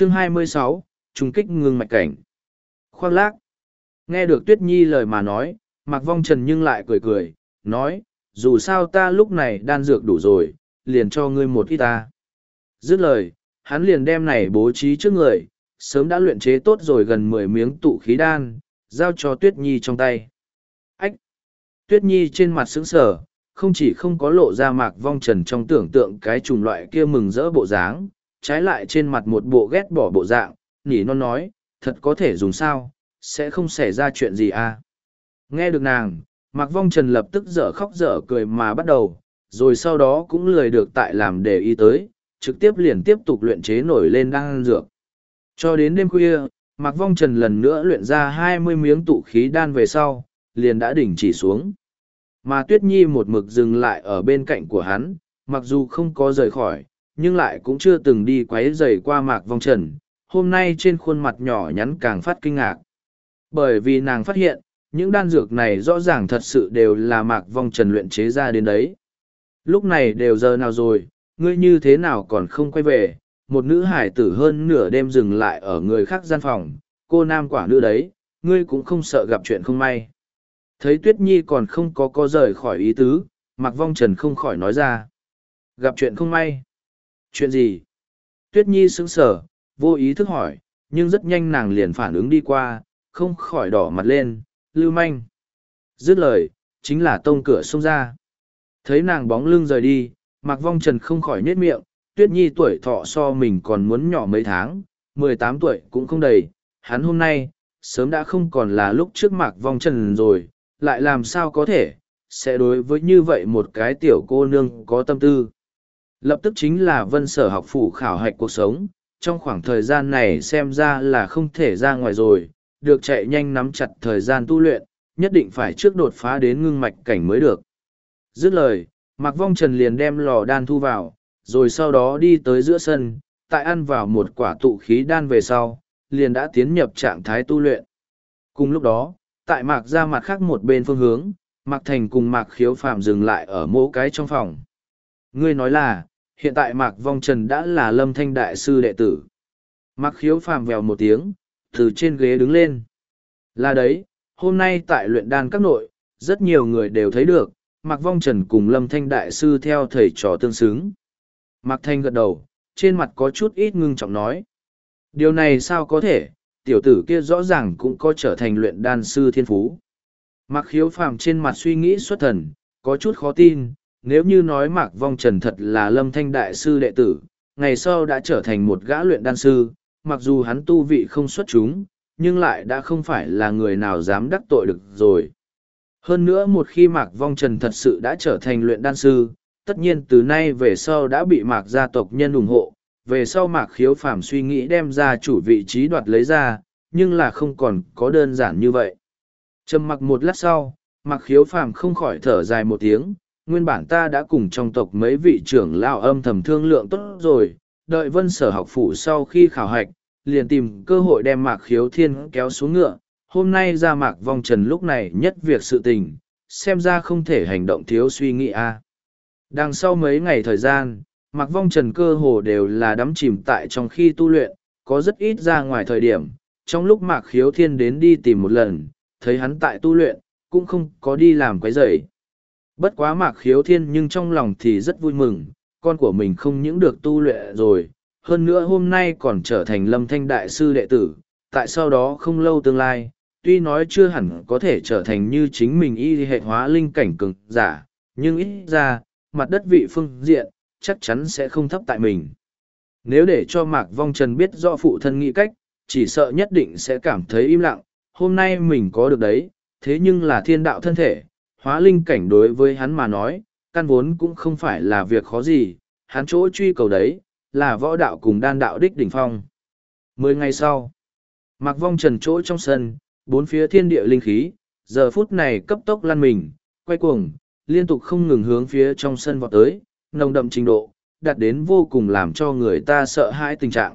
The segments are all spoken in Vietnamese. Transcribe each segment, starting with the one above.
chương 26, trùng kích ngưng mạch cảnh. Khoác lác. Nghe được Tuyết Nhi lời mà nói, Mạc Vong Trần nhưng lại cười cười, nói, dù sao ta lúc này đan dược đủ rồi, liền cho ngươi một ít ta. Dứt lời, hắn liền đem này bố trí trước người, sớm đã luyện chế tốt rồi gần mười miếng tụ khí đan, giao cho Tuyết Nhi trong tay. Ách! Tuyết Nhi trên mặt sững sờ, không chỉ không có lộ ra mạc vong trần trong tưởng tượng cái chủng loại kia mừng rỡ bộ dáng, trái lại trên mặt một bộ ghét bỏ bộ dạng, nhỉ non nói, thật có thể dùng sao, sẽ không xảy ra chuyện gì à. Nghe được nàng, mạc vong trần lập tức dở khóc dở cười mà bắt đầu, rồi sau đó cũng lười được tại làm để ý tới, trực tiếp liền tiếp tục luyện chế nổi lên đan dược. Cho đến đêm khuya, Mạc Vong Trần lần nữa luyện ra hai mươi miếng tụ khí đan về sau, liền đã đỉnh chỉ xuống. Mà Tuyết Nhi một mực dừng lại ở bên cạnh của hắn, mặc dù không có rời khỏi, nhưng lại cũng chưa từng đi quấy dày qua Mạc Vong Trần. Hôm nay trên khuôn mặt nhỏ nhắn càng phát kinh ngạc. Bởi vì nàng phát hiện, những đan dược này rõ ràng thật sự đều là Mạc Vong Trần luyện chế ra đến đấy. Lúc này đều giờ nào rồi, ngươi như thế nào còn không quay về, một nữ hải tử hơn nửa đêm dừng lại ở người khác gian phòng, cô nam quả nữ đấy, ngươi cũng không sợ gặp chuyện không may. Thấy Tuyết Nhi còn không có có rời khỏi ý tứ, Mạc Vong Trần không khỏi nói ra. Gặp chuyện không may. Chuyện gì? Tuyết Nhi sững sờ, vô ý thức hỏi, nhưng rất nhanh nàng liền phản ứng đi qua, không khỏi đỏ mặt lên, lưu manh. Dứt lời, chính là tông cửa xông ra. Thấy nàng bóng lưng rời đi, Mặc Vong Trần không khỏi nhếch miệng, Tuyết Nhi tuổi thọ so mình còn muốn nhỏ mấy tháng, mười tám tuổi cũng không đầy, hắn hôm nay, sớm đã không còn là lúc trước Mạc Vong Trần rồi, lại làm sao có thể, sẽ đối với như vậy một cái tiểu cô nương có tâm tư. Lập tức chính là vân sở học phủ khảo hạch cuộc sống, trong khoảng thời gian này xem ra là không thể ra ngoài rồi, được chạy nhanh nắm chặt thời gian tu luyện, nhất định phải trước đột phá đến ngưng mạch cảnh mới được. Dứt lời, Mạc Vong Trần liền đem lò đan thu vào, rồi sau đó đi tới giữa sân, tại ăn vào một quả tụ khí đan về sau, liền đã tiến nhập trạng thái tu luyện. Cùng lúc đó, tại Mạc ra mặt khác một bên phương hướng, Mạc Thành cùng Mạc Khiếu Phạm dừng lại ở mỗi cái trong phòng. Ngươi nói là, hiện tại Mạc Vong Trần đã là lâm thanh đại sư đệ tử. Mạc Khiếu phàm vèo một tiếng, từ trên ghế đứng lên. Là đấy, hôm nay tại luyện đan các nội, rất nhiều người đều thấy được, Mạc Vong Trần cùng Lâm Thanh Đại Sư theo thầy trò tương xứng. Mạc Thanh gật đầu, trên mặt có chút ít ngưng trọng nói. Điều này sao có thể, tiểu tử kia rõ ràng cũng có trở thành luyện đan sư thiên phú. Mạc Khiếu Phàm trên mặt suy nghĩ xuất thần, có chút khó tin, nếu như nói Mạc Vong Trần thật là Lâm Thanh Đại Sư đệ tử, ngày sau đã trở thành một gã luyện đan sư, mặc dù hắn tu vị không xuất chúng, nhưng lại đã không phải là người nào dám đắc tội được rồi. Hơn nữa một khi Mạc Vong Trần thật sự đã trở thành luyện đan sư, tất nhiên từ nay về sau đã bị Mạc gia tộc nhân ủng hộ, về sau Mạc khiếu phàm suy nghĩ đem ra chủ vị trí đoạt lấy ra, nhưng là không còn có đơn giản như vậy. Trầm mặc một lát sau, Mạc khiếu phàm không khỏi thở dài một tiếng, nguyên bản ta đã cùng trong tộc mấy vị trưởng lao âm thầm thương lượng tốt rồi, đợi vân sở học phủ sau khi khảo hạch, liền tìm cơ hội đem Mạc khiếu thiên kéo xuống ngựa, hôm nay ra mạc vong trần lúc này nhất việc sự tình, xem ra không thể hành động thiếu suy nghĩ a. Đằng sau mấy ngày thời gian, mạc vong trần cơ hồ đều là đắm chìm tại trong khi tu luyện, có rất ít ra ngoài thời điểm, trong lúc mạc khiếu thiên đến đi tìm một lần, thấy hắn tại tu luyện, cũng không có đi làm quấy rầy. Bất quá mạc khiếu thiên nhưng trong lòng thì rất vui mừng, con của mình không những được tu luyện rồi, hơn nữa hôm nay còn trở thành lâm thanh đại sư đệ tử, tại sau đó không lâu tương lai, tuy nói chưa hẳn có thể trở thành như chính mình y hệ hóa linh cảnh cường giả, nhưng ít ra, mặt đất vị phương diện, chắc chắn sẽ không thấp tại mình. Nếu để cho Mạc Vong Trần biết do phụ thân nghĩ cách, chỉ sợ nhất định sẽ cảm thấy im lặng, hôm nay mình có được đấy, thế nhưng là thiên đạo thân thể, hóa linh cảnh đối với hắn mà nói, căn vốn cũng không phải là việc khó gì, hắn chỗ truy cầu đấy, là võ đạo cùng đan đạo đích đỉnh phong. Mười ngày sau, Mặc Vong Trần chỗ trong sân, bốn phía thiên địa linh khí, giờ phút này cấp tốc lăn mình, quay cuồng, liên tục không ngừng hướng phía trong sân vọt tới, nồng đậm trình độ, đạt đến vô cùng làm cho người ta sợ hãi tình trạng.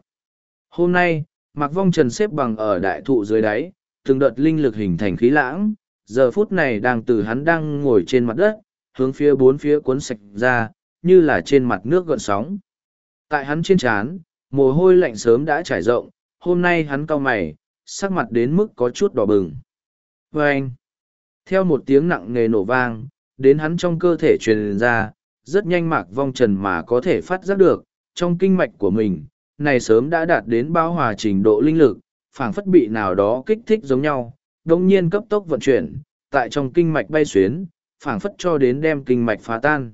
Hôm nay, Mạc Vong Trần xếp bằng ở đại thụ dưới đáy, từng đợt linh lực hình thành khí lãng, giờ phút này đang từ hắn đang ngồi trên mặt đất, hướng phía bốn phía cuốn sạch ra, như là trên mặt nước gợn sóng. Tại hắn trên trán, Mồ hôi lạnh sớm đã trải rộng, hôm nay hắn cau mày, sắc mặt đến mức có chút đỏ bừng. Và anh, theo một tiếng nặng nề nổ vang, đến hắn trong cơ thể truyền ra, rất nhanh mạc vong trần mà có thể phát giác được, trong kinh mạch của mình, này sớm đã đạt đến bao hòa trình độ linh lực, phảng phất bị nào đó kích thích giống nhau, đồng nhiên cấp tốc vận chuyển, tại trong kinh mạch bay xuyến, phảng phất cho đến đem kinh mạch phá tan.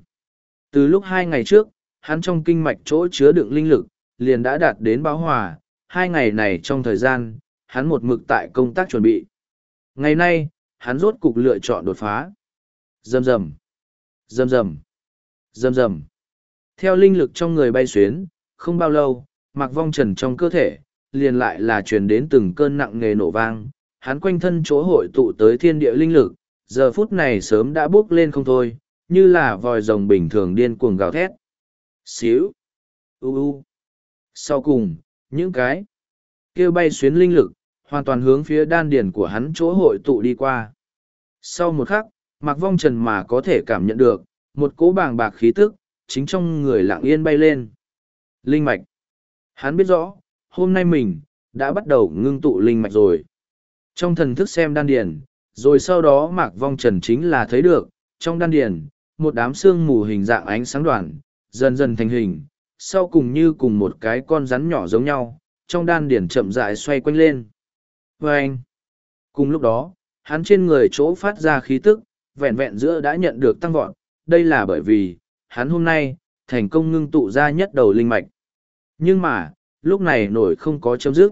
Từ lúc hai ngày trước, hắn trong kinh mạch chỗ chứa đựng linh lực, liền đã đạt đến báo hòa, hai ngày này trong thời gian, hắn một mực tại công tác chuẩn bị. Ngày nay, hắn rốt cục lựa chọn đột phá. Dầm dầm, dầm dầm, dầm dầm. Theo linh lực trong người bay xuyến, không bao lâu, mặc vong trần trong cơ thể, liền lại là truyền đến từng cơn nặng nề nổ vang, hắn quanh thân chỗ hội tụ tới thiên địa linh lực, giờ phút này sớm đã bước lên không thôi, như là vòi rồng bình thường điên cuồng gào thét. Xíu, u u. Sau cùng, những cái kêu bay xuyến linh lực, hoàn toàn hướng phía đan điền của hắn chỗ hội tụ đi qua. Sau một khắc, Mạc Vong Trần mà có thể cảm nhận được, một cỗ bàng bạc khí tức, chính trong người lặng yên bay lên. Linh mạch. Hắn biết rõ, hôm nay mình, đã bắt đầu ngưng tụ linh mạch rồi. Trong thần thức xem đan điền, rồi sau đó Mạc Vong Trần chính là thấy được, trong đan điền, một đám xương mù hình dạng ánh sáng đoàn, dần dần thành hình, sau cùng như cùng một cái con rắn nhỏ giống nhau, trong đan điển chậm rãi xoay quanh lên. Và anh, cùng lúc đó, hắn trên người chỗ phát ra khí tức, vẹn vẹn giữa đã nhận được tăng vọt, đây là bởi vì, hắn hôm nay, thành công ngưng tụ ra nhất đầu linh mạch. Nhưng mà, lúc này nổi không có chấm dứt.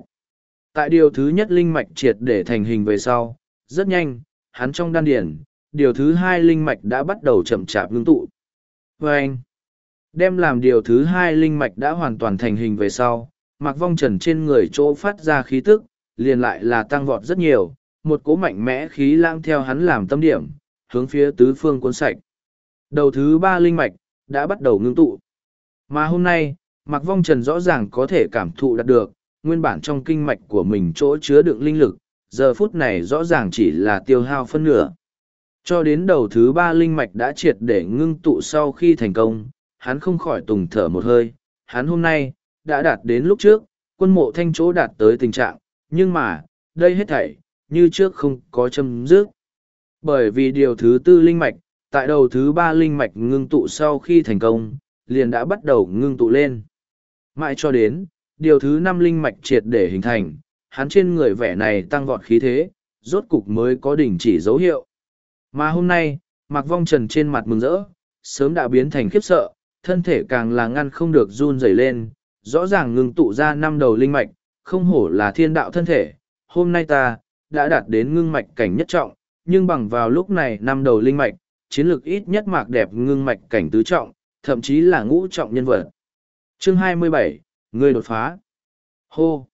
Tại điều thứ nhất linh mạch triệt để thành hình về sau, rất nhanh, hắn trong đan điển, điều thứ hai linh mạch đã bắt đầu chậm chạp ngưng tụ. Và anh, đem làm điều thứ hai linh mạch đã hoàn toàn thành hình về sau, mặc vong trần trên người chỗ phát ra khí tức, liền lại là tăng vọt rất nhiều, một cỗ mạnh mẽ khí lang theo hắn làm tâm điểm, hướng phía tứ phương cuốn sạch. Đầu thứ ba linh mạch, đã bắt đầu ngưng tụ. Mà hôm nay, mặc vong trần rõ ràng có thể cảm thụ đạt được, nguyên bản trong kinh mạch của mình chỗ chứa đựng linh lực, giờ phút này rõ ràng chỉ là tiêu hao phân nửa. Cho đến đầu thứ ba linh mạch đã triệt để ngưng tụ sau khi thành công, hắn không khỏi tùng thở một hơi, hắn hôm nay, đã đạt đến lúc trước, quân mộ thanh chỗ đạt tới tình trạng, nhưng mà, đây hết thảy, như trước không có châm dứt. Bởi vì điều thứ tư linh mạch, tại đầu thứ ba linh mạch ngưng tụ sau khi thành công, liền đã bắt đầu ngưng tụ lên. Mãi cho đến, điều thứ năm linh mạch triệt để hình thành, hắn trên người vẻ này tăng vọt khí thế, rốt cục mới có đỉnh chỉ dấu hiệu. Mà hôm nay, Mạc Vong Trần trên mặt mừng rỡ, sớm đã biến thành khiếp sợ, thân thể càng là ngăn không được run rẩy lên, rõ ràng ngừng tụ ra năm đầu linh mạch, không hổ là thiên đạo thân thể. Hôm nay ta, đã đạt đến ngưng mạch cảnh nhất trọng, nhưng bằng vào lúc này năm đầu linh mạch, chiến lược ít nhất mạc đẹp ngưng mạch cảnh tứ trọng, thậm chí là ngũ trọng nhân vật. Chương 27, ngươi đột phá. Hô!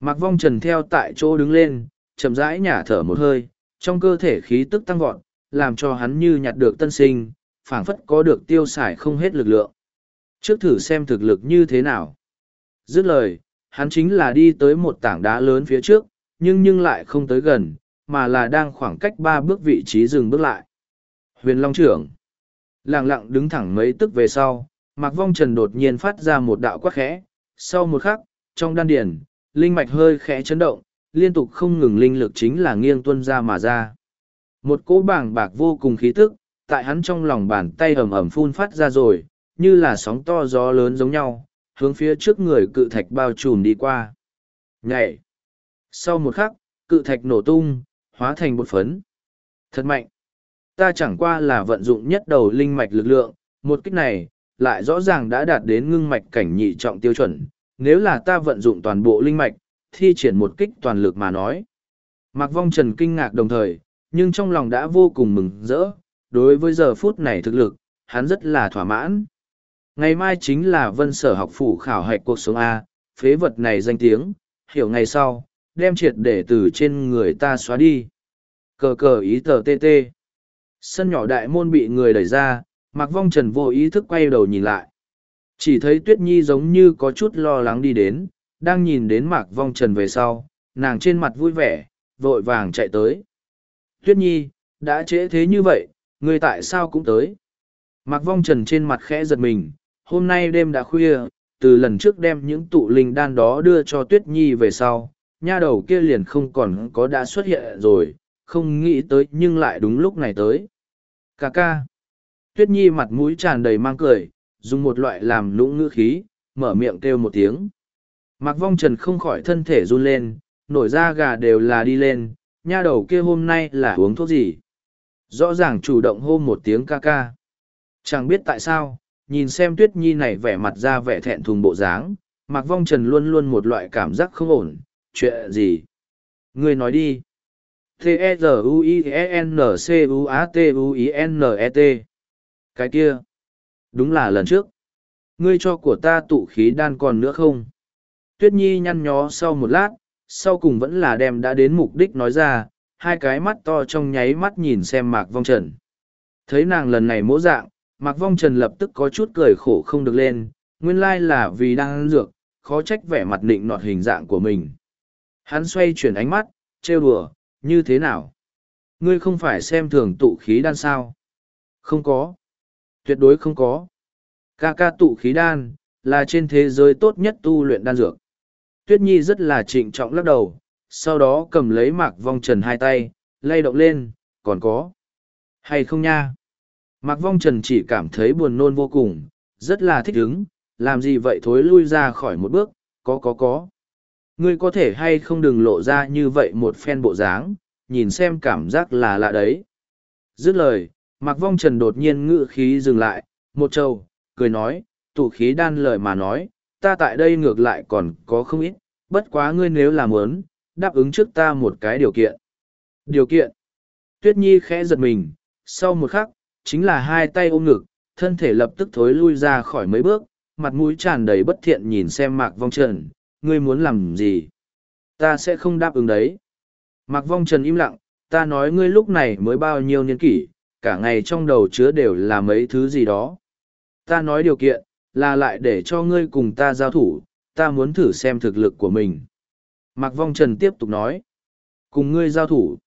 Mạc vong trần theo tại chỗ đứng lên, chậm rãi nhả thở một hơi, trong cơ thể khí tức tăng vọt, làm cho hắn như nhặt được tân sinh, phảng phất có được tiêu xài không hết lực lượng. Trước thử xem thực lực như thế nào. Dứt lời, hắn chính là đi tới một tảng đá lớn phía trước, nhưng nhưng lại không tới gần, mà là đang khoảng cách ba bước vị trí dừng bước lại. Huyền Long trưởng. Lặng lặng đứng thẳng mấy tức về sau, Mạc Vong Trần đột nhiên phát ra một đạo quát khẽ. Sau một khắc, trong đan điển, linh mạch hơi khẽ chấn động, liên tục không ngừng linh lực chính là nghiêng tuân ra mà ra. Một cỗ bảng bạc vô cùng khí tức, tại hắn trong lòng bàn tay ẩm ẩm phun phát ra rồi, như là sóng to gió lớn giống nhau, hướng phía trước người cự thạch bao trùm đi qua. Nhảy! Sau một khắc, cự thạch nổ tung, hóa thành bột phấn. Thật mạnh! Ta chẳng qua là vận dụng nhất đầu linh mạch lực lượng, một kích này, lại rõ ràng đã đạt đến ngưng mạch cảnh nhị trọng tiêu chuẩn. Nếu là ta vận dụng toàn bộ linh mạch, thi triển một kích toàn lực mà nói. Mạc Vong Trần kinh ngạc đồng thời, nhưng trong lòng đã vô cùng mừng rỡ, đối với giờ phút này thực lực, hắn rất là thỏa mãn. Ngày mai chính là vân sở học phủ khảo hạch cuộc sống A, phế vật này danh tiếng, hiểu ngày sau, đem triệt để từ trên người ta xóa đi. Cờ cờ ý tờ tê tê. Sân nhỏ đại môn bị người đẩy ra, Mạc Vong Trần vô ý thức quay đầu nhìn lại. Chỉ thấy Tuyết Nhi giống như có chút lo lắng đi đến, đang nhìn đến Mạc Vong Trần về sau, nàng trên mặt vui vẻ, vội vàng chạy tới. Tuyết Nhi, đã trễ thế như vậy, người tại sao cũng tới? Mạc Vong Trần trên mặt khẽ giật mình, hôm nay đêm đã khuya, từ lần trước đem những tụ linh đan đó đưa cho Tuyết Nhi về sau, nha đầu kia liền không còn có đã xuất hiện rồi, không nghĩ tới nhưng lại đúng lúc này tới. Cà ca. Tuyết Nhi mặt mũi tràn đầy mang cười, dùng một loại làm lũng ngữ khí, mở miệng kêu một tiếng. Mạc Vong Trần không khỏi thân thể run lên, nổi da gà đều là đi lên, nha đầu kia hôm nay là uống thuốc gì. Rõ ràng chủ động hô một tiếng ca ca. Chẳng biết tại sao, nhìn xem Tuyết Nhi này vẻ mặt ra vẻ thẹn thùng bộ dáng, Mạc Vong Trần luôn luôn một loại cảm giác không ổn, chuyện gì? Người nói đi. T-E-Z-U-I-N-C-U-A-T-U-I-N-E-T e cái kia. Đúng là lần trước. Ngươi cho của ta tụ khí đan còn nữa không? Tuyết Nhi nhăn nhó sau một lát, sau cùng vẫn là đem đã đến mục đích nói ra, hai cái mắt to trong nháy mắt nhìn xem Mạc Vong Trần. Thấy nàng lần này mỗ dạng, Mạc Vong Trần lập tức có chút cười khổ không được lên, nguyên lai là vì đang ăn dược, khó trách vẻ mặt định nọt hình dạng của mình. Hắn xoay chuyển ánh mắt, trêu đùa, như thế nào? Ngươi không phải xem thường tụ khí đan sao? Không có. Tuyệt đối không có. Ca ca tụ khí đan, là trên thế giới tốt nhất tu luyện đan dược. Tuyết Nhi rất là trịnh trọng lắc đầu, sau đó cầm lấy mạc vong trần hai tay, lay động lên, còn có. Hay không nha? Mạc vong trần chỉ cảm thấy buồn nôn vô cùng, rất là thích ứng, làm gì vậy thối lui ra khỏi một bước, có có có. Ngươi có thể hay không đừng lộ ra như vậy một phen bộ dáng, nhìn xem cảm giác là lạ đấy. Dứt lời, Mạc Vong Trần đột nhiên ngự khí dừng lại, một trâu, cười nói, tụ khí đan lời mà nói, ta tại đây ngược lại còn có không ít, bất quá ngươi nếu làm muốn, đáp ứng trước ta một cái điều kiện. Điều kiện. Tuyết Nhi khẽ giật mình, sau một khắc, chính là hai tay ôm ngực, thân thể lập tức thối lui ra khỏi mấy bước, mặt mũi tràn đầy bất thiện nhìn xem Mạc Vong Trần, ngươi muốn làm gì? Ta sẽ không đáp ứng đấy. Mạc Vong Trần im lặng, ta nói ngươi lúc này mới bao nhiêu niên kỷ, cả ngày trong đầu chứa đều là mấy thứ gì đó. Ta nói điều kiện, là lại để cho ngươi cùng ta giao thủ, ta muốn thử xem thực lực của mình. Mạc Vong Trần tiếp tục nói, cùng ngươi giao thủ.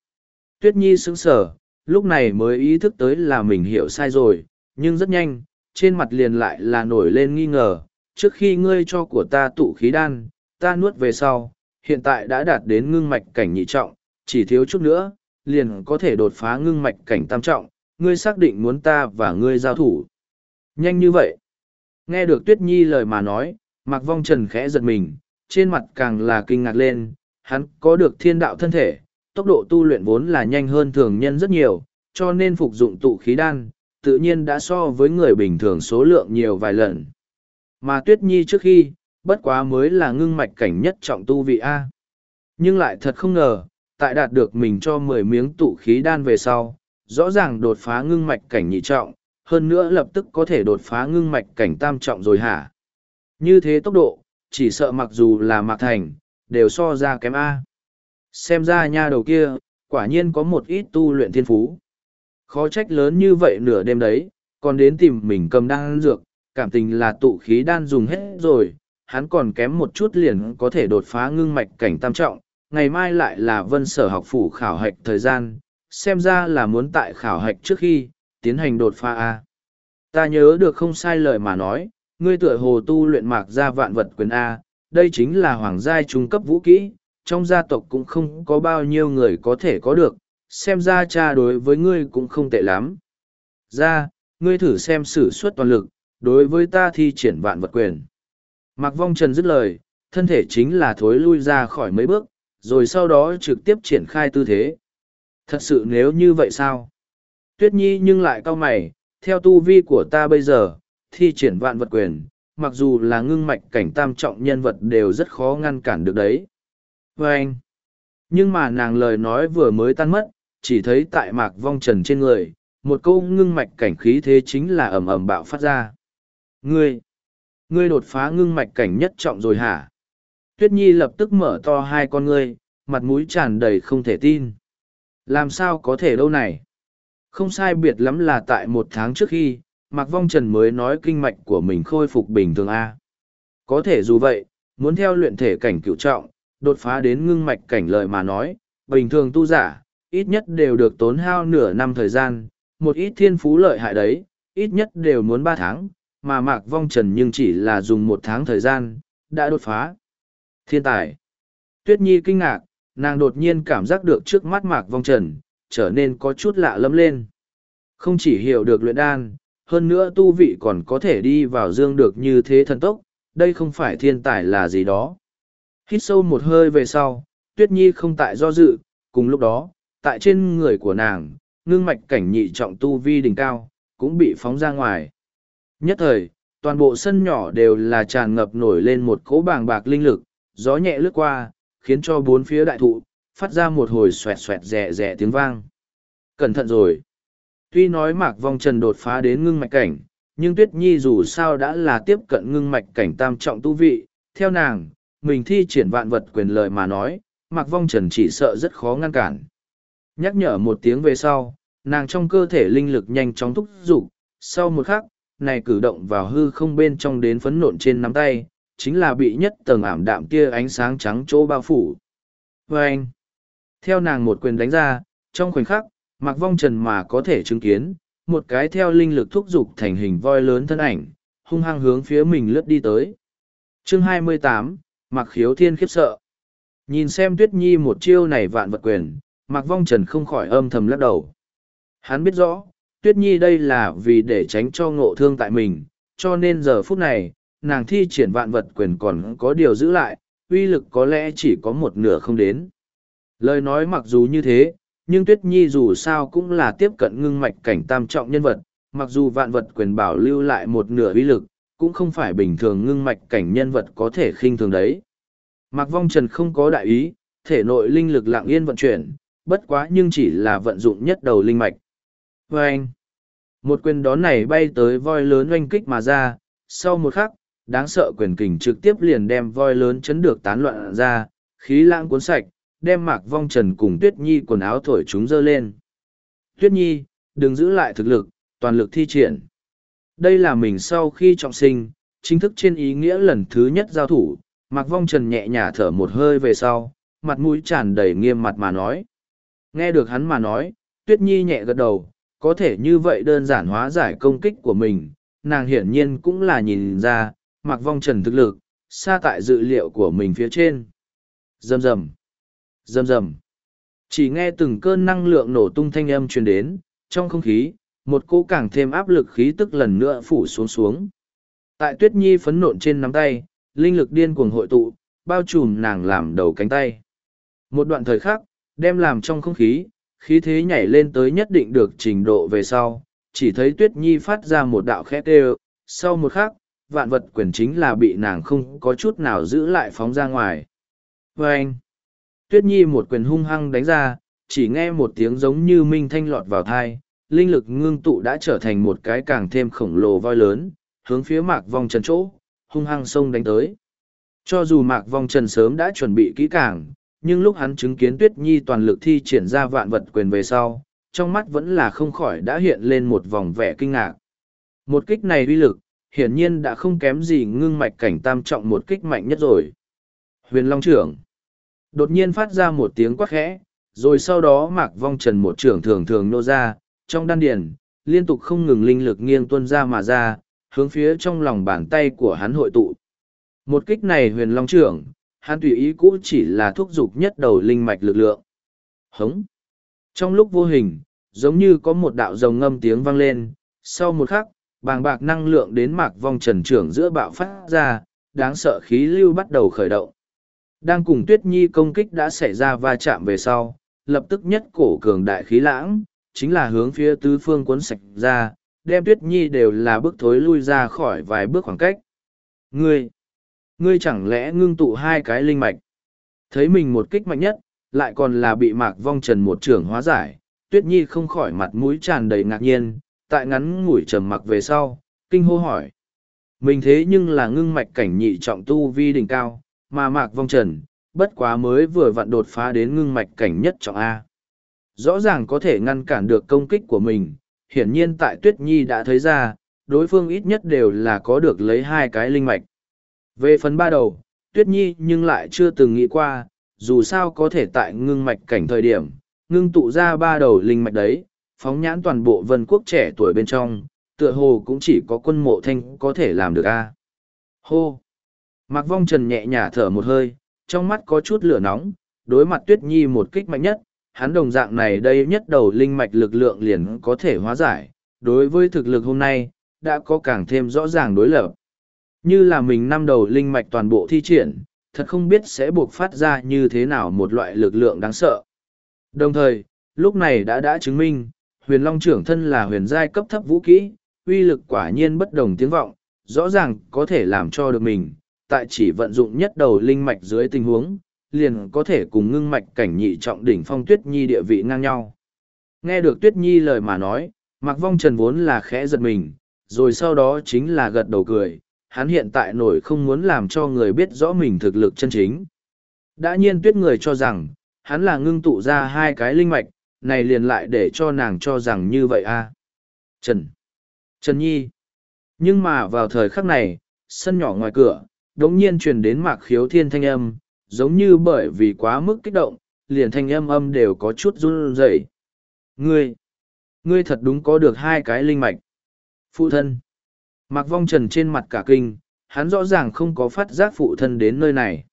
Tuyết Nhi sững sờ, lúc này mới ý thức tới là mình hiểu sai rồi, nhưng rất nhanh, trên mặt liền lại là nổi lên nghi ngờ, trước khi ngươi cho của ta tụ khí đan, ta nuốt về sau, hiện tại đã đạt đến ngưng mạch cảnh nhị trọng, chỉ thiếu chút nữa, liền có thể đột phá ngưng mạch cảnh tam trọng, ngươi xác định muốn ta và ngươi giao thủ. Nhanh như vậy. Nghe được Tuyết Nhi lời mà nói, Mạc Vong Trần khẽ giật mình, trên mặt càng là kinh ngạc lên, hắn có được thiên đạo thân thể, tốc độ tu luyện vốn là nhanh hơn thường nhân rất nhiều, cho nên phục dụng tụ khí đan, tự nhiên đã so với người bình thường số lượng nhiều vài lần. Mà Tuyết Nhi trước khi, bất quá mới là ngưng mạch cảnh nhất trọng tu vị A. Nhưng lại thật không ngờ, tại đạt được mình cho mười miếng tụ khí đan về sau, rõ ràng đột phá ngưng mạch cảnh nhị trọng, hơn nữa lập tức có thể đột phá ngưng mạch cảnh tam trọng rồi hả? Như thế tốc độ, chỉ sợ mặc dù là mạc thành, đều so ra kém A. Xem ra nha đầu kia, quả nhiên có một ít tu luyện thiên phú. Khó trách lớn như vậy nửa đêm đấy, còn đến tìm mình cầm đan dược, cảm tình là tụ khí đan dùng hết rồi, hắn còn kém một chút liền có thể đột phá ngưng mạch cảnh tam trọng, ngày mai lại là vân sở học phủ khảo hạch thời gian, xem ra là muốn tại khảo hạch trước khi, tiến hành đột phá A. Ta nhớ được không sai lời mà nói, ngươi tựa hồ tu luyện mạc gia vạn vật quyền A, đây chính là hoàng giai trung cấp vũ kỹ, trong gia tộc cũng không có bao nhiêu người có thể có được, xem ra cha đối với ngươi cũng không tệ lắm. Ra, ngươi thử xem sử suất toàn lực, đối với ta thi triển vạn vật quyền. Mạc Vong Trần dứt lời, thân thể chính là thối lui ra khỏi mấy bước, rồi sau đó trực tiếp triển khai tư thế. Thật sự nếu như vậy sao? Tuyết Nhi nhưng lại cao mày, theo tu vi của ta bây giờ, thi triển vạn vật quyền, mặc dù là ngưng mạch cảnh tam trọng nhân vật đều rất khó ngăn cản được đấy. Và anh, nhưng mà nàng lời nói vừa mới tan mất, chỉ thấy tại mạc vong trần trên người, một câu ngưng mạch cảnh khí thế chính là ầm ầm bạo phát ra. Ngươi, ngươi đột phá ngưng mạch cảnh nhất trọng rồi hả? Tuyết Nhi lập tức mở to hai con ngươi, mặt mũi tràn đầy không thể tin. Làm sao có thể đâu này? Không sai biệt lắm là tại một tháng trước khi, Mạc Vong Trần mới nói kinh mạch của mình khôi phục bình thường A. Có thể dù vậy, muốn theo luyện thể cảnh cựu trọng, đột phá đến ngưng mạch cảnh lợi mà nói, bình thường tu giả, ít nhất đều được tốn hao nửa năm thời gian, một ít thiên phú lợi hại đấy, ít nhất đều muốn ba tháng, mà Mạc Vong Trần nhưng chỉ là dùng một tháng thời gian, đã đột phá. Thiên tài. Tuyết Nhi kinh ngạc, nàng đột nhiên cảm giác được trước mắt Mạc Vong Trần, trở nên có chút lạ lẫm lên. Không chỉ hiểu được luyện đan, hơn nữa tu vị còn có thể đi vào dương được như thế thần tốc, đây không phải thiên tài là gì đó. Hít sâu một hơi về sau, Tuyết Nhi không tại do dự, cùng lúc đó, tại trên người của nàng, ngưng mạch cảnh nhị trọng tu vi đỉnh cao, cũng bị phóng ra ngoài. Nhất thời, toàn bộ sân nhỏ đều là tràn ngập nổi lên một cỗ bàng bạc linh lực, gió nhẹ lướt qua, khiến cho bốn phía đại thụ, phát ra một hồi xoẹt xoẹt rẻ rẻ tiếng vang. Cẩn thận rồi. Tuy nói mạc vong trần đột phá đến ngưng mạch cảnh, nhưng tuyết nhi dù sao đã là tiếp cận ngưng mạch cảnh tam trọng tu vị, theo nàng, mình thi triển vạn vật quyền lợi mà nói, mạc vong trần chỉ sợ rất khó ngăn cản. Nhắc nhở một tiếng về sau, nàng trong cơ thể linh lực nhanh chóng thúc giục, sau một khắc, này cử động vào hư không bên trong đến phấn nộn trên nắm tay, chính là bị nhất tầng ảm đạm kia ánh sáng trắng chỗ bao phủ. Và anh, theo nàng một quyền đánh ra, trong khoảnh khắc, mặc vong trần mà có thể chứng kiến, một cái theo linh lực thúc giục thành hình voi lớn thân ảnh, hung hăng hướng phía mình lướt đi tới. Chương 28, Mặc khiếu thiên khiếp sợ. Nhìn xem tuyết nhi một chiêu này vạn vật quyền, mặc vong trần không khỏi âm thầm lắc đầu. Hắn biết rõ, tuyết nhi đây là vì để tránh cho ngộ thương tại mình, cho nên giờ phút này, nàng thi triển vạn vật quyền còn có điều giữ lại, uy lực có lẽ chỉ có một nửa không đến. Lời nói mặc dù như thế, nhưng Tuyết Nhi dù sao cũng là tiếp cận ngưng mạch cảnh tam trọng nhân vật, mặc dù vạn vật quyền bảo lưu lại một nửa uy lực, cũng không phải bình thường ngưng mạch cảnh nhân vật có thể khinh thường đấy. Mạc Vong Trần không có đại ý, thể nội linh lực lặng yên vận chuyển, bất quá nhưng chỉ là vận dụng nhất đầu linh mạch. Và anh, một quyền đón này bay tới voi lớn oanh kích mà ra, sau một khắc, đáng sợ quyền kình trực tiếp liền đem voi lớn chấn được tán loạn ra, khí lãng cuốn sạch, đem mạc vong trần cùng tuyết nhi quần áo thổi chúng dơ lên. Tuyết nhi, đừng giữ lại thực lực, toàn lực thi triển. Đây là mình sau khi trọng sinh, chính thức trên ý nghĩa lần thứ nhất giao thủ, mạc vong trần nhẹ nhả thở một hơi về sau, mặt mũi tràn đầy nghiêm mặt mà nói. Nghe được hắn mà nói, tuyết nhi nhẹ gật đầu, có thể như vậy đơn giản hóa giải công kích của mình, nàng hiển nhiên cũng là nhìn ra, mặc vong trần thực lực, xa tại dự liệu của mình phía trên. Rầm rầm, rầm rầm. Chỉ nghe từng cơn năng lượng nổ tung thanh âm truyền đến, trong không khí, một cỗ càng thêm áp lực khí tức lần nữa phủ xuống xuống. Tại Tuyết Nhi phấn nộn trên nắm tay, linh lực điên cuồng hội tụ, bao trùm nàng làm đầu cánh tay. Một đoạn thời khắc, đem làm trong không khí, khí thế nhảy lên tới nhất định được trình độ về sau, chỉ thấy Tuyết Nhi phát ra một đạo khét đều, sau một khắc, vạn vật quyền chính là bị nàng không có chút nào giữ lại phóng ra ngoài. Và anh, tuyết nhi một quyền hung hăng đánh ra, chỉ nghe một tiếng giống như minh thanh lọt vào thai, linh lực ngưng tụ đã trở thành một cái càng thêm khổng lồ voi lớn, hướng phía mạc vong trần chỗ, hung hăng sông đánh tới. Cho dù mạc vong trần sớm đã chuẩn bị kỹ càng, nhưng lúc hắn chứng kiến tuyết nhi toàn lực thi triển ra vạn vật quyền về sau, trong mắt vẫn là không khỏi đã hiện lên một vòng vẻ kinh ngạc. Một kích này uy lực, hiển nhiên đã không kém gì ngưng mạch cảnh tam trọng một kích mạnh nhất rồi. Huyền Long trưởng đột nhiên phát ra một tiếng quát khẽ, rồi sau đó mạc vong trần một trưởng thường thường nô ra, trong đan điền, liên tục không ngừng linh lực nghiêng tuân ra mà ra, hướng phía trong lòng bàn tay của hắn hội tụ. Một kích này huyền long trưởng, hắn tùy ý cũ chỉ là thúc dục nhất đầu linh mạch lực lượng. Hống! Trong lúc vô hình, giống như có một đạo rồng ngâm tiếng vang lên, sau một khắc, bàng bạc năng lượng đến mạc vong trần trưởng giữa bạo phát ra, đáng sợ khí lưu bắt đầu khởi động. Đang cùng Tuyết Nhi công kích đã xảy ra va chạm về sau, lập tức nhất cổ cường đại khí lãng, chính là hướng phía tứ phương cuốn sạch ra, đem Tuyết Nhi đều là bước thối lui ra khỏi vài bước khoảng cách. Ngươi, ngươi chẳng lẽ ngưng tụ hai cái linh mạch? Thấy mình một kích mạnh nhất, lại còn là bị mạc vong trần một trưởng hóa giải, Tuyết Nhi không khỏi mặt mũi tràn đầy ngạc nhiên, tại ngắn ngủi trầm mặc về sau, kinh hô hỏi. Mình thế nhưng là ngưng mạch cảnh nhị trọng tu vi đỉnh cao, mà mạc vong trần, bất quá mới vừa vặn đột phá đến ngưng mạch cảnh nhất trọng A. Rõ ràng có thể ngăn cản được công kích của mình, hiển nhiên tại Tuyết Nhi đã thấy ra, đối phương ít nhất đều là có được lấy hai cái linh mạch. Về phần ba đầu, Tuyết Nhi nhưng lại chưa từng nghĩ qua, dù sao có thể tại ngưng mạch cảnh thời điểm, ngưng tụ ra ba đầu linh mạch đấy, phóng nhãn toàn bộ vân quốc trẻ tuổi bên trong, Tựa hồ cũng chỉ có quân mộ thanh có thể làm được a. Hô! Mạc Vong Trần nhẹ nhả thở một hơi, trong mắt có chút lửa nóng, đối mặt Tuyết Nhi một kích mạnh nhất, hắn đồng dạng này đây nhất đầu linh mạch lực lượng liền có thể hóa giải, đối với thực lực hôm nay, đã có càng thêm rõ ràng đối lập. Như là mình năm đầu linh mạch toàn bộ thi triển, thật không biết sẽ buộc phát ra như thế nào một loại lực lượng đáng sợ. Đồng thời, lúc này đã đã chứng minh, huyền long trưởng thân là huyền giai cấp thấp vũ kỹ, uy lực quả nhiên bất đồng tiếng vọng, rõ ràng có thể làm cho được mình, tại chỉ vận dụng nhất đầu linh mạch dưới tình huống, liền có thể cùng ngưng mạch cảnh nhị trọng đỉnh phong tuyết nhi địa vị ngang nhau. Nghe được tuyết nhi lời mà nói, mặc vong trần vốn là khẽ giật mình, rồi sau đó chính là gật đầu cười, hắn hiện tại nổi không muốn làm cho người biết rõ mình thực lực chân chính. Đã nhiên tuyết người cho rằng, hắn là ngưng tụ ra hai cái linh mạch, này liền lại để cho nàng cho rằng như vậy a à. Trần. Trần Nhi. Nhưng mà vào thời khắc này, sân nhỏ ngoài cửa, đống nhiên truyền đến mạc khiếu thiên thanh âm, giống như bởi vì quá mức kích động, liền thanh âm âm đều có chút run rẩy. Ngươi, ngươi thật đúng có được hai cái linh mạch. Phụ thân. Mạc vong trần trên mặt cả kinh, hắn rõ ràng không có phát giác phụ thân đến nơi này.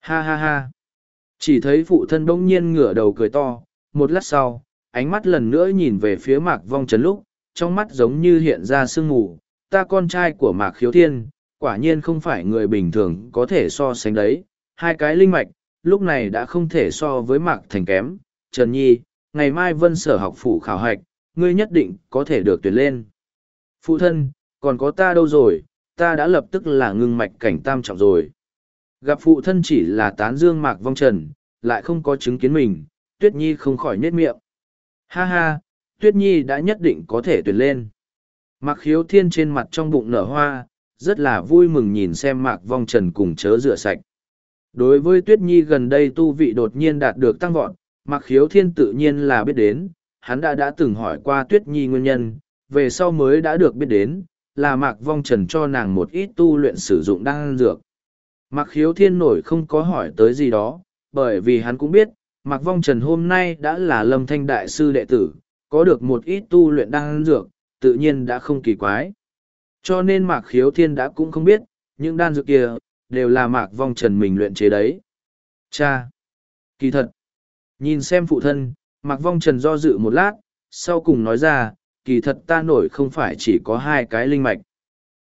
Ha ha ha. Chỉ thấy phụ thân bỗng nhiên ngửa đầu cười to, một lát sau, ánh mắt lần nữa nhìn về phía mạc vong trần lúc, trong mắt giống như hiện ra sương mù, ta con trai của mạc khiếu thiên, quả nhiên không phải người bình thường có thể so sánh đấy, hai cái linh mạch, lúc này đã không thể so với mạc thành kém, Trần Nhi, ngày mai vân sở học phủ khảo hạch, ngươi nhất định có thể được tuyển lên. Phụ thân, còn có ta đâu rồi, ta đã lập tức là ngưng mạch cảnh tam trọng rồi. Gặp phụ thân chỉ là tán dương mạc vong trần, lại không có chứng kiến mình, Tuyết Nhi không khỏi nhếch miệng. Ha ha, Tuyết Nhi đã nhất định có thể tuyển lên. Mạc khiếu thiên trên mặt trong bụng nở hoa, rất là vui mừng nhìn xem mạc vong trần cùng chớ rửa sạch. Đối với Tuyết Nhi gần đây tu vị đột nhiên đạt được tăng vọt, Mạc Khiếu Thiên tự nhiên là biết đến, hắn đã đã từng hỏi qua Tuyết Nhi nguyên nhân, về sau mới đã được biết đến, là Mạc Vong Trần cho nàng một ít tu luyện sử dụng đan dược. Mạc Khiếu Thiên nổi không có hỏi tới gì đó, bởi vì hắn cũng biết, Mạc Vong Trần hôm nay đã là lâm thanh đại sư đệ tử, có được một ít tu luyện đan dược, tự nhiên đã không kỳ quái. Cho nên Mạc Khiếu Thiên đã cũng không biết, những đan dược kia, đều là Mạc Vong Trần mình luyện chế đấy. Cha! Kỳ thật! Nhìn xem phụ thân, Mạc Vong Trần do dự một lát, sau cùng nói ra, kỳ thật ta nổi không phải chỉ có hai cái linh mạch.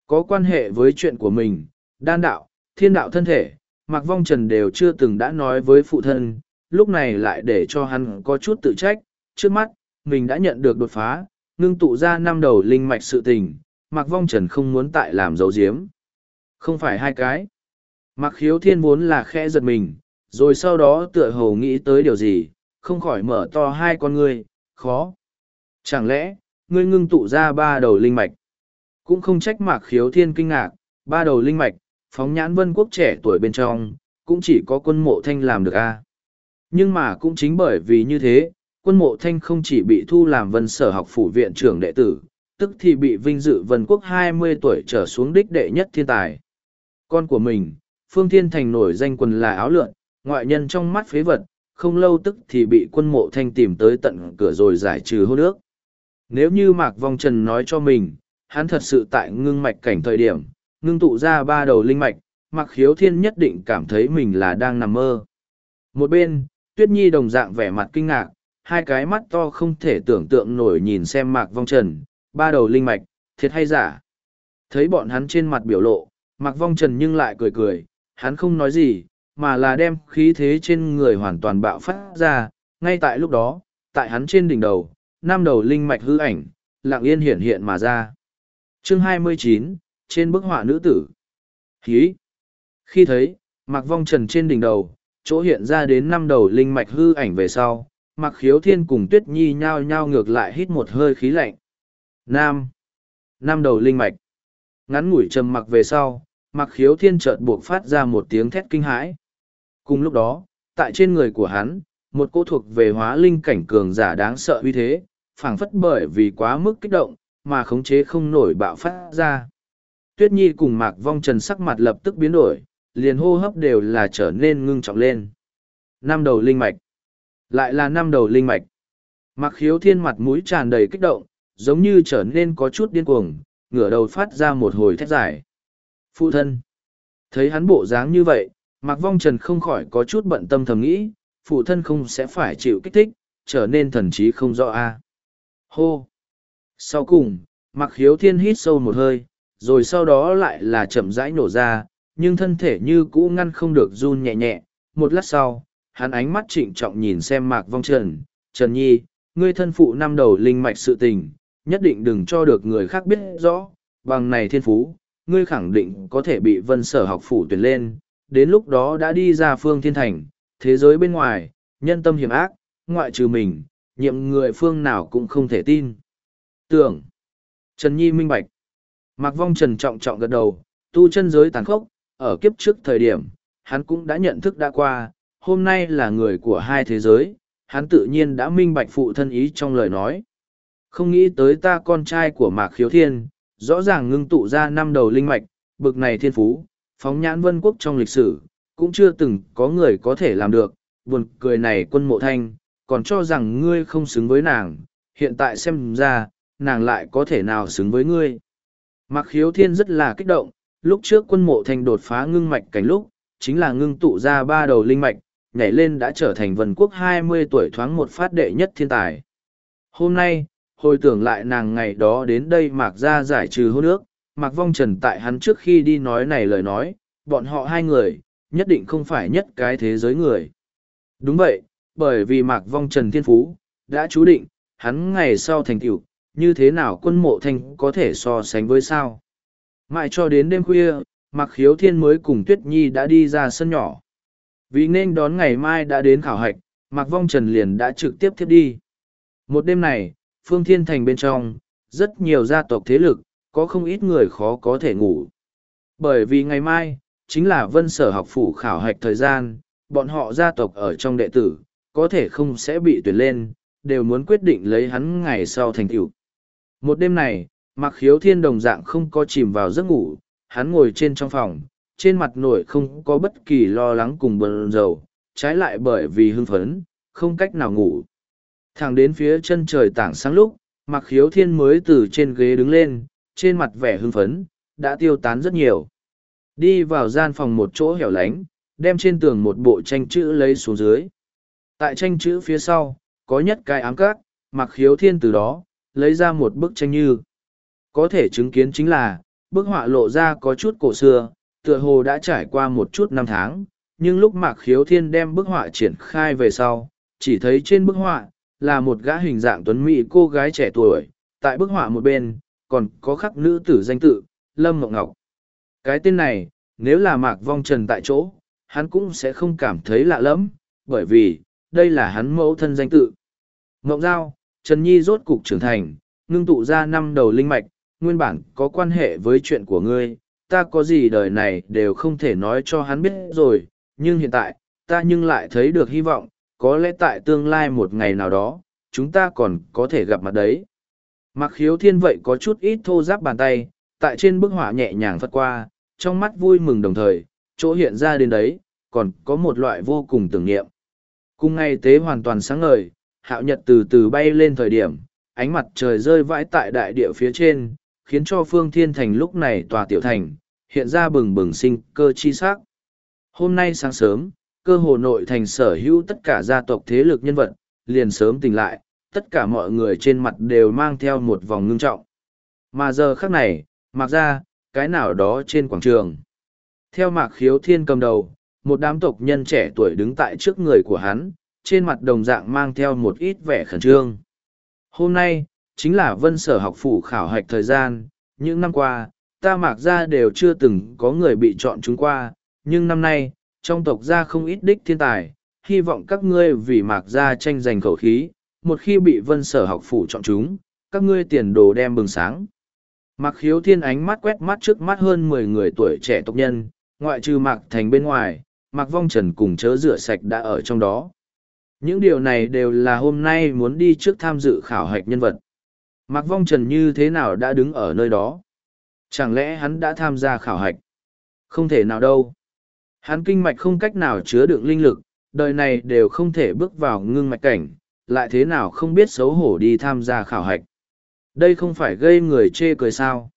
Có quan hệ với chuyện của mình, đan đạo, thiên đạo thân thể, Mạc Vong Trần đều chưa từng đã nói với phụ thân, lúc này lại để cho hắn có chút tự trách, trước mắt, mình đã nhận được đột phá, ngưng tụ ra năm đầu linh mạch sự tình, Mạc Vong Trần không muốn tại làm dấu diếm. Không phải hai cái. Mạc Khiếu Thiên vốn là khẽ giật mình, rồi sau đó tựa hồ nghĩ tới điều gì, không khỏi mở to hai con ngươi, khó. Chẳng lẽ, ngươi ngưng tụ ra ba đầu linh mạch? Cũng không trách Mạc Khiếu Thiên kinh ngạc, ba đầu linh mạch, phóng nhãn vân quốc trẻ tuổi bên trong, cũng chỉ có quân mộ thanh làm được a. Nhưng mà cũng chính bởi vì như thế, quân mộ thanh không chỉ bị thu làm vân sở học phủ viện trưởng đệ tử, tức thì bị vinh dự vân quốc hai mươi tuổi trở xuống đích đệ nhất thiên tài. Con của mình, Phương Thiên Thành nổi danh quần là áo lượn, ngoại nhân trong mắt phế vật, không lâu tức thì bị quân mộ thanh tìm tới tận cửa rồi giải trừ hôn ước. Nếu như Mạc Vong Trần nói cho mình, hắn thật sự tại ngưng mạch cảnh thời điểm, ngưng tụ ra ba đầu linh mạch, Mạc Khiếu Thiên nhất định cảm thấy mình là đang nằm mơ. Một bên, Tuyết Nhi đồng dạng vẻ mặt kinh ngạc, hai cái mắt to không thể tưởng tượng nổi nhìn xem Mạc Vong Trần, ba đầu linh mạch, thiệt hay giả. Thấy bọn hắn trên mặt biểu lộ, Mạc Vong Trần nhưng lại cười cười, hắn không nói gì, mà là đem khí thế trên người hoàn toàn bạo phát ra, ngay tại lúc đó, tại hắn trên đỉnh đầu, năm đầu linh mạch hư ảnh, lặng yên hiện hiện mà ra. Chương 29, trên bức họa nữ tử. Khí. Khi thấy, Mạc Vong Trần trên đỉnh đầu, chỗ hiện ra đến năm đầu linh mạch hư ảnh về sau, Mặc Khiếu Thiên cùng Tuyết Nhi nhao nhao ngược lại hít một hơi khí lạnh. Nam. Năm đầu linh mạch. Ngắn ngủi trầm mặc về sau, Mặc Khiếu Thiên chợt buộc phát ra một tiếng thét kinh hãi. Cùng lúc đó, tại trên người của hắn, một cô thuộc về hóa linh cảnh cường giả đáng sợ uy thế, phảng phất bởi vì quá mức kích động, mà khống chế không nổi bạo phát ra. Tuyết Nhi cùng Mạc Vong Trần sắc mặt lập tức biến đổi, liền hô hấp đều là trở nên ngưng trọng lên. Năm đầu linh mạch. Lại là năm đầu linh mạch. Mạc Khiếu Thiên mặt mũi tràn đầy kích động, giống như trở nên có chút điên cuồng, ngửa đầu phát ra một hồi thét dài. Phụ thân. Thấy hắn bộ dáng như vậy, Mạc Vong Trần không khỏi có chút bận tâm thầm nghĩ, phụ thân không sẽ phải chịu kích thích, trở nên thần trí không rõ a. Hô. Sau cùng, Mạc Khiếu Thiên hít sâu một hơi, rồi sau đó lại là chậm rãi nổ ra, nhưng thân thể như cũ ngăn không được run nhẹ nhẹ. Một lát sau, hắn ánh mắt trịnh trọng nhìn xem Mạc Vong Trần, Trần Nhi, ngươi thân phụ năm đầu linh mạch sự tình, nhất định đừng cho được người khác biết rõ, bằng này thiên phú, ngươi khẳng định có thể bị vân sở học phủ tuyển lên, đến lúc đó đã đi ra phương thiên thành, thế giới bên ngoài, nhân tâm hiểm ác, ngoại trừ mình, nhiệm người phương nào cũng không thể tin. Tưởng, Trần Nhi minh bạch, Mạc Vong Trần trọng trọng gật đầu, tu chân giới tàn khốc, ở kiếp trước thời điểm, hắn cũng đã nhận thức đã qua, hôm nay là người của hai thế giới, hắn tự nhiên đã minh bạch phụ thân ý trong lời nói. Không nghĩ tới ta con trai của Mạc Khiếu Thiên, rõ ràng ngưng tụ ra năm đầu linh mạch, bực này thiên phú, phóng nhãn vân quốc trong lịch sử, cũng chưa từng có người có thể làm được, buồn cười này quân mộ thanh, còn cho rằng ngươi không xứng với nàng, hiện tại xem ra, nàng lại có thể nào xứng với ngươi. Mạc Khiếu Thiên rất là kích động, lúc trước quân mộ thanh đột phá ngưng mạch cảnh lúc, chính là ngưng tụ ra ba đầu linh mạch, nhảy lên đã trở thành vần quốc hai mươi tuổi thoáng một phát đệ nhất thiên tài. Hôm nay, hồi tưởng lại nàng ngày đó đến đây mạc ra giải trừ hôn ước, mạc vong trần tại hắn trước khi đi nói này lời nói, bọn họ hai người, nhất định không phải nhất cái thế giới người. Đúng vậy, bởi vì mạc vong trần thiên phú, đã chú định, hắn ngày sau thành tựu như thế nào quân mộ thanh có thể so sánh với sao. Mãi cho đến đêm khuya, Mặc khiếu thiên mới cùng tuyết nhi đã đi ra sân nhỏ. Vì nên đón ngày mai đã đến khảo hạch, Mặc vong trần liền đã trực tiếp tiếp đi. Một đêm này, phương thiên thành bên trong, rất nhiều gia tộc thế lực, có không ít người khó có thể ngủ. Bởi vì ngày mai, chính là vân sở học phủ khảo hạch thời gian, bọn họ gia tộc ở trong đệ tử, có thể không sẽ bị tuyển lên, đều muốn quyết định lấy hắn ngày sau thành tựu. Một đêm này, mặc khiếu thiên đồng dạng không có chìm vào giấc ngủ, hắn ngồi trên trong phòng, trên mặt nổi không có bất kỳ lo lắng cùng bần dầu, trái lại bởi vì hưng phấn, không cách nào ngủ. Thẳng đến phía chân trời tảng sáng lúc, mặc khiếu thiên mới từ trên ghế đứng lên, trên mặt vẻ hưng phấn, đã tiêu tán rất nhiều. Đi vào gian phòng một chỗ hẻo lánh, đem trên tường một bộ tranh chữ lấy xuống dưới. Tại tranh chữ phía sau, có nhất cái ám cát, mặc khiếu thiên từ đó, lấy ra một bức tranh như. Có thể chứng kiến chính là, bức họa lộ ra có chút cổ xưa, tựa hồ đã trải qua một chút năm tháng, nhưng lúc mạc khiếu thiên đem bức họa triển khai về sau, chỉ thấy trên bức họa, là một gã hình dạng tuấn mỹ cô gái trẻ tuổi, tại bức họa một bên, còn có khắc nữ tử danh tự, Lâm Ngọc Ngọc. Cái tên này, nếu là Mạc Vong Trần tại chỗ, hắn cũng sẽ không cảm thấy lạ lắm, bởi vì, đây là hắn mẫu thân danh tự. Ngọc Giao, Trần Nhi rốt cục trưởng thành, ngưng tụ ra năm đầu linh mạch, nguyên bản có quan hệ với chuyện của ngươi, ta có gì đời này đều không thể nói cho hắn biết rồi, nhưng hiện tại, ta nhưng lại thấy được hy vọng, có lẽ tại tương lai một ngày nào đó, chúng ta còn có thể gặp mặt đấy. Mặc khiếu thiên vậy có chút ít thô giáp bàn tay, tại trên bức họa nhẹ nhàng phất qua, trong mắt vui mừng đồng thời, chỗ hiện ra đến đấy, còn có một loại vô cùng tưởng niệm. Cùng ngày tế hoàn toàn sáng ngời, hạo nhật từ từ bay lên thời điểm, ánh mặt trời rơi vãi tại đại địa phía trên, khiến cho phương thiên thành lúc này tòa tiểu thành, hiện ra bừng bừng sinh cơ chi sắc. Hôm nay sáng sớm, cơ hồ nội thành sở hữu tất cả gia tộc thế lực nhân vật, liền sớm tỉnh lại, tất cả mọi người trên mặt đều mang theo một vòng ngưng trọng. Mà giờ khắc này, mặc ra, cái nào đó trên quảng trường. Theo mạc khiếu thiên cầm đầu, một đám tộc nhân trẻ tuổi đứng tại trước người của hắn, trên mặt đồng dạng mang theo một ít vẻ khẩn trương. Hôm nay, chính là vân sở học phủ khảo hạch thời gian, những năm qua, ta mạc ra đều chưa từng có người bị chọn chúng qua, nhưng năm nay, trong tộc gia không ít đích thiên tài, hy vọng các ngươi vì mạc gia tranh giành khẩu khí, một khi bị vân sở học phủ chọn chúng, các ngươi tiền đồ đem bừng sáng. Mạc khiếu thiên ánh mắt quét mắt trước mắt hơn mười người tuổi trẻ tộc nhân, ngoại trừ mạc thành bên ngoài, mạc vong trần cùng chớ rửa sạch đã ở trong đó. Những điều này đều là hôm nay muốn đi trước tham dự khảo hạch nhân vật. Mạc vong trần như thế nào đã đứng ở nơi đó? Chẳng lẽ hắn đã tham gia khảo hạch? Không thể nào đâu. Hắn kinh mạch không cách nào chứa đựng linh lực, đời này đều không thể bước vào ngưng mạch cảnh, lại thế nào không biết xấu hổ đi tham gia khảo hạch. Đây không phải gây người chê cười sao.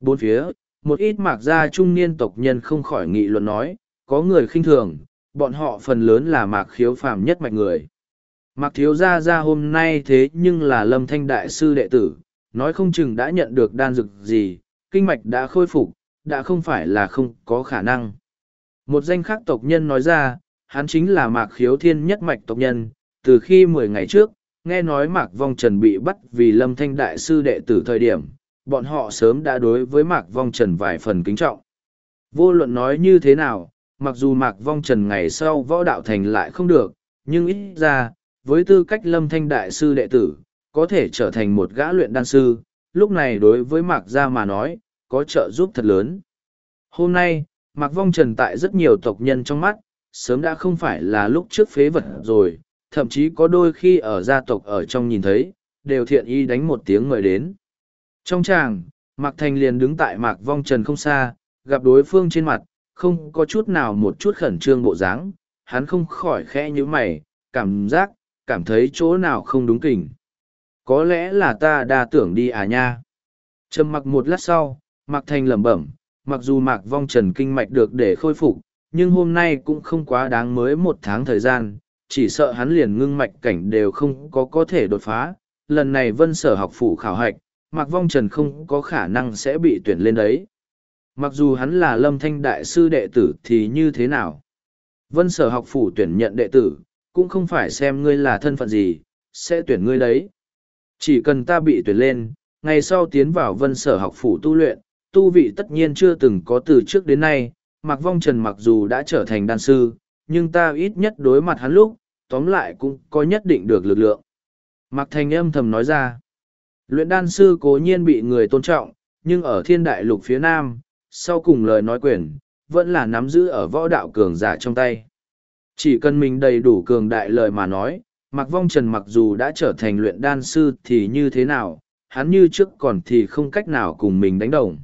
Bốn phía, một ít mạc gia trung niên tộc nhân không khỏi nghị luận nói, có người khinh thường, bọn họ phần lớn là mạc khiếu phàm nhất mạch người. Mạc thiếu gia ra hôm nay thế nhưng là lâm thanh đại sư đệ tử, nói không chừng đã nhận được đan dược gì, kinh mạch đã khôi phục, đã không phải là không có khả năng. Một danh khác tộc nhân nói ra, hắn chính là mạc khiếu thiên nhất mạch tộc nhân, từ khi mười ngày trước, nghe nói mạc vong trần bị bắt vì lâm thanh đại sư đệ tử thời điểm, bọn họ sớm đã đối với mạc vong trần vài phần kính trọng. Vô luận nói như thế nào, mặc dù mạc vong trần ngày sau võ đạo thành lại không được, nhưng ít ra, với tư cách lâm thanh đại sư đệ tử, có thể trở thành một gã luyện đan sư, lúc này đối với mạc gia mà nói, có trợ giúp thật lớn. Hôm nay, mạc vong trần tại rất nhiều tộc nhân trong mắt, sớm đã không phải là lúc trước phế vật rồi, thậm chí có đôi khi ở gia tộc ở trong nhìn thấy, đều thiện ý đánh một tiếng mời đến. Trong tràng, Mạc Thành liền đứng tại Mạc Vong Trần không xa, gặp đối phương trên mặt, không có chút nào một chút khẩn trương bộ dáng, hắn không khỏi khẽ như mày, cảm giác, cảm thấy chỗ nào không đúng kỉnh. Có lẽ là ta đa tưởng đi à nha. Trầm mặc một lát sau, Mạc Thành lẩm bẩm, mặc dù Mạc Vong Trần kinh mạch được để khôi phục, nhưng hôm nay cũng không quá đáng mới một tháng thời gian, chỉ sợ hắn liền ngưng mạch cảnh đều không có có thể đột phá. Lần này vân sở học phủ khảo hạch, Mạc Vong Trần không có khả năng sẽ bị tuyển lên đấy. Mặc dù hắn là lâm thanh đại sư đệ tử thì như thế nào? Vân sở học phủ tuyển nhận đệ tử, cũng không phải xem ngươi là thân phận gì, sẽ tuyển ngươi đấy. Chỉ cần ta bị tuyển lên, ngày sau tiến vào vân sở học phủ tu luyện, tu vị tất nhiên chưa từng có từ trước đến nay, Mạc Vong Trần mặc dù đã trở thành đan sư, nhưng ta ít nhất đối mặt hắn lúc, tóm lại cũng có nhất định được lực lượng. Mạc Thành âm thầm nói ra, luyện đan sư cố nhiên bị người tôn trọng, nhưng ở thiên đại lục phía nam, sau cùng lời nói quyền, vẫn là nắm giữ ở võ đạo cường giả trong tay. Chỉ cần mình đầy đủ cường đại lời mà nói, Mạc Vong Trần mặc dù đã trở thành luyện đan sư thì như thế nào, hắn như trước còn thì không cách nào cùng mình đánh đồng.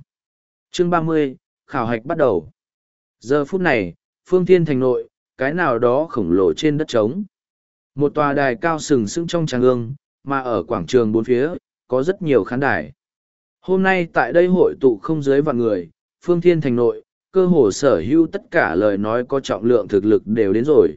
Chương ba mươi khảo hạch bắt đầu. Giờ phút này, phương thiên thành nội, cái nào đó khổng lồ trên đất trống. Một tòa đài cao sừng sững trong tràng ương, mà ở quảng trường bốn phía, có rất nhiều khán đài. Hôm nay tại đây hội tụ không dưới vạn người, phương thiên thành nội, cơ hồ sở hữu tất cả lời nói có trọng lượng thực lực đều đến rồi.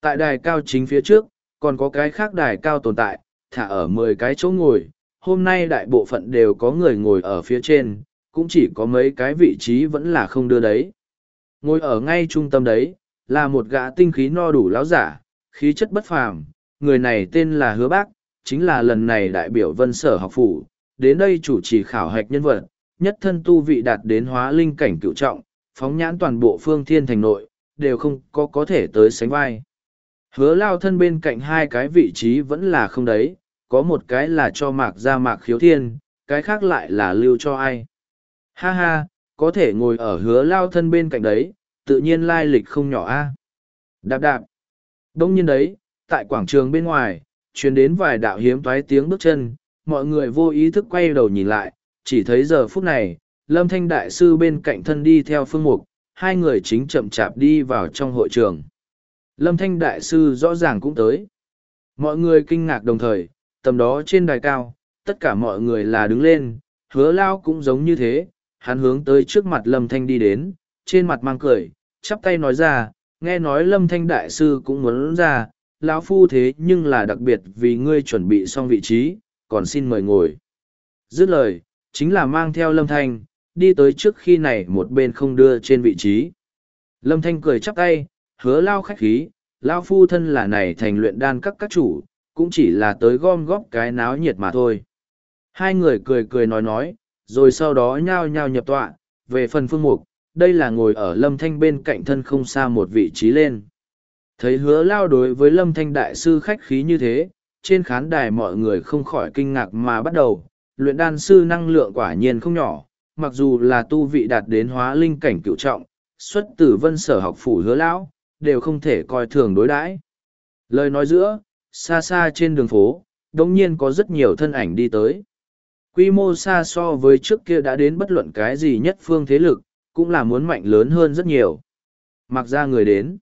Tại đài cao chính phía trước, còn có cái khác đài cao tồn tại, thả ở mười cái chỗ ngồi. Hôm nay đại bộ phận đều có người ngồi ở phía trên, cũng chỉ có mấy cái vị trí vẫn là không đưa đấy. Ngồi ở ngay trung tâm đấy, là một gã tinh khí no đủ láo giả, khí chất bất phàm, người này tên là Hứa Bác, chính là lần này đại biểu vân sở học phủ, đến đây chủ trì khảo hạch nhân vật, nhất thân tu vị đạt đến hóa linh cảnh cựu trọng, phóng nhãn toàn bộ phương thiên thành nội, đều không có có thể tới sánh vai. Hứa lao thân bên cạnh hai cái vị trí vẫn là không đấy, có một cái là cho mạc ra mạc khiếu thiên, cái khác lại là lưu cho ai. Ha ha, có thể ngồi ở hứa lao thân bên cạnh đấy, tự nhiên lai lịch không nhỏ a. Đạp đạp. Đông nhiên đấy, tại quảng trường bên ngoài, truyền đến vài đạo hiếm toái tiếng bước chân, mọi người vô ý thức quay đầu nhìn lại, chỉ thấy giờ phút này, Lâm Thanh Đại Sư bên cạnh thân đi theo phương mục, hai người chính chậm chạp đi vào trong hội trường. Lâm Thanh Đại Sư rõ ràng cũng tới. Mọi người kinh ngạc đồng thời, tầm đó trên đài cao, tất cả mọi người là đứng lên, hứa lao cũng giống như thế, hắn hướng tới trước mặt Lâm Thanh đi đến, trên mặt mang cười, chắp tay nói ra, nghe nói Lâm Thanh Đại Sư cũng muốn ra, lão phu thế nhưng là đặc biệt vì ngươi chuẩn bị xong vị trí, còn xin mời ngồi. Dứt lời, chính là mang theo Lâm Thanh, đi tới trước khi này một bên không đưa trên vị trí. Lâm Thanh cười chắp tay, hứa lao khách khí, lao phu thân là này thành luyện đan các các chủ, cũng chỉ là tới gom góp cái náo nhiệt mà thôi. Hai người cười cười nói nói, rồi sau đó nhao nhao nhập tọa, về phần phương mục, đây là ngồi ở lâm thanh bên cạnh thân không xa một vị trí lên. Thấy hứa lao đối với lâm thanh đại sư khách khí như thế, trên khán đài mọi người không khỏi kinh ngạc mà bắt đầu, luyện đan sư năng lượng quả nhiên không nhỏ, mặc dù là tu vị đạt đến hóa linh cảnh cựu trọng, xuất từ vân sở học phủ hứa lão, đều không thể coi thường đối đãi. Lời nói giữa, xa xa trên đường phố, đồng nhiên có rất nhiều thân ảnh đi tới. Quy mô xa so với trước kia đã đến bất luận cái gì nhất phương thế lực, cũng là muốn mạnh lớn hơn rất nhiều. Mặc ra người đến.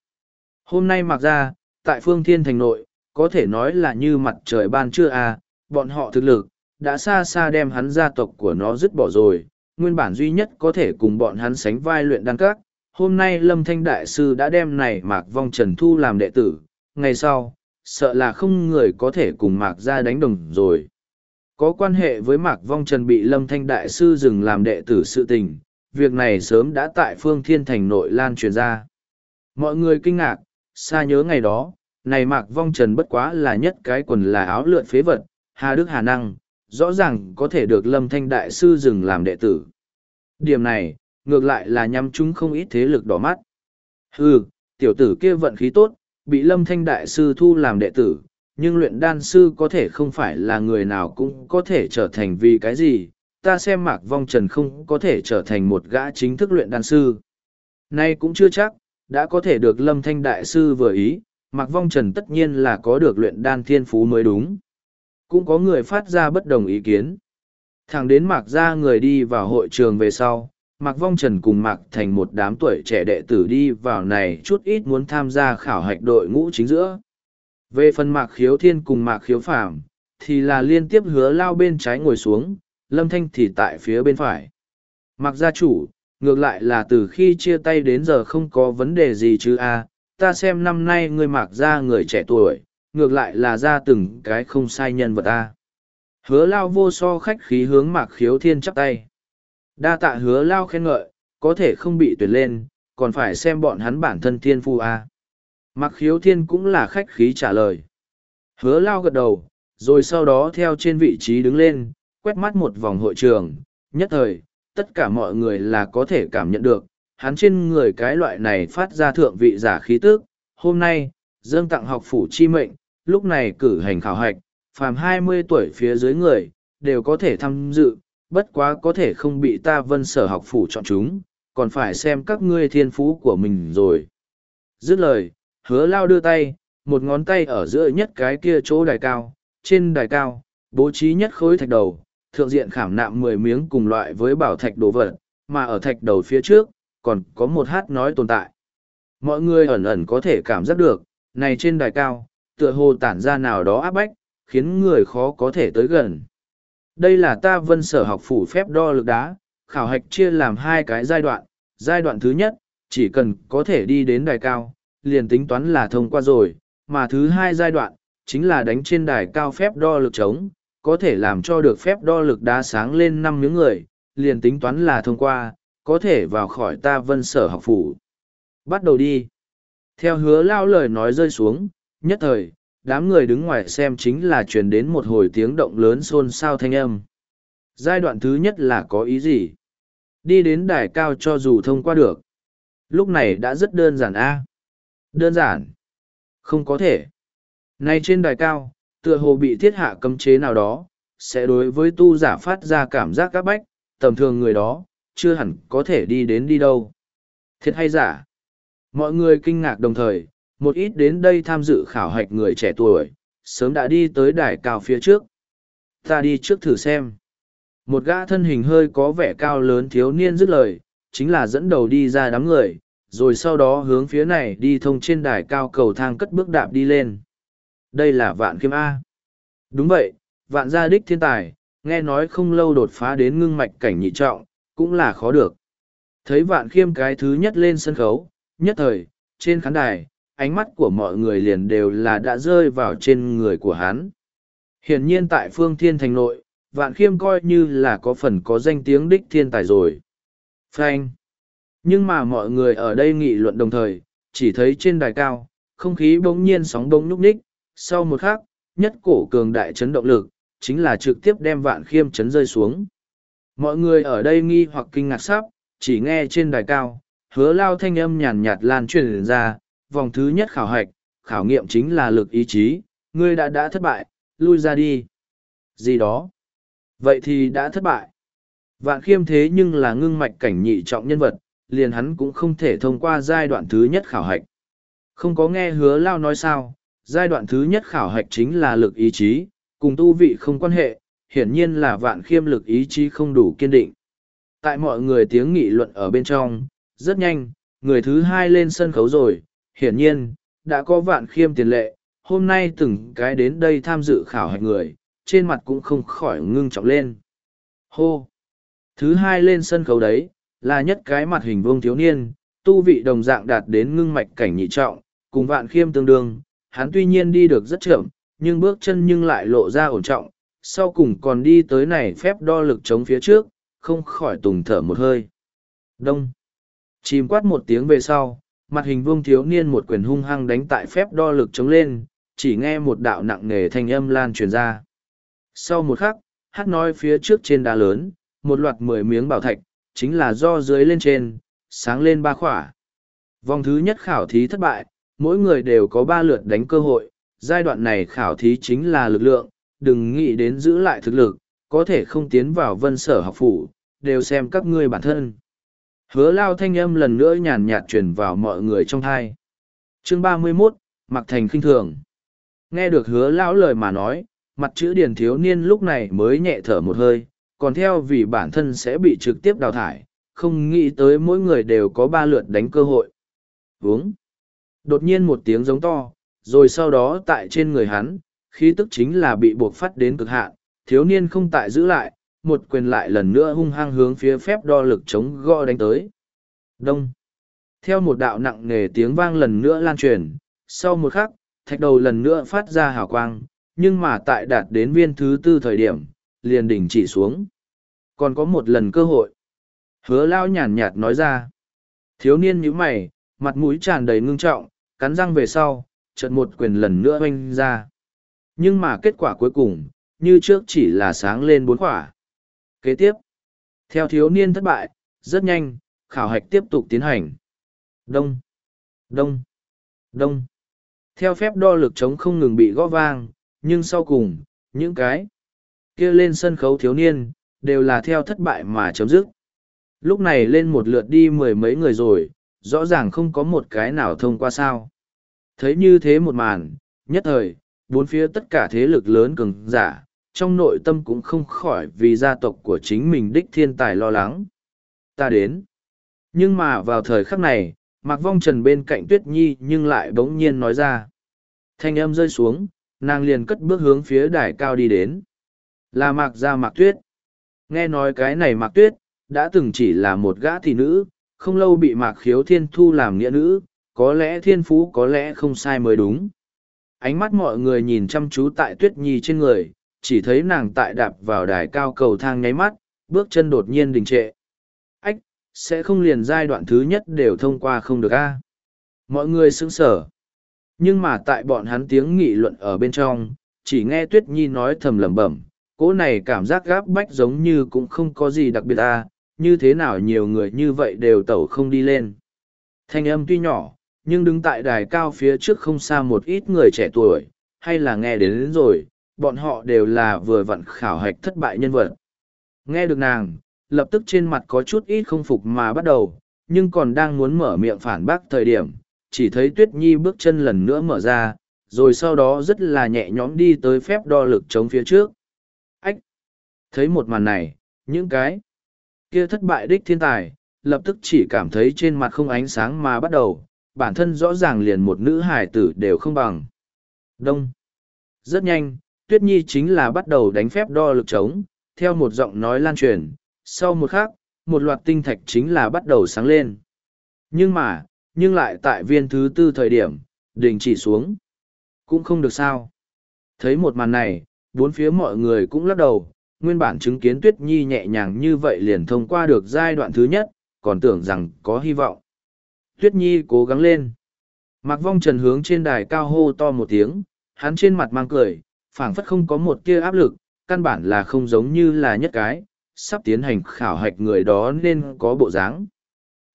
Hôm nay mặc ra, tại phương thiên thành nội, có thể nói là như mặt trời ban trưa à, bọn họ thực lực, đã xa xa đem hắn gia tộc của nó dứt bỏ rồi, nguyên bản duy nhất có thể cùng bọn hắn sánh vai luyện đan các. Hôm nay Lâm Thanh Đại Sư đã đem này Mạc Vong Trần Thu làm đệ tử, ngày sau, sợ là không người có thể cùng Mạc ra đánh đồng rồi. Có quan hệ với Mạc Vong Trần bị Lâm Thanh Đại Sư dừng làm đệ tử sự tình, việc này sớm đã tại phương thiên thành nội lan truyền ra. Mọi người kinh ngạc, xa nhớ ngày đó, này Mạc Vong Trần bất quá là nhất cái quần là áo lượn phế vật, Hà Đức Hà Năng, rõ ràng có thể được Lâm Thanh Đại Sư dừng làm đệ tử. Điểm này, ngược lại là nhắm chúng không ít thế lực đỏ mắt. Hừ, tiểu tử kia vận khí tốt, bị Lâm Thanh Đại Sư thu làm đệ tử, nhưng luyện đan sư có thể không phải là người nào cũng có thể trở thành vì cái gì, ta xem Mạc Vong Trần không có thể trở thành một gã chính thức luyện đan sư. Nay cũng chưa chắc, đã có thể được Lâm Thanh Đại Sư vừa ý, Mạc Vong Trần tất nhiên là có được luyện đan thiên phú mới đúng. Cũng có người phát ra bất đồng ý kiến. Thẳng đến Mạc ra người đi vào hội trường về sau, Mạc Vong Trần cùng Mạc Thành một đám tuổi trẻ đệ tử đi vào này chút ít muốn tham gia khảo hạch đội ngũ chính giữa. Về phần Mạc Khiếu Thiên cùng Mạc Khiếu Phạm, thì là liên tiếp hứa lao bên trái ngồi xuống, Lâm Thanh thì tại phía bên phải. Mạc gia chủ, ngược lại là từ khi chia tay đến giờ không có vấn đề gì chứ a ta xem năm nay ngươi Mạc gia người trẻ tuổi, ngược lại là ra từng cái không sai nhân vật ta. Hứa lao vô so khách khí hướng Mạc Khiếu Thiên chắp tay. Đa tạ hứa lao khen ngợi, có thể không bị tuyển lên, còn phải xem bọn hắn bản thân thiên phu a. Mặc khiếu thiên cũng là khách khí trả lời. Hứa lao gật đầu, rồi sau đó theo trên vị trí đứng lên, quét mắt một vòng hội trường, nhất thời, tất cả mọi người là có thể cảm nhận được, hắn trên người cái loại này phát ra thượng vị giả khí tức. Hôm nay, dâng tặng học phủ chi mệnh, lúc này cử hành khảo hạch, phàm hai mươi tuổi phía dưới người, đều có thể tham dự, bất quá có thể không bị ta vân sở học phủ chọn chúng, còn phải xem các ngươi thiên phú của mình rồi. Dứt lời, hứa lao đưa tay, một ngón tay ở giữa nhất cái kia chỗ đài cao, trên đài cao, bố trí nhất khối thạch đầu, thượng diện khảm nạm mười miếng cùng loại với bảo thạch đồ vật, mà ở thạch đầu phía trước, còn có một hát nói tồn tại. Mọi người ẩn ẩn có thể cảm giác được, này trên đài cao, tựa hồ tản ra nào đó áp bách, khiến người khó có thể tới gần. Đây là ta vân sở học phủ phép đo lực đá, khảo hạch chia làm hai cái giai đoạn. Giai đoạn thứ nhất, chỉ cần có thể đi đến đài cao, liền tính toán là thông qua rồi, mà thứ hai giai đoạn, chính là đánh trên đài cao phép đo lực chống, có thể làm cho được phép đo lực đá sáng lên năm miếng người, liền tính toán là thông qua, có thể vào khỏi ta vân sở học phủ. Bắt đầu đi. Theo hứa lao lời nói rơi xuống, nhất thời, đám người đứng ngoài xem chính là truyền đến một hồi tiếng động lớn xôn xao thanh âm. Giai đoạn thứ nhất là có ý gì? Đi đến đài cao cho dù thông qua được. Lúc này đã rất đơn giản a Đơn giản. Không có thể. Nay trên đài cao, tựa hồ bị thiết hạ cấm chế nào đó, sẽ đối với tu giả phát ra cảm giác các bách, tầm thường người đó, chưa hẳn có thể đi đến đi đâu. Thiệt hay giả? Mọi người kinh ngạc đồng thời, một ít đến đây tham dự khảo hạch người trẻ tuổi, sớm đã đi tới đài cao phía trước. Ta đi trước thử xem. Một gã thân hình hơi có vẻ cao lớn thiếu niên dứt lời, chính là dẫn đầu đi ra đám người, rồi sau đó hướng phía này đi thông trên đài cao cầu thang cất bước đạp đi lên. Đây là vạn khiêm A. Đúng vậy, vạn gia đích thiên tài, nghe nói không lâu đột phá đến ngưng mạch cảnh nhị trọng, cũng là khó được. Thấy vạn khiêm cái thứ nhất lên sân khấu, nhất thời, trên khán đài, ánh mắt của mọi người liền đều là đã rơi vào trên người của hắn. Hiển nhiên tại phương thiên thành nội, vạn khiêm coi như là có phần có danh tiếng đích thiên tài rồi. Frank nhưng mà mọi người ở đây nghị luận đồng thời chỉ thấy trên đài cao không khí bỗng nhiên sóng bỗng núp ních sau một khắc nhất cổ cường đại chấn động lực chính là trực tiếp đem vạn khiêm chấn rơi xuống mọi người ở đây nghi hoặc kinh ngạc sắp chỉ nghe trên đài cao hứa lao thanh âm nhàn nhạt lan truyền ra vòng thứ nhất khảo hạch khảo nghiệm chính là lực ý chí ngươi đã đã thất bại lui ra đi gì đó vậy thì đã thất bại vạn khiêm thế nhưng là ngưng mạch cảnh nhị trọng nhân vật liền hắn cũng không thể thông qua giai đoạn thứ nhất khảo hạch. Không có nghe hứa lao nói sao, giai đoạn thứ nhất khảo hạch chính là lực ý chí, cùng tu vị không quan hệ, hiển nhiên là vạn khiêm lực ý chí không đủ kiên định. Tại mọi người tiếng nghị luận ở bên trong, rất nhanh, người thứ hai lên sân khấu rồi, hiển nhiên, đã có vạn khiêm tiền lệ, hôm nay từng cái đến đây tham dự khảo hạch người, trên mặt cũng không khỏi ngưng trọng lên. Hô! Thứ hai lên sân khấu đấy, là nhất cái mặt hình vuông thiếu niên, tu vị đồng dạng đạt đến ngưng mạch cảnh nhị trọng, cùng vạn khiêm tương đương, hắn tuy nhiên đi được rất chậm, nhưng bước chân nhưng lại lộ ra ổn trọng, sau cùng còn đi tới này phép đo lực chống phía trước, không khỏi tùng thở một hơi. Đông. Chìm quát một tiếng về sau, mặt hình vuông thiếu niên một quyền hung hăng đánh tại phép đo lực chống lên, chỉ nghe một đạo nặng nề thanh âm lan truyền ra. Sau một khắc, hát nói phía trước trên đá lớn, một loạt mười miếng bảo thạch, chính là do dưới lên trên, sáng lên ba khỏa. Vòng thứ nhất khảo thí thất bại, mỗi người đều có ba lượt đánh cơ hội, giai đoạn này khảo thí chính là lực lượng, đừng nghĩ đến giữ lại thực lực, có thể không tiến vào vân sở học phủ, đều xem các ngươi bản thân. Hứa lao thanh âm lần nữa nhàn nhạt truyền vào mọi người trong thai. Chương ba mươi 31, Mặc Thành khinh thường. Nghe được hứa lão lời mà nói, mặt chữ điển thiếu niên lúc này mới nhẹ thở một hơi, còn theo vì bản thân sẽ bị trực tiếp đào thải, không nghĩ tới mỗi người đều có ba lượt đánh cơ hội. Vướng. Đột nhiên một tiếng giống to, rồi sau đó tại trên người hắn, khí tức chính là bị buộc phát đến cực hạn, thiếu niên không tại giữ lại, một quyền lại lần nữa hung hăng hướng phía phép đo lực chống gõ đánh tới. Đông. Theo một đạo nặng nề tiếng vang lần nữa lan truyền, sau một khắc, thạch đầu lần nữa phát ra hào quang, nhưng mà tại đạt đến viên thứ tư thời điểm, liền đỉnh chỉ xuống. Còn có một lần cơ hội. Hứa lao nhàn nhạt nói ra. Thiếu niên như mày, mặt mũi tràn đầy ngưng trọng, cắn răng về sau, chợt một quyền lần nữa oanh ra. Nhưng mà kết quả cuối cùng, như trước chỉ là sáng lên bốn quả. Kế tiếp, theo thiếu niên thất bại, rất nhanh, khảo hạch tiếp tục tiến hành. Đông, đông, đông. Theo phép đo lực chống không ngừng bị gõ vang, nhưng sau cùng, những cái kia lên sân khấu thiếu niên, đều là theo thất bại mà chấm dứt. Lúc này lên một lượt đi mười mấy người rồi, rõ ràng không có một cái nào thông qua sao. Thấy như thế một màn, nhất thời, bốn phía tất cả thế lực lớn cường giả, trong nội tâm cũng không khỏi vì gia tộc của chính mình đích thiên tài lo lắng. Ta đến. Nhưng mà vào thời khắc này, Mạc Vong Trần bên cạnh Tuyết Nhi nhưng lại bỗng nhiên nói ra. Thanh âm rơi xuống, nàng liền cất bước hướng phía đài cao đi đến. Là Mạc Gia Mạc Tuyết. Nghe nói cái này Mạc Tuyết, đã từng chỉ là một gã thị nữ, không lâu bị Mạc Khiếu Thiên Thu làm nghĩa nữ, có lẽ thiên phú có lẽ không sai mới đúng. Ánh mắt mọi người nhìn chăm chú tại Tuyết Nhi trên người, chỉ thấy nàng tại đạp vào đài cao cầu thang nháy mắt, bước chân đột nhiên đình trệ. Ách, sẽ không liền giai đoạn thứ nhất đều thông qua không được a Mọi người sững sở. Nhưng mà tại bọn hắn tiếng nghị luận ở bên trong, chỉ nghe Tuyết Nhi nói thầm lẩm bẩm, cỗ này cảm giác gáp bách giống như cũng không có gì đặc biệt a như thế nào nhiều người như vậy đều tẩu không đi lên. Thanh âm tuy nhỏ, nhưng đứng tại đài cao phía trước không xa một ít người trẻ tuổi, hay là nghe đến, đến rồi, bọn họ đều là vừa vặn khảo hạch thất bại nhân vật. Nghe được nàng, lập tức trên mặt có chút ít không phục mà bắt đầu, nhưng còn đang muốn mở miệng phản bác thời điểm, chỉ thấy Tuyết Nhi bước chân lần nữa mở ra, rồi sau đó rất là nhẹ nhõm đi tới phép đo lực chống phía trước. Ách! Thấy một màn này, những cái kia thất bại đích thiên tài, lập tức chỉ cảm thấy trên mặt không ánh sáng mà bắt đầu, bản thân rõ ràng liền một nữ hải tử đều không bằng. Đông! Rất nhanh, Tuyết Nhi chính là bắt đầu đánh phép đo lực trống, theo một giọng nói lan truyền, sau một khắc, một loạt tinh thạch chính là bắt đầu sáng lên. Nhưng mà, nhưng lại tại viên thứ tư thời điểm, đình chỉ xuống. Cũng không được sao. Thấy một màn này, bốn phía mọi người cũng lắc đầu, nguyên bản chứng kiến Tuyết Nhi nhẹ nhàng như vậy liền thông qua được giai đoạn thứ nhất, còn tưởng rằng có hy vọng. Tuyết Nhi cố gắng lên. Mạc Vong Trần hướng trên đài cao hô to một tiếng, hắn trên mặt mang cười, phảng phất không có một tia áp lực, căn bản là không giống như là nhất cái, sắp tiến hành khảo hạch người đó nên có bộ dáng.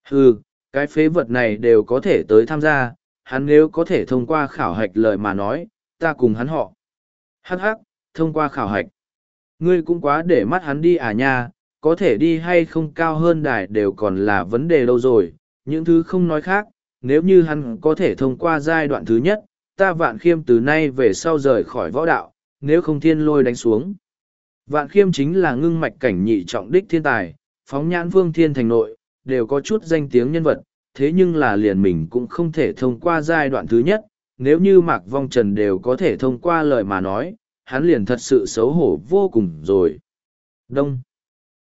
Hừ, cái phế vật này đều có thể tới tham gia, hắn nếu có thể thông qua khảo hạch lời mà nói, ta cùng hắn họ. Hắc hắc, thông qua khảo hạch. Ngươi cũng quá để mắt hắn đi à nha, có thể đi hay không cao hơn đài đều còn là vấn đề lâu rồi, những thứ không nói khác, nếu như hắn có thể thông qua giai đoạn thứ nhất, ta vạn khiêm từ nay về sau rời khỏi võ đạo, nếu không thiên lôi đánh xuống. Vạn khiêm chính là ngưng mạch cảnh nhị trọng đích thiên tài, phóng nhãn vương thiên thành nội, đều có chút danh tiếng nhân vật, thế nhưng là liền mình cũng không thể thông qua giai đoạn thứ nhất, nếu như Mạc Vong Trần đều có thể thông qua lời mà nói, hắn liền thật sự xấu hổ vô cùng rồi. Đông.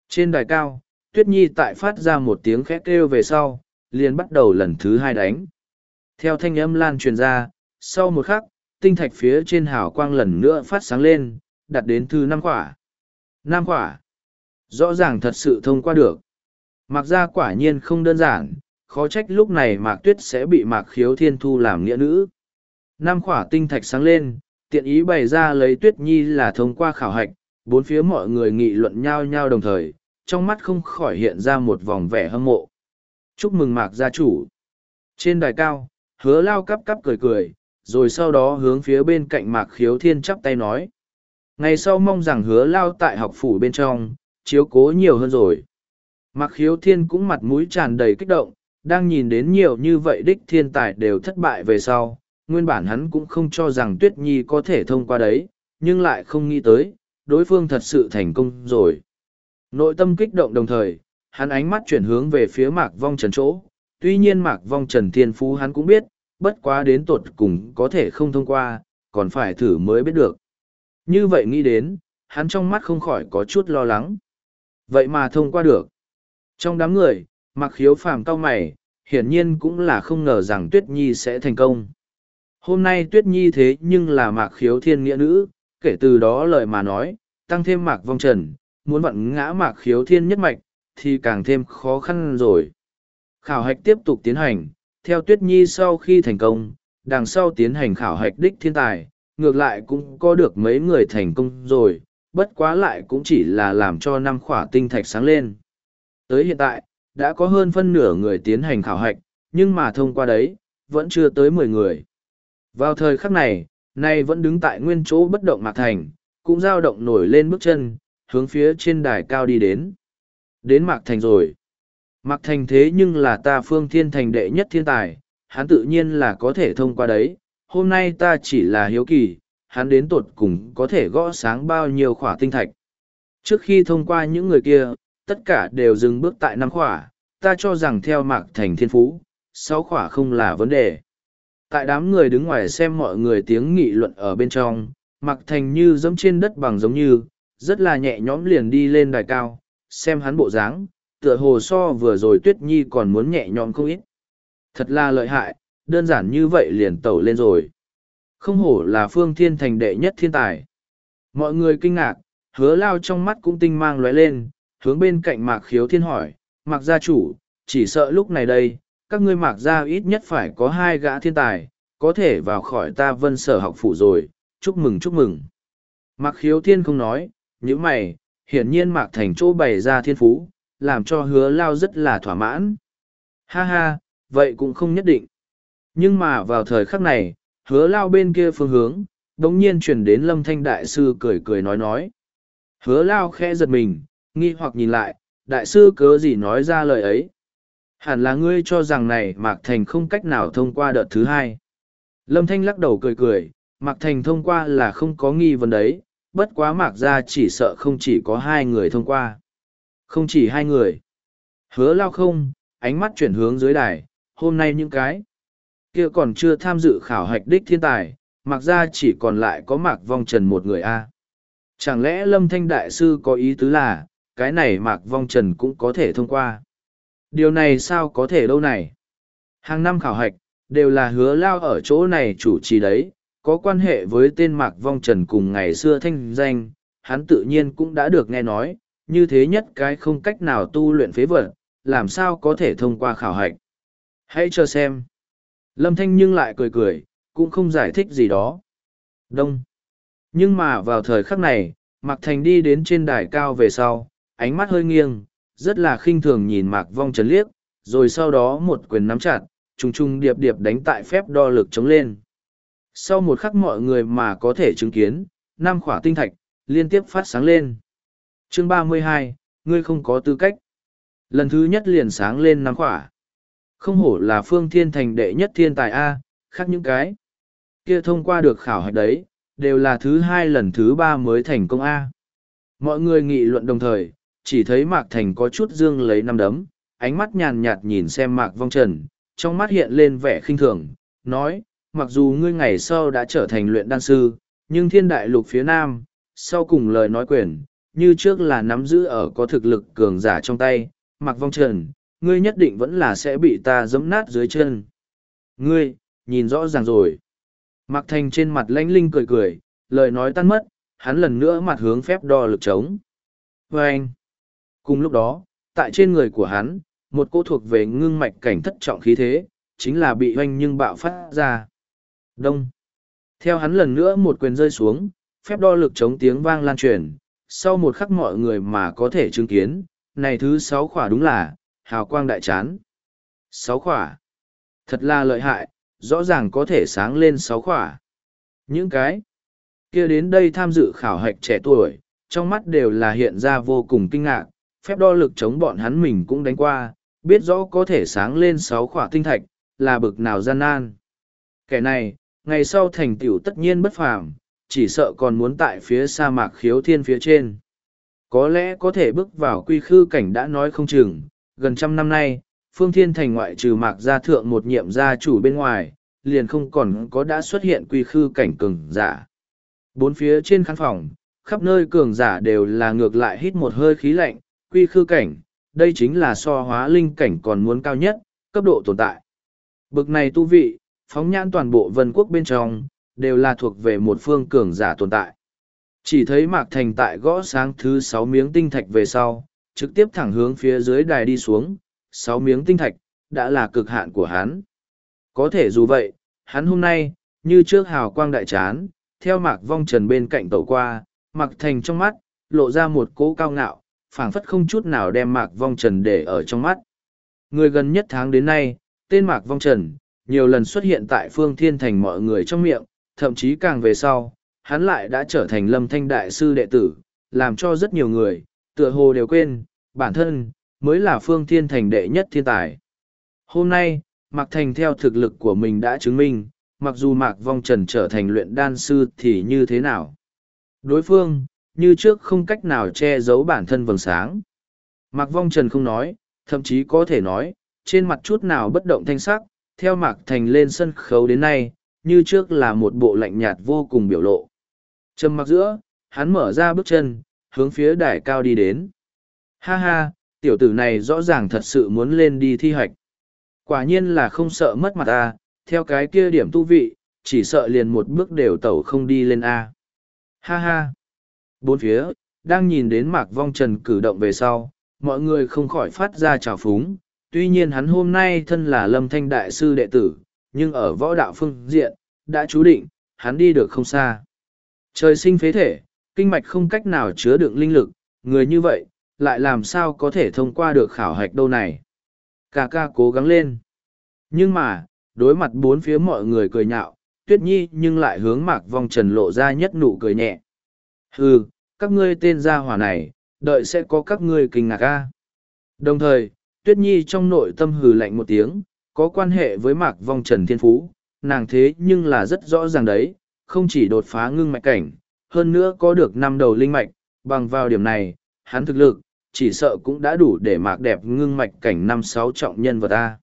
Trên đài cao, Tuyết Nhi tại phát ra một tiếng khét kêu về sau, liền bắt đầu lần thứ hai đánh. Theo thanh âm lan truyền ra, sau một khắc, tinh thạch phía trên hào quang lần nữa phát sáng lên, đặt đến thứ năm quả. Năm quả. Rõ ràng thật sự thông qua được. Mặc gia quả nhiên không đơn giản, khó trách lúc này Mạc Tuyết sẽ bị Mạc Khiếu Thiên Thu làm nghĩa nữ. Năm quả tinh thạch sáng lên, tiện ý bày ra lấy Tuyết Nhi là thông qua khảo hạch, bốn phía mọi người nghị luận nhau nhau đồng thời, trong mắt không khỏi hiện ra một vòng vẻ hâm mộ. Chúc mừng Mạc gia chủ. Trên đài cao, hứa lao cắp cắp cười cười, rồi sau đó hướng phía bên cạnh Mạc Khiếu Thiên chắp tay nói. Ngày sau mong rằng hứa lao tại học phủ bên trong, chiếu cố nhiều hơn rồi. Mạc Khiếu Thiên cũng mặt mũi tràn đầy kích động, đang nhìn đến nhiều như vậy đích thiên tài đều thất bại về sau. Nguyên bản hắn cũng không cho rằng Tuyết Nhi có thể thông qua đấy, nhưng lại không nghĩ tới, đối phương thật sự thành công rồi. Nội tâm kích động đồng thời, hắn ánh mắt chuyển hướng về phía mạc vong trần chỗ. Tuy nhiên mạc vong trần thiên phú hắn cũng biết, bất quá đến tột cùng có thể không thông qua, còn phải thử mới biết được. Như vậy nghĩ đến, hắn trong mắt không khỏi có chút lo lắng. Vậy mà thông qua được. Trong đám người, mặc khiếu phàm cao mày, hiển nhiên cũng là không ngờ rằng Tuyết Nhi sẽ thành công. Hôm nay Tuyết Nhi thế nhưng là mạc khiếu thiên nghĩa nữ, kể từ đó lời mà nói, tăng thêm mạc vong trần, muốn vặn ngã mạc khiếu thiên nhất mạch, thì càng thêm khó khăn rồi. Khảo hạch tiếp tục tiến hành, theo Tuyết Nhi sau khi thành công, đằng sau tiến hành khảo hạch đích thiên tài, ngược lại cũng có được mấy người thành công rồi, bất quá lại cũng chỉ là làm cho năm khỏa tinh thạch sáng lên. Tới hiện tại, đã có hơn phân nửa người tiến hành khảo hạch, nhưng mà thông qua đấy, vẫn chưa tới mười người. Vào thời khắc này, nay vẫn đứng tại nguyên chỗ bất động Mạc Thành, cũng dao động nổi lên bước chân, hướng phía trên đài cao đi đến. Đến Mạc Thành rồi. Mặc Thành thế nhưng là ta phương thiên thành đệ nhất thiên tài, hắn tự nhiên là có thể thông qua đấy. Hôm nay ta chỉ là hiếu kỳ, hắn đến tột cùng có thể gõ sáng bao nhiêu khỏa tinh thạch. Trước khi thông qua những người kia, tất cả đều dừng bước tại năm khỏa, ta cho rằng theo Mạc Thành thiên phú, sáu khỏa không là vấn đề. Tại đám người đứng ngoài xem mọi người tiếng nghị luận ở bên trong, Mạc Thành như dẫm trên đất bằng giống như, rất là nhẹ nhõm liền đi lên đài cao, xem hắn bộ dáng, tựa hồ so vừa rồi Tuyết Nhi còn muốn nhẹ nhõm không ít. Thật là lợi hại, đơn giản như vậy liền tẩu lên rồi. Không hổ là phương thiên thành đệ nhất thiên tài. Mọi người kinh ngạc, hứa lao trong mắt cũng tinh mang lóe lên, hướng bên cạnh mạc khiếu thiên hỏi, mạc gia chủ, chỉ sợ lúc này đây, các ngươi mạc gia ít nhất phải có hai gã thiên tài, có thể vào khỏi ta vân sở học phủ rồi, chúc mừng chúc mừng. Mạc khiếu thiên không nói, những mày, hiển nhiên mạc thành chỗ bày ra thiên phú, làm cho hứa lao rất là thỏa mãn. Ha ha, vậy cũng không nhất định. Nhưng mà vào thời khắc này, hứa lao bên kia phương hướng, đống nhiên chuyển đến lâm thanh đại sư cười cười nói nói. Hứa lao khẽ giật mình, nghi hoặc nhìn lại, đại sư cớ gì nói ra lời ấy. Hẳn là ngươi cho rằng này Mạc Thành không cách nào thông qua đợt thứ hai. Lâm Thanh lắc đầu cười cười, Mạc Thành thông qua là không có nghi vấn đấy, bất quá Mạc ra chỉ sợ không chỉ có hai người thông qua. Không chỉ hai người. Hứa lao không, ánh mắt chuyển hướng dưới đài, hôm nay những cái kia còn chưa tham dự khảo hạch đích thiên tài, mặc ra chỉ còn lại có mạc vong trần một người a Chẳng lẽ lâm thanh đại sư có ý tứ là, cái này mạc vong trần cũng có thể thông qua. Điều này sao có thể đâu này? Hàng năm khảo hạch, đều là hứa lao ở chỗ này chủ trì đấy, có quan hệ với tên mạc vong trần cùng ngày xưa thanh danh, hắn tự nhiên cũng đã được nghe nói, như thế nhất cái không cách nào tu luyện phế vật, làm sao có thể thông qua khảo hạch. Hãy cho xem. Lâm Thanh nhưng lại cười cười, cũng không giải thích gì đó. Đông. Nhưng mà vào thời khắc này, Mạc Thành đi đến trên đài cao về sau, ánh mắt hơi nghiêng, rất là khinh thường nhìn Mạc Vong Trấn liếc, rồi sau đó một quyền nắm chặt, trùng trùng điệp điệp đánh tại phép đo lực chống lên. Sau một khắc mọi người mà có thể chứng kiến, năm khỏa tinh thạch, liên tiếp phát sáng lên. Chương ba mươi hai, ngươi không có tư cách. Lần thứ nhất liền sáng lên nắm khỏa. Không hổ là phương thiên thành đệ nhất thiên tài A, khác những cái. Kia thông qua được khảo hạch đấy, đều là thứ hai lần thứ ba mới thành công A. Mọi người nghị luận đồng thời, chỉ thấy Mạc Thành có chút dương lấy năm đấm, ánh mắt nhàn nhạt nhìn xem Mạc Vong Trần, trong mắt hiện lên vẻ khinh thường, nói, mặc dù ngươi ngày sau đã trở thành luyện đan sư, nhưng thiên đại lục phía nam, sau cùng lời nói quyền, như trước là nắm giữ ở có thực lực cường giả trong tay, mặc vong trần, ngươi nhất định vẫn là sẽ bị ta giẫm nát dưới chân. Ngươi, nhìn rõ ràng rồi. Mặc thành trên mặt lãnh linh cười cười, lời nói tan mất, hắn lần nữa mặt hướng phép đo lực trống. Và anh, cùng lúc đó, tại trên người của hắn, một cô thuộc về ngưng mạch cảnh thất trọng khí thế, chính là bị hoanh nhưng bạo phát ra. Đông. Theo hắn lần nữa một quyền rơi xuống, phép đo lực chống tiếng vang lan truyền, sau một khắc mọi người mà có thể chứng kiến, này thứ sáu khỏa đúng là, hào quang đại chán. Sáu khỏa. Thật là lợi hại, rõ ràng có thể sáng lên sáu khỏa. Những cái kia đến đây tham dự khảo hạch trẻ tuổi, trong mắt đều là hiện ra vô cùng kinh ngạc, phép đo lực chống bọn hắn mình cũng đánh qua, biết rõ có thể sáng lên sáu khỏa tinh thạch, là bực nào gian nan. Kẻ này, ngày sau thành tựu tất nhiên bất phàm, chỉ sợ còn muốn tại phía sa mạc khiếu thiên phía trên. Có lẽ có thể bước vào quy khư cảnh đã nói không chừng, gần trăm năm nay, phương thiên thành ngoại trừ mạc gia thượng một nhiệm gia chủ bên ngoài, liền không còn có đã xuất hiện quy khư cảnh cường giả. Bốn phía trên khán phòng, khắp nơi cường giả đều là ngược lại hít một hơi khí lạnh, quy khư cảnh, đây chính là so hóa linh cảnh còn muốn cao nhất, cấp độ tồn tại. Bực này tu vị, phóng nhãn toàn bộ vân quốc bên trong, đều là thuộc về một phương cường giả tồn tại. Chỉ thấy Mạc Thành tại gõ sáng thứ sáu miếng tinh thạch về sau, trực tiếp thẳng hướng phía dưới đài đi xuống, sáu miếng tinh thạch, đã là cực hạn của hắn. Có thể dù vậy, hắn hôm nay, như trước hào quang đại chán, theo Mạc Vong Trần bên cạnh tẩu qua, Mạc Thành trong mắt, lộ ra một cỗ cao ngạo, phảng phất không chút nào đem Mạc Vong Trần để ở trong mắt. Người gần nhất tháng đến nay, tên Mạc Vong Trần, nhiều lần xuất hiện tại phương thiên thành mọi người trong miệng, thậm chí càng về sau, hắn lại đã trở thành lâm thanh đại sư đệ tử, làm cho rất nhiều người, tựa hồ đều quên, bản thân, mới là phương thiên thành đệ nhất thiên tài. Hôm nay, Mạc Thành theo thực lực của mình đã chứng minh, mặc dù Mạc Vong Trần trở thành luyện đan sư thì như thế nào. Đối phương, như trước không cách nào che giấu bản thân vầng sáng. Mạc Vong Trần không nói, thậm chí có thể nói, trên mặt chút nào bất động thanh sắc, theo Mạc Thành lên sân khấu đến nay, như trước là một bộ lạnh nhạt vô cùng biểu lộ. Trầm mặc giữa, hắn mở ra bước chân, hướng phía đài cao đi đến. Ha ha, tiểu tử này rõ ràng thật sự muốn lên đi thi hoạch. Quả nhiên là không sợ mất mặt ta, theo cái kia điểm tu vị, chỉ sợ liền một bước đều tẩu không đi lên A. Ha ha. Bốn phía, đang nhìn đến mạc vong trần cử động về sau, mọi người không khỏi phát ra trào phúng. Tuy nhiên hắn hôm nay thân là lâm thanh đại sư đệ tử, nhưng ở võ đạo phương diện, đã chú định, hắn đi được không xa. Trời sinh phế thể, kinh mạch không cách nào chứa đựng linh lực, người như vậy, lại làm sao có thể thông qua được khảo hạch đâu này. Cà ca cố gắng lên. Nhưng mà, đối mặt bốn phía mọi người cười nhạo, tuyết nhi nhưng lại hướng mạc vong trần lộ ra nhất nụ cười nhẹ. Hừ, các ngươi tên gia hỏa này, đợi sẽ có các ngươi kinh ngạc ca. Đồng thời, tuyết nhi trong nội tâm hừ lạnh một tiếng, có quan hệ với mạc vong trần thiên phú, nàng thế nhưng là rất rõ ràng đấy, không chỉ đột phá ngưng mạch cảnh, hơn nữa có được năm đầu linh mạch, bằng vào điểm này, hắn thực lực, chỉ sợ cũng đã đủ để mạc đẹp ngưng mạch cảnh năm sáu trọng nhân vật ta.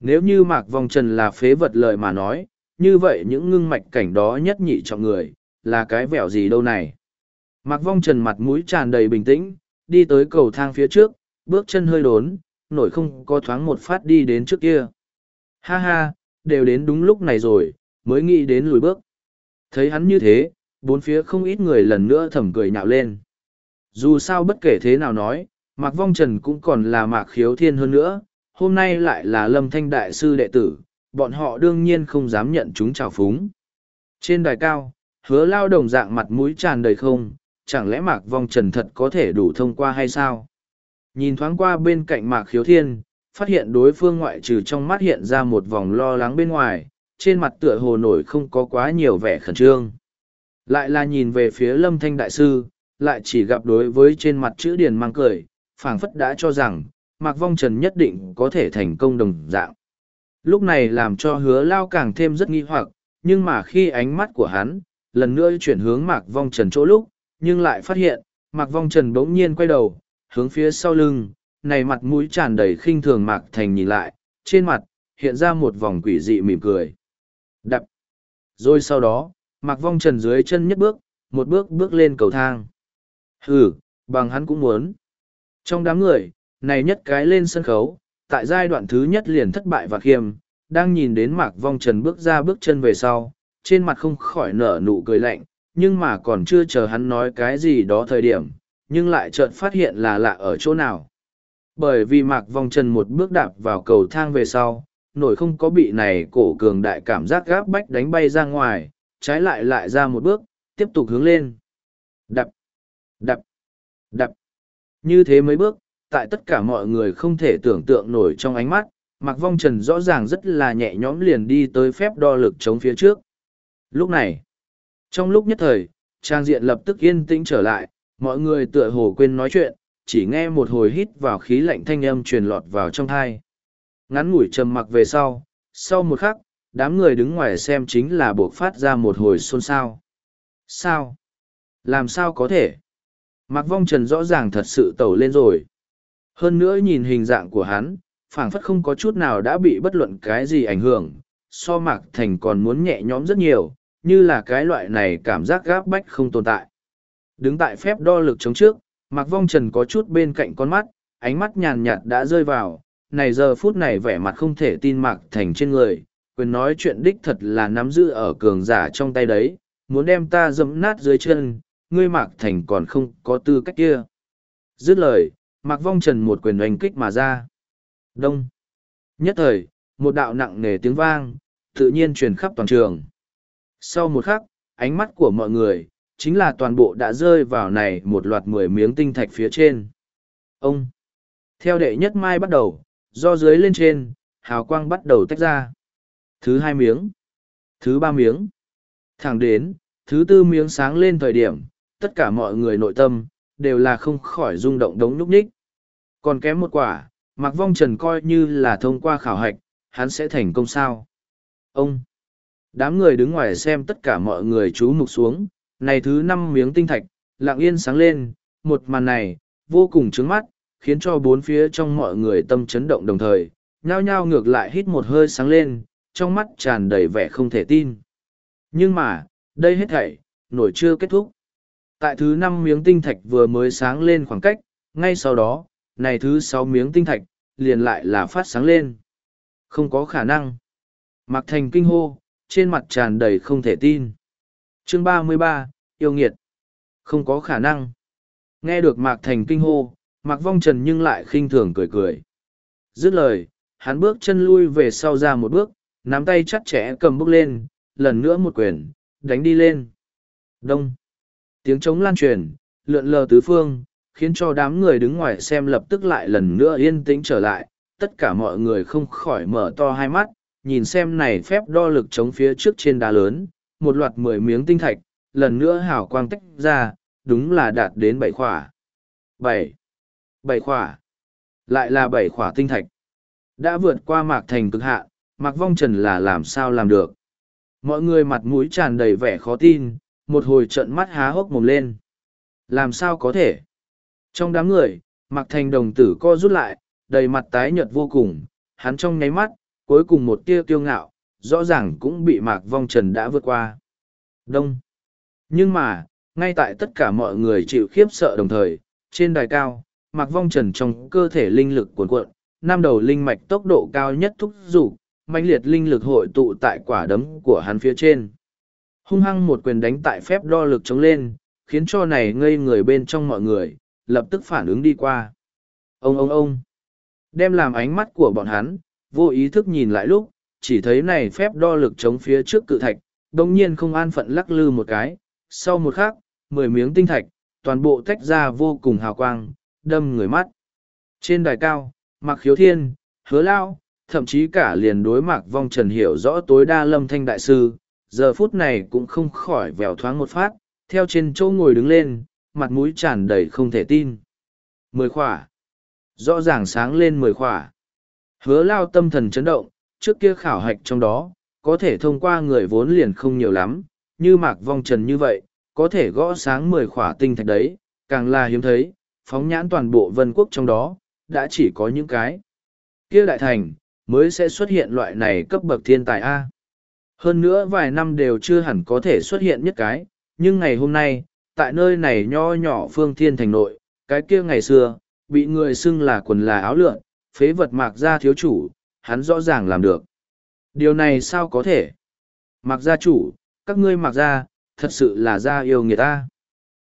Nếu như mạc vong trần là phế vật lời mà nói, như vậy những ngưng mạch cảnh đó nhất nhị trọng người, là cái vẻo gì đâu này. Mạc vong trần mặt mũi tràn đầy bình tĩnh, đi tới cầu thang phía trước, bước chân hơi đốn, nổi không có thoáng một phát đi đến trước kia. Ha ha, đều đến đúng lúc này rồi, mới nghĩ đến lùi bước. Thấy hắn như thế, bốn phía không ít người lần nữa thầm cười nhạo lên. Dù sao bất kể thế nào nói, Mạc Vong Trần cũng còn là Mạc Khiếu Thiên hơn nữa, hôm nay lại là Lâm Thanh Đại Sư đệ tử, bọn họ đương nhiên không dám nhận chúng trào phúng. Trên đài cao, hứa lao đồng dạng mặt mũi tràn đầy không, chẳng lẽ Mạc Vong Trần thật có thể đủ thông qua hay sao? Nhìn thoáng qua bên cạnh Mạc Khiếu Thiên, phát hiện đối phương ngoại trừ trong mắt hiện ra một vòng lo lắng bên ngoài, trên mặt tựa hồ nổi không có quá nhiều vẻ khẩn trương. Lại là nhìn về phía lâm thanh đại sư, lại chỉ gặp đối với trên mặt chữ điền mang cười, phảng phất đã cho rằng, Mạc Vong Trần nhất định có thể thành công đồng dạng. Lúc này làm cho hứa lao càng thêm rất nghi hoặc, nhưng mà khi ánh mắt của hắn, lần nữa chuyển hướng Mạc Vong Trần chỗ lúc, nhưng lại phát hiện, Mạc Vong Trần bỗng nhiên quay đầu, hướng phía sau lưng, này mặt mũi tràn đầy khinh thường Mạc Thành nhìn lại, trên mặt, hiện ra một vòng quỷ dị mỉm cười. Đập. Rồi sau đó, mặc vong trần dưới chân nhất bước, một bước bước lên cầu thang. Hừ, bằng hắn cũng muốn. Trong đám người, này nhất cái lên sân khấu, tại giai đoạn thứ nhất liền thất bại và khiêm, đang nhìn đến mạc vong trần bước ra bước chân về sau, trên mặt không khỏi nở nụ cười lạnh, nhưng mà còn chưa chờ hắn nói cái gì đó thời điểm, nhưng lại chợt phát hiện là lạ ở chỗ nào. Bởi vì mạc vong trần một bước đạp vào cầu thang về sau, nổi không có bị này cổ cường đại cảm giác gáp bách đánh bay ra ngoài, trái lại lại ra một bước, tiếp tục hướng lên. Đập, đập, đập. Như thế mấy bước, tại tất cả mọi người không thể tưởng tượng nổi trong ánh mắt, Mạc Vong Trần rõ ràng rất là nhẹ nhõm liền đi tới phép đo lực chống phía trước. Lúc này, trong lúc nhất thời, trang diện lập tức yên tĩnh trở lại, mọi người tựa hồ quên nói chuyện, chỉ nghe một hồi hít vào khí lạnh thanh âm truyền lọt vào trong thai. Ngắn ngủi trầm mặc về sau, sau một khắc, đám người đứng ngoài xem chính là buộc phát ra một hồi xôn xao. Sao? Làm sao có thể? Mạc Vong Trần rõ ràng thật sự tẩu lên rồi. Hơn nữa nhìn hình dạng của hắn, phảng phất không có chút nào đã bị bất luận cái gì ảnh hưởng, so Mạc Thành còn muốn nhẹ nhõm rất nhiều, như là cái loại này cảm giác gáp bách không tồn tại. Đứng tại phép đo lực chống trước, Mạc Vong Trần có chút bên cạnh con mắt, ánh mắt nhàn nhạt đã rơi vào, này giờ phút này vẻ mặt không thể tin Mạc Thành trên người, quyền nói chuyện đích thật là nắm giữ ở cường giả trong tay đấy, muốn đem ta dẫm nát dưới chân, ngươi Mạc Thành còn không có tư cách kia. Dứt lời, Mạc Vong Trần một quyền oanh kích mà ra. Đông. Nhất thời, một đạo nặng nề tiếng vang, tự nhiên truyền khắp toàn trường. Sau một khắc, ánh mắt của mọi người, chính là toàn bộ đã rơi vào này một loạt mười miếng tinh thạch phía trên. Ông. Theo đệ nhất mai bắt đầu, do dưới lên trên, hào quang bắt đầu tách ra. Thứ hai miếng. Thứ ba miếng. Thẳng đến, thứ tư miếng sáng lên thời điểm, tất cả mọi người nội tâm, đều là không khỏi rung động đống núp ních. Còn kém một quả, Mạc Vong Trần coi như là thông qua khảo hạch, hắn sẽ thành công sao. Ông! Đám người đứng ngoài xem tất cả mọi người chú mục xuống, này thứ năm miếng tinh thạch, lặng yên sáng lên, một màn này, vô cùng trướng mắt, khiến cho bốn phía trong mọi người tâm chấn động đồng thời, nhao nhao ngược lại hít một hơi sáng lên, trong mắt tràn đầy vẻ không thể tin. Nhưng mà, đây hết thảy, nổi chưa kết thúc. Tại thứ năm miếng tinh thạch vừa mới sáng lên khoảng cách, ngay sau đó, này thứ sáu miếng tinh thạch, liền lại là phát sáng lên. Không có khả năng. mặc Thành kinh hô, trên mặt tràn đầy không thể tin. Chương ba mươi ba yêu nghiệt. Không có khả năng. Nghe được Mạc Thành kinh hô, Mạc Vong Trần nhưng lại khinh thường cười cười. Dứt lời, hắn bước chân lui về sau ra một bước, nắm tay chặt chẽ cầm bước lên, lần nữa một quyền, đánh đi lên. Đông. Tiếng trống lan truyền, lượn lờ tứ phương, khiến cho đám người đứng ngoài xem lập tức lại lần nữa yên tĩnh trở lại. Tất cả mọi người không khỏi mở to hai mắt, nhìn xem này phép đo lực chống phía trước trên đá lớn, một loạt mười miếng tinh thạch, lần nữa hào quang tách ra, đúng là đạt đến bảy khỏa. Bảy. Bảy khỏa. Lại là bảy khỏa tinh thạch. Đã vượt qua mạc thành cực hạ, mạc vong trần là làm sao làm được. Mọi người mặt mũi tràn đầy vẻ khó tin, một hồi trận mắt há hốc mồm lên. Làm sao có thể? Trong đám người, Mạc Thành đồng tử co rút lại, đầy mặt tái nhợt vô cùng, hắn trong nháy mắt, cuối cùng một tia kiêu ngạo, rõ ràng cũng bị Mạc Vong Trần đã vượt qua. Đông. Nhưng mà, ngay tại tất cả mọi người chịu khiếp sợ đồng thời, trên đài cao, Mạc Vong Trần trong cơ thể linh lực cuồn cuộn, năm đầu linh mạch tốc độ cao nhất thúc dục mãnh liệt linh lực hội tụ tại quả đấm của hắn phía trên. Hung hăng một quyền đánh tại phép đo lực chống lên, khiến cho này ngây người bên trong mọi người, lập tức phản ứng đi qua. Ông ông ông! Đem làm ánh mắt của bọn hắn, vô ý thức nhìn lại lúc, chỉ thấy này phép đo lực chống phía trước cự thạch, đồng nhiên không an phận lắc lư một cái, sau một khắc, mười miếng tinh thạch, toàn bộ tách ra vô cùng hào quang, đâm người mắt. Trên đài cao, Mạc Khiếu Thiên, Hứa Lao, thậm chí cả liền đối Mạc Vong Trần hiểu rõ tối đa lâm thanh đại sư, giờ phút này cũng không khỏi vèo thoáng một phát, theo trên chỗ ngồi đứng lên, mặt mũi tràn đầy không thể tin. Mười khỏa. Rõ ràng sáng lên mười khỏa. Hứa lao tâm thần chấn động, trước kia khảo hạch trong đó, có thể thông qua người vốn liền không nhiều lắm, như mạc vong trần như vậy, có thể gõ sáng mười khỏa tinh thạch đấy, càng là hiếm thấy, phóng nhãn toàn bộ vân quốc trong đó, đã chỉ có những cái. kia đại thành, mới sẽ xuất hiện loại này cấp bậc thiên tài A. Hơn nữa vài năm đều chưa hẳn có thể xuất hiện nhất cái, nhưng ngày hôm nay, tại nơi này nho nhỏ phương thiên thành nội, cái kia ngày xưa, bị người xưng là quần là áo lượn, phế vật mạc gia thiếu chủ, hắn rõ ràng làm được. Điều này sao có thể? Mạc gia chủ, các ngươi mạc gia, thật sự là gia yêu người ta.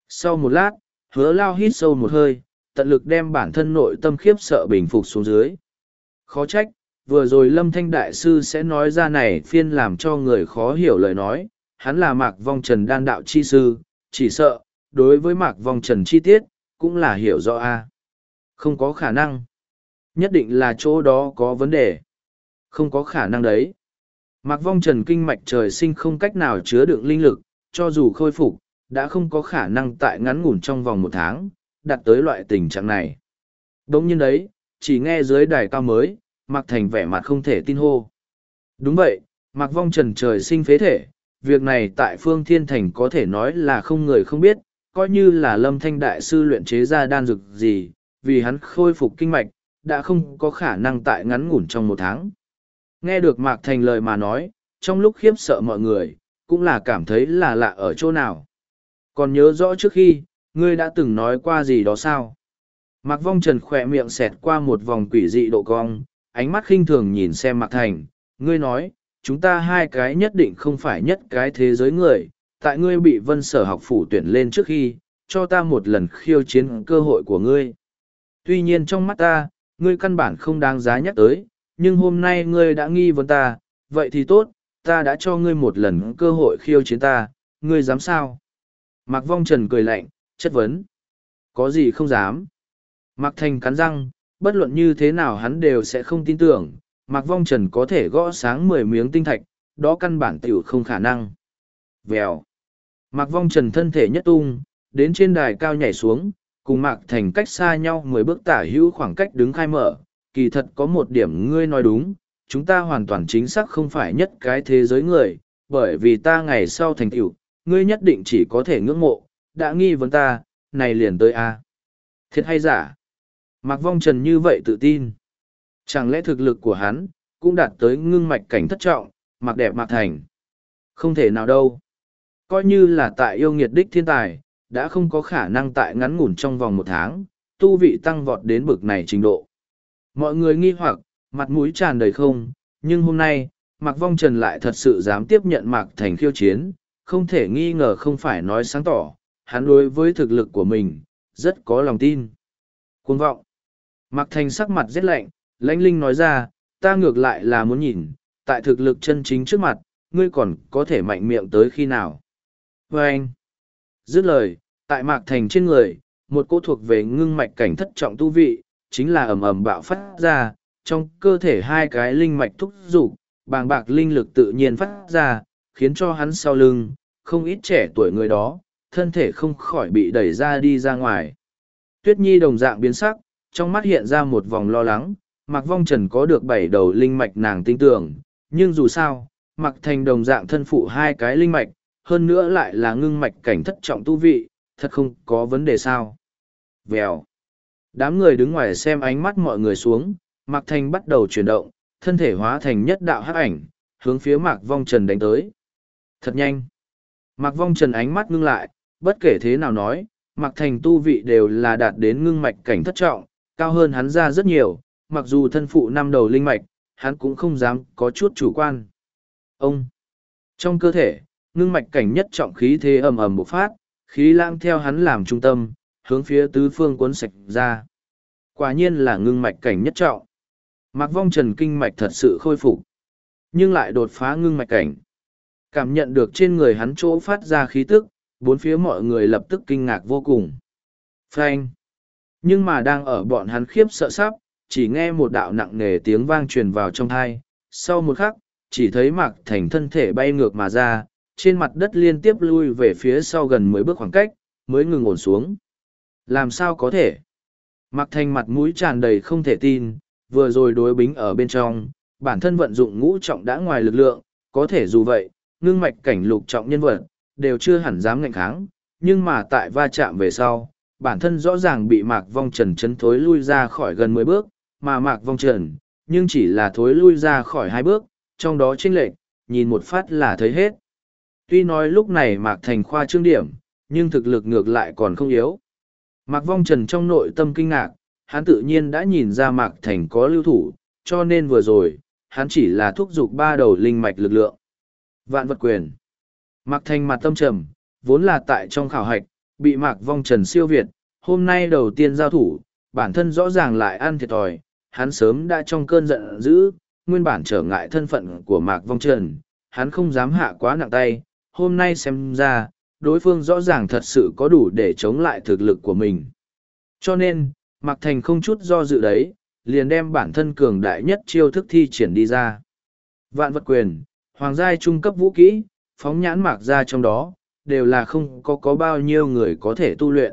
Sau một lát, hứa lao hít sâu một hơi, tận lực đem bản thân nội tâm khiếp sợ bình phục xuống dưới. Khó trách, vừa rồi lâm thanh đại sư sẽ nói ra này phiên làm cho người khó hiểu lời nói, hắn là mạc vong trần đan đạo chi sư, chỉ sợ, đối với mạc vong trần chi tiết, cũng là hiểu rõ a Không có khả năng. Nhất định là chỗ đó có vấn đề. Không có khả năng đấy. Mạc vong trần kinh mạch trời sinh không cách nào chứa đựng linh lực, cho dù khôi phục, đã không có khả năng tại ngắn ngủn trong vòng một tháng, đạt tới loại tình trạng này. Đúng như đấy, chỉ nghe dưới đài cao mới, Mạc Thành vẻ mặt không thể tin hô. Đúng vậy, Mạc Vong Trần trời sinh phế thể, việc này tại Phương Thiên Thành có thể nói là không người không biết, coi như là Lâm Thanh Đại Sư luyện chế ra đan dược gì, vì hắn khôi phục kinh mạch, đã không có khả năng tại ngắn ngủn trong một tháng. Nghe được Mạc Thành lời mà nói, trong lúc khiếp sợ mọi người, cũng là cảm thấy là lạ ở chỗ nào. Còn nhớ rõ trước khi, ngươi đã từng nói qua gì đó sao? Mạc Vong Trần khỏe miệng xẹt qua một vòng quỷ dị độ cong, ánh mắt khinh thường nhìn xem Mạc Thành, ngươi nói, chúng ta hai cái nhất định không phải nhất cái thế giới người, tại ngươi bị vân sở học phủ tuyển lên trước khi, cho ta một lần khiêu chiến cơ hội của ngươi. Tuy nhiên trong mắt ta, ngươi căn bản không đáng giá nhắc tới, nhưng hôm nay ngươi đã nghi vấn ta, vậy thì tốt, ta đã cho ngươi một lần cơ hội khiêu chiến ta, ngươi dám sao? Mạc Vong Trần cười lạnh, chất vấn. Có gì không dám? Mạc Thành cắn răng, bất luận như thế nào hắn đều sẽ không tin tưởng, Mạc Vong Trần có thể gõ sáng mười miếng tinh thạch, đó căn bản tiểu không khả năng. Vèo. Mạc Vong Trần thân thể nhất tung, đến trên đài cao nhảy xuống, cùng Mạc Thành cách xa nhau mười bước tả hữu khoảng cách đứng khai mở. Kỳ thật có một điểm ngươi nói đúng, chúng ta hoàn toàn chính xác không phải nhất cái thế giới người, bởi vì ta ngày sau thành tựu, ngươi nhất định chỉ có thể ngưỡng mộ, đã nghi vấn ta, này liền tới a Thiệt hay giả? Mạc Vong Trần như vậy tự tin. Chẳng lẽ thực lực của hắn, cũng đạt tới ngưng mạch cảnh thất trọng, mặc đẹp mặc thành. Không thể nào đâu. Coi như là tại yêu nghiệt đích thiên tài, đã không có khả năng tại ngắn ngủn trong vòng một tháng, tu vị tăng vọt đến bực này trình độ. Mọi người nghi hoặc, mặt mũi tràn đầy không, nhưng hôm nay, Mạc Vong Trần lại thật sự dám tiếp nhận Mạc Thành khiêu chiến, không thể nghi ngờ không phải nói sáng tỏ, hắn đối với thực lực của mình, rất có lòng tin. Cuồng vọng. Mạc Thành sắc mặt rất lạnh, lãnh linh nói ra, ta ngược lại là muốn nhìn, tại thực lực chân chính trước mặt, ngươi còn có thể mạnh miệng tới khi nào. Vâng! anh, dứt lời, tại Mạc Thành trên người, một cỗ thuộc về ngưng mạch cảnh thất trọng tu vị, chính là ầm ầm bạo phát ra, trong cơ thể hai cái linh mạch thúc dục bàng bạc linh lực tự nhiên phát ra, khiến cho hắn sau lưng, không ít trẻ tuổi người đó, thân thể không khỏi bị đẩy ra đi ra ngoài. Tuyết Nhi đồng dạng biến sắc, trong mắt hiện ra một vòng lo lắng, Mạc Vong Trần có được bảy đầu linh mạch nàng tin tưởng, nhưng dù sao, Mạc Thành đồng dạng thân phụ hai cái linh mạch, hơn nữa lại là ngưng mạch cảnh thất trọng tu vị, thật không có vấn đề sao. Vèo. Đám người đứng ngoài xem ánh mắt mọi người xuống, Mạc Thành bắt đầu chuyển động, thân thể hóa thành nhất đạo hắc ảnh, hướng phía Mạc Vong Trần đánh tới. Thật nhanh. Mạc Vong Trần ánh mắt ngưng lại, bất kể thế nào nói, Mạc Thành tu vị đều là đạt đến ngưng mạch cảnh thất trọng, cao hơn hắn ra rất nhiều, mặc dù thân phụ năm đầu linh mạch, hắn cũng không dám có chút chủ quan. Ông! Trong cơ thể, ngưng mạch cảnh nhất trọng khí thế ầm ầm bộc phát, khí lãng theo hắn làm trung tâm, hướng phía tứ phương cuốn sạch ra. Quả nhiên là ngưng mạch cảnh nhất trọng. Mạc vong trần kinh mạch thật sự khôi phục, nhưng lại đột phá ngưng mạch cảnh. Cảm nhận được trên người hắn chỗ phát ra khí tức, bốn phía mọi người lập tức kinh ngạc vô cùng. Frank! Nhưng mà đang ở bọn hắn khiếp sợ sắp, chỉ nghe một đạo nặng nề tiếng vang truyền vào trong thai. Sau một khắc, chỉ thấy Mạc Thành thân thể bay ngược mà ra, trên mặt đất liên tiếp lui về phía sau gần mười bước khoảng cách, mới ngừng ổn xuống. Làm sao có thể? mặc Thành mặt mũi tràn đầy không thể tin, vừa rồi đối bính ở bên trong, bản thân vận dụng ngũ trọng đã ngoài lực lượng, có thể dù vậy, ngưng mạch cảnh lục trọng nhân vật, đều chưa hẳn dám ngạnh kháng, nhưng mà tại va chạm về sau, bản thân rõ ràng bị mạc vong trần chấn thối lui ra khỏi gần mười bước, mà mạc vong trần, nhưng chỉ là thối lui ra khỏi hai bước, trong đó chênh lệch, nhìn một phát là thấy hết. Tuy nói lúc này Mạc Thành khoa trương điểm, nhưng thực lực ngược lại còn không yếu. Mạc Vong Trần trong nội tâm kinh ngạc, hắn tự nhiên đã nhìn ra Mạc Thành có lưu thủ, cho nên vừa rồi, hắn chỉ là thúc giục ba đầu linh mạch lực lượng. Vạn vật quyền. Mạc Thành mặt tâm trầm, vốn là tại trong khảo hạch, bị Mạc Vong Trần siêu việt, hôm nay đầu tiên giao thủ, bản thân rõ ràng lại ăn thiệt thòi, hắn sớm đã trong cơn giận dữ, nguyên bản trở ngại thân phận của Mạc Vong Trần, hắn không dám hạ quá nặng tay, hôm nay xem ra, đối phương rõ ràng thật sự có đủ để chống lại thực lực của mình. Cho nên, Mạc Thành không chút do dự đấy, liền đem bản thân cường đại nhất chiêu thức thi triển đi ra. Vạn vật quyền, hoàng giai trung cấp vũ kỹ, phóng nhãn mạc ra trong đó, đều là không có có bao nhiêu người có thể tu luyện.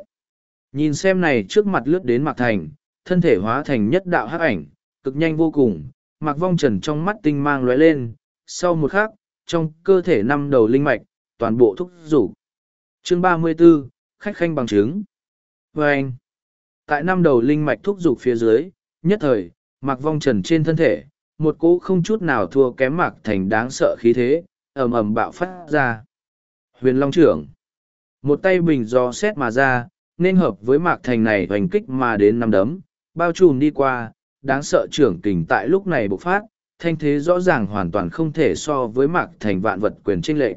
Nhìn xem này trước mặt lướt đến Mạc Thành, thân thể hóa thành nhất đạo hắc ảnh, cực nhanh vô cùng, Mạc Vong Trần trong mắt tinh mang lóe lên, sau một khắc, trong cơ thể năm đầu linh mạch, toàn bộ thúc rủ. Chương ba mươi 34, khách khanh bằng chứng. Vâng! anh, tại năm đầu linh mạch thúc dục phía dưới, nhất thời, mặc Vong Trần trên thân thể, một cỗ không chút nào thua kém Mạc Thành đáng sợ khí thế, ầm ầm bạo phát ra. Huyền Long trưởng, một tay bình do xét mà ra, nên hợp với Mạc Thành này hoành kích mà đến năm đấm, bao trùm đi qua, đáng sợ trưởng kình tại lúc này bộc phát, thanh thế rõ ràng hoàn toàn không thể so với Mạc Thành vạn vật quyền trinh lệ.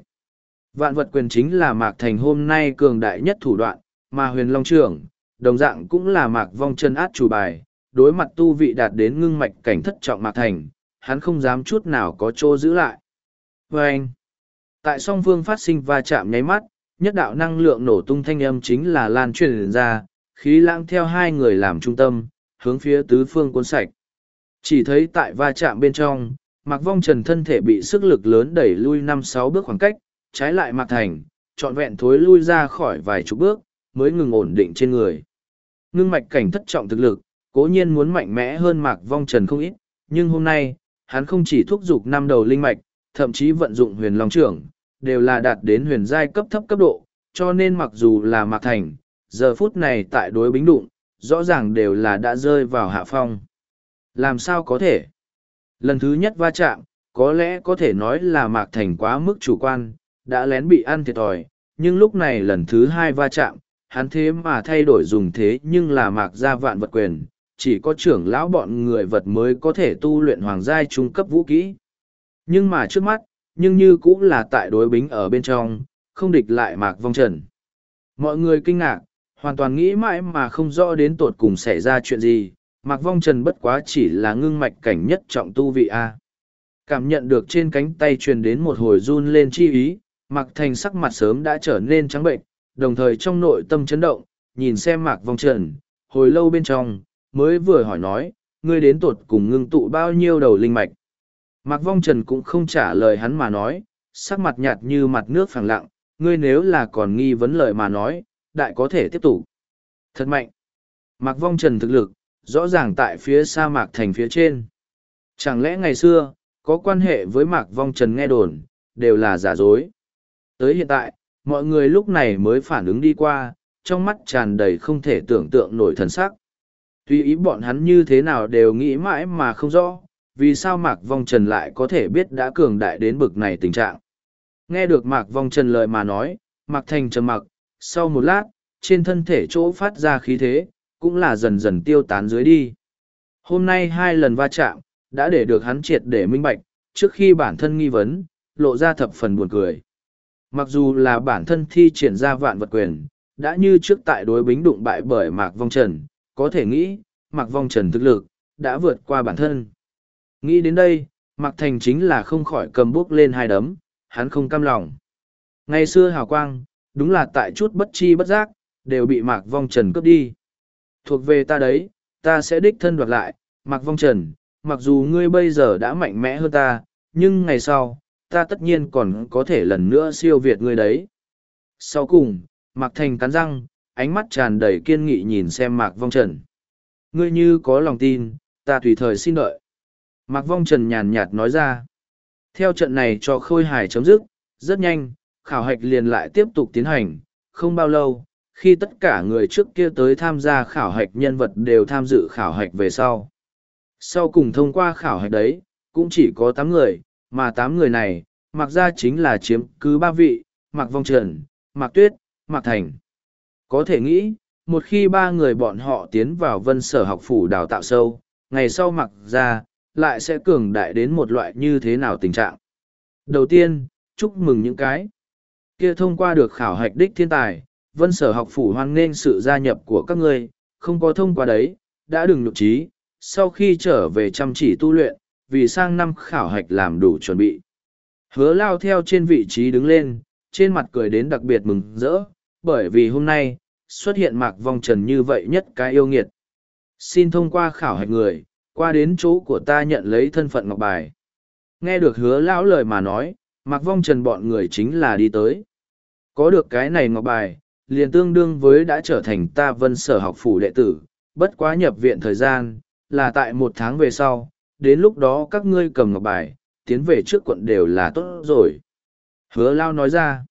Vạn vật quyền chính là Mạc Thành hôm nay cường đại nhất thủ đoạn, mà huyền long trưởng, đồng dạng cũng là Mạc vong chân át chủ bài, đối mặt tu vị đạt đến ngưng mạch cảnh thất trọng Mạc Thành, hắn không dám chút nào có chỗ giữ lại. Và anh, tại song phương phát sinh va chạm nháy mắt, nhất đạo năng lượng nổ tung thanh âm chính là lan truyền ra, khí lãng theo hai người làm trung tâm, hướng phía tứ phương cuốn sạch. Chỉ thấy tại va chạm bên trong, Mạc Vong Trần thân thể bị sức lực lớn đẩy lui năm sáu bước khoảng cách, trái lại Mạc Thành, trọn vẹn thối lui ra khỏi vài chục bước, mới ngừng ổn định trên người. Ngưng mạch cảnh thất trọng thực lực, cố nhiên muốn mạnh mẽ hơn Mạc Vong Trần không ít, nhưng hôm nay, hắn không chỉ thúc giục năm đầu linh mạch, thậm chí vận dụng huyền long trưởng, đều là đạt đến huyền giai cấp thấp cấp độ, cho nên mặc dù là Mạc Thành, giờ phút này tại đối bính đụng, rõ ràng đều là đã rơi vào hạ phong. Làm sao có thể? Lần thứ nhất va chạm, có lẽ có thể nói là Mạc Thành quá mức chủ quan, đã lén bị ăn thiệt thòi, nhưng lúc này lần thứ hai va chạm, hắn thế mà thay đổi dùng thế nhưng là Mạc gia vạn vật quyền, chỉ có trưởng lão bọn người vật mới có thể tu luyện hoàng giai trung cấp vũ kỹ. Nhưng mà trước mắt, nhưng như cũng là tại đối bính ở bên trong, không địch lại Mạc Vong Trần. Mọi người kinh ngạc, hoàn toàn nghĩ mãi mà không rõ đến tột cùng xảy ra chuyện gì, Mạc Vong Trần bất quá chỉ là ngưng mạch cảnh nhất trọng tu vị A. Cảm nhận được trên cánh tay truyền đến một hồi run lên chi ý, Mạc Thành sắc mặt sớm đã trở nên trắng bệnh, đồng thời trong nội tâm chấn động, nhìn xem Mạc Vong Trần, hồi lâu bên trong, mới vừa hỏi nói, ngươi đến tột cùng ngưng tụ bao nhiêu đầu linh mạch. Mạc Vong Trần cũng không trả lời hắn mà nói, sắc mặt nhạt như mặt nước phẳng lặng, ngươi nếu là còn nghi vấn lời mà nói, đại có thể tiếp tục. Thật mạnh. Mạc Vong Trần thực lực, rõ ràng tại phía sa mạc thành phía trên. Chẳng lẽ ngày xưa, có quan hệ với Mạc Vong Trần nghe đồn, đều là giả dối. Tới hiện tại, mọi người lúc này mới phản ứng đi qua, trong mắt tràn đầy không thể tưởng tượng nổi thần sắc. Tuy ý bọn hắn như thế nào đều nghĩ mãi mà không rõ, vì sao Mạc Vong Trần lại có thể biết đã cường đại đến bực này tình trạng. Nghe được Mạc Vong Trần lời mà nói, Mạc Thành trầm mặc, sau một lát, trên thân thể chỗ phát ra khí thế, cũng là dần dần tiêu tán dưới đi. Hôm nay hai lần va chạm, đã để được hắn triệt để minh bạch, trước khi bản thân nghi vấn, lộ ra thập phần buồn cười. Mặc dù là bản thân thi triển ra vạn vật quyền, đã như trước tại đối bính đụng bại bởi Mạc Vong Trần, có thể nghĩ, Mạc Vong Trần thực lực, đã vượt qua bản thân. Nghĩ đến đây, Mạc Thành chính là không khỏi cầm bước lên hai đấm, hắn không cam lòng. Ngày xưa hào quang, đúng là tại chút bất chi bất giác, đều bị Mạc Vong Trần cướp đi. Thuộc về ta đấy, ta sẽ đích thân đoạt lại, Mạc Vong Trần, mặc dù ngươi bây giờ đã mạnh mẽ hơn ta, nhưng ngày sau, ta tất nhiên còn có thể lần nữa siêu việt ngươi đấy. Sau cùng, Mạc Thành cắn răng, ánh mắt tràn đầy kiên nghị nhìn xem Mạc Vong Trần. Ngươi như có lòng tin, ta tùy thời xin đợi. Mạc Vong Trần nhàn nhạt nói ra. Theo trận này cho khôi hài chấm dứt, rất nhanh, khảo hạch liền lại tiếp tục tiến hành, không bao lâu, khi tất cả người trước kia tới tham gia khảo hạch nhân vật đều tham dự khảo hạch về sau. Sau cùng thông qua khảo hạch đấy, cũng chỉ có tám người, mà tám người này, mặc ra chính là chiếm cứ ba vị, mặc vong trần, mặc tuyết, mặc thành. Có thể nghĩ, một khi ba người bọn họ tiến vào vân sở học phủ đào tạo sâu, ngày sau mặc ra, lại sẽ cường đại đến một loại như thế nào tình trạng. Đầu tiên, chúc mừng những cái kia thông qua được khảo hạch đích thiên tài, vân sở học phủ hoan nghênh sự gia nhập của các ngươi, không có thông qua đấy, đã đừng nhục trí, sau khi trở về chăm chỉ tu luyện, vì sang năm khảo hạch làm đủ chuẩn bị. Hứa lao theo trên vị trí đứng lên, trên mặt cười đến đặc biệt mừng rỡ, bởi vì hôm nay, xuất hiện mạc vong trần như vậy nhất cái yêu nghiệt. Xin thông qua khảo hạch người, qua đến chỗ của ta nhận lấy thân phận ngọc bài. Nghe được hứa lão lời mà nói, mạc vong trần bọn người chính là đi tới. Có được cái này ngọc bài, liền tương đương với đã trở thành ta vân sở học phủ đệ tử, bất quá nhập viện thời gian, là tại một tháng về sau, đến lúc đó các ngươi cầm ngọc bài, tiến về trước quận đều là tốt rồi. Hứa Lao nói ra,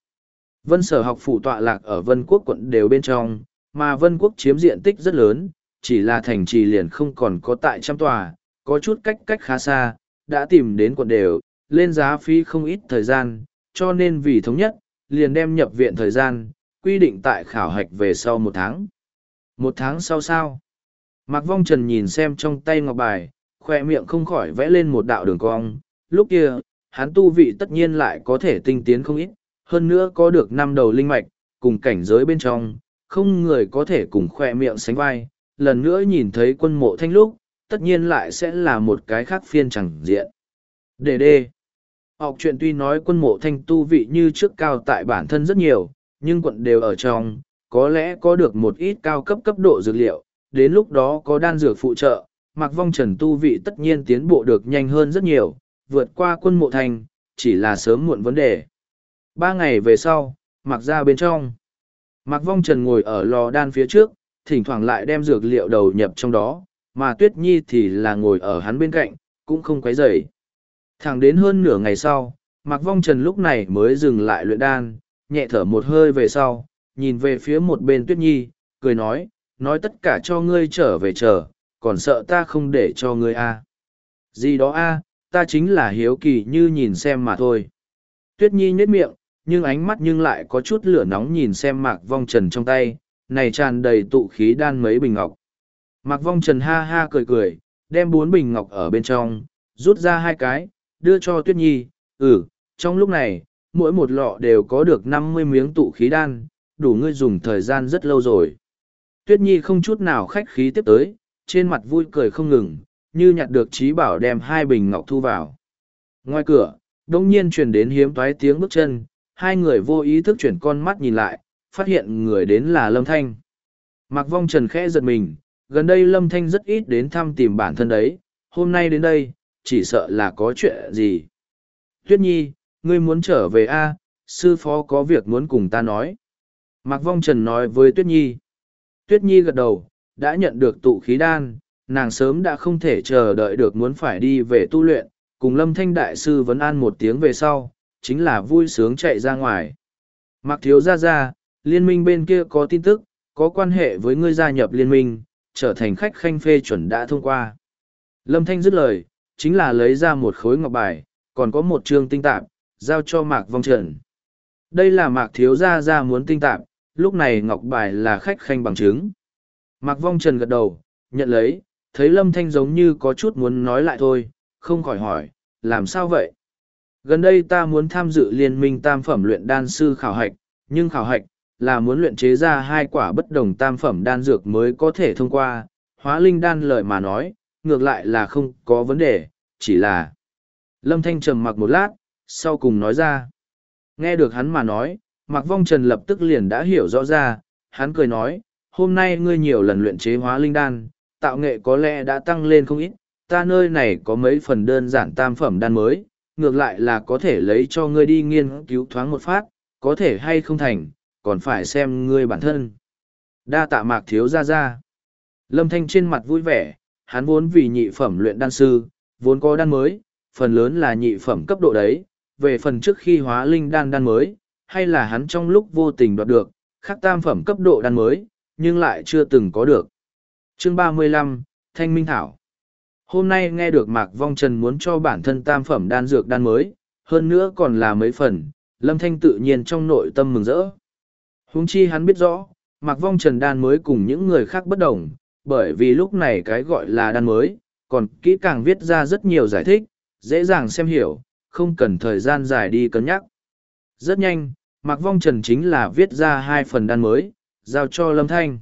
vân sở học phụ tọa lạc ở vân quốc quận đều bên trong, mà vân quốc chiếm diện tích rất lớn, chỉ là thành trì liền không còn có tại trăm tòa, có chút cách cách khá xa, đã tìm đến quận đều, lên giá phí không ít thời gian, cho nên vì thống nhất, liền đem nhập viện thời gian, quy định tại khảo hạch về sau một tháng. Một tháng sau sao? Mạc Vong Trần nhìn xem trong tay ngọc bài, khoe miệng không khỏi vẽ lên một đạo đường cong. Lúc kia, hắn tu vị tất nhiên lại có thể tinh tiến không ít, hơn nữa có được năm đầu linh mạch, cùng cảnh giới bên trong, không người có thể cùng khoe miệng sánh vai. Lần nữa nhìn thấy quân mộ thanh lúc, tất nhiên lại sẽ là một cái khác phiên chẳng diện. Đề đê. Học chuyện tuy nói quân mộ thanh tu vị như trước cao tại bản thân rất nhiều, nhưng quận đều ở trong, có lẽ có được một ít cao cấp cấp độ dược liệu, đến lúc đó có đan dược phụ trợ, mặc vong trần tu vị tất nhiên tiến bộ được nhanh hơn rất nhiều, vượt qua quân mộ thành, chỉ là sớm muộn vấn đề. Ba ngày về sau, mặc ra bên trong. Mặc vong trần ngồi ở lò đan phía trước, thỉnh thoảng lại đem dược liệu đầu nhập trong đó, mà tuyết nhi thì là ngồi ở hắn bên cạnh, cũng không quấy rầy. Thẳng đến hơn nửa ngày sau, mặc vong trần lúc này mới dừng lại luyện đan, nhẹ thở một hơi về sau, nhìn về phía một bên tuyết nhi, cười nói, nói tất cả cho ngươi trở về chờ, còn sợ ta không để cho ngươi a à. Gì đó a ta chính là hiếu kỳ như nhìn xem mà thôi. Tuyết nhi nhếch miệng, nhưng ánh mắt nhưng lại có chút lửa nóng nhìn xem mạc vong trần trong tay, này tràn đầy tụ khí đan mấy bình ngọc. Mạc vong trần ha ha cười cười, đem bốn bình ngọc ở bên trong, rút ra hai cái, đưa cho tuyết nhi, ừ, trong lúc này, mỗi một lọ đều có được năm mươi miếng tụ khí đan, đủ ngươi dùng thời gian rất lâu rồi. Tuyết Nhi không chút nào khách khí tiếp tới, trên mặt vui cười không ngừng, như nhặt được trí bảo đem hai bình ngọc thu vào. Ngoài cửa, đông nhiên truyền đến hiếm toái tiếng bước chân, hai người vô ý thức chuyển con mắt nhìn lại, phát hiện người đến là Lâm Thanh. Mặc vong trần khẽ giật mình, gần đây Lâm Thanh rất ít đến thăm tìm bản thân đấy, hôm nay đến đây, chỉ sợ là có chuyện gì. Tuyết Nhi, ngươi muốn trở về a sư phó có việc muốn cùng ta nói. Mạc Vong Trần nói với Tuyết Nhi. Tuyết Nhi gật đầu, đã nhận được tụ khí đan, nàng sớm đã không thể chờ đợi được muốn phải đi về tu luyện, cùng Lâm Thanh Đại Sư vấn an một tiếng về sau, chính là vui sướng chạy ra ngoài. Mạc Thiếu ra ra, liên minh bên kia có tin tức, có quan hệ với ngươi gia nhập liên minh, trở thành khách khanh phê chuẩn đã thông qua. Lâm Thanh dứt lời, chính là lấy ra một khối ngọc bài, còn có một chương tinh tạp, giao cho Mạc Vong Trần. Đây là Mạc Thiếu Gia Gia muốn tinh tạp, lúc này ngọc bài là khách khanh bằng chứng. Mạc Vong Trần gật đầu, nhận lấy, thấy Lâm Thanh giống như có chút muốn nói lại thôi, không khỏi hỏi, làm sao vậy? Gần đây ta muốn tham dự liên minh tam phẩm luyện đan sư khảo hạch, nhưng khảo hạch là muốn luyện chế ra hai quả bất đồng tam phẩm đan dược mới có thể thông qua, hóa linh đan lời mà nói, ngược lại là không có vấn đề, chỉ là... Lâm Thanh trầm mặc một lát, sau cùng nói ra. Nghe được hắn mà nói, Mạc Vong Trần lập tức liền đã hiểu rõ ra, hắn cười nói, hôm nay ngươi nhiều lần luyện chế hóa linh đan, tạo nghệ có lẽ đã tăng lên không ít, ta nơi này có mấy phần đơn giản tam phẩm đan mới, ngược lại là có thể lấy cho ngươi đi nghiên cứu thoáng một phát, có thể hay không thành, còn phải xem ngươi bản thân. Đa tạ mạc thiếu ra ra. Lâm Thanh trên mặt vui vẻ, hắn vốn vì nhị phẩm luyện đan sư, vốn có đan mới, phần lớn là nhị phẩm cấp độ đấy, về phần trước khi hóa linh đan đan mới, hay là hắn trong lúc vô tình đoạt được, khác tam phẩm cấp độ đan mới, nhưng lại chưa từng có được. Chương ba mươi lăm Thanh Minh Thảo Hôm nay nghe được Mạc Vong Trần muốn cho bản thân tam phẩm đan dược đan mới, hơn nữa còn là mấy phần, Lâm Thanh tự nhiên trong nội tâm mừng rỡ. Huống chi hắn biết rõ, Mạc Vong Trần đan mới cùng những người khác bất đồng, bởi vì lúc này cái gọi là đan mới, còn kỹ càng viết ra rất nhiều giải thích, dễ dàng xem hiểu, không cần thời gian dài đi cân nhắc. Rất nhanh, Mạc Vong Trần chính là viết ra hai phần đan mới, giao cho Lâm Thanh.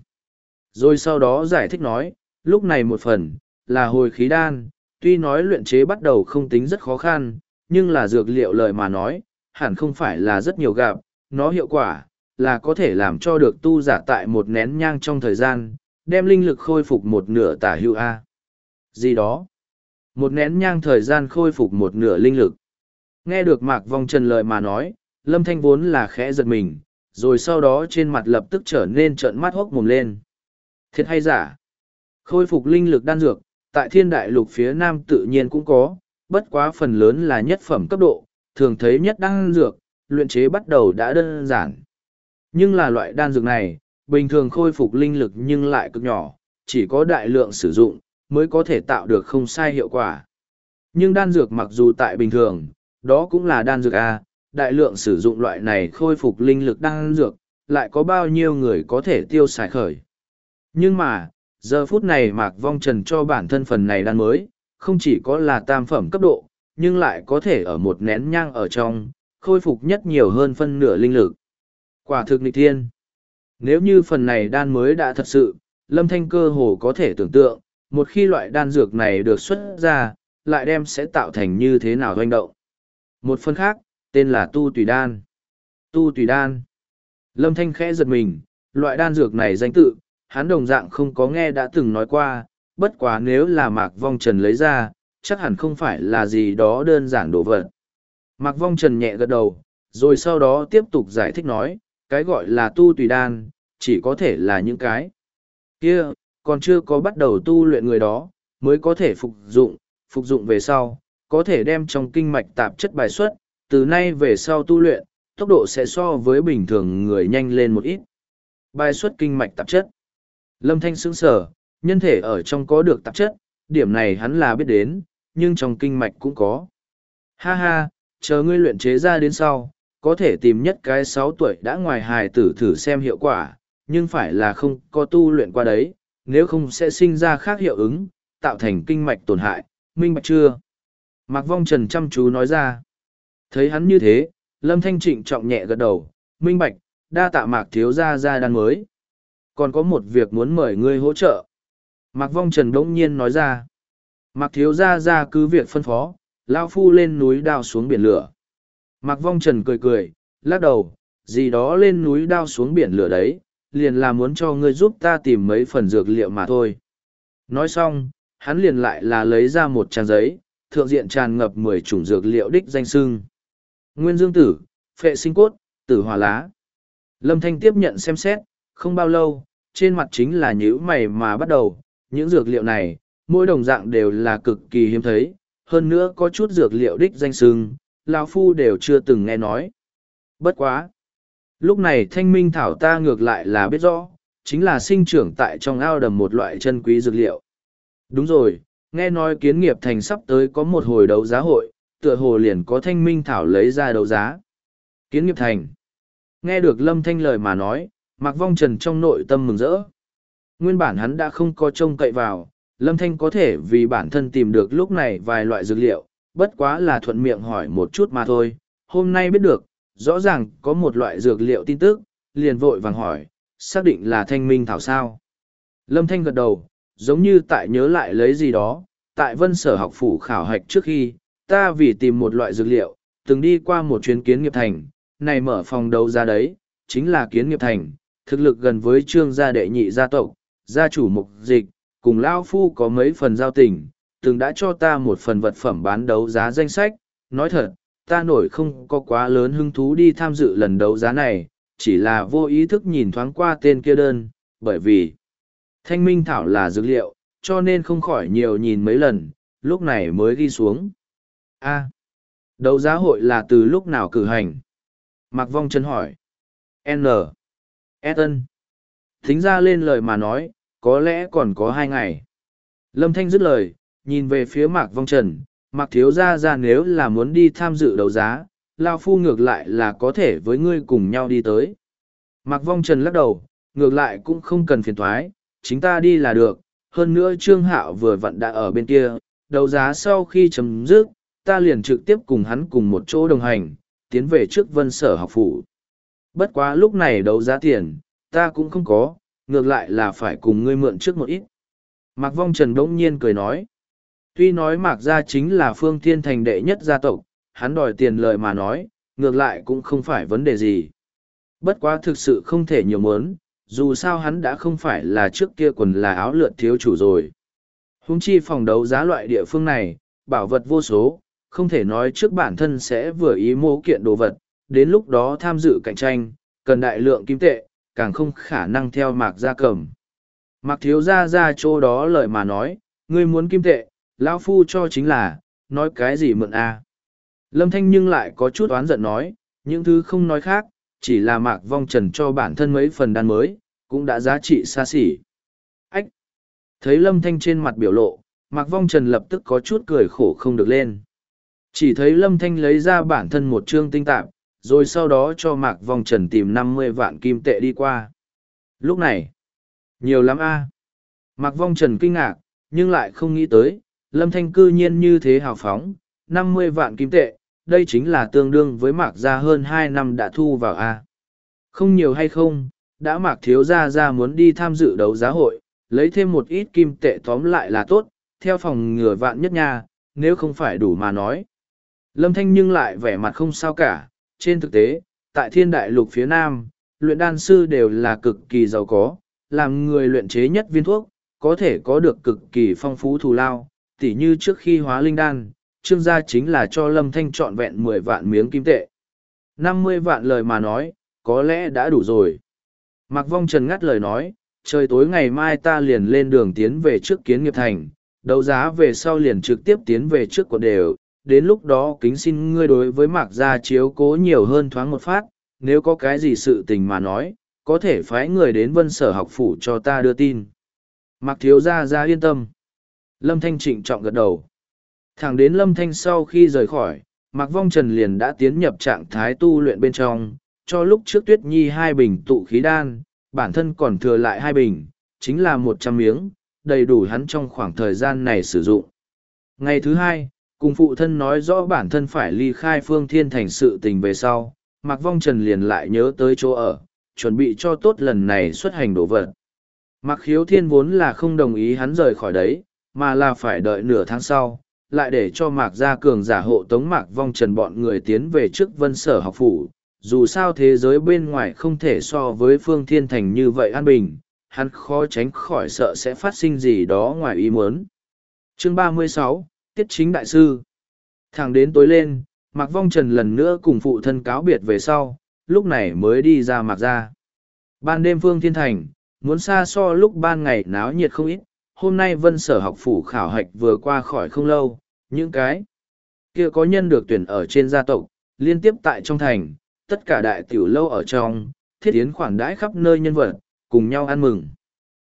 Rồi sau đó giải thích nói, lúc này một phần, là hồi khí đan, tuy nói luyện chế bắt đầu không tính rất khó khăn, nhưng là dược liệu lời mà nói, hẳn không phải là rất nhiều gặp, nó hiệu quả, là có thể làm cho được tu giả tại một nén nhang trong thời gian, đem linh lực khôi phục một nửa tả hữu A. Gì đó? Một nén nhang thời gian khôi phục một nửa linh lực. Nghe được Mạc Vong Trần lời mà nói, Lâm Thanh vốn là khẽ giật mình, rồi sau đó trên mặt lập tức trở nên trợn mắt hốc mồm lên. Thiệt hay giả? Khôi phục linh lực đan dược, tại thiên đại lục phía nam tự nhiên cũng có, bất quá phần lớn là nhất phẩm cấp độ, thường thấy nhất đan dược, luyện chế bắt đầu đã đơn giản. Nhưng là loại đan dược này, bình thường khôi phục linh lực nhưng lại cực nhỏ, chỉ có đại lượng sử dụng, mới có thể tạo được không sai hiệu quả. Nhưng đan dược mặc dù tại bình thường, đó cũng là đan dược A, đại lượng sử dụng loại này khôi phục linh lực đan dược, lại có bao nhiêu người có thể tiêu xài khởi. Nhưng mà, giờ phút này Mạc Vong Trần cho bản thân phần này đan mới, không chỉ có là tam phẩm cấp độ, nhưng lại có thể ở một nén nhang ở trong, khôi phục nhất nhiều hơn phân nửa linh lực. Quả thực nịch thiên. Nếu như phần này đan mới đã thật sự, Lâm Thanh cơ hồ có thể tưởng tượng, một khi loại đan dược này được xuất ra, lại đem sẽ tạo thành như thế nào doanh động. Một phần khác, tên là Tu Tùy Đan. Tu Tùy Đan. Lâm Thanh khẽ giật mình, loại đan dược này danh tự, hắn đồng dạng không có nghe đã từng nói qua, bất quá nếu là Mạc Vong Trần lấy ra, chắc hẳn không phải là gì đó đơn giản đồ vật. Mạc Vong Trần nhẹ gật đầu, rồi sau đó tiếp tục giải thích nói, cái gọi là tu tùy đan, chỉ có thể là những cái kia, còn chưa có bắt đầu tu luyện người đó, mới có thể phục dụng, phục dụng về sau, có thể đem trong kinh mạch tạp chất bài xuất, từ nay về sau tu luyện, tốc độ sẽ so với bình thường người nhanh lên một ít. Bài xuất kinh mạch tạp chất. Lâm Thanh sững sở, nhân thể ở trong có được tạp chất, điểm này hắn là biết đến, nhưng trong kinh mạch cũng có. Ha ha, chờ ngươi luyện chế ra đến sau, có thể tìm nhất cái sáu tuổi đã ngoài hài tử thử xem hiệu quả, nhưng phải là không có tu luyện qua đấy, nếu không sẽ sinh ra khác hiệu ứng, tạo thành kinh mạch tổn hại, minh bạch chưa? Mạc Vong Trần chăm chú nói ra. Thấy hắn như thế, Lâm Thanh Trịnh trọng nhẹ gật đầu, minh bạch, đa tạ Mạc thiếu gia gia đan mới. Còn có một việc muốn mời ngươi hỗ trợ. Mạc Vong Trần đỗng nhiên nói ra. Mạc thiếu gia gia cứ việc phân phó, lao phu lên núi đao xuống biển lửa. Mạc Vong Trần cười cười, lắc đầu, gì đó lên núi đao xuống biển lửa đấy, liền là muốn cho ngươi giúp ta tìm mấy phần dược liệu mà thôi. Nói xong, hắn liền lại là lấy ra một trang giấy, thượng diện tràn ngập mười chủng dược liệu đích danh sưng. Nguyên dương tử, phệ sinh cốt, tử hỏa lá. Lâm Thanh tiếp nhận xem xét, không bao lâu, trên mặt chính là nhữ mày mà bắt đầu, những dược liệu này, mỗi đồng dạng đều là cực kỳ hiếm thấy, hơn nữa có chút dược liệu đích danh sưng, lão phu đều chưa từng nghe nói. Bất quá. Lúc này thanh minh thảo ta ngược lại là biết rõ, chính là sinh trưởng tại trong ao đầm một loại chân quý dược liệu. Đúng rồi, nghe nói kiến nghiệp thành sắp tới có một hồi đấu giá hội, tựa hồ liền có thanh minh thảo lấy ra đấu giá. Kiến nghiệp thành. Nghe được lâm thanh lời mà nói, Mạc Vong Trần trong nội tâm mừng rỡ. Nguyên bản hắn đã không có trông cậy vào, lâm thanh có thể vì bản thân tìm được lúc này vài loại dược liệu, bất quá là thuận miệng hỏi một chút mà thôi. Hôm nay biết được, rõ ràng có một loại dược liệu tin tức, liền vội vàng hỏi, xác định là thanh minh thảo sao. Lâm Thanh gật đầu, giống như tại nhớ lại lấy gì đó, tại vân sở học phủ khảo hạch trước khi, ta vì tìm một loại dược liệu, từng đi qua một chuyến kiến nghiệp thành, này mở phòng đấu ra đấy, chính là kiến nghiệp thành, thực lực gần với trương gia đệ nhị gia tộc, gia chủ mục dịch, cùng Lao Phu có mấy phần giao tình, từng đã cho ta một phần vật phẩm bán đấu giá danh sách, nói thật, ta nổi không có quá lớn hứng thú đi tham dự lần đấu giá này, chỉ là vô ý thức nhìn thoáng qua tên kia đơn, bởi vì thanh minh thảo là dược liệu, cho nên không khỏi nhiều nhìn mấy lần, lúc này mới ghi xuống. A. đấu giá hội là từ lúc nào cử hành? Mạc Vong chân hỏi. N. Eton. Thính ra lên lời mà nói, có lẽ còn có hai ngày. Lâm Thanh dứt lời, nhìn về phía Mạc Vong Trần, mặc thiếu ra ra nếu là muốn đi tham dự đấu giá, Lao Phu ngược lại là có thể với ngươi cùng nhau đi tới. Mặc vong trần lắc đầu, ngược lại cũng không cần phiền thoái, chính ta đi là được, hơn nữa Trương Hạo vừa vặn đã ở bên kia, đấu giá sau khi chấm dứt, ta liền trực tiếp cùng hắn cùng một chỗ đồng hành, tiến về trước vân sở học phủ. Bất quá lúc này đấu giá tiền, ta cũng không có, ngược lại là phải cùng ngươi mượn trước một ít. Mạc Vong Trần đỗng nhiên cười nói. Tuy nói Mạc Gia chính là phương thiên thành đệ nhất gia tộc, hắn đòi tiền lời mà nói, ngược lại cũng không phải vấn đề gì. Bất quá thực sự không thể nhiều mớn, dù sao hắn đã không phải là trước kia quần là áo lượn thiếu chủ rồi. Hùng chi phòng đấu giá loại địa phương này, bảo vật vô số, không thể nói trước bản thân sẽ vừa ý mô kiện đồ vật, đến lúc đó tham dự cạnh tranh, cần đại lượng kim tệ, càng không khả năng theo mạc gia cầm. Mạc thiếu gia ra chỗ đó lời mà nói, ngươi muốn kim tệ, lão phu cho chính là, nói cái gì mượn a Lâm Thanh nhưng lại có chút oán giận nói, những thứ không nói khác, chỉ là mạc vong trần cho bản thân mấy phần đan mới, cũng đã giá trị xa xỉ. Ách! Thấy Lâm Thanh trên mặt biểu lộ, mạc vong trần lập tức có chút cười khổ không được lên. Chỉ thấy Lâm Thanh lấy ra bản thân một chương tinh tạp, rồi sau đó cho mạc vong trần tìm năm mươi vạn kim tệ đi qua. Lúc này, nhiều lắm a. Mạc vong trần kinh ngạc, nhưng lại không nghĩ tới, Lâm Thanh cư nhiên như thế hào phóng, năm mươi vạn kim tệ, đây chính là tương đương với mạc gia hơn hai năm đã thu vào a. Không nhiều hay không đã mạc thiếu gia ra muốn đi tham dự đấu giá hội lấy thêm một ít kim tệ tóm lại là tốt theo phòng ngừa vạn nhất nha nếu không phải đủ mà nói lâm thanh nhưng lại vẻ mặt không sao cả. Trên thực tế, tại thiên đại lục phía nam, luyện đan sư đều là cực kỳ giàu có, làm người luyện chế nhất viên thuốc, có thể có được cực kỳ phong phú thù lao. Tỉ như trước khi hóa linh đan, trương gia chính là cho lâm thanh trọn vẹn mười vạn miếng kim tệ. Năm mươi vạn lời mà nói, có lẽ đã đủ rồi. Mặc vong trần ngắt lời nói, trời tối ngày mai ta liền lên đường tiến về trước kiến nghiệp thành, đấu giá về sau liền trực tiếp tiến về trước quận đều đến lúc đó kính xin ngươi đối với mạc gia chiếu cố nhiều hơn thoáng một phát nếu có cái gì sự tình mà nói có thể phái người đến vân sở học phủ cho ta đưa tin. Mạc thiếu gia ra yên tâm. Lâm thanh trịnh trọng gật đầu. Thẳng đến lâm thanh sau khi rời khỏi, Mạc Vong Trần liền đã tiến nhập trạng thái tu luyện bên trong, cho lúc trước Tuyết Nhi hai bình tụ khí đan, bản thân còn thừa lại hai bình, chính là một trăm miếng, đầy đủ hắn trong khoảng thời gian này sử dụng. Ngày thứ hai, cùng phụ thân nói rõ bản thân phải ly khai phương thiên thành sự tình về sau, Mạc Vong Trần liền lại nhớ tới chỗ ở, chuẩn bị cho tốt lần này xuất hành đổ vật. Mạc Khiếu Thiên vốn là không đồng ý hắn rời khỏi đấy, mà là phải đợi nửa tháng sau, lại để cho mạc gia cường giả hộ tống mạc vong trần bọn người tiến về trước vân sở học phủ dù sao thế giới bên ngoài không thể so với phương thiên thành như vậy an bình hắn khó tránh khỏi sợ sẽ phát sinh gì đó ngoài ý muốn chương ba mươi sáu tiết chính đại sư thẳng đến tối lên mạc vong trần lần nữa cùng phụ thân cáo biệt về sau lúc này mới đi ra mạc gia ban đêm phương thiên thành muốn xa so lúc ban ngày náo nhiệt không ít hôm nay vân sở học phủ khảo hạch vừa qua khỏi không lâu, những cái kia có nhân được tuyển ở trên gia tộc, liên tiếp tại trong thành, tất cả đại tiểu lâu ở trong, thiết yến khoản đãi khắp nơi nhân vật, cùng nhau ăn mừng.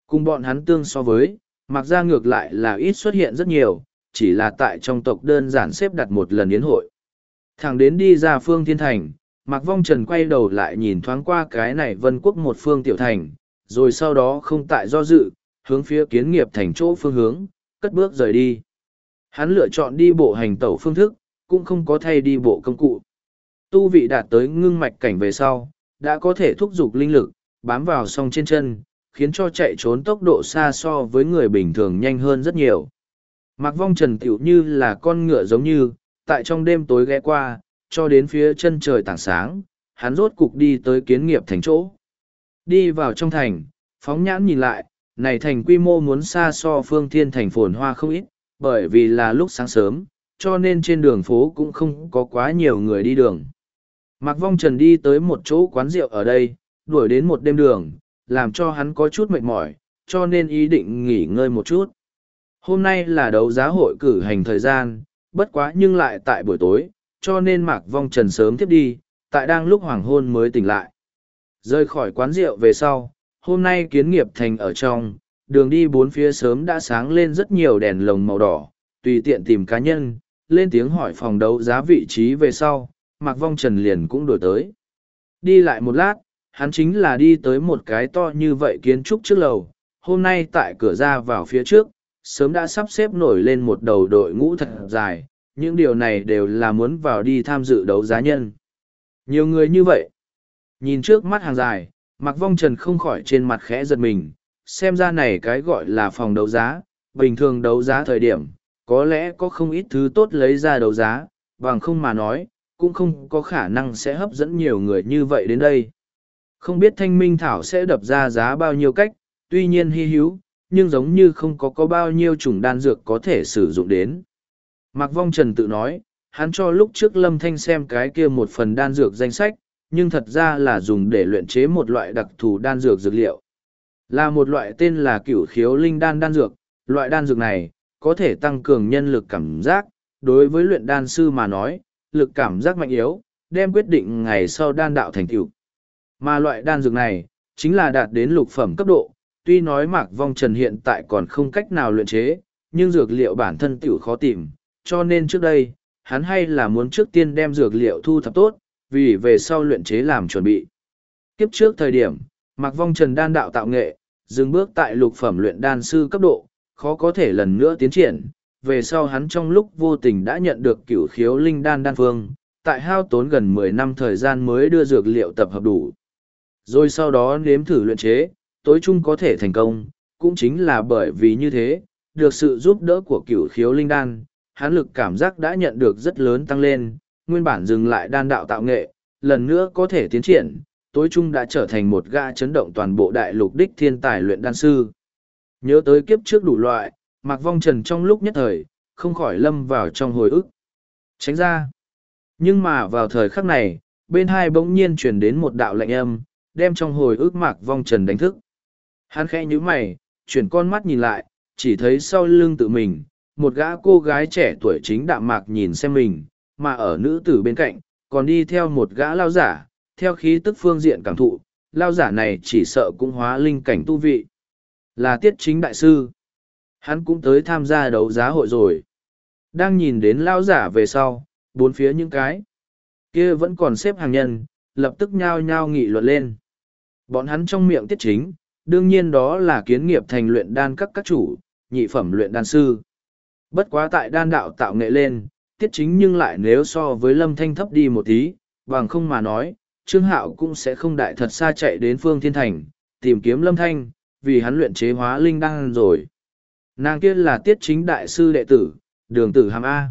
Cùng bọn hắn tương so với, mặc ra ngược lại là ít xuất hiện rất nhiều, chỉ là tại trong tộc đơn giản xếp đặt một lần yến hội. Thẳng đến đi ra phương thiên thành, Mạc Vong Trần quay đầu lại nhìn thoáng qua cái này vân quốc một phương tiểu thành, rồi sau đó không tại do dự, hướng phía kiến nghiệp thành chỗ phương hướng, cất bước rời đi. Hắn lựa chọn đi bộ hành tẩu phương thức, cũng không có thay đi bộ công cụ. Tu vị đạt tới ngưng mạch cảnh về sau, đã có thể thúc giục linh lực, bám vào song trên chân, khiến cho chạy trốn tốc độ xa so với người bình thường nhanh hơn rất nhiều. Mặc vong trần tiểu như là con ngựa giống như, tại trong đêm tối ghé qua, cho đến phía chân trời tảng sáng, hắn rốt cục đi tới kiến nghiệp thành chỗ. Đi vào trong thành, phóng nhãn nhìn lại, này thành quy mô muốn xa so phương thiên thành phồn hoa không ít, bởi vì là lúc sáng sớm, cho nên trên đường phố cũng không có quá nhiều người đi đường. Mạc Vong Trần đi tới một chỗ quán rượu ở đây, đuổi đến một đêm đường, làm cho hắn có chút mệt mỏi, cho nên ý định nghỉ ngơi một chút. Hôm nay là đấu giá hội cử hành thời gian, bất quá nhưng lại tại buổi tối, cho nên Mạc Vong Trần sớm tiếp đi, tại đang lúc hoàng hôn mới tỉnh lại. rời khỏi quán rượu về sau, hôm nay kiến nghiệp thành ở trong, đường đi bốn phía sớm đã sáng lên rất nhiều đèn lồng màu đỏ, tùy tiện tìm cá nhân, lên tiếng hỏi phòng đấu giá vị trí về sau, Mạc Vong Trần liền cũng đổi tới. Đi lại một lát, hắn chính là đi tới một cái to như vậy kiến trúc trước lầu, hôm nay tại cửa ra vào phía trước, sớm đã sắp xếp nổi lên một đầu đội ngũ thật dài, những điều này đều là muốn vào đi tham dự đấu giá nhân. Nhiều người như vậy, nhìn trước mắt hàng dài, mặc Vong Trần không khỏi trên mặt khẽ giật mình, xem ra này cái gọi là phòng đấu giá, bình thường đấu giá thời điểm, có lẽ có không ít thứ tốt lấy ra đấu giá, bằng không mà nói, cũng không có khả năng sẽ hấp dẫn nhiều người như vậy đến đây. Không biết thanh minh thảo sẽ đập ra giá bao nhiêu cách, tuy nhiên hy hữu, nhưng giống như không có có bao nhiêu chủng đan dược có thể sử dụng đến. Mạc Vong Trần tự nói, hắn cho lúc trước Lâm Thanh xem cái kia một phần đan dược danh sách, nhưng thật ra là dùng để luyện chế một loại đặc thù đan dược dược liệu. Là một loại tên là cửu khiếu linh đan đan dược, loại đan dược này, có thể tăng cường nhân lực cảm giác, đối với luyện đan sư mà nói, lực cảm giác mạnh yếu, đem quyết định ngày sau đan đạo thành tựu. Mà loại đan dược này, chính là đạt đến lục phẩm cấp độ, tuy nói Mạc Vong Trần hiện tại còn không cách nào luyện chế, nhưng dược liệu bản thân tiểu khó tìm, cho nên trước đây, hắn hay là muốn trước tiên đem dược liệu thu thập tốt, vì về sau luyện chế làm chuẩn bị. Kiếp trước thời điểm, Mạc Vong Trần đan đạo tạo nghệ, dừng bước tại lục phẩm luyện đan sư cấp độ, khó có thể lần nữa tiến triển. Về sau hắn trong lúc vô tình đã nhận được cửu khiếu linh đan đan phương, tại hao tốn gần mười năm thời gian mới đưa dược liệu tập hợp đủ. Rồi sau đó nếm thử luyện chế, tối chung có thể thành công, cũng chính là bởi vì như thế, được sự giúp đỡ của cửu khiếu linh đan, hắn lực cảm giác đã nhận được rất lớn tăng lên, nguyên bản dừng lại đan đạo tạo nghệ, lần nữa có thể tiến triển, tối chung đã trở thành một gã chấn động toàn bộ đại lục đích thiên tài luyện đan sư. Nhớ tới kiếp trước đủ loại, Mạc Vong Trần trong lúc nhất thời, không khỏi lâm vào trong hồi ức. Tránh ra. Nhưng mà vào thời khắc này, bên hai bỗng nhiên chuyển đến một đạo lệnh âm, đem trong hồi ức Mạc Vong Trần đánh thức. Hắn khẽ nhíu mày, chuyển con mắt nhìn lại, chỉ thấy sau lưng tự mình, một gã cô gái trẻ tuổi chính đạm mạc nhìn xem mình, mà ở nữ tử bên cạnh, còn đi theo một gã lao giả, theo khí tức phương diện cảm thụ, lao giả này chỉ sợ cũng hóa linh cảnh tu vị. Là tiết chính đại sư. Hắn cũng tới tham gia đấu giá hội rồi. Đang nhìn đến lao giả về sau, bốn phía những cái. kia vẫn còn xếp hàng nhân, lập tức nhao nhao nghị luận lên. Bọn hắn trong miệng tiết chính, đương nhiên đó là kiến nghiệp thành luyện đan các các chủ, nhị phẩm luyện đan sư. Bất quá tại đan đạo tạo nghệ lên, tiết chính nhưng lại nếu so với lâm thanh thấp đi một tí, bằng không mà nói, Trương Hạo cũng sẽ không đại thật xa chạy đến phương thiên thành, tìm kiếm lâm thanh, vì hắn luyện chế hóa linh đan rồi. Nàng kia là tiết chính đại sư đệ tử, đường tử hàm A.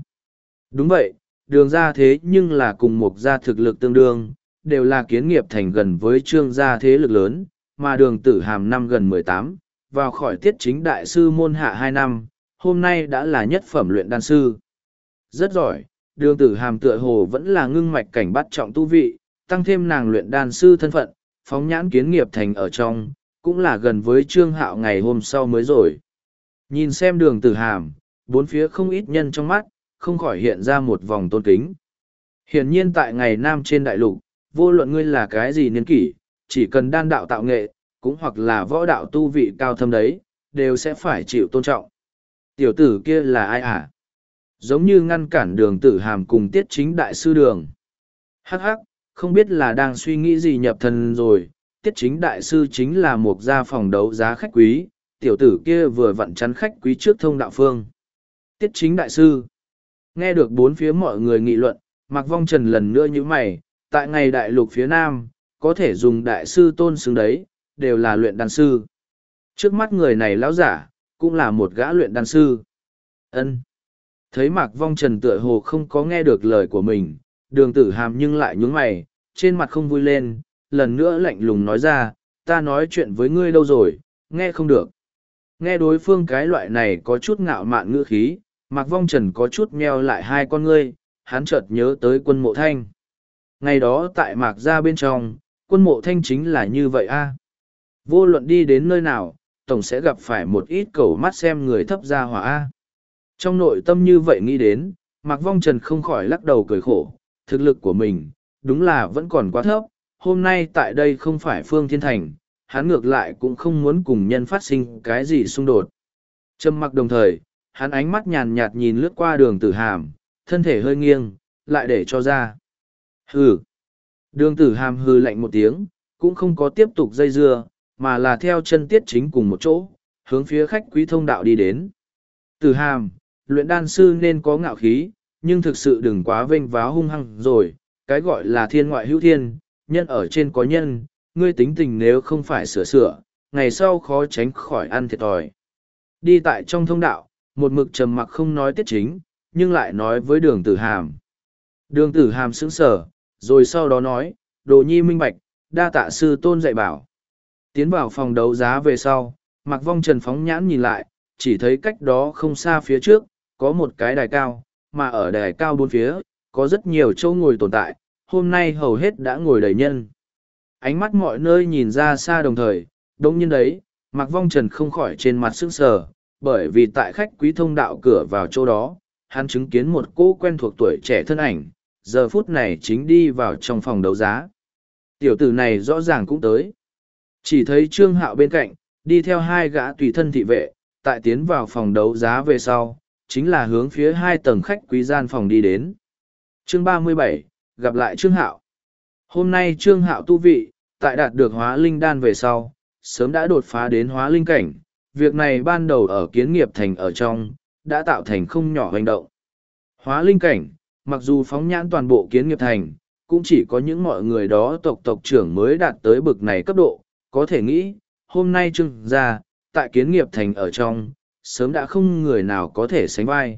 Đúng vậy, đường ra thế nhưng là cùng một gia thực lực tương đương, đều là kiến nghiệp thành gần với trương gia thế lực lớn, mà đường tử hàm năm gần mười tám vào khỏi tiết chính đại sư môn hạ hai năm, hôm nay đã là nhất phẩm luyện đan sư. Rất giỏi, đường tử hàm tựa hồ vẫn là ngưng mạch cảnh bắt trọng tu vị, tăng thêm nàng luyện đan sư thân phận, phóng nhãn kiến nghiệp thành ở trong, cũng là gần với trương hạo ngày hôm sau mới rồi. Nhìn xem đường tử hàm, bốn phía không ít nhân trong mắt, không khỏi hiện ra một vòng tôn kính. Hiển nhiên tại ngày nam trên đại lục, vô luận ngươi là cái gì niên kỷ, chỉ cần đan đạo tạo nghệ, cũng hoặc là võ đạo tu vị cao thâm đấy, đều sẽ phải chịu tôn trọng. Tiểu tử kia là ai à? Giống như ngăn cản đường tử hàm cùng tiết chính đại sư đường. Hắc hắc, không biết là đang suy nghĩ gì nhập thần rồi, tiết chính đại sư chính là một gia phòng đấu giá khách quý, tiểu tử kia vừa vặn chắn khách quý trước thông đạo phương. Tiết chính đại sư. Nghe được bốn phía mọi người nghị luận, Mạc Vong Trần lần nữa như mày, tại ngày đại lục phía nam, có thể dùng đại sư tôn xứng đấy, đều là luyện đan sư. Trước mắt người này lão giả, cũng là một gã luyện đan sư. ân Thấy Mạc Vong Trần tựa hồ không có nghe được lời của mình, đường tử hàm nhưng lại nhướng mày, trên mặt không vui lên, lần nữa lạnh lùng nói ra, ta nói chuyện với ngươi đâu rồi, nghe không được. Nghe đối phương cái loại này có chút ngạo mạn ngữ khí, Mạc Vong Trần có chút meo lại hai con ngươi, hắn chợt nhớ tới quân mộ thanh. Ngày đó tại Mạc gia bên trong, quân mộ thanh chính là như vậy a. Vô luận đi đến nơi nào, tổng sẽ gặp phải một ít cầu mắt xem người thấp ra hỏa a. Trong nội tâm như vậy nghĩ đến, Mạc Vong Trần không khỏi lắc đầu cười khổ, thực lực của mình, đúng là vẫn còn quá thấp, hôm nay tại đây không phải Phương Thiên Thành, hắn ngược lại cũng không muốn cùng nhân phát sinh cái gì xung đột. Trầm mặc đồng thời, hắn ánh mắt nhàn nhạt nhìn lướt qua đường tử hàm, thân thể hơi nghiêng, lại để cho ra. Hừ. Đường tử hàm hừ lạnh một tiếng, cũng không có tiếp tục dây dưa, mà là theo chân tiết chính cùng một chỗ, hướng phía khách quý thông đạo đi đến. Tử hàm, luyện đan sư nên có ngạo khí, nhưng thực sự đừng quá vênh váo hung hăng rồi, cái gọi là thiên ngoại hữu thiên, nhân ở trên có nhân, ngươi tính tình nếu không phải sửa sửa, ngày sau khó tránh khỏi ăn thiệt thòi. Đi tại trong thông đạo, một mực trầm mặc không nói tiết chính, nhưng lại nói với đường tử hàm. Đường tử hàm sững sở, rồi sau đó nói, đồ nhi minh bạch, đa tạ sư tôn dạy bảo. Tiến vào phòng đấu giá về sau, mặc vong trần phóng nhãn nhìn lại, chỉ thấy cách đó không xa phía trước, có một cái đài cao, mà ở đài cao bốn phía, có rất nhiều chỗ ngồi tồn tại, hôm nay hầu hết đã ngồi đầy nhân. Ánh mắt mọi nơi nhìn ra xa đồng thời, đông nhiên đấy, mặc vong trần không khỏi trên mặt sững sờ, bởi vì tại khách quý thông đạo cửa vào chỗ đó, hắn chứng kiến một cô quen thuộc tuổi trẻ thân ảnh, giờ phút này chính đi vào trong phòng đấu giá. Tiểu tử này rõ ràng cũng tới. Chỉ thấy Trương Hạo bên cạnh, đi theo hai gã tùy thân thị vệ, tại tiến vào phòng đấu giá về sau, chính là hướng phía hai tầng khách quý gian phòng đi đến. Chương ba mươi bảy gặp lại Trương Hạo. Hôm nay Trương Hạo tu vị, tại đạt được hóa linh đan về sau, sớm đã đột phá đến hóa linh cảnh. Việc này ban đầu ở kiến nghiệp thành ở trong, đã tạo thành không nhỏ hành động. Hóa linh cảnh, mặc dù phóng nhãn toàn bộ kiến nghiệp thành, cũng chỉ có những mọi người đó tộc tộc trưởng mới đạt tới bực này cấp độ, có thể nghĩ, hôm nay trưng ra, tại kiến nghiệp thành ở trong, sớm đã không người nào có thể sánh vai.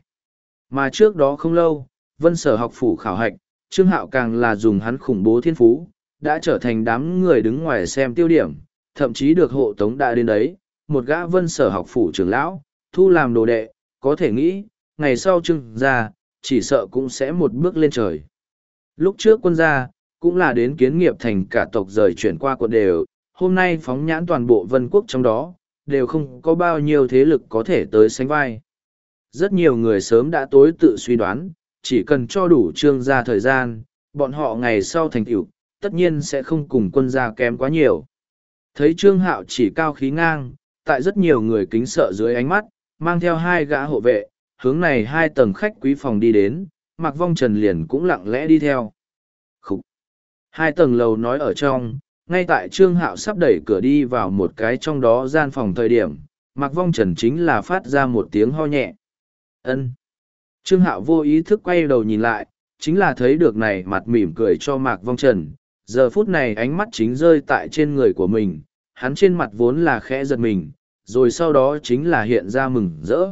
Mà trước đó không lâu, vân sở học phủ khảo hạch, Trương Hạo càng là dùng hắn khủng bố thiên phú, đã trở thành đám người đứng ngoài xem tiêu điểm, thậm chí được hộ tống đã đến đấy, một gã vân sở học phủ trưởng lão, thu làm đồ đệ, có thể nghĩ, ngày sau trưng ra, chỉ sợ cũng sẽ một bước lên trời. Lúc trước quân gia, cũng là đến kiến nghiệp thành cả tộc rời chuyển qua quận đều, hôm nay phóng nhãn toàn bộ vân quốc trong đó, đều không có bao nhiêu thế lực có thể tới sánh vai. Rất nhiều người sớm đã tối tự suy đoán, chỉ cần cho đủ trương gia thời gian, bọn họ ngày sau thành tựu tất nhiên sẽ không cùng quân gia kém quá nhiều. Thấy trương hạo chỉ cao khí ngang, tại rất nhiều người kính sợ dưới ánh mắt, mang theo hai gã hộ vệ, hướng này hai tầng khách quý phòng đi đến, Mạc Vong Trần liền cũng lặng lẽ đi theo. Khủ. Hai tầng lầu nói ở trong, ngay tại Trương Hạo sắp đẩy cửa đi vào một cái trong đó gian phòng thời điểm, Mạc Vong Trần chính là phát ra một tiếng ho nhẹ. ân Trương Hạo vô ý thức quay đầu nhìn lại, chính là thấy được này mặt mỉm cười cho Mạc Vong Trần. Giờ phút này ánh mắt chính rơi tại trên người của mình, hắn trên mặt vốn là khẽ giật mình, rồi sau đó chính là hiện ra mừng rỡ.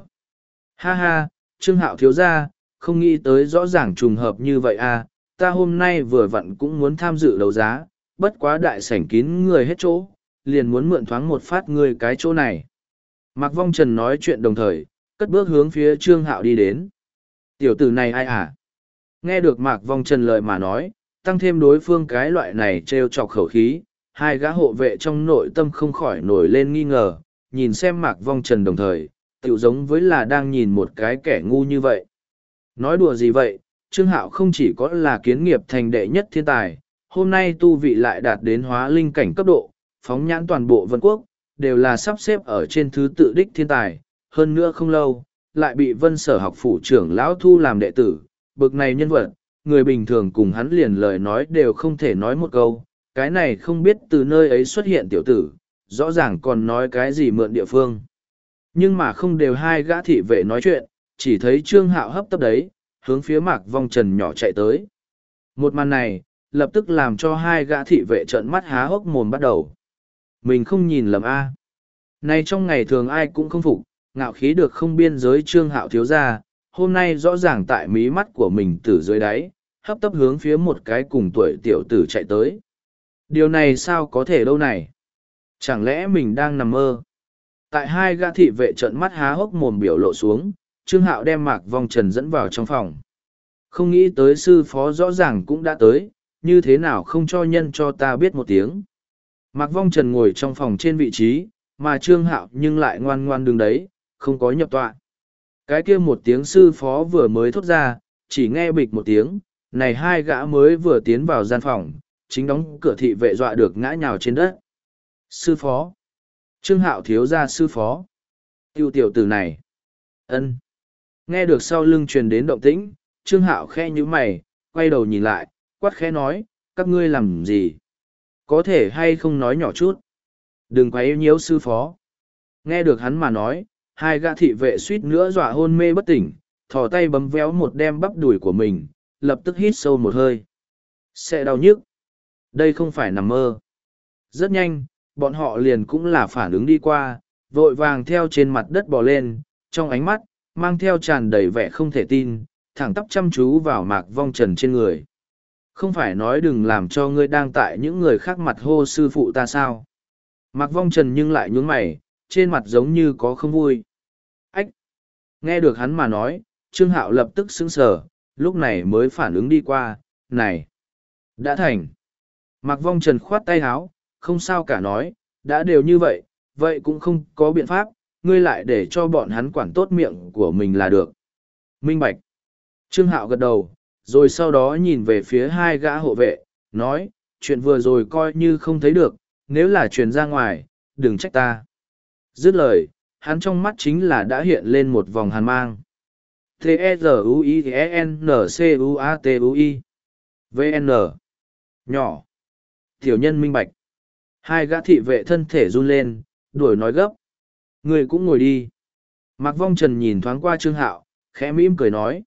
Ha ha, Trương Hạo thiếu gia, không nghĩ tới rõ ràng trùng hợp như vậy à, ta hôm nay vừa vặn cũng muốn tham dự đấu giá, bất quá đại sảnh kín người hết chỗ, liền muốn mượn thoáng một phát người cái chỗ này. Mạc Vong Trần nói chuyện đồng thời, cất bước hướng phía Trương Hạo đi đến. Tiểu tử này ai à? Nghe được Mạc Vong Trần lời mà nói, tăng thêm đối phương cái loại này trêu chọc khẩu khí, hai gã hộ vệ trong nội tâm không khỏi nổi lên nghi ngờ, nhìn xem Mạc Vong Trần đồng thời, tự giống với là đang nhìn một cái kẻ ngu như vậy. Nói đùa gì vậy, Trương Hạo không chỉ có là kiến nghiệp thành đệ nhất thiên tài, hôm nay tu vị lại đạt đến hóa linh cảnh cấp độ, phóng nhãn toàn bộ vân quốc, đều là sắp xếp ở trên thứ tự đích thiên tài, hơn nữa không lâu, lại bị vân sở học phủ trưởng lão thu làm đệ tử, bực này nhân vật, người bình thường cùng hắn liền lời nói đều không thể nói một câu, cái này không biết từ nơi ấy xuất hiện tiểu tử, rõ ràng còn nói cái gì mượn địa phương. Nhưng mà không đều hai gã thị vệ nói chuyện, chỉ thấy trương hạo hấp tấp đấy, hướng phía mạc vong trần nhỏ chạy tới. Một màn này, lập tức làm cho hai gã thị vệ trợn mắt há hốc mồm bắt đầu. Mình không nhìn lầm A. Nay trong ngày thường ai cũng không phục, ngạo khí được không biên giới trương hạo thiếu ra, hôm nay rõ ràng tại mí mắt của mình từ dưới đáy, hấp tấp hướng phía một cái cùng tuổi tiểu tử chạy tới. Điều này sao có thể đâu này? Chẳng lẽ mình đang nằm mơ? Tại hai gã thị vệ trợn mắt há hốc mồm biểu lộ xuống, Trương Hạo đem Mạc Vong Trần dẫn vào trong phòng. Không nghĩ tới sư phó rõ ràng cũng đã tới, như thế nào không cho nhân cho ta biết một tiếng. Mạc Vong Trần ngồi trong phòng trên vị trí, mà Trương Hạo nhưng lại ngoan ngoan đứng đấy, không có nhập tọa. Cái kia một tiếng sư phó vừa mới thốt ra, chỉ nghe bịch một tiếng, này hai gã mới vừa tiến vào gian phòng, chính đóng cửa thị vệ dọa được ngã nhào trên đất. Sư phó. Trương Hạo thiếu gia sư phó. Tiêu tiểu tử này. ân Nghe được sau lưng truyền đến động tĩnh, Trương Hạo khe như mày, quay đầu nhìn lại, quát khẽ nói, các ngươi làm gì? Có thể hay không nói nhỏ chút? Đừng quấy nhiễu sư phó. Nghe được hắn mà nói, hai gã thị vệ suýt nữa dọa hôn mê bất tỉnh, thò tay bấm véo một đem bắp đùi của mình, lập tức hít sâu một hơi. Sẽ đau nhức. Đây không phải nằm mơ. Rất nhanh, bọn họ liền cũng là phản ứng đi qua, vội vàng theo trên mặt đất bò lên, trong ánh mắt, mang theo tràn đầy vẻ không thể tin, thẳng tắp chăm chú vào mạc vong trần trên người. Không phải nói đừng làm cho ngươi đang tại những người khác mặt hô sư phụ ta sao. Mạc vong trần nhưng lại nhún mày, trên mặt giống như có không vui. Ách! Nghe được hắn mà nói, Trương Hạo lập tức sững sờ, lúc này mới phản ứng đi qua, này! Đã thành! Mạc vong trần khoát tay háo, không sao cả nói, đã đều như vậy, vậy cũng không có biện pháp, ngươi lại để cho bọn hắn quản tốt miệng của mình là được. Minh Bạch. Trương Hạo gật đầu, rồi sau đó nhìn về phía hai gã hộ vệ, nói, chuyện vừa rồi coi như không thấy được, nếu là truyền ra ngoài, đừng trách ta. Dứt lời, hắn trong mắt chính là đã hiện lên một vòng hàn mang. T-E-Z-U-I-N-C-U-A-T-U-I V-N Nhỏ Tiểu nhân minh bạch Hai gã thị vệ thân thể run lên, đuổi nói gấp. Người cũng ngồi đi. Mạc Vong Trần nhìn thoáng qua Trương Hạo, khẽ mỉm cười nói.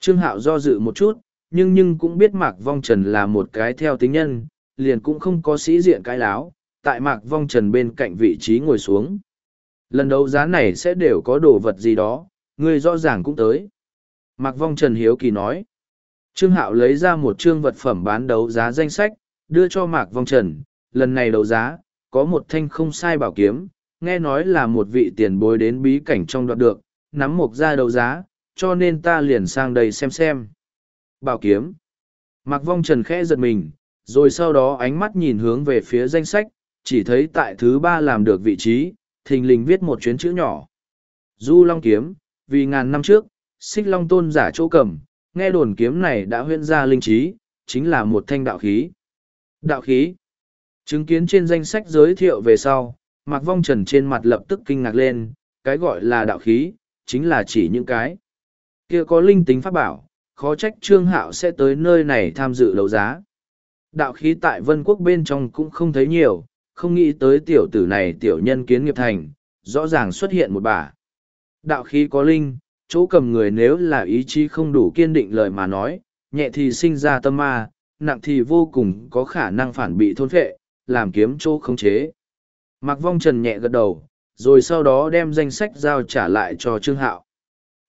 Trương Hạo do dự một chút, nhưng nhưng cũng biết Mạc Vong Trần là một cái theo tính nhân, liền cũng không có sĩ diện cái láo, tại Mạc Vong Trần bên cạnh vị trí ngồi xuống. Lần đấu giá này sẽ đều có đồ vật gì đó, người rõ ràng cũng tới. Mạc Vong Trần Hiếu Kỳ nói. Trương Hạo lấy ra một trương vật phẩm bán đấu giá danh sách, đưa cho Mạc Vong Trần. Lần này đấu giá, có một thanh không sai bảo kiếm, nghe nói là một vị tiền bối đến bí cảnh trong đoạt được, nắm mộc ra đấu giá, cho nên ta liền sang đây xem xem. Bảo kiếm. Mạc Vong Trần khẽ giật mình, rồi sau đó ánh mắt nhìn hướng về phía danh sách, chỉ thấy tại thứ ba làm được vị trí, thình lình viết một chuyến chữ nhỏ. Du Long Kiếm, vì ngàn năm trước, xích Long Tôn giả chỗ cầm, nghe đồn kiếm này đã huyên ra linh trí, chính là một thanh đạo khí. Đạo khí. Chứng kiến trên danh sách giới thiệu về sau, Mạc Vong Trần trên mặt lập tức kinh ngạc lên, cái gọi là đạo khí, chính là chỉ những cái. kia có linh tính pháp bảo, khó trách Trương Hạo sẽ tới nơi này tham dự đấu giá. Đạo khí tại vân quốc bên trong cũng không thấy nhiều, không nghĩ tới tiểu tử này tiểu nhân kiến nghiệp thành, rõ ràng xuất hiện một bà. Đạo khí có linh, chỗ cầm người nếu là ý chí không đủ kiên định lời mà nói, nhẹ thì sinh ra tâm ma, nặng thì vô cùng có khả năng phản bị thôn phệ, làm kiếm chỗ khống chế. Mạc Vong Trần nhẹ gật đầu, rồi sau đó đem danh sách giao trả lại cho Trương Hạo.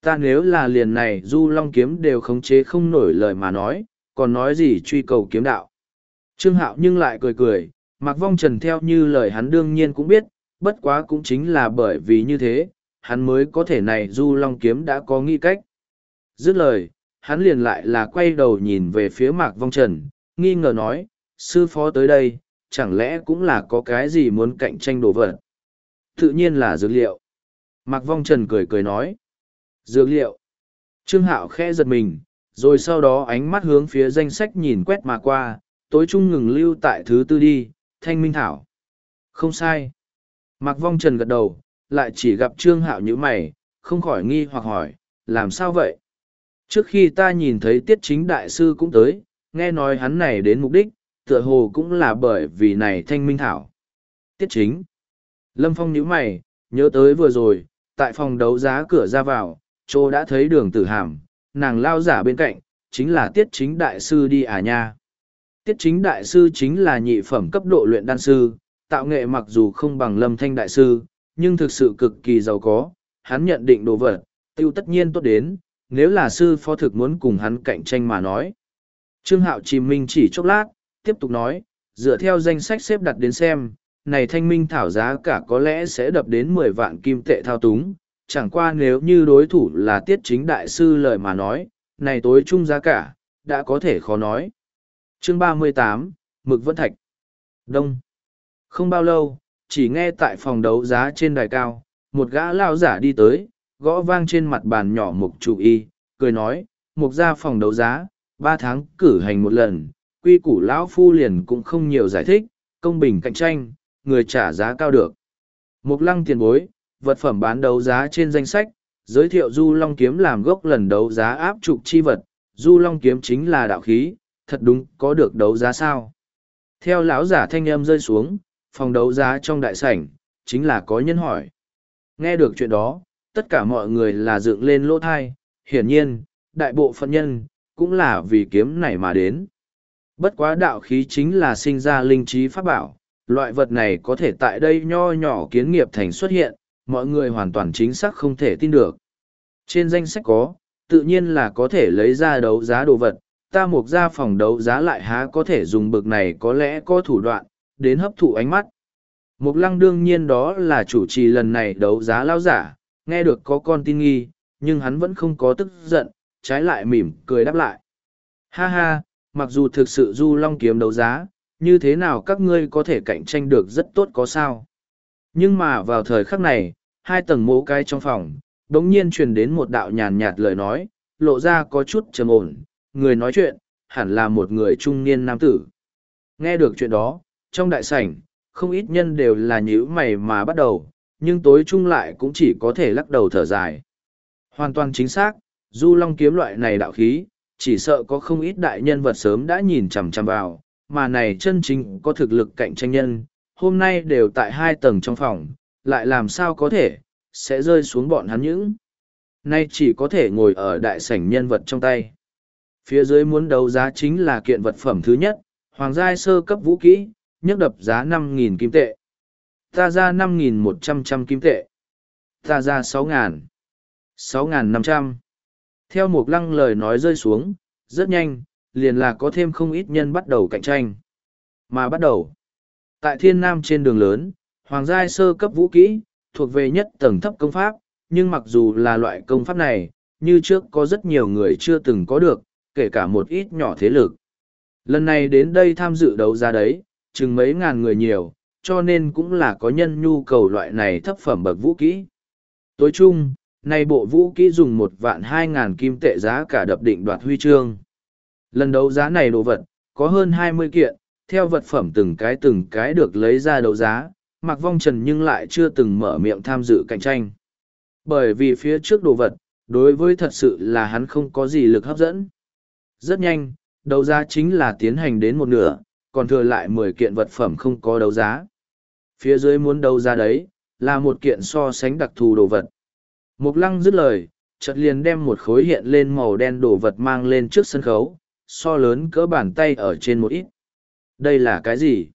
Ta nếu là liền này du long kiếm đều khống chế không nổi lời mà nói, còn nói gì truy cầu kiếm đạo. Trương Hạo nhưng lại cười cười, Mạc Vong Trần theo như lời hắn đương nhiên cũng biết, bất quá cũng chính là bởi vì như thế, hắn mới có thể này du long kiếm đã có nghi cách. Dứt lời, hắn liền lại là quay đầu nhìn về phía Mạc Vong Trần, nghi ngờ nói, sư phó tới đây, chẳng lẽ cũng là có cái gì muốn cạnh tranh đồ vật? Tự nhiên là dược liệu. Mạc Vong Trần cười cười nói. Dược liệu. Trương Hạo khẽ giật mình, rồi sau đó ánh mắt hướng phía danh sách nhìn quét mà qua, tối trung ngừng lưu tại thứ tư đi, thanh minh thảo. Không sai. Mạc Vong Trần gật đầu, lại chỉ gặp Trương Hạo như mày, không khỏi nghi hoặc hỏi, làm sao vậy? Trước khi ta nhìn thấy tiết chính đại sư cũng tới, nghe nói hắn này đến mục đích, tựa hồ cũng là bởi vì này thanh minh thảo. Tiết chính. Lâm Phong nhíu mày, nhớ tới vừa rồi, tại phòng đấu giá cửa ra vào, chỗ đã thấy đường tử hàm, nàng lao giả bên cạnh, chính là tiết chính đại sư đi à nha. Tiết chính đại sư chính là nhị phẩm cấp độ luyện đan sư, tạo nghệ mặc dù không bằng lâm thanh đại sư, nhưng thực sự cực kỳ giàu có, hắn nhận định đồ vật, tiêu tất nhiên tốt đến, nếu là sư phó thực muốn cùng hắn cạnh tranh mà nói. Trương Hạo chìm minh chỉ chốc lát, tiếp tục nói, dựa theo danh sách xếp đặt đến xem, này thanh minh thảo giá cả có lẽ sẽ đập đến mười vạn kim tệ thao túng, chẳng qua nếu như đối thủ là tiết chính đại sư lời mà nói, này tối trung giá cả, đã có thể khó nói. Chương ba mươi tám Mực Vân Thạch. Đông. Không bao lâu, chỉ nghe tại phòng đấu giá trên đài cao, một gã lao giả đi tới, gõ vang trên mặt bàn nhỏ mục chủ y, cười nói, mục ra phòng đấu giá, ba tháng cử hành một lần, quy củ lão phu liền cũng không nhiều giải thích, công bình cạnh tranh, người trả giá cao được. Mục lăng tiền bối, vật phẩm bán đấu giá trên danh sách, giới thiệu du long kiếm làm gốc lần đấu giá áp trục chi vật, du long kiếm chính là đạo khí thật đúng có được đấu giá sao? Theo lão giả thanh âm rơi xuống phòng đấu giá trong đại sảnh chính là có nhân hỏi. Nghe được chuyện đó tất cả mọi người là dựng lên lỗ thai hiển nhiên đại bộ phận nhân cũng là vì kiếm này mà đến bất quá đạo khí chính là sinh ra linh trí pháp bảo, loại vật này có thể tại đây nho nhỏ kiến nghiệp thành xuất hiện, mọi người hoàn toàn chính xác không thể tin được. Trên danh sách có, tự nhiên là có thể lấy ra đấu giá đồ vật, ta mục ra phòng đấu giá lại há có thể dùng bực này có lẽ có thủ đoạn, đến hấp thụ ánh mắt. Mục lăng đương nhiên đó là chủ trì lần này đấu giá lao giả, nghe được có con tin nghi, nhưng hắn vẫn không có tức giận, trái lại mỉm cười đáp lại. Ha ha mặc dù thực sự du long kiếm đấu giá, như thế nào các ngươi có thể cạnh tranh được rất tốt có sao? Nhưng mà vào thời khắc này, hai tầng mố cái trong phòng đ n g nhiên truyền đến một đạo nhàn nhạt lời nói, lộ ra có chút trầm ổn, người nói chuyện, hẳn là một người trung niên nam tử. Nghe được chuyện đó, trong đại sảnh, không ít nhân đều là nhíu mày mà bắt đầu, nhưng tối trung lại cũng chỉ có thể lắc đầu thở dài. Hoàn toàn chính xác, du long kiếm loại này đạo khí chỉ sợ có không ít đại nhân vật sớm đã nhìn chằm chằm vào, mà này chân chính có thực lực cạnh tranh nhân, hôm nay đều tại hai tầng trong phòng, lại làm sao có thể, sẽ rơi xuống bọn hắn những. Nay chỉ có thể ngồi ở đại sảnh nhân vật trong tay. Phía dưới muốn đấu giá chính là kiện vật phẩm thứ nhất, hoàng giai sơ cấp vũ kỹ, nhấc đập giá 5.000 kim tệ. Ta ra 5.100 kim tệ. Ta ra 6.000. 6.500 theo một lăng lời nói rơi xuống, rất nhanh, liền là có thêm không ít nhân bắt đầu cạnh tranh. Mà bắt đầu, tại thiên nam trên đường lớn, hoàng giai sơ cấp vũ kỹ, thuộc về nhất tầng thấp công pháp, nhưng mặc dù là loại công pháp này, như trước có rất nhiều người chưa từng có được, kể cả một ít nhỏ thế lực. Lần này đến đây tham dự đấu giá đấy, chừng mấy ngàn người nhiều, cho nên cũng là có nhân nhu cầu loại này thấp phẩm bậc vũ kỹ. Tối chung nay bộ vũ kỹ dùng một vạn hai ngàn kim tệ giá cả đập định đoạt huy chương. Lần đấu giá này đồ vật, có hơn hai mươi kiện, theo vật phẩm từng cái từng cái được lấy ra đấu giá, mặc vong trần nhưng lại chưa từng mở miệng tham dự cạnh tranh. Bởi vì phía trước đồ vật, đối với thật sự là hắn không có gì lực hấp dẫn. Rất nhanh, đấu giá chính là tiến hành đến một nửa, còn thừa lại mười kiện vật phẩm không có đấu giá. Phía dưới muốn đấu giá đấy, là một kiện so sánh đặc thù đồ vật. Mục lăng dứt lời, chợt liền đem một khối hiện lên màu đen đổ vật mang lên trước sân khấu, so lớn cỡ bàn tay ở trên một ít. Đây là cái gì?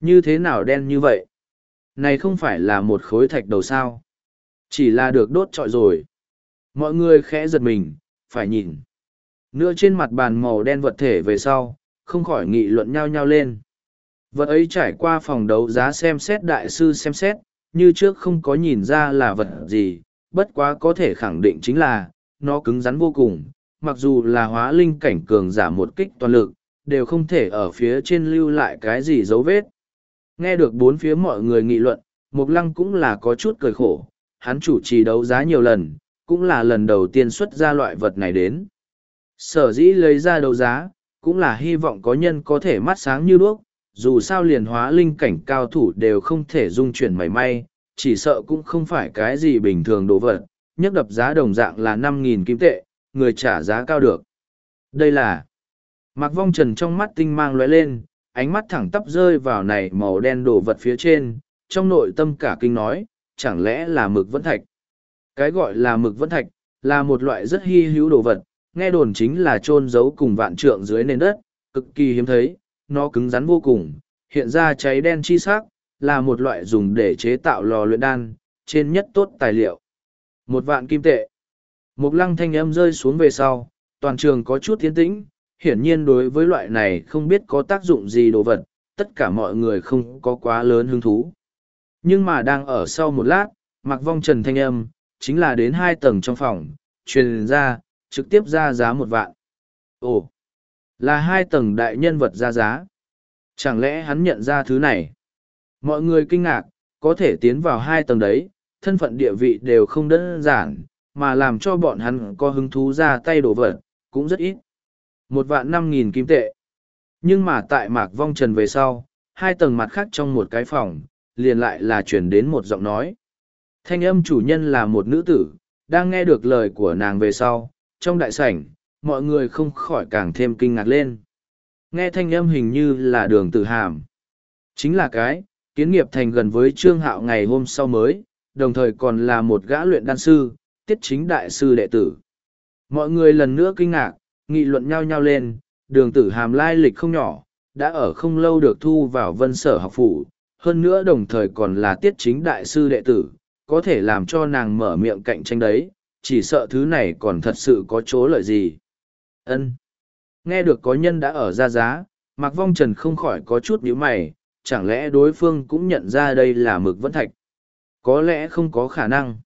Như thế nào đen như vậy? Này không phải là một khối thạch đầu sao? Chỉ là được đốt trọi rồi. Mọi người khẽ giật mình, phải nhìn. Nữa trên mặt bàn màu đen vật thể về sau, không khỏi nghị luận nhau nhau lên. Vật ấy trải qua phòng đấu giá xem xét đại sư xem xét, như trước không có nhìn ra là vật gì, bất quá có thể khẳng định chính là, nó cứng rắn vô cùng, mặc dù là hóa linh cảnh cường giả một kích toàn lực, đều không thể ở phía trên lưu lại cái gì dấu vết. Nghe được bốn phía mọi người nghị luận, Mục Lăng cũng là có chút cười khổ, hắn chủ trì đấu giá nhiều lần, cũng là lần đầu tiên xuất ra loại vật này đến. Sở dĩ lấy ra đấu giá, cũng là hy vọng có nhân có thể mắt sáng như đuốc, dù sao liền hóa linh cảnh cao thủ đều không thể dung chuyển mảy may, chỉ sợ cũng không phải cái gì bình thường đồ vật, nhất đập giá đồng dạng là năm nghìn kim tệ, người trả giá cao được. Đây là Mạc Vong Trần trong mắt tinh mang lóe lên, ánh mắt thẳng tắp rơi vào này màu đen đồ vật phía trên, trong nội tâm cả kinh nói, chẳng lẽ là mực vẫn thạch. Cái gọi là mực vẫn thạch, là một loại rất hy hữu đồ vật, nghe đồn chính là chôn giấu cùng vạn trượng dưới nền đất, cực kỳ hiếm thấy, nó cứng rắn vô cùng, hiện ra cháy đen chi sắc, là một loại dùng để chế tạo lò luyện đan, trên nhất tốt tài liệu. Một vạn kim tệ. Một lăng thanh âm rơi xuống về sau, toàn trường có chút tiến tĩnh, hiển nhiên đối với loại này không biết có tác dụng gì đồ vật, tất cả mọi người không có quá lớn hứng thú. Nhưng mà đang ở sau một lát, mặc vong trần thanh âm, chính là đến hai tầng trong phòng, truyền ra, trực tiếp ra giá một vạn. Ồ, là hai tầng đại nhân vật ra giá. Chẳng lẽ hắn nhận ra thứ này? Mọi người kinh ngạc, có thể tiến vào hai tầng đấy, thân phận địa vị đều không đơn giản, mà làm cho bọn hắn có hứng thú ra tay đổ vật, cũng rất ít. Một vạn năm nghìn kim tệ. Nhưng mà tại mạc vong trần về sau, hai tầng mặt khác trong một cái phòng, liền lại là chuyển đến một giọng nói. Thanh âm chủ nhân là một nữ tử, đang nghe được lời của nàng về sau, trong đại sảnh, mọi người không khỏi càng thêm kinh ngạc lên. Nghe thanh âm hình như là đường tử hàm. Chính là cái, kiến nghiệp thành gần với trương hạo ngày hôm sau mới, đồng thời còn là một gã luyện đan sư, tiết chính đại sư đệ tử. Mọi người lần nữa kinh ngạc, nghị luận nhau nhau lên, đường tử hàm lai lịch không nhỏ, đã ở không lâu được thu vào vân sở học phủ, hơn nữa đồng thời còn là tiết chính đại sư đệ tử, có thể làm cho nàng mở miệng cạnh tranh đấy, chỉ sợ thứ này còn thật sự có chỗ lợi gì. ân Nghe được có nhân đã ở ra giá, Mạc Vong Trần không khỏi có chút nhíu mày, chẳng lẽ đối phương cũng nhận ra đây là mực vẫn thạch? Có lẽ không có khả năng.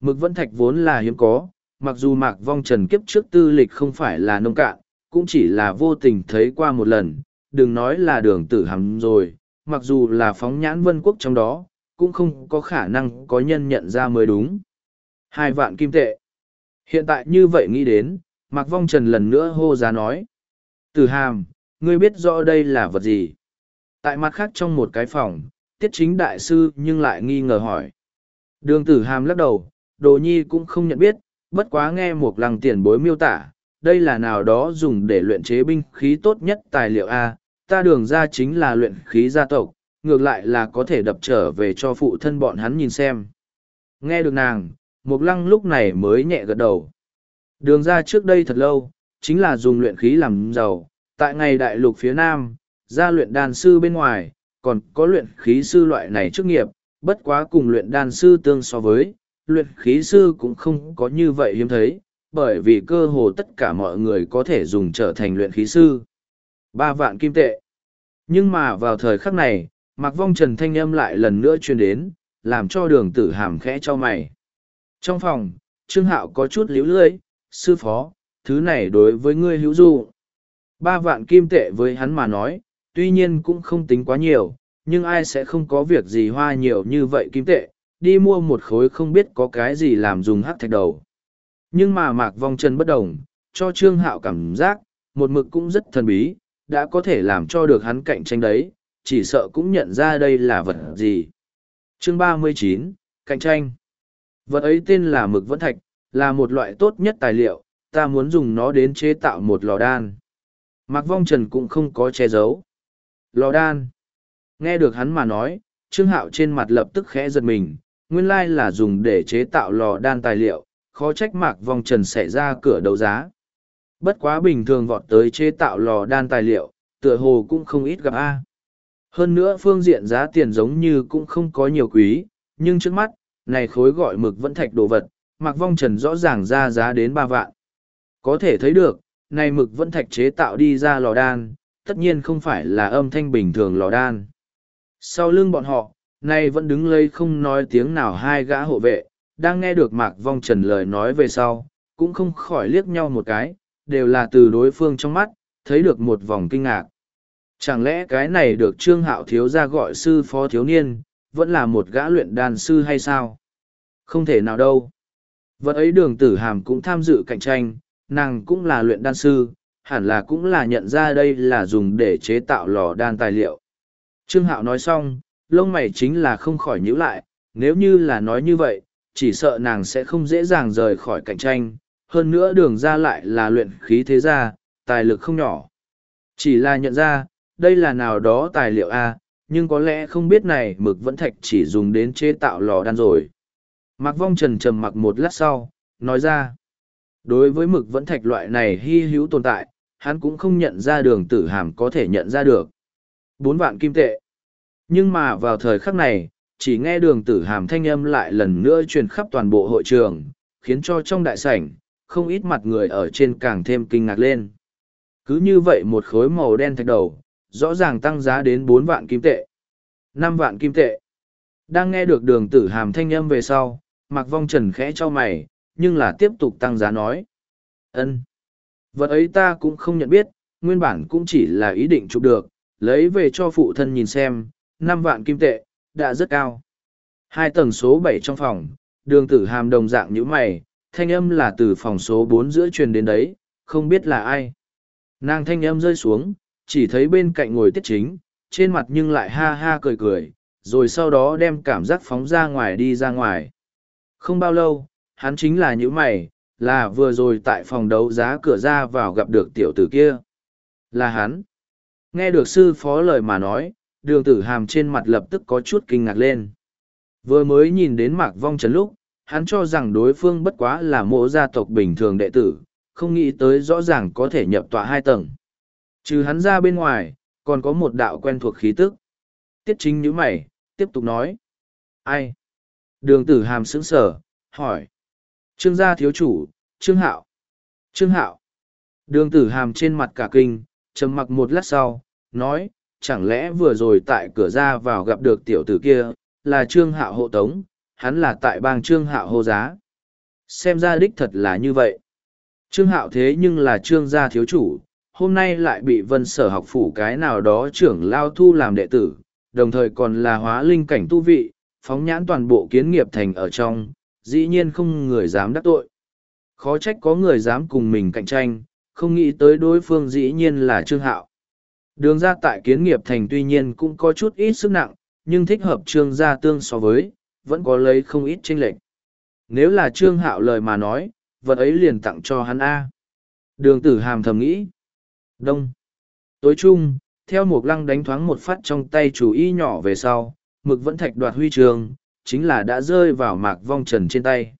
Mực vẫn thạch vốn là hiếm có, mặc dù Mạc Vong Trần kiếp trước tư lịch không phải là nông cạn, cũng chỉ là vô tình thấy qua một lần, đừng nói là đường tử hầm rồi, mặc dù là phóng nhãn vân quốc trong đó, cũng không có khả năng có nhân nhận ra mới đúng. Hai vạn kim tệ. Hiện tại như vậy nghĩ đến, Mạc Vong Trần lần nữa hô ra nói. Tử hàm, ngươi biết rõ đây là vật gì? Tại mặt khác trong một cái phòng, tiết chính đại sư nhưng lại nghi ngờ hỏi. Đường tử hàm lắc đầu, đồ nhi cũng không nhận biết, bất quá nghe một lăng tiền bối miêu tả, đây là nào đó dùng để luyện chế binh khí tốt nhất tài liệu A, ta đường ra chính là luyện khí gia tộc, ngược lại là có thể đập trở về cho phụ thân bọn hắn nhìn xem. Nghe được nàng, Mục lăng lúc này mới nhẹ gật đầu. Đường ra trước đây thật lâu, chính là dùng luyện khí làm giàu, tại ngày đại lục phía nam, ra luyện đan sư bên ngoài, còn có luyện khí sư loại này chức nghiệp, bất quá cùng luyện đan sư tương so với, luyện khí sư cũng không có như vậy hiếm thấy, bởi vì cơ hồ tất cả mọi người có thể dùng trở thành luyện khí sư. Ba vạn kim tệ. Nhưng mà vào thời khắc này, Mạc Vong Trần Thanh âm lại lần nữa truyền đến, làm cho đường tử hàm khẽ cho mày. Trong phòng, Trương Hạo có chút liễu lưỡi, sư phó, thứ này đối với ngươi hữu dụ. Ba vạn kim tệ với hắn mà nói, tuy nhiên cũng không tính quá nhiều, nhưng ai sẽ không có việc gì hoa nhiều như vậy kim tệ, đi mua một khối không biết có cái gì làm dùng hắc thạch đầu. Nhưng mà mạc vong chân bất đồng, cho Trương Hạo cảm giác, một mực cũng rất thần bí, đã có thể làm cho được hắn cạnh tranh đấy, chỉ sợ cũng nhận ra đây là vật gì. Chương ba mươi chín Cạnh tranh Vật ấy tên là mực vẫn thạch, là một loại tốt nhất tài liệu, ta muốn dùng nó đến chế tạo một lò đan. Mạc Vong Trần cũng không có che giấu. Lò đan. Nghe được hắn mà nói, Trương Hạo trên mặt lập tức khẽ giật mình, nguyên lai là dùng để chế tạo lò đan tài liệu, khó trách Mạc Vong Trần sẽ ra cửa đấu giá. Bất quá bình thường vọt tới chế tạo lò đan tài liệu, tựa hồ cũng không ít gặp A. Hơn nữa phương diện giá tiền giống như cũng không có nhiều quý, nhưng trước mắt, này khối gọi mực vẫn thạch đồ vật, Mạc Vong Trần rõ ràng ra giá đến ba vạn. Có thể thấy được, này mực vẫn thạch chế tạo đi ra lò đan, tất nhiên không phải là âm thanh bình thường lò đan. Sau lưng bọn họ, nay vẫn đứng lây không nói tiếng nào hai gã hộ vệ, đang nghe được Mạc Vong Trần lời nói về sau, cũng không khỏi liếc nhau một cái, đều là từ đối phương trong mắt, thấy được một vòng kinh ngạc. Chẳng lẽ cái này được Trương Hạo thiếu ra gọi sư phó thiếu niên, vẫn là một gã luyện đàn sư hay sao? Không thể nào đâu. Vật ấy đường tử hàm cũng tham dự cạnh tranh, nàng cũng là luyện đan sư, hẳn là cũng là nhận ra đây là dùng để chế tạo lò đan tài liệu. Trương Hạo nói xong, lông mày chính là không khỏi nhíu lại, nếu như là nói như vậy, chỉ sợ nàng sẽ không dễ dàng rời khỏi cạnh tranh, hơn nữa đường ra lại là luyện khí thế gia, tài lực không nhỏ. Chỉ là nhận ra, đây là nào đó tài liệu A, nhưng có lẽ không biết này mực vẫn thạch chỉ dùng đến chế tạo lò đan rồi. Mạc Vong Trần trầm mặc một lát sau, nói ra. Đối với mực vẫn thạch loại này hy hữu tồn tại, hắn cũng không nhận ra đường tử hàm có thể nhận ra được. Bốn vạn kim tệ. Nhưng mà vào thời khắc này, chỉ nghe đường tử hàm thanh âm lại lần nữa truyền khắp toàn bộ hội trường, khiến cho trong đại sảnh, không ít mặt người ở trên càng thêm kinh ngạc lên. Cứ như vậy một khối màu đen thạch đầu, rõ ràng tăng giá đến bốn vạn kim tệ. năm vạn kim tệ. Đang nghe được đường tử hàm thanh âm về sau, mặc Vong Trần khẽ cho mày, nhưng là tiếp tục tăng giá nói. ân Vật ấy ta cũng không nhận biết, nguyên bản cũng chỉ là ý định chụp được, lấy về cho phụ thân nhìn xem, năm vạn kim tệ, đã rất cao. Hai tầng số bảy trong phòng, đường tử hàm đồng dạng như mày, thanh âm là từ phòng số bốn giữa truyền đến đấy, không biết là ai. Nàng thanh âm rơi xuống, chỉ thấy bên cạnh ngồi tiết chính, trên mặt nhưng lại ha ha cười cười, rồi sau đó đem cảm giác phóng ra ngoài đi ra ngoài. Không bao lâu, hắn chính là những mày, là vừa rồi tại phòng đấu giá cửa ra vào gặp được tiểu tử kia. Là hắn. Nghe được sư phó lời mà nói, đường tử hàm trên mặt lập tức có chút kinh ngạc lên. Vừa mới nhìn đến mạc vong trấn lúc, hắn cho rằng đối phương bất quá là mộ gia tộc bình thường đệ tử, không nghĩ tới rõ ràng có thể nhập tọa hai tầng. Trừ hắn ra bên ngoài, còn có một đạo quen thuộc khí tức. Tiết chính như mày, tiếp tục nói. Ai? Đường tử hàm sững sở, hỏi. Trương gia thiếu chủ, Trương Hạo. Trương Hạo. Đường tử hàm trên mặt cả kinh, trầm mặc một lát sau, nói, chẳng lẽ vừa rồi tại cửa ra vào gặp được tiểu tử kia, là Trương Hạo hộ tống, hắn là tại bang Trương Hạo hô giá. Xem ra đích thật là như vậy. Trương Hạo thế nhưng là Trương gia thiếu chủ, hôm nay lại bị vân sở học phủ cái nào đó trưởng lao thu làm đệ tử, đồng thời còn là hóa linh cảnh tu vị, phóng nhãn toàn bộ kiến nghiệp thành ở trong, dĩ nhiên không người dám đắc tội. Khó trách có người dám cùng mình cạnh tranh, không nghĩ tới đối phương dĩ nhiên là Trương Hạo. Đường ra tại kiến nghiệp thành tuy nhiên cũng có chút ít sức nặng, nhưng thích hợp Trương gia tương so với, vẫn có lấy không ít chênh lệch. Nếu là Trương Hạo lời mà nói, vật ấy liền tặng cho hắn A. Đường tử hàm thầm nghĩ. Đông. Tối chung, theo một lăng đánh thoáng một phát trong tay chủ y nhỏ về sau, mực vẫn thạch đoạt huy trường, chính là đã rơi vào mạc vong trần trên tay.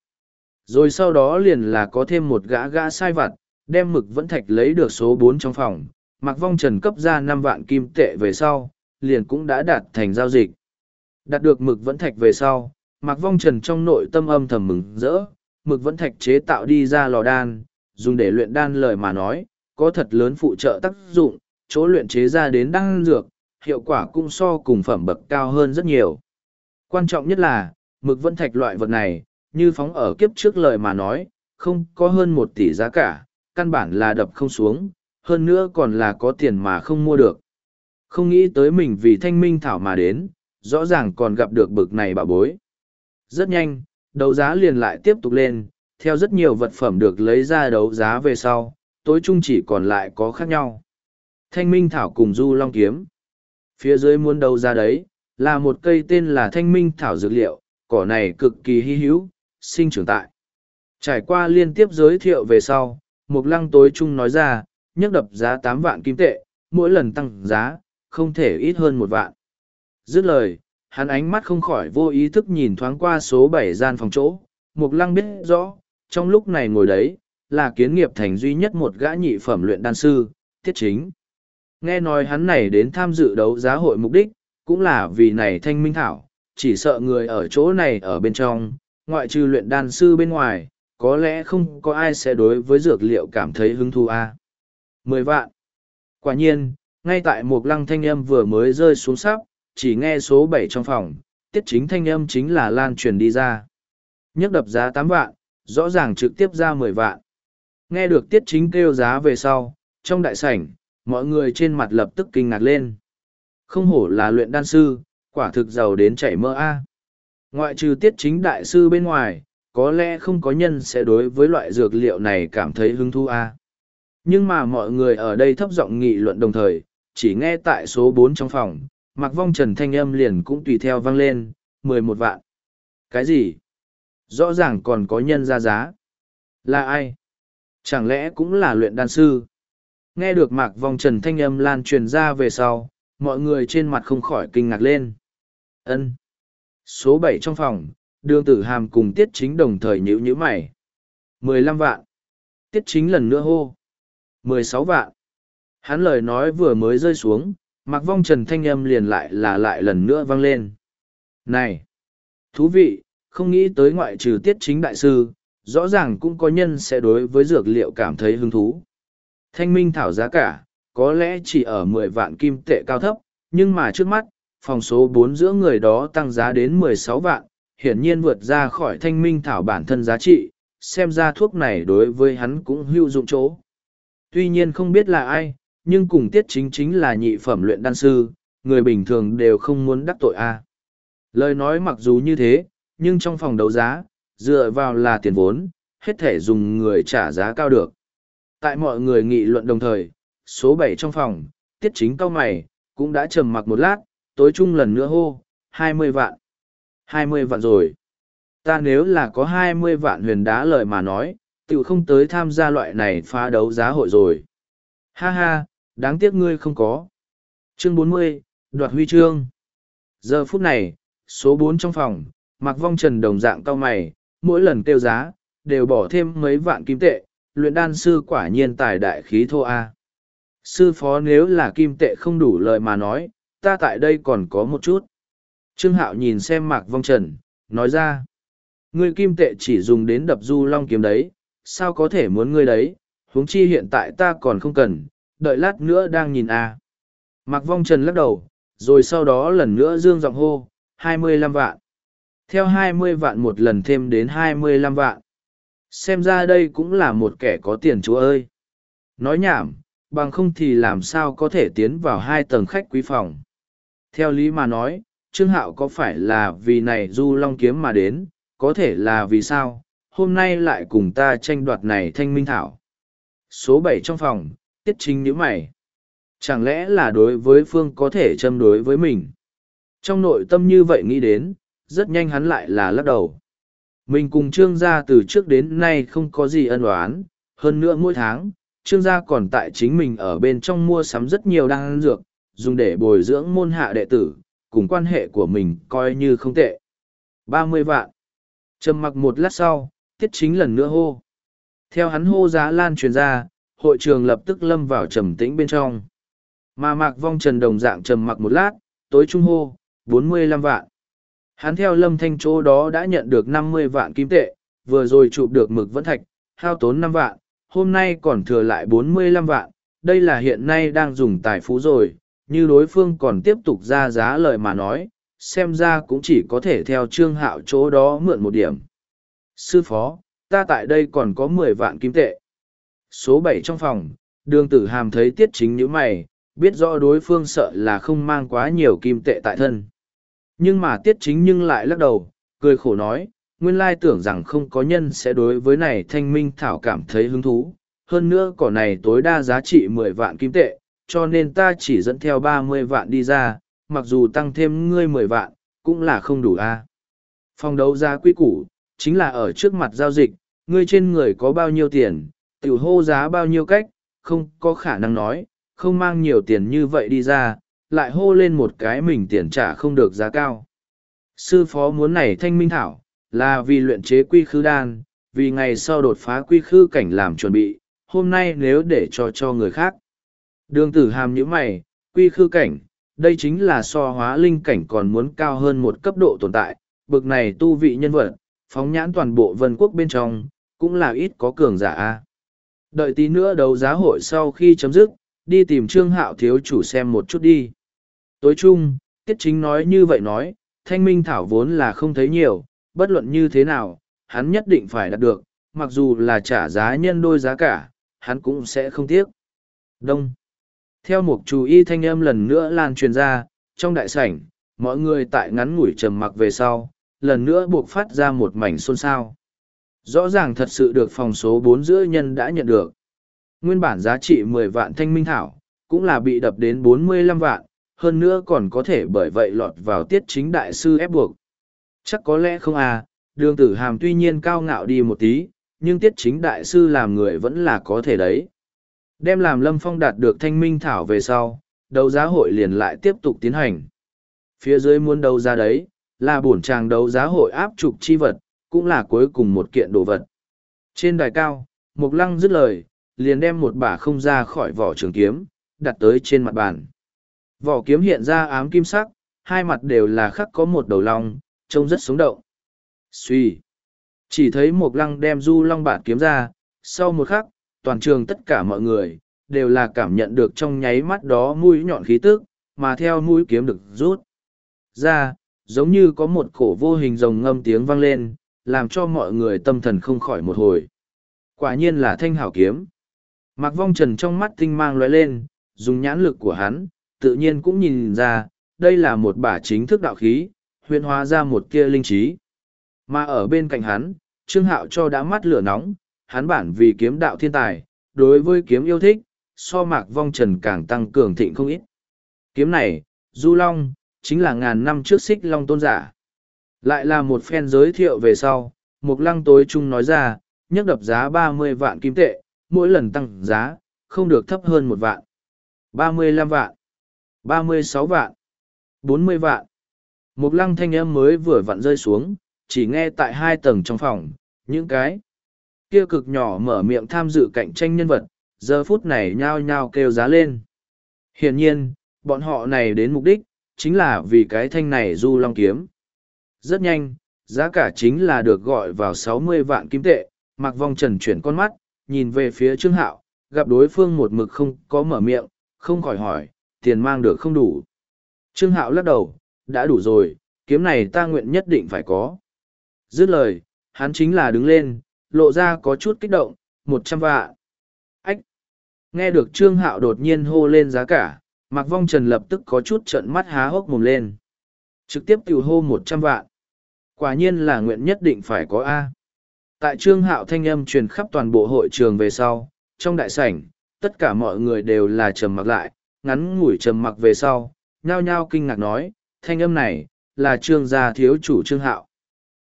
Rồi sau đó liền là có thêm một gã gã sai vặt, đem mực vẫn thạch lấy được số bốn trong phòng, mạc vong trần cấp ra năm vạn kim tệ về sau, liền cũng đã đạt thành giao dịch. Đạt được mực vẫn thạch về sau, mạc vong trần trong nội tâm âm thầm mừng rỡ, mực vẫn thạch chế tạo đi ra lò đan, dùng để luyện đan lời mà nói, có thật lớn phụ trợ tác dụng, chỗ luyện chế ra đến đan dược, hiệu quả cũng so cùng phẩm bậc cao hơn rất nhiều. Quan trọng nhất là, mực vẫn thạch loại vật này, như phóng ở kiếp trước lời mà nói, không có hơn một tỷ giá cả, căn bản là đập không xuống, hơn nữa còn là có tiền mà không mua được. Không nghĩ tới mình vì thanh minh thảo mà đến, rõ ràng còn gặp được bực này bà bối. Rất nhanh, đấu giá liền lại tiếp tục lên, theo rất nhiều vật phẩm được lấy ra đấu giá về sau, tối trung chỉ còn lại có khác nhau. Thanh minh thảo cùng du long kiếm. Phía dưới muốn đấu giá đấy, là một cây tên là thanh minh thảo dược liệu, cỏ này cực kỳ hy hữu, sinh trưởng tại. Trải qua liên tiếp giới thiệu về sau, Mục Lăng tối trung nói ra, nhấc đập giá tám vạn kim tệ, mỗi lần tăng giá, không thể ít hơn một vạn. Dứt lời, hắn ánh mắt không khỏi vô ý thức nhìn thoáng qua số bảy gian phòng chỗ, Mục Lăng biết rõ, trong lúc này ngồi đấy, là kiến nghiệp thành duy nhất một gã nhị phẩm luyện đan sư, tiết chính. Nghe nói hắn này đến tham dự đấu giá hội mục đích, cũng là vì này thanh minh thảo, chỉ sợ người ở chỗ này ở bên trong, ngoại trừ luyện đan sư bên ngoài, có lẽ không có ai sẽ đối với dược liệu cảm thấy hứng thú a. Mười vạn. Quả nhiên, ngay tại một lăng thanh âm vừa mới rơi xuống sắp, chỉ nghe số bảy trong phòng, tiết chính thanh âm chính là lan truyền đi ra. nhấc đập giá tám vạn, rõ ràng trực tiếp ra mười vạn. Nghe được tiết chính kêu giá về sau, trong đại sảnh, mọi người trên mặt lập tức kinh ngạc lên. Không hổ là luyện đan sư, quả thực giàu đến chảy mơ a. Ngoại trừ tiết chính đại sư bên ngoài, có lẽ không có nhân sẽ đối với loại dược liệu này cảm thấy hứng thú a. Nhưng mà mọi người ở đây thấp giọng nghị luận đồng thời, chỉ nghe tại số bốn trong phòng, mặc vong trần thanh âm liền cũng tùy theo vang lên, mười một vạn. Cái gì? Rõ ràng còn có nhân ra giá. Là ai? Chẳng lẽ cũng là luyện đan sư? Nghe được mạc vong trần thanh âm lan truyền ra về sau, mọi người trên mặt không khỏi kinh ngạc lên. ân Số bảy trong phòng, đường tử hàm cùng tiết chính đồng thời nhữ nhữ mày. mười lăm vạn. Tiết chính lần nữa hô. mười sáu vạn. Hắn lời nói vừa mới rơi xuống, mặc vong trần thanh âm liền lại là lại lần nữa vang lên. Này! Thú vị, không nghĩ tới ngoại trừ tiết chính đại sư, rõ ràng cũng có nhân sẽ đối với dược liệu cảm thấy hứng thú. Thanh minh thảo giá cả, có lẽ chỉ ở mười vạn kim tệ cao thấp, nhưng mà trước mắt, phòng số bốn giữa người đó tăng giá đến mười sáu vạn, hiển nhiên vượt ra khỏi thanh minh thảo bản thân giá trị, xem ra thuốc này đối với hắn cũng hữu dụng chỗ. Tuy nhiên không biết là ai, nhưng cùng tiết chính chính là nhị phẩm luyện đan sư, người bình thường đều không muốn đắc tội a. Lời nói mặc dù như thế, nhưng trong phòng đấu giá, dựa vào là tiền vốn, hết thể dùng người trả giá cao được. Tại mọi người nghị luận đồng thời, số bảy trong phòng, tiết chính cao mày, cũng đã trầm mặc một lát, tối chung lần nữa hô, hai mươi vạn. hai mươi vạn rồi. Ta nếu là có hai mươi vạn huyền đá lời mà nói, tự không tới tham gia loại này phá đấu giá hội rồi. Ha ha, đáng tiếc ngươi không có. Chương bốn mươi đoạt huy chương. Giờ phút này, số bốn trong phòng, mặc vong trần đồng dạng cao mày, mỗi lần kêu giá, đều bỏ thêm mấy vạn kim tệ, luyện đan sư quả nhiên tài đại khí thô A. Sư phó nếu là kim tệ không đủ lời mà nói, ta tại đây còn có một chút. Trương Hạo nhìn xem Mạc Vong Trần, nói ra. Ngươi kim tệ chỉ dùng đến đập du long kiếm đấy, sao có thể muốn ngươi đấy, huống chi hiện tại ta còn không cần, đợi lát nữa đang nhìn a. Mạc Vong Trần lắc đầu, rồi sau đó lần nữa dương giọng hô, hai mươi lăm vạn. Theo hai mươi vạn một lần thêm đến hai mươi lăm vạn. Xem ra đây cũng là một kẻ có tiền chúa ơi. Nói nhảm, bằng không thì làm sao có thể tiến vào hai tầng khách quý phòng. Theo lý mà nói, Trương Hạo có phải là vì này du long kiếm mà đến, có thể là vì sao, hôm nay lại cùng ta tranh đoạt này thanh minh thảo. Số bảy trong phòng, tiết chính nhíu mày. Chẳng lẽ là đối với Phương có thể châm đối với mình? Trong nội tâm như vậy nghĩ đến, rất nhanh hắn lại là lắc đầu. Mình cùng Trương gia từ trước đến nay không có gì ân oán, hơn nữa mỗi tháng, Trương gia còn tại chính mình ở bên trong mua sắm rất nhiều đan dược, dùng để bồi dưỡng môn hạ đệ tử, cùng quan hệ của mình coi như không tệ. ba mươi vạn. Trầm mặc một lát sau, tiết chính lần nữa hô. Theo hắn hô giá lan truyền ra, hội trường lập tức lâm vào trầm tĩnh bên trong. Mà mạc vong trần đồng dạng trầm mặc một lát, tối trung hô, bốn mươi lăm vạn. Hắn theo lâm thanh chỗ đó đã nhận được năm mươi vạn kim tệ, vừa rồi chụp được mực vẫn thạch, hao tốn năm vạn, hôm nay còn thừa lại bốn mươi lăm vạn, đây là hiện nay đang dùng tài phú rồi, như đối phương còn tiếp tục ra giá lời mà nói, xem ra cũng chỉ có thể theo trương hạo chỗ đó mượn một điểm. Sư phó, ta tại đây còn có mười vạn kim tệ. Số bảy trong phòng, đường tử hàm thấy tiết chính như mày, biết rõ đối phương sợ là không mang quá nhiều kim tệ tại thân. Nhưng mà tiết chính nhưng lại lắc đầu, cười khổ nói, nguyên lai tưởng rằng không có nhân sẽ đối với này thanh minh thảo cảm thấy hứng thú. Hơn nữa cỏ này tối đa giá trị mười vạn kim tệ, cho nên ta chỉ dẫn theo ba mươi vạn đi ra, mặc dù tăng thêm ngươi mười vạn, cũng là không đủ a. Phòng đấu giá quy củ, chính là ở trước mặt giao dịch, ngươi trên người có bao nhiêu tiền, tiểu hô giá bao nhiêu cách, không có khả năng nói, không mang nhiều tiền như vậy đi ra, lại hô lên một cái mình tiền trả không được giá cao. Sư phó muốn này thanh minh thảo, là vì luyện chế quy khư đan, vì ngày sau đột phá quy khư cảnh làm chuẩn bị, hôm nay nếu để cho cho người khác. Đường tử hàm như mày, quy khư cảnh, đây chính là so hóa linh cảnh còn muốn cao hơn một cấp độ tồn tại, bực này tu vị nhân vật, phóng nhãn toàn bộ vân quốc bên trong, cũng là ít có cường giả a. Đợi tí nữa đấu giá hội sau khi chấm dứt, đi tìm trương hạo thiếu chủ xem một chút đi. Tối chung, tiết chính nói như vậy nói, thanh minh thảo vốn là không thấy nhiều, bất luận như thế nào, hắn nhất định phải đạt được, mặc dù là trả giá nhân đôi giá cả, hắn cũng sẽ không tiếc. Đông. Theo một chú y thanh âm lần nữa lan truyền ra, trong đại sảnh, mọi người tại ngắn ngủi trầm mặc về sau, lần nữa buộc phát ra một mảnh xôn xao. Rõ ràng thật sự được phòng số bốn giữa nhân đã nhận được. Nguyên bản giá trị mười vạn thanh minh thảo, cũng là bị đập đến bốn mươi lăm vạn, hơn nữa còn có thể bởi vậy lọt vào tiết chính đại sư ép buộc. Chắc có lẽ không à, đường tử hàm tuy nhiên cao ngạo đi một tí, nhưng tiết chính đại sư làm người vẫn là có thể đấy. Đem làm Lâm Phong đạt được thanh minh thảo về sau, đấu giá hội liền lại tiếp tục tiến hành. Phía dưới muốn đấu giá đấy, là bổn tràng đấu giá hội áp trục chi vật, cũng là cuối cùng một kiện đồ vật. Trên đài cao, Mục Lăng dứt lời, liền đem một bả không ra khỏi vỏ trường kiếm, đặt tới trên mặt bàn. Vỏ kiếm hiện ra ám kim sắc, hai mặt đều là khắc có một đầu long, trông rất sống động. Suy. Chỉ thấy một Lăng đem du long bản kiếm ra, sau một khắc, toàn trường tất cả mọi người, đều là cảm nhận được trong nháy mắt đó mũi nhọn khí tức, mà theo mũi kiếm được rút ra, giống như có một cổ vô hình rồng ngâm tiếng vang lên, làm cho mọi người tâm thần không khỏi một hồi. Quả nhiên là thanh hảo kiếm. Mạc Vong Trần trong mắt tinh mang lóe lên, dùng nhãn lực của hắn, tự nhiên cũng nhìn ra, đây là một bả chính thức đạo khí, huyện hóa ra một kia linh trí. Mà ở bên cạnh hắn, Trương Hạo cho đã mắt lửa nóng, hắn bản vì kiếm đạo thiên tài, đối với kiếm yêu thích, so mạc vong trần càng tăng cường thịnh không ít. Kiếm này, Du Long, chính là ngàn năm trước xích Long tôn giả. Lại là một phen giới thiệu về sau, Mục Lăng tối trung nói ra, nhấc đập giá ba mươi vạn kim tệ, mỗi lần tăng giá, không được thấp hơn một vạn. ba mươi lăm vạn, ba mươi sáu vạn, bốn mươi vạn. Một lăng thanh âm mới vừa vặn rơi xuống, chỉ nghe tại hai tầng trong phòng, những cái kia cực nhỏ mở miệng tham dự cạnh tranh nhân vật, giờ phút này nhao nhao kêu giá lên. Hiển nhiên, bọn họ này đến mục đích, chính là vì cái thanh này du long kiếm. Rất nhanh, giá cả chính là được gọi vào sáu mươi vạn kim tệ, mặc vong trần chuyển con mắt, nhìn về phía Trương Hạo, gặp đối phương một mực không có mở miệng, không khỏi hỏi, tiền mang được không đủ. Trương Hạo lắc đầu, đã đủ rồi, kiếm này ta nguyện nhất định phải có. Dứt lời, hắn chính là đứng lên, lộ ra có chút kích động, một trăm vạn. Ách! Nghe được Trương Hạo đột nhiên hô lên giá cả, Mạc Vong Trần lập tức có chút trợn mắt há hốc mồm lên. Trực tiếp tiểu hô một trăm vạn. Quả nhiên là nguyện nhất định phải có A. Tại Trương Hạo thanh âm truyền khắp toàn bộ hội trường về sau, trong đại sảnh, tất cả mọi người đều là trầm mặc lại, ngắn ngủi trầm mặc về sau, nhao nhao kinh ngạc nói, thanh âm này, là trương gia thiếu chủ trương hạo.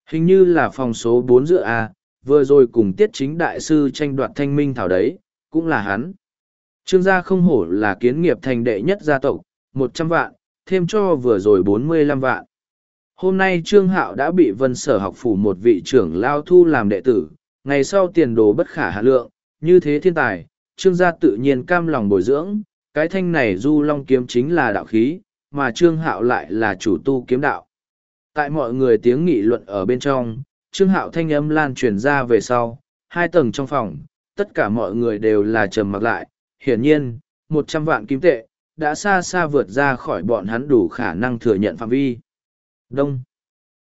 Hình như là phòng số bốn giữa A, vừa rồi cùng tiết chính đại sư tranh đoạt thanh minh thảo đấy, cũng là hắn. Trương gia không hổ là kiến nghiệp thành đệ nhất gia tộc, một trăm vạn, thêm cho vừa rồi bốn mươi lăm vạn. Hôm nay Trương Hạo đã bị vân sở học phủ một vị trưởng lao thu làm đệ tử, ngày sau tiền đồ bất khả hạ lượng, như thế thiên tài, Trương gia tự nhiên cam lòng bồi dưỡng, cái thanh này du long kiếm chính là đạo khí, mà Trương Hạo lại là chủ tu kiếm đạo. Tại mọi người tiếng nghị luận ở bên trong, Trương Hạo thanh âm lan truyền ra về sau, hai tầng trong phòng, tất cả mọi người đều là trầm mặc lại, hiển nhiên, một trăm vạn kim tệ, đã xa xa vượt ra khỏi bọn hắn đủ khả năng thừa nhận phạm vi. Đông.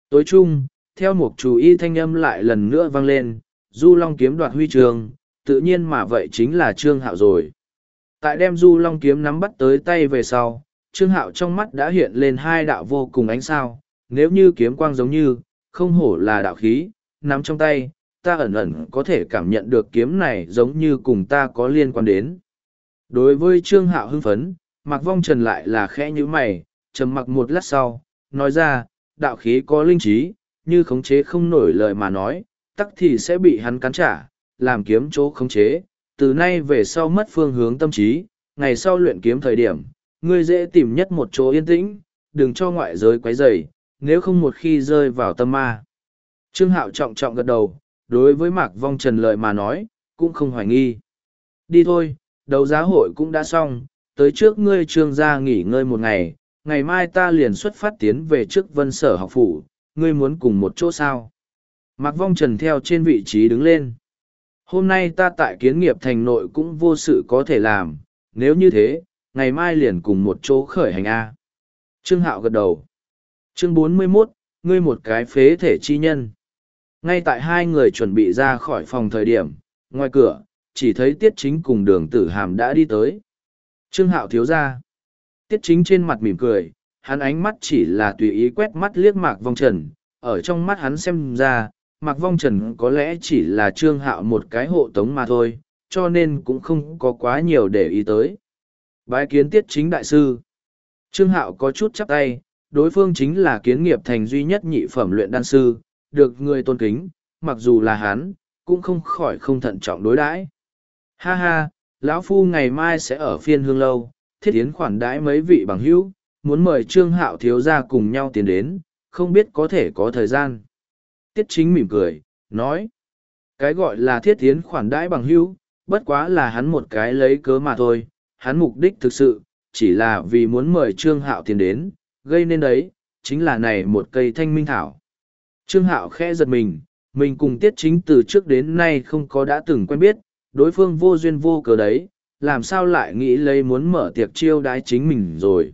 Tối chung, theo một chú y thanh âm lại lần nữa vang lên, Du Long kiếm đoạt huy trường, tự nhiên mà vậy chính là Trương Hạo rồi. Tại đem Du Long kiếm nắm bắt tới tay về sau, Trương Hạo trong mắt đã hiện lên hai đạo vô cùng ánh sao, nếu như kiếm quang giống như, không hổ là đạo khí, nắm trong tay, ta ẩn ẩn có thể cảm nhận được kiếm này giống như cùng ta có liên quan đến. Đối với Trương Hạo hưng phấn, Mạc Vong Trần lại là khẽ như mày, trầm mặc một lát sau, nói ra, đạo khí có linh trí, như khống chế không nổi lời mà nói, tắc thì sẽ bị hắn cắn trả, làm kiếm chỗ khống chế, từ nay về sau mất phương hướng tâm trí, ngày sau luyện kiếm thời điểm, ngươi dễ tìm nhất một chỗ yên tĩnh, đừng cho ngoại giới quấy rầy, nếu không một khi rơi vào tâm ma. Trương Hạo trọng trọng gật đầu, đối với Mạc Vong Trần lời mà nói, cũng không hoài nghi. Đi thôi, đấu giá hội cũng đã xong, tới trước ngươi trương gia nghỉ ngơi một ngày, ngày mai ta liền xuất phát tiến về trước vân sở học phủ, ngươi muốn cùng một chỗ sao. Mạc Vong Trần theo trên vị trí đứng lên. Hôm nay ta tại kiến nghiệp thành nội cũng vô sự có thể làm, nếu như thế, ngày mai liền cùng một chỗ khởi hành A. Trương Hạo gật đầu. Chương 41, ngươi một cái phế thể chi nhân. Ngay tại hai người chuẩn bị ra khỏi phòng thời điểm, ngoài cửa, chỉ thấy tiết chính cùng đường tử hàm đã đi tới. Trương Hạo thiếu ra. Tiết chính trên mặt mỉm cười, hắn ánh mắt chỉ là tùy ý quét mắt liếc mạc vong trần, ở trong mắt hắn xem ra, mạc vong trần có lẽ chỉ là trương hạo một cái hộ tống mà thôi, cho nên cũng không có quá nhiều để ý tới. Bái kiến tiết chính đại sư. Trương hạo có chút chắp tay, đối phương chính là kiến nghiệp thành duy nhất nhị phẩm luyện đan sư, được người tôn kính, mặc dù là hắn, cũng không khỏi không thận trọng đối đãi. Ha ha, lão phu ngày mai sẽ ở phiên hương lâu, thiết yến khoản đãi mấy vị bằng hữu, muốn mời trương hạo thiếu gia cùng nhau tiến đến, không biết có thể có thời gian. Tiết chính mỉm cười, nói, cái gọi là thiết yến khoản đãi bằng hữu, bất quá là hắn một cái lấy cớ mà thôi, hắn mục đích thực sự, chỉ là vì muốn mời trương hạo tiến đến, gây nên đấy, chính là này một cây thanh minh thảo. Trương hạo khẽ giật mình, mình cùng tiết chính từ trước đến nay không có đã từng quen biết, đối phương vô duyên vô cớ đấy, làm sao lại nghĩ lấy muốn mở tiệc chiêu đái chính mình rồi.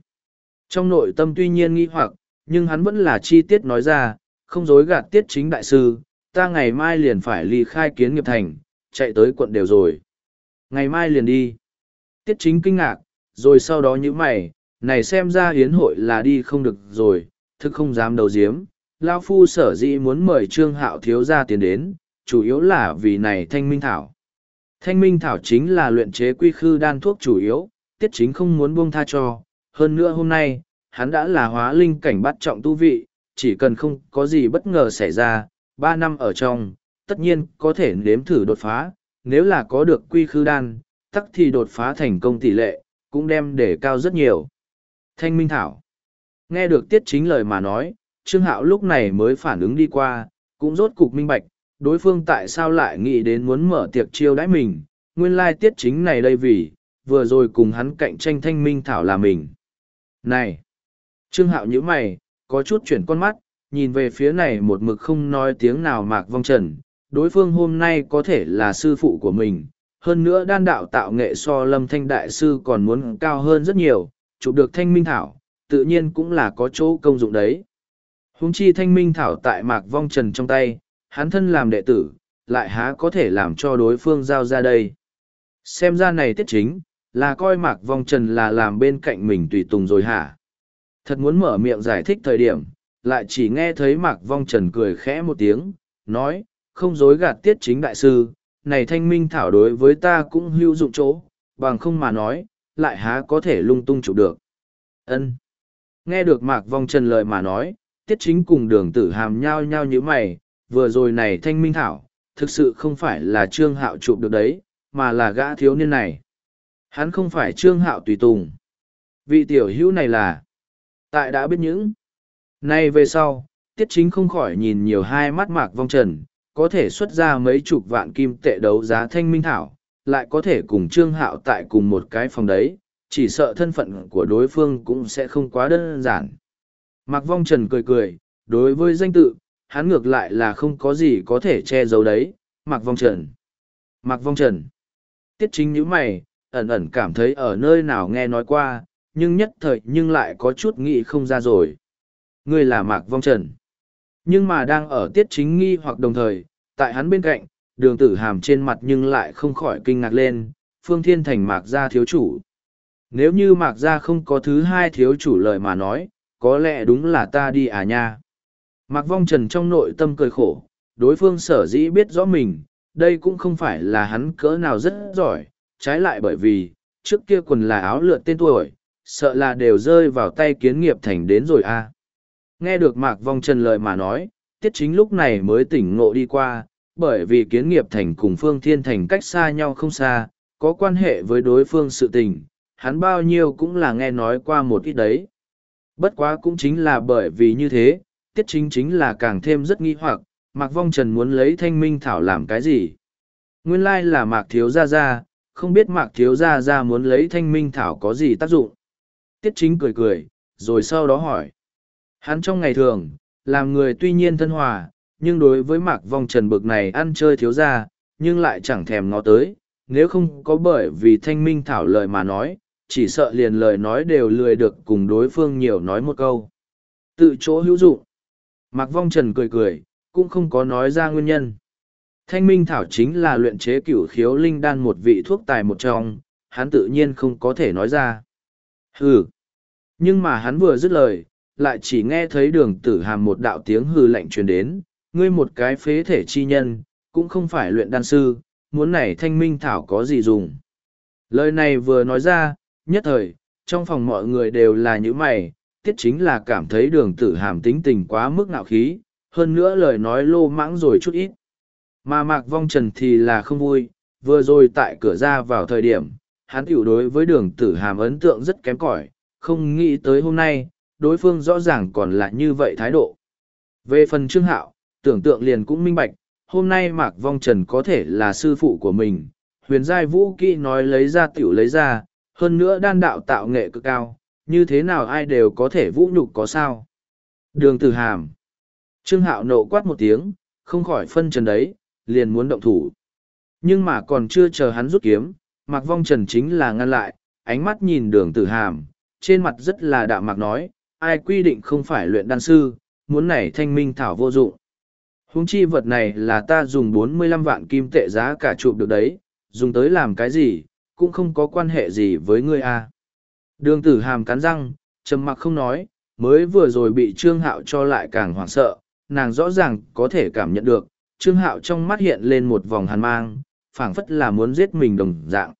Trong nội tâm tuy nhiên nghi hoặc, nhưng hắn vẫn là chi tiết nói ra, không dối gạt tiết chính đại sư, ta ngày mai liền phải ly khai kiến nghiệp thành, chạy tới quận đều rồi. Ngày mai liền đi. Tiết chính kinh ngạc, rồi sau đó như mày, này xem ra hiến hội là đi không được rồi, thức không dám đầu diếm. Lao phu sở dĩ muốn mời Trương Hạo thiếu ra tiền đến, chủ yếu là vì này thanh minh thảo. Thanh minh thảo chính là luyện chế quy khư đan thuốc chủ yếu, tiết chính không muốn buông tha cho. Hơn nữa hôm nay, hắn đã là hóa linh cảnh bắt trọng tu vị, chỉ cần không có gì bất ngờ xảy ra, ba năm ở trong, tất nhiên có thể nếm thử đột phá, nếu là có được quy khư đan, tắc thì đột phá thành công tỷ lệ, cũng đem để cao rất nhiều. Thanh Minh Thảo Nghe được tiết chính lời mà nói, Trương Hạo lúc này mới phản ứng đi qua, cũng rốt cục minh bạch, đối phương tại sao lại nghĩ đến muốn mở tiệc chiêu đãi mình, nguyên lai tiết chính này đây vì, vừa rồi cùng hắn cạnh tranh Thanh Minh Thảo là mình. Này! Trương Hạo nhíu mày, có chút chuyển con mắt, nhìn về phía này một mực không nói tiếng nào mạc vong trần, đối phương hôm nay có thể là sư phụ của mình, hơn nữa đan đạo tạo nghệ so lâm thanh đại sư còn muốn cao hơn rất nhiều, chụp được thanh minh thảo, tự nhiên cũng là có chỗ công dụng đấy. huống chi thanh minh thảo tại mạc vong trần trong tay, hắn thân làm đệ tử, lại há có thể làm cho đối phương giao ra đây. Xem ra này tiết chính, là coi mạc vong trần là làm bên cạnh mình tùy tùng rồi hả? Thật muốn mở miệng giải thích thời điểm, lại chỉ nghe thấy mạc vong trần cười khẽ một tiếng, nói, không dối gạt tiết chính đại sư, này thanh minh thảo đối với ta cũng hữu dụng chỗ, bằng không mà nói, lại há có thể lung tung chụp được. ân Nghe được mạc vong trần lời mà nói, tiết chính cùng đường tử hàm nhao nhao như mày, vừa rồi này thanh minh thảo, thực sự không phải là trương hạo chụp được đấy, mà là gã thiếu niên này. Hắn không phải trương hạo tùy tùng. Vị tiểu hữu này là, tại đã biết những, nay về sau, tiết chính không khỏi nhìn nhiều hai mắt mạc vong trần, có thể xuất ra mấy chục vạn kim tệ đấu giá thanh minh thảo, lại có thể cùng trương hạo tại cùng một cái phòng đấy, chỉ sợ thân phận của đối phương cũng sẽ không quá đơn giản. Mạc Vong Trần cười cười, đối với danh tự, hắn ngược lại là không có gì có thể che giấu đấy, Mạc Vong Trần. Mạc Vong Trần. Tiết chính như mày, ẩn ẩn cảm thấy ở nơi nào nghe nói qua, nhưng nhất thời nhưng lại có chút nghĩ không ra rồi. Ngươi là Mạc Vong Trần. Nhưng mà đang ở tiết chính nghi hoặc đồng thời, tại hắn bên cạnh, đường tử hàm trên mặt nhưng lại không khỏi kinh ngạc lên, Phương Thiên Thành Mạc Gia thiếu chủ. Nếu như Mạc Gia không có thứ hai thiếu chủ lời mà nói, có lẽ đúng là ta đi à nha. Mạc Vong Trần trong nội tâm cười khổ, đối phương sở dĩ biết rõ mình, đây cũng không phải là hắn cỡ nào rất giỏi, trái lại bởi vì, trước kia quần là áo lượt tên tuổi, sợ là đều rơi vào tay kiến nghiệp thành đến rồi a à. Nghe được Mạc Vong Trần lời mà nói, Tiết Chính lúc này mới tỉnh ngộ đi qua, bởi vì kiến nghiệp thành cùng Phương Thiên Thành cách xa nhau không xa, có quan hệ với đối phương sự tình, hắn bao nhiêu cũng là nghe nói qua một ít đấy. Bất quá cũng chính là bởi vì như thế, Tiết Chính chính là càng thêm rất nghi hoặc, Mạc Vong Trần muốn lấy thanh minh thảo làm cái gì? Nguyên lai là Mạc Thiếu Gia Gia, không biết Mạc Thiếu Gia Gia muốn lấy thanh minh thảo có gì tác dụng. Tiết Chính cười cười, rồi sau đó hỏi. Hắn trong ngày thường, làm người tuy nhiên thân hòa, nhưng đối với mạc vong trần bực này ăn chơi thiếu ra, nhưng lại chẳng thèm ngó tới, nếu không có bởi vì thanh minh thảo lời mà nói, chỉ sợ liền lời nói đều lười được cùng đối phương nhiều nói một câu. Tự chỗ hữu dụng. Mạc vong trần cười cười, cũng không có nói ra nguyên nhân. Thanh minh thảo chính là luyện chế cửu khiếu linh đan một vị thuốc tài một trong, hắn tự nhiên không có thể nói ra. Hừ. Nhưng mà hắn vừa dứt lời, lại chỉ nghe thấy đường tử hàm một đạo tiếng hư lạnh truyền đến, ngươi một cái phế thể chi nhân, cũng không phải luyện đan sư, muốn này thanh minh thảo có gì dùng. Lời này vừa nói ra, nhất thời, trong phòng mọi người đều là những mày, tiết chính là cảm thấy đường tử hàm tính tình quá mức ngạo khí, hơn nữa lời nói lô mãng rồi chút ít. Mà mạc vong trần thì là không vui, vừa rồi tại cửa ra vào thời điểm, hắn tiểu đối với đường tử hàm ấn tượng rất kém cỏi không nghĩ tới hôm nay, đối phương rõ ràng còn là như vậy thái độ. Về phần Trương Hạo, tưởng tượng liền cũng minh bạch, hôm nay Mạc Vong Trần có thể là sư phụ của mình, huyền giai vũ kỹ nói lấy ra tiểu lấy ra, hơn nữa đan đạo tạo nghệ cực cao, như thế nào ai đều có thể vũ nhục có sao. Đường tử hàm. Trương Hạo nộ quát một tiếng, không khỏi phân trần đấy, liền muốn động thủ. Nhưng mà còn chưa chờ hắn rút kiếm, Mạc Vong Trần chính là ngăn lại, ánh mắt nhìn đường tử hàm, trên mặt rất là đạm mạc nói, ai quy định không phải luyện đan sư, muốn này thanh minh thảo vô dụng. Húng chi vật này là ta dùng bốn mươi lăm vạn kim tệ giá cả chụp được đấy, dùng tới làm cái gì, cũng không có quan hệ gì với ngươi a. Đường tử hàm cắn răng, trầm mặc không nói, mới vừa rồi bị trương hạo cho lại càng hoảng sợ, nàng rõ ràng có thể cảm nhận được, trương hạo trong mắt hiện lên một vòng hàn mang, phảng phất là muốn giết mình đồng dạng.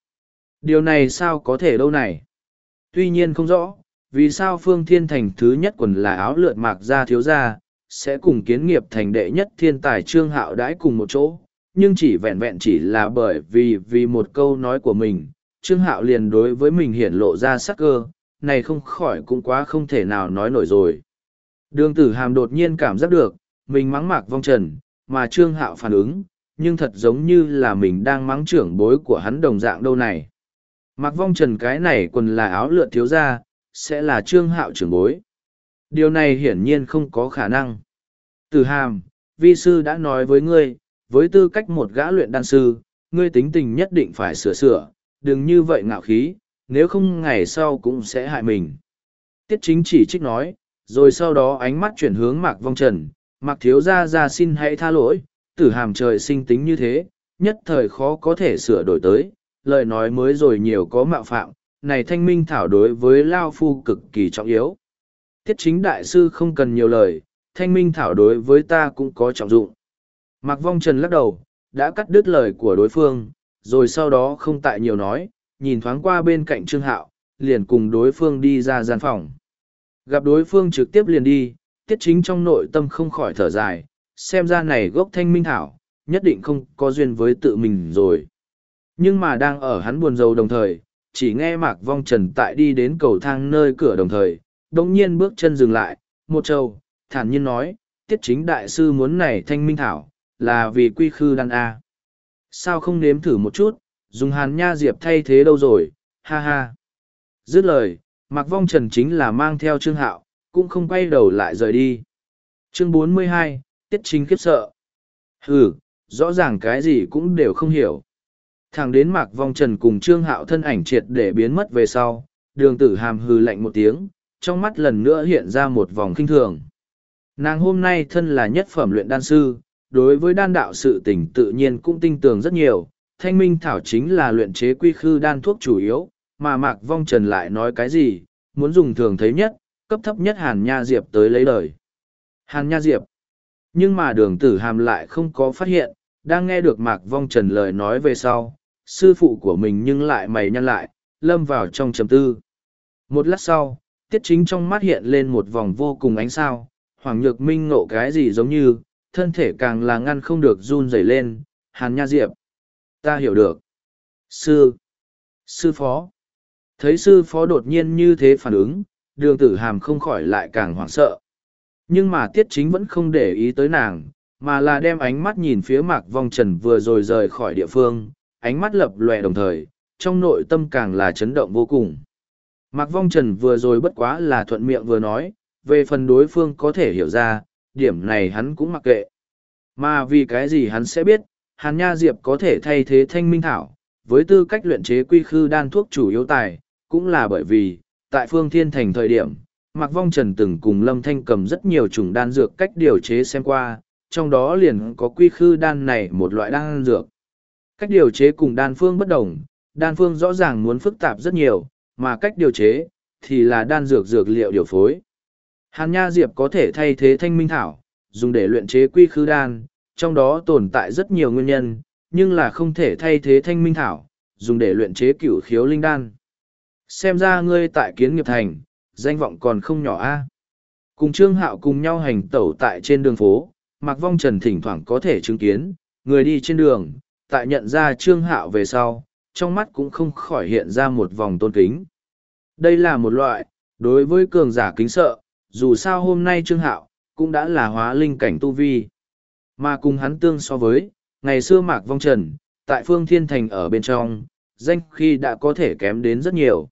Điều này sao có thể đâu này? Tuy nhiên không rõ, vì sao phương thiên thành thứ nhất quần là áo lượt mạc ra thiếu ra sẽ cùng kiến nghiệp thành đệ nhất thiên tài trương hạo đãi cùng một chỗ, nhưng chỉ vẹn vẹn chỉ là bởi vì vì một câu nói của mình, trương hạo liền đối với mình hiển lộ ra sắc cơ, này không khỏi cũng quá không thể nào nói nổi rồi. Đường tử hàm đột nhiên cảm giác được, mình mắng mạc vong trần, mà trương hạo phản ứng, nhưng thật giống như là mình đang mắng trưởng bối của hắn đồng dạng đâu này. Mạc vong trần cái này quần là áo lượn thiếu ra sẽ là trương hạo trưởng bối. Điều này hiển nhiên không có khả năng. Tử hàm, vi sư đã nói với ngươi, với tư cách một gã luyện đan sư, ngươi tính tình nhất định phải sửa sửa, đừng như vậy ngạo khí, nếu không ngày sau cũng sẽ hại mình. Tiết chính chỉ trích nói, rồi sau đó ánh mắt chuyển hướng mạc vong trần, mạc thiếu ra ra xin hãy tha lỗi, tử hàm trời sinh tính như thế, nhất thời khó có thể sửa đổi tới, lời nói mới rồi nhiều có mạo phạm này thanh minh thảo đối với lao phu cực kỳ trọng yếu. Tiết chính đại sư không cần nhiều lời, thanh minh thảo đối với ta cũng có trọng dụng. Mạc vong trần lắc đầu, đã cắt đứt lời của đối phương, rồi sau đó không tại nhiều nói, nhìn thoáng qua bên cạnh trương hạo, liền cùng đối phương đi ra gian phòng. Gặp đối phương trực tiếp liền đi tiết chính trong nội tâm không khỏi thở dài, xem ra này gốc thanh minh thảo, nhất định không có duyên với tự mình rồi. Nhưng mà đang ở hắn buồn rầu đồng thời chỉ nghe mạc vong trần tại đi đến cầu thang nơi cửa đồng thời đ ỗ n g nhiên bước chân dừng lại một trâu thản nhiên nói tiết chính đại sư muốn này thanh minh thảo là vì quy khư đan a. Sao không nếm thử một chút dùng hàn nha diệp thay thế đâu rồi ha ha. Dứt lời mạc vong trần chính là mang theo trương hạo cũng không quay đầu lại rời đi. Chương 42, tiết chính khiếp sợ. Ừ rõ ràng cái gì cũng đều không hiểu thẳng đến mạc vong trần cùng trương hạo thân ảnh triệt để biến mất về sau, đường tử hàm hừ lạnh một tiếng, trong mắt lần nữa hiện ra một vòng khinh thường. Nàng hôm nay thân là nhất phẩm luyện đan sư, đối với đan đạo sự tỉnh tự nhiên cũng tinh tường rất nhiều, thanh minh thảo chính là luyện chế quy khư đan thuốc chủ yếu, mà mạc vong trần lại nói cái gì, muốn dùng thường thấy nhất, cấp thấp nhất hàn nha diệp tới lấy lời. Hàn nha diệp. Nhưng mà đường tử hàm lại không có phát hiện, đang nghe được mạc vong trần lời nói về sau sư phụ của mình nhưng lại mày nhăn lại, lâm vào trong trầm tư. Một lát sau, tiết chính trong mắt hiện lên một vòng vô cùng ánh sao, hoàng nhược minh nộ cái gì giống như, thân thể càng là ngăn không được run rẩy lên, hàn nha diệp, ta hiểu được. Sư sư phó. Thấy sư phó đột nhiên như thế phản ứng, đường tử hàm không khỏi lại càng hoảng sợ. Nhưng mà tiết chính vẫn không để ý tới nàng, mà là đem ánh mắt nhìn phía mạc vong trần vừa rồi rời khỏi địa phương ánh mắt lập lòe đồng thời trong nội tâm càng là chấn động vô cùng mạc vong trần vừa rồi bất quá là thuận miệng vừa nói về phần đối phương có thể hiểu ra điểm này hắn cũng mặc kệ mà vì cái gì hắn sẽ biết hàn nha diệp có thể thay thế thanh minh thảo với tư cách luyện chế quy khư đan thuốc chủ yếu tài cũng là bởi vì tại phương thiên thành thời điểm Mạc Vong Trần từng cùng Lâm Thanh cầm rất nhiều chủng đan dược cách điều chế xem qua, trong đó liền có quy khư đan này một loại đan dược. Cách điều chế cùng đan phương bất đồng, đan phương rõ ràng muốn phức tạp rất nhiều, mà cách điều chế thì là đan dược dược liệu điều phối. Hàn Nha Diệp có thể thay thế thanh minh thảo, dùng để luyện chế quy khư đan, trong đó tồn tại rất nhiều nguyên nhân, nhưng là không thể thay thế thanh minh thảo, dùng để luyện chế cửu khiếu linh đan. Xem ra ngươi tại kiến nghiệp thành, danh vọng còn không nhỏ a cùng trương hạo cùng nhau hành tẩu tại trên đường phố mặc vong trần thỉnh thoảng có thể chứng kiến người đi trên đường tại nhận ra trương hạo về sau trong mắt cũng không khỏi hiện ra một vòng tôn kính. Đây là một loại đối với cường giả kính sợ dù sao hôm nay trương hạo cũng đã là hóa linh cảnh tu vi. Mà cùng hắn tương so với ngày xưa mạc vong trần tại phương thiên thành ở bên trong danh khi đã có thể kém đến rất nhiều.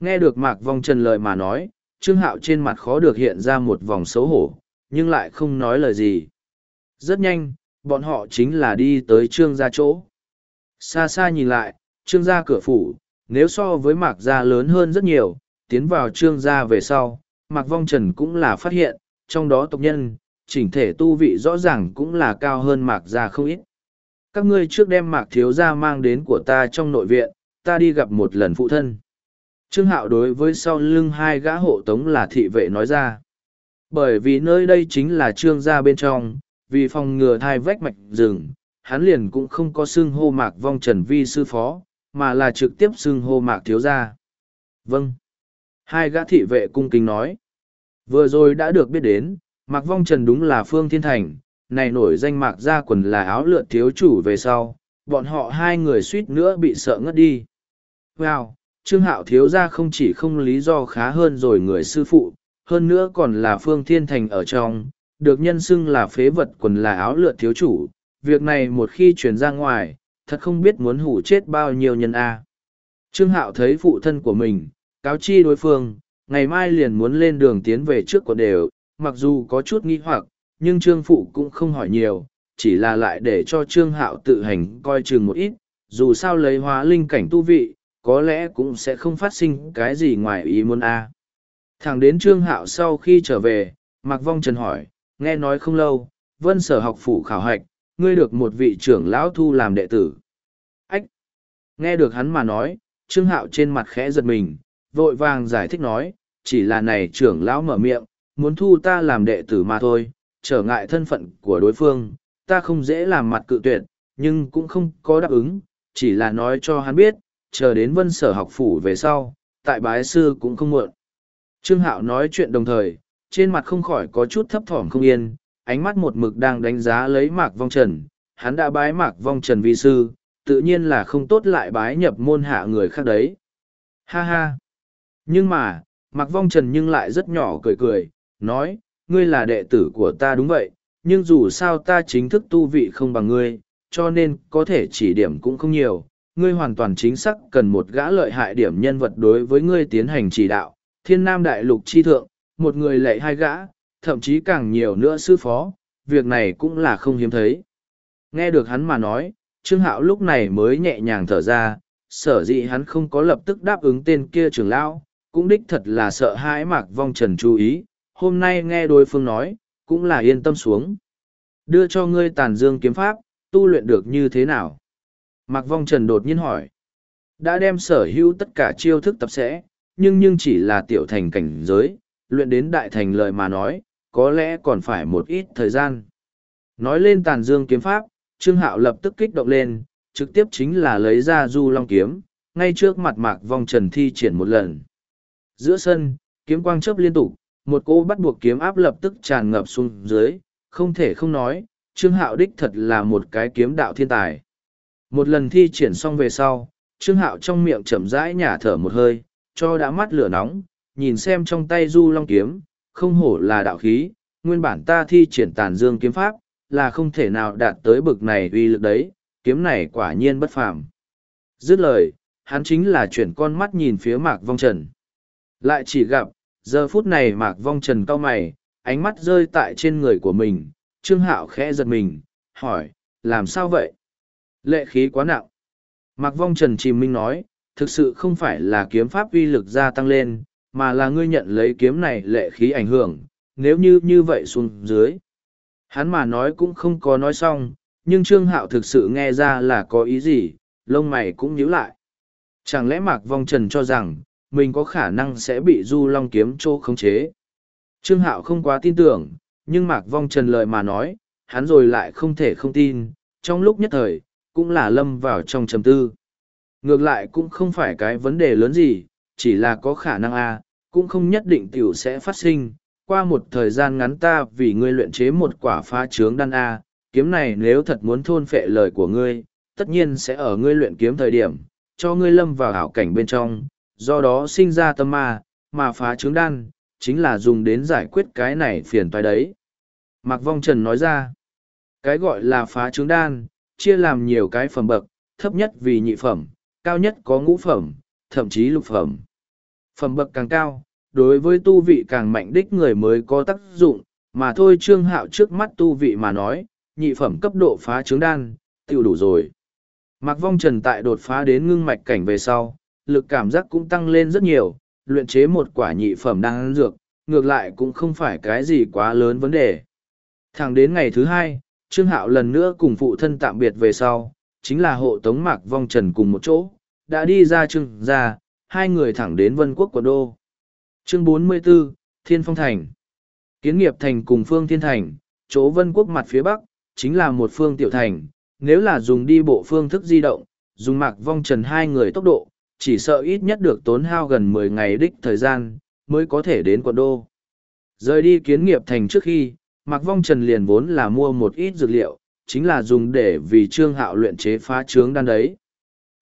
Nghe được Mạc Vong Trần lời mà nói, Trương Hạo trên mặt khó được hiện ra một vòng xấu hổ, nhưng lại không nói lời gì. Rất nhanh, bọn họ chính là đi tới Trương gia chỗ. Xa xa nhìn lại, Trương gia cửa phủ, nếu so với Mạc gia lớn hơn rất nhiều, tiến vào Trương gia về sau, Mạc Vong Trần cũng là phát hiện, trong đó tộc nhân, chỉnh thể tu vị rõ ràng cũng là cao hơn Mạc gia không ít. Các ngươi trước đem Mạc Thiếu gia mang đến của ta trong nội viện, ta đi gặp một lần phụ thân. Trương Hạo đối với sau lưng hai gã hộ tống là thị vệ nói ra. Bởi vì nơi đây chính là trương gia bên trong, vì phòng ngừa thai vách mạch rừng, hắn liền cũng không có xưng hô mạc vong trần vi sư phó, mà là trực tiếp xưng hô mạc thiếu gia. Vâng. Hai gã thị vệ cung kính nói. Vừa rồi đã được biết đến, Mạc Vong Trần đúng là Phương Thiên Thành, này nổi danh Mạc ra quần là áo lượn thiếu chủ về sau, bọn họ hai người suýt nữa bị sợ ngất đi. Wow, Trương Hạo thiếu gia không chỉ không lý do khá hơn rồi người sư phụ, hơn nữa còn là Phương Thiên Thành ở trong, được nhân xưng là phế vật quần là áo lượn thiếu chủ. Việc này một khi truyền ra ngoài, thật không biết muốn hủ chết bao nhiêu nhân A. Trương Hạo thấy phụ thân của mình, cáo chi đối phương, ngày mai liền muốn lên đường tiến về trước của đều, mặc dù có chút nghi hoặc, nhưng Trương Phụ cũng không hỏi nhiều, chỉ là lại để cho Trương Hạo tự hành coi chừng một ít, dù sao lấy hóa linh cảnh tu vị, có lẽ cũng sẽ không phát sinh cái gì ngoài ý muốn a. Thẳng đến Trương Hạo sau khi trở về, Mạc Vong Trần hỏi, nghe nói không lâu, vân sở học phủ khảo hạch, ngươi được một vị trưởng lão thu làm đệ tử. Ách! Nghe được hắn mà nói, Trương Hạo trên mặt khẽ giật mình, vội vàng giải thích nói, chỉ là này trưởng lão mở miệng, muốn thu ta làm đệ tử mà thôi, trở ngại thân phận của đối phương, ta không dễ làm mặt cự tuyệt, nhưng cũng không có đáp ứng, chỉ là nói cho hắn biết, chờ đến vân sở học phủ về sau, tại bái sư cũng không muộn. Trương Hạo nói chuyện đồng thời, trên mặt không khỏi có chút thấp thỏm không yên, ánh mắt một mực đang đánh giá lấy mạc vong trần, hắn đã bái mạc vong trần vi sư, tự nhiên là không tốt lại bái nhập môn hạ người khác đấy. Ha ha! Nhưng mà, mạc vong trần nhưng lại rất nhỏ cười cười, nói, ngươi là đệ tử của ta đúng vậy, nhưng dù sao ta chính thức tu vị không bằng ngươi, cho nên có thể chỉ điểm cũng không nhiều. Ngươi hoàn toàn chính xác cần một gã lợi hại điểm nhân vật đối với ngươi tiến hành chỉ đạo. Thiên Nam Đại Lục chi thượng, một người lệ hai gã, thậm chí càng nhiều nữa sư phó, việc này cũng là không hiếm thấy. Nghe được hắn mà nói, Trương Hạo lúc này mới nhẹ nhàng thở ra, sở dĩ hắn không có lập tức đáp ứng tên kia trưởng lão, cũng đích thật là sợ hãi mạc vong trần chú ý, hôm nay nghe đối phương nói, cũng là yên tâm xuống. Đưa cho ngươi tàn dương kiếm pháp, tu luyện được như thế nào? Mạc Vong Trần đột nhiên hỏi. Đã đem sở hữu tất cả chiêu thức tập sẽ, nhưng nhưng chỉ là tiểu thành cảnh giới, luyện đến đại thành lời mà nói, có lẽ còn phải một ít thời gian. Nói lên tàn dương kiếm pháp, Trương Hạo lập tức kích động lên, trực tiếp chính là lấy ra du long kiếm, ngay trước mặt Mạc Vong Trần thi triển một lần. Giữa sân, kiếm quang chớp liên tục, một cô bắt buộc kiếm áp lập tức tràn ngập xuống dưới, không thể không nói, Trương Hạo đích thật là một cái kiếm đạo thiên tài. Một lần thi triển xong về sau, Trương Hạo trong miệng chậm rãi nhả thở một hơi, cho đã mắt lửa nóng, nhìn xem trong tay du long kiếm, không hổ là đạo khí, nguyên bản ta thi triển tàn dương kiếm pháp, là không thể nào đạt tới bực này uy lực đấy, kiếm này quả nhiên bất phàm. Dứt lời, hắn chính là chuyển con mắt nhìn phía mạc vong trần. Lại chỉ gặp, giờ phút này mạc vong trần cau mày ánh mắt rơi tại trên người của mình trương hạo khẽ giật mình hỏi làm sao vậy lệ khí quá nặng mạc vong trần chìm minh nói thực sự không phải là kiếm pháp uy lực gia tăng lên mà là ngươi nhận lấy kiếm này lệ khí ảnh hưởng nếu như như vậy xuống dưới hắn mà nói cũng không có nói xong nhưng trương hạo thực sự nghe ra là có ý gì lông mày cũng nhíu lại chẳng lẽ mạc vong trần cho rằng mình có khả năng sẽ bị du long kiếm chỗ khống chế. Trương Hạo không quá tin tưởng, nhưng Mạc Vong Trần lời mà nói, hắn rồi lại không thể không tin, trong lúc nhất thời, cũng là lâm vào trong trầm tư. Ngược lại cũng không phải cái vấn đề lớn gì, chỉ là có khả năng a cũng không nhất định tiểu sẽ phát sinh. Qua một thời gian ngắn ta vì ngươi luyện chế một quả phá trướng đan A, kiếm này nếu thật muốn thôn phệ lời của ngươi, tất nhiên sẽ ở ngươi luyện kiếm thời điểm, cho ngươi lâm vào hảo cảnh bên trong, do đó sinh ra tâm ma, mà phá trứng đan, chính là dùng đến giải quyết cái này phiền toái đấy. Mạc Vong Trần nói ra, cái gọi là phá trứng đan, chia làm nhiều cái phẩm bậc, thấp nhất vì nhị phẩm, cao nhất có ngũ phẩm, thậm chí lục phẩm. Phẩm bậc càng cao, đối với tu vị càng mạnh đích người mới có tác dụng, mà thôi trương hạo trước mắt tu vị mà nói, nhị phẩm cấp độ phá trứng đan, tiêu đủ rồi. Mạc Vong Trần tại đột phá đến ngưng mạch cảnh về sau, lực cảm giác cũng tăng lên rất nhiều, luyện chế một quả nhị phẩm đang dược, ngược lại cũng không phải cái gì quá lớn vấn đề. Thẳng đến ngày thứ hai, Trương Hạo lần nữa cùng phụ thân tạm biệt về sau, chính là hộ tống mạc vong trần cùng một chỗ, đã đi ra trương ra, hai người thẳng đến vân quốc quận đô. Chương 44, Thiên Phong Thành Kiến nghiệp thành cùng phương thiên thành, chỗ vân quốc mặt phía bắc, chính là một phương tiểu thành, nếu là dùng đi bộ phương thức di động, dùng mạc vong trần hai người tốc độ, chỉ sợ ít nhất được tốn hao gần mười ngày đích thời gian, mới có thể đến quận đô. Rời đi kiến nghiệp thành trước khi, Mạc Vong Trần liền vốn là mua một ít dược liệu, chính là dùng để vì trương hạo luyện chế phá trướng đan đấy.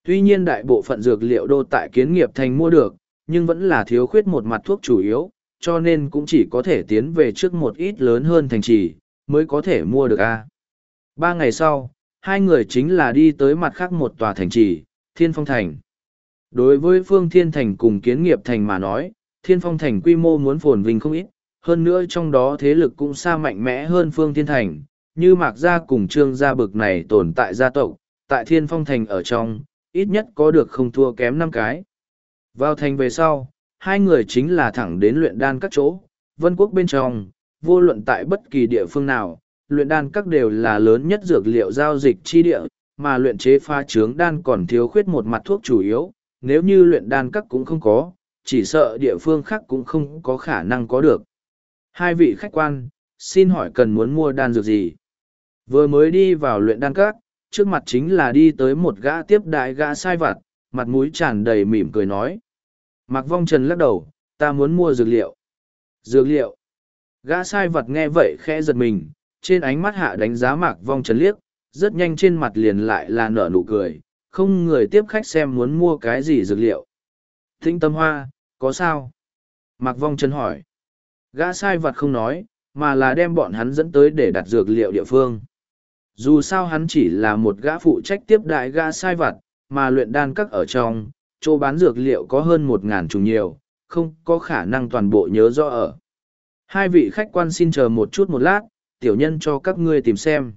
Tuy nhiên đại bộ phận dược liệu đô tại kiến nghiệp thành mua được, nhưng vẫn là thiếu khuyết một mặt thuốc chủ yếu, cho nên cũng chỉ có thể tiến về trước một ít lớn hơn thành trì, mới có thể mua được a. Ba ngày sau, hai người chính là đi tới mặt khác một tòa thành trì, Thiên Phong Thành. Đối với Phương Thiên Thành cùng kiến nghiệp thành mà nói, Thiên Phong Thành quy mô muốn phồn vinh không ít, hơn nữa trong đó thế lực cũng xa mạnh mẽ hơn Phương Thiên Thành, như Mạc Gia cùng Trương Gia bực này tồn tại gia tộc, tại Thiên Phong Thành ở trong, ít nhất có được không thua kém năm cái. Vào thành về sau, hai người chính là thẳng đến luyện đan các chỗ, vân quốc bên trong, vô luận tại bất kỳ địa phương nào, luyện đan các đều là lớn nhất dược liệu giao dịch chi địa, mà luyện chế pha trướng đan còn thiếu khuyết một mặt thuốc chủ yếu, nếu như luyện đan các cũng không có, chỉ sợ địa phương khác cũng không có khả năng có được. Hai vị khách quan, xin hỏi cần muốn mua đan dược gì? Vừa mới đi vào luyện đan các, trước mặt chính là đi tới một gã tiếp đại gã sai vặt, mặt mũi tràn đầy mỉm cười nói. Mạc Vong Trần lắc đầu, ta muốn mua dược liệu. Dược liệu. Gã sai vật nghe vậy khẽ giật mình, trên ánh mắt hạ đánh giá Mạc Vong Trần liếc, rất nhanh trên mặt liền lại là nở nụ cười, không người tiếp khách xem muốn mua cái gì dược liệu. Thinh tâm hoa, có sao? Mạc Vong Trần hỏi. Gã sai vật không nói, mà là đem bọn hắn dẫn tới để đặt dược liệu địa phương. Dù sao hắn chỉ là một gã phụ trách tiếp đại gã sai vật, mà luyện đan các ở trong, chỗ bán dược liệu có hơn một ngàn chủng nhiều, không có khả năng toàn bộ nhớ rõ ở. Hai vị khách quan xin chờ một chút một lát, tiểu nhân cho các ngươi tìm xem.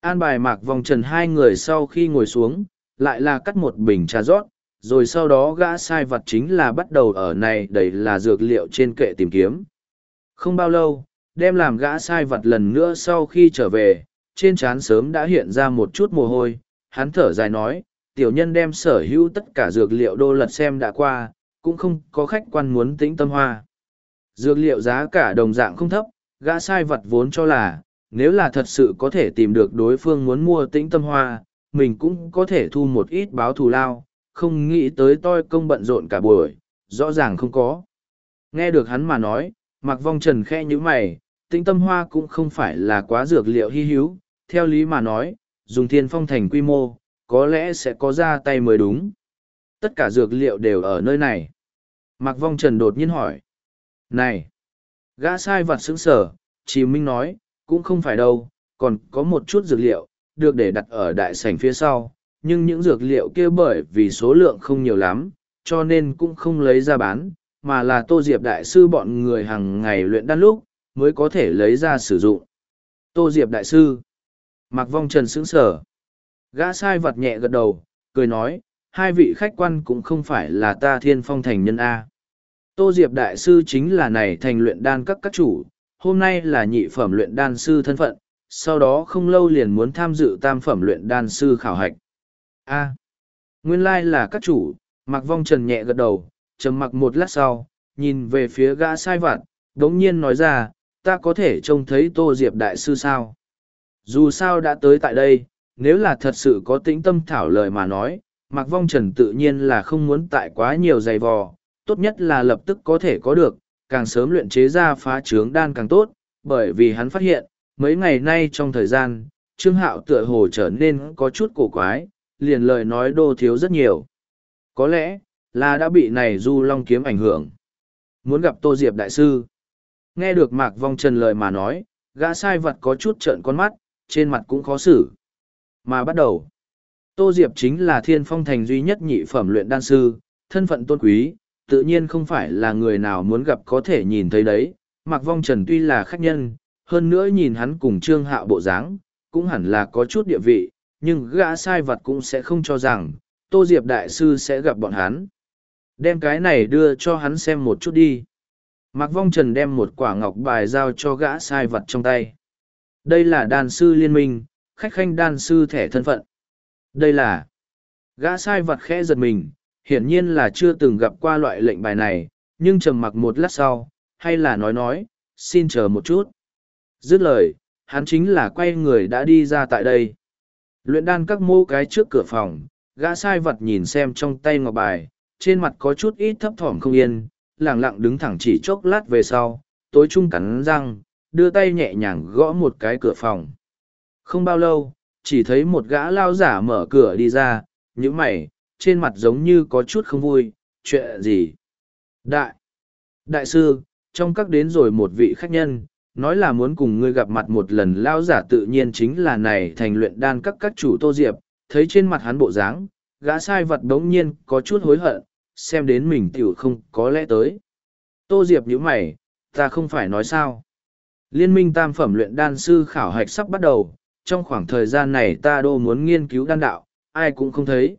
An bài mạc vòng trần hai người sau khi ngồi xuống, lại là cắt một bình trà rót, rồi sau đó gã sai vật chính là bắt đầu ở này đầy là dược liệu trên kệ tìm kiếm. Không bao lâu, đem làm gã sai vật lần nữa sau khi trở về, trên trán sớm đã hiện ra một chút mồ hôi, hắn thở dài nói, tiểu nhân đem sở hữu tất cả dược liệu đô lật xem đã qua, cũng không có khách quan muốn tĩnh tâm hoa. Dược liệu giá cả đồng dạng không thấp, gã sai vật vốn cho là, nếu là thật sự có thể tìm được đối phương muốn mua tĩnh tâm hoa, mình cũng có thể thu một ít báo thù lao, không nghĩ tới toi công bận rộn cả buổi, rõ ràng không có. Nghe được hắn mà nói, mặc vong trần khe như mày, tĩnh tâm hoa cũng không phải là quá dược liệu hy hữu, theo lý mà nói, dùng thiên phong thành quy mô, có lẽ sẽ có ra tay mới đúng. Tất cả dược liệu đều ở nơi này. Mạc Vong Trần đột nhiên hỏi. Này! Gã sai vặt sững sở, Chí Minh nói, cũng không phải đâu, còn có một chút dược liệu, được để đặt ở đại sảnh phía sau, nhưng những dược liệu kia bởi vì số lượng không nhiều lắm, cho nên cũng không lấy ra bán, mà là Tô Diệp Đại Sư bọn người hàng ngày luyện đan lúc, mới có thể lấy ra sử dụng. Tô Diệp Đại Sư Mạc Vong Trần sững sờ, Gã sai vặt nhẹ gật đầu, cười nói, hai vị khách quan cũng không phải là ta thiên phong thành nhân A. Tô Diệp Đại Sư chính là này thành luyện đan các các chủ, hôm nay là nhị phẩm luyện đan sư thân phận, sau đó không lâu liền muốn tham dự tam phẩm luyện đan sư khảo hạch. A. nguyên lai là các chủ, mặc vong trần nhẹ gật đầu, trầm mặc một lát sau, nhìn về phía gã sai vặt, đống nhiên nói ra, ta có thể trông thấy Tô Diệp Đại Sư sao? Dù sao đã tới tại đây, nếu là thật sự có tĩnh tâm thảo lời mà nói, Mạc Vong Trần tự nhiên là không muốn tại quá nhiều giày vò, tốt nhất là lập tức có thể có được, càng sớm luyện chế ra phá trướng đan càng tốt, bởi vì hắn phát hiện, mấy ngày nay trong thời gian, Trương Hạo tựa hồ trở nên có chút cổ quái, liền lời nói đô thiếu rất nhiều. Có lẽ, là đã bị này Du Long kiếm ảnh hưởng. Muốn gặp Tô Diệp Đại Sư. Nghe được Mạc Vong Trần lời mà nói, gã sai vật có chút trợn con mắt, trên mặt cũng khó xử. Mà bắt đầu, Tô Diệp chính là thiên phong thành duy nhất nhị phẩm luyện đan sư, thân phận tôn quý, tự nhiên không phải là người nào muốn gặp có thể nhìn thấy đấy. Mạc Vong Trần tuy là khách nhân, hơn nữa nhìn hắn cùng trương hạo bộ dáng, cũng hẳn là có chút địa vị, nhưng gã sai vật cũng sẽ không cho rằng, Tô Diệp Đại Sư sẽ gặp bọn hắn. Đem cái này đưa cho hắn xem một chút đi. Mạc Vong Trần đem một quả ngọc bài giao cho gã sai vật trong tay. Đây là đan sư liên minh, khách khanh đan sư thẻ thân phận. Đây là gã sai vật khẽ giật mình, hiển nhiên là chưa từng gặp qua loại lệnh bài này, nhưng trầm mặc một lát sau, hay là nói nói, xin chờ một chút. Dứt lời, hắn chính là quay người đã đi ra tại đây. Luyện đan các mô cái trước cửa phòng, gã sai vật nhìn xem trong tay ngọc bài, trên mặt có chút ít thấp thỏm không yên, lẳng lặng đứng thẳng chỉ chốc lát về sau, tối trung cắn răng, đưa tay nhẹ nhàng gõ một cái cửa phòng. Không bao lâu, chỉ thấy một gã lao giả mở cửa đi ra, những mày, trên mặt giống như có chút không vui, chuyện gì? Đại! Đại sư, trong các đến rồi một vị khách nhân, nói là muốn cùng ngươi gặp mặt một lần lao giả tự nhiên chính là này thành luyện đan các các chủ tô diệp, thấy trên mặt hắn bộ dáng, gã sai vật đống nhiên có chút hối hận, xem đến mình tiểu không có lẽ tới. Tô diệp nhíu mày, ta không phải nói sao. Liên minh tam phẩm luyện đan sư khảo hạch sắp bắt đầu, trong khoảng thời gian này ta đô muốn nghiên cứu đan đạo, ai cũng không thấy.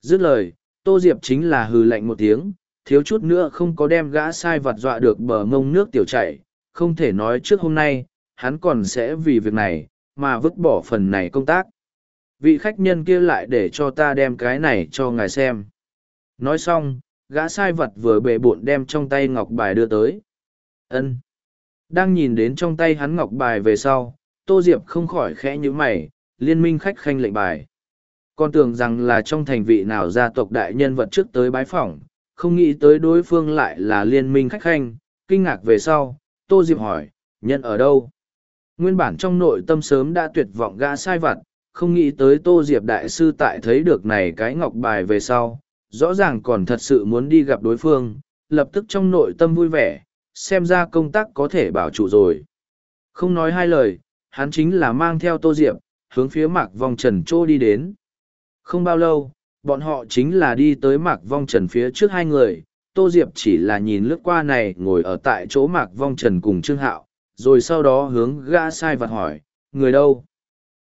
Dứt lời, Tô Diệp chính là hừ lạnh một tiếng, thiếu chút nữa không có đem gã sai vặt dọa được bờ ngông nước tiểu chảy, không thể nói trước hôm nay, hắn còn sẽ vì việc này, mà vứt bỏ phần này công tác. Vị khách nhân kia lại để cho ta đem cái này cho ngài xem. Nói xong, gã sai vật vừa bề bộn đem trong tay ngọc bài đưa tới. ân đang nhìn đến trong tay hắn ngọc bài về sau, Tô Diệp không khỏi khẽ như mày, liên minh khách khanh lệnh bài. Con tưởng rằng là trong thành vị nào gia tộc đại nhân vật trước tới bái phỏng, không nghĩ tới đối phương lại là liên minh khách khanh, kinh ngạc về sau, Tô Diệp hỏi, nhân ở đâu? Nguyên bản trong nội tâm sớm đã tuyệt vọng gã sai vặt, không nghĩ tới Tô Diệp đại sư tại thấy được này cái ngọc bài về sau, rõ ràng còn thật sự muốn đi gặp đối phương, lập tức trong nội tâm vui vẻ, xem ra công tác có thể bảo trụ rồi. Không nói hai lời, hắn chính là mang theo Tô Diệp, hướng phía mạc vong trần trô đi đến. Không bao lâu, bọn họ chính là đi tới mạc vong trần phía trước hai người, Tô Diệp chỉ là nhìn lướt qua này ngồi ở tại chỗ mạc vong trần cùng Trương Hạo, rồi sau đó hướng gã sai vặt hỏi, người đâu?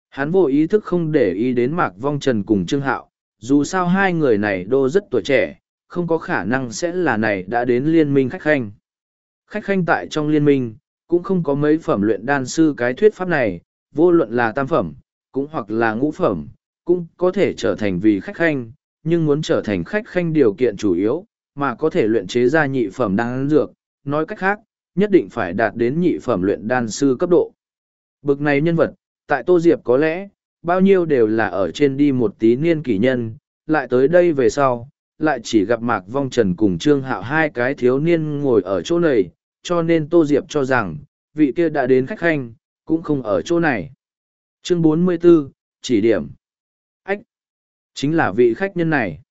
Hắn vô ý thức không để ý đến mạc vong trần cùng Trương Hạo, dù sao hai người này đô rất tuổi trẻ, không có khả năng sẽ là này đã đến liên minh khách khanh. Khách khanh tại trong liên minh, cũng không có mấy phẩm luyện đan sư cái thuyết pháp này, vô luận là tam phẩm, cũng hoặc là ngũ phẩm, cũng có thể trở thành vì khách khanh, nhưng muốn trở thành khách khanh điều kiện chủ yếu, mà có thể luyện chế ra nhị phẩm đan dược, nói cách khác, nhất định phải đạt đến nhị phẩm luyện đan sư cấp độ. Bực này nhân vật, tại Tô Diệp có lẽ, bao nhiêu đều là ở trên đi một tí niên kỷ nhân, lại tới đây về sau, lại chỉ gặp Mạc Vong Trần cùng Trương Hạo hai cái thiếu niên ngồi ở chỗ này, cho nên Tô Diệp cho rằng, vị kia đã đến khách khanh, cũng không ở chỗ này. Chương 44, chỉ điểm. Ách! Chính là vị khách nhân này.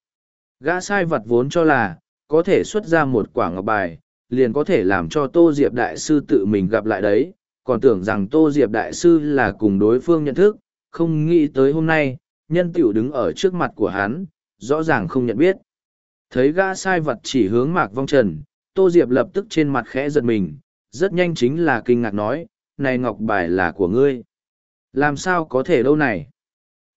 Gã sai vật vốn cho là, có thể xuất ra một quả ngọc bài, liền có thể làm cho Tô Diệp Đại Sư tự mình gặp lại đấy, còn tưởng rằng Tô Diệp Đại Sư là cùng đối phương nhận thức, không nghĩ tới hôm nay, nhân tiểu đứng ở trước mặt của hắn, rõ ràng không nhận biết. Thấy gã sai vật chỉ hướng mạc vong trần, Tô Diệp lập tức trên mặt khẽ giật mình, rất nhanh chính là kinh ngạc nói, này ngọc bài là của ngươi. Làm sao có thể đâu này?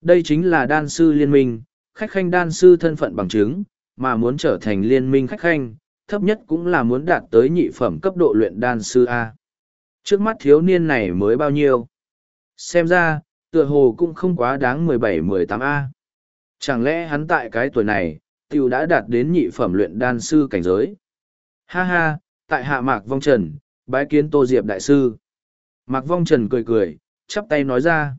Đây chính là đan sư liên minh, khách khanh đan sư thân phận bằng chứng, mà muốn trở thành liên minh khách khanh, thấp nhất cũng là muốn đạt tới nhị phẩm cấp độ luyện đan sư A. Trước mắt thiếu niên này mới bao nhiêu? Xem ra, tựa hồ cũng không quá đáng mười bảy mười tám a Chẳng lẽ hắn tại cái tuổi này, tiểu đã đạt đến nhị phẩm luyện đan sư cảnh giới? Ha ha, tại hạ mạc vong trần, bái kiến tô diệp đại sư. Mạc vong trần cười cười, chắp tay nói ra.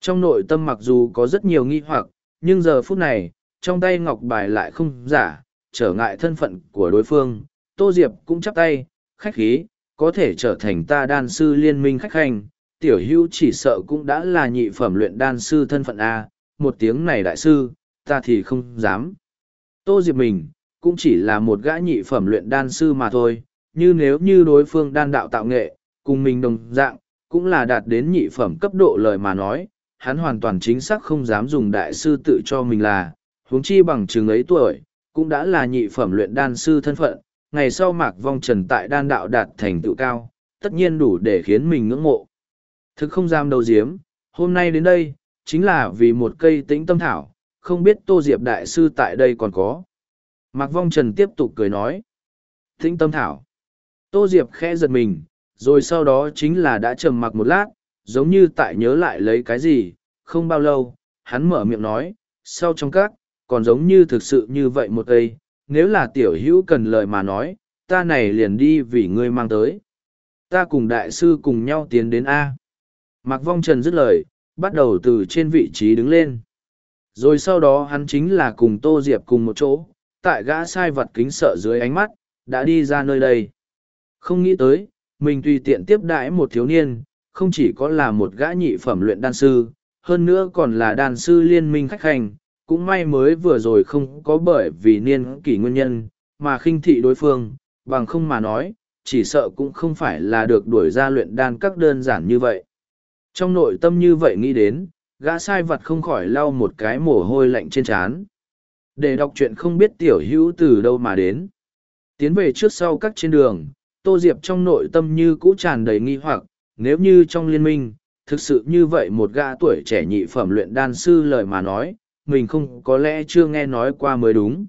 Trong nội tâm mặc dù có rất nhiều nghi hoặc, nhưng giờ phút này, trong tay ngọc bài lại không giả, trở ngại thân phận của đối phương. Tô Diệp cũng chắp tay, khách khí, có thể trở thành ta đan sư liên minh khách hành, tiểu hữu chỉ sợ cũng đã là nhị phẩm luyện đan sư thân phận A, một tiếng này đại sư, ta thì không dám. Tô Diệp mình, cũng chỉ là một gã nhị phẩm luyện đan sư mà thôi, như nếu như đối phương đan đạo tạo nghệ, cùng mình đồng dạng, cũng là đạt đến nhị phẩm cấp độ lời mà nói, hắn hoàn toàn chính xác không dám dùng đại sư tự cho mình là, huống chi bằng chừng ấy tuổi, cũng đã là nhị phẩm luyện đan sư thân phận, ngày sau mạc vong trần tại đan đạo đạt thành tựu cao, tất nhiên đủ để khiến mình ngưỡng mộ. Thực không dám đầu diếm, hôm nay đến đây, chính là vì một cây tĩnh tâm thảo, không biết Tô Diệp Đại Sư tại đây còn có. Mạc Vong Trần tiếp tục cười nói. Thính tâm thảo. Tô Diệp khẽ giật mình, rồi sau đó chính là đã trầm mặc một lát, giống như tại nhớ lại lấy cái gì, không bao lâu, hắn mở miệng nói, sau trong các, còn giống như thực sự như vậy một cây, nếu là tiểu hữu cần lời mà nói, ta này liền đi vì ngươi mang tới. Ta cùng đại sư cùng nhau tiến đến A. Mạc Vong Trần dứt lời, bắt đầu từ trên vị trí đứng lên. Rồi sau đó hắn chính là cùng Tô Diệp cùng một chỗ, tại gã sai vật kính sợ dưới ánh mắt, đã đi ra nơi đây. Không nghĩ tới, mình tùy tiện tiếp đãi một thiếu niên, không chỉ có là một gã nhị phẩm luyện đan sư, hơn nữa còn là đan sư liên minh khách hành, cũng may mới vừa rồi không có bởi vì niên kỷ nguyên nhân, mà khinh thị đối phương, bằng không mà nói, chỉ sợ cũng không phải là được đuổi ra luyện đan các đơn giản như vậy. Trong nội tâm như vậy nghĩ đến, gã sai vật không khỏi lau một cái mồ hôi lạnh trên trán. Để đọc chuyện không biết tiểu hữu từ đâu mà đến. Tiến về trước sau các trên đường, Tô Diệp trong nội tâm như cũ tràn đầy nghi hoặc, nếu như trong liên minh, thực sự như vậy một gã tuổi trẻ nhị phẩm luyện đan sư lời mà nói, mình không có lẽ chưa nghe nói qua mới đúng.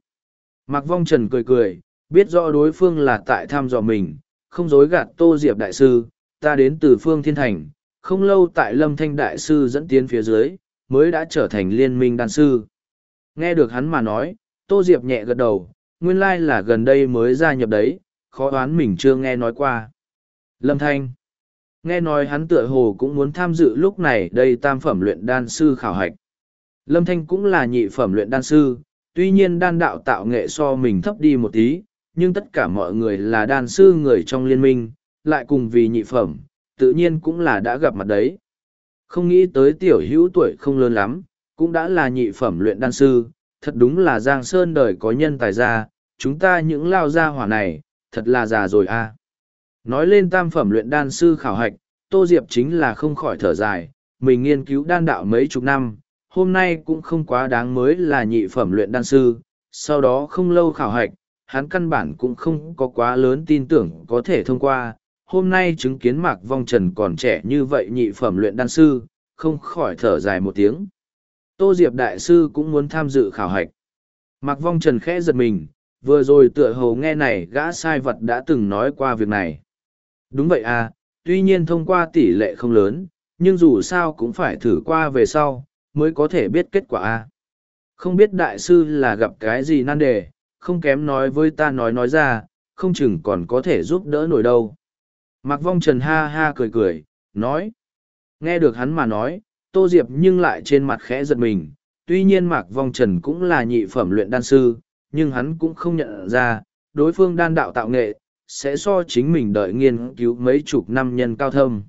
Mạc Vong Trần cười cười, biết rõ đối phương là tại thăm dò mình, không dối gạt Tô Diệp Đại Sư, ta đến từ phương Thiên Thành, không lâu tại Lâm Thanh Đại Sư dẫn tiến phía dưới, mới đã trở thành liên minh đan sư. Nghe được hắn mà nói, Tô Diệp nhẹ gật đầu, nguyên lai là gần đây mới gia nhập đấy, khó đoán mình chưa nghe nói qua. Lâm Thanh Nghe nói hắn tựa hồ cũng muốn tham dự lúc này đây tam phẩm luyện đan sư khảo hạch. Lâm Thanh cũng là nhị phẩm luyện đan sư, tuy nhiên đan đạo tạo nghệ so mình thấp đi một tí, nhưng tất cả mọi người là đan sư người trong liên minh, lại cùng vì nhị phẩm, tự nhiên cũng là đã gặp mặt đấy. Không nghĩ tới tiểu hữu tuổi không lớn lắm, cũng đã là nhị phẩm luyện đan sư, thật đúng là Giang Sơn đời có nhân tài ra, chúng ta những lao gia hỏa này, thật là già rồi a. Nói lên tam phẩm luyện đan sư khảo hạch, Tô Diệp chính là không khỏi thở dài, mình nghiên cứu đan đạo mấy chục năm, hôm nay cũng không quá đáng mới là nhị phẩm luyện đan sư, sau đó không lâu khảo hạch, hắn căn bản cũng không có quá lớn tin tưởng có thể thông qua. Hôm nay chứng kiến Mạc Vong Trần còn trẻ như vậy nhị phẩm luyện đan sư, không khỏi thở dài một tiếng. Tô Diệp Đại Sư cũng muốn tham dự khảo hạch. Mạc Vong Trần khẽ giật mình, vừa rồi tựa hồ nghe này gã sai vật đã từng nói qua việc này. Đúng vậy à, tuy nhiên thông qua tỷ lệ không lớn, nhưng dù sao cũng phải thử qua về sau, mới có thể biết kết quả a không biết đại sư là gặp cái gì nan đề không kém nói với ta nói nói ra không chừng còn có thể giúp đỡ nổi đâu mặc vong trần ha ha cười cười nói nghe được hắn mà nói tô diệp nhưng lại trên mặt khẽ giật mình tuy nhiên mạc vong trần cũng là nhị phẩm luyện đan sư nhưng hắn cũng không nhận ra đối phương đan đạo tạo nghệ sẽ so chính mình đợi nghiên cứu mấy chục năm nhân cao thâm.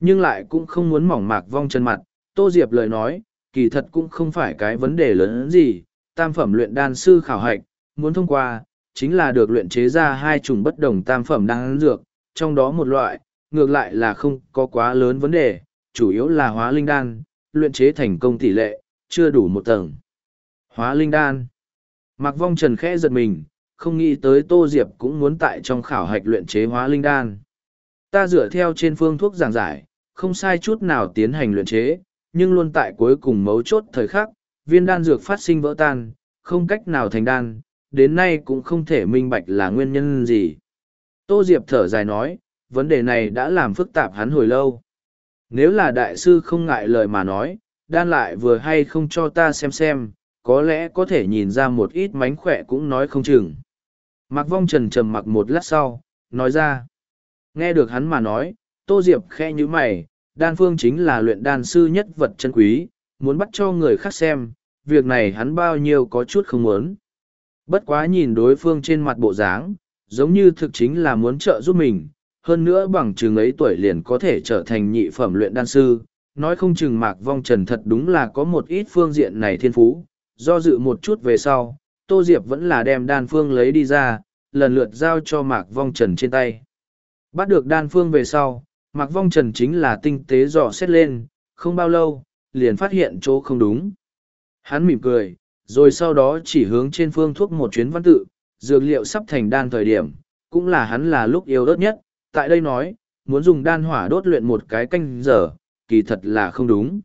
Nhưng lại cũng không muốn mỏng mạc vong trần mặt tô diệp lời nói kỳ thật cũng không phải cái vấn đề lớn gì, tam phẩm luyện đan sư khảo hạch, muốn thông qua, chính là được luyện chế ra hai chủng bất đồng tam phẩm đan dược, trong đó một loại, ngược lại là không có quá lớn vấn đề, chủ yếu là hóa linh đan, luyện chế thành công tỷ lệ, chưa đủ một tầng. Hóa linh đan. Mạc Vong Trần khẽ giật mình, không nghĩ tới Tô Diệp cũng muốn tại trong khảo hạch luyện chế hóa linh đan. Ta dựa theo trên phương thuốc giảng giải, không sai chút nào tiến hành luyện chế, nhưng luôn tại cuối cùng mấu chốt thời khắc, viên đan dược phát sinh vỡ tan, không cách nào thành đan, đến nay cũng không thể minh bạch là nguyên nhân gì. Tô Diệp thở dài nói, vấn đề này đã làm phức tạp hắn hồi lâu. Nếu là đại sư không ngại lời mà nói, đan lại vừa hay không cho ta xem xem, có lẽ có thể nhìn ra một ít mánh khỏe cũng nói không chừng. Mặc vong trần trầm mặc một lát sau, nói ra. Nghe được hắn mà nói, Tô Diệp khe như mày, đan phương chính là luyện đan sư nhất vật chân quý, muốn bắt cho người khác xem, việc này hắn bao nhiêu có chút không muốn. Bất quá nhìn đối phương trên mặt bộ dáng, giống như thực chính là muốn trợ giúp mình, hơn nữa bằng chừng ấy tuổi liền có thể trở thành nhị phẩm luyện đan sư, nói không chừng mạc vong trần thật đúng là có một ít phương diện này thiên phú, do dự một chút về sau, Tô Diệp vẫn là đem đan phương lấy đi ra, lần lượt giao cho mạc vong trần trên tay. Bắt được đan phương về sau, Mạc Vong Trần chính là tinh tế dò xét lên, không bao lâu, liền phát hiện chỗ không đúng. Hắn mỉm cười, rồi sau đó chỉ hướng trên phương thuốc một chuyến văn tự, dược liệu sắp thành đan thời điểm, cũng là hắn là lúc yêu đốt nhất. Tại đây nói, muốn dùng đan hỏa đốt luyện một cái canh giờ, kỳ thật là không đúng.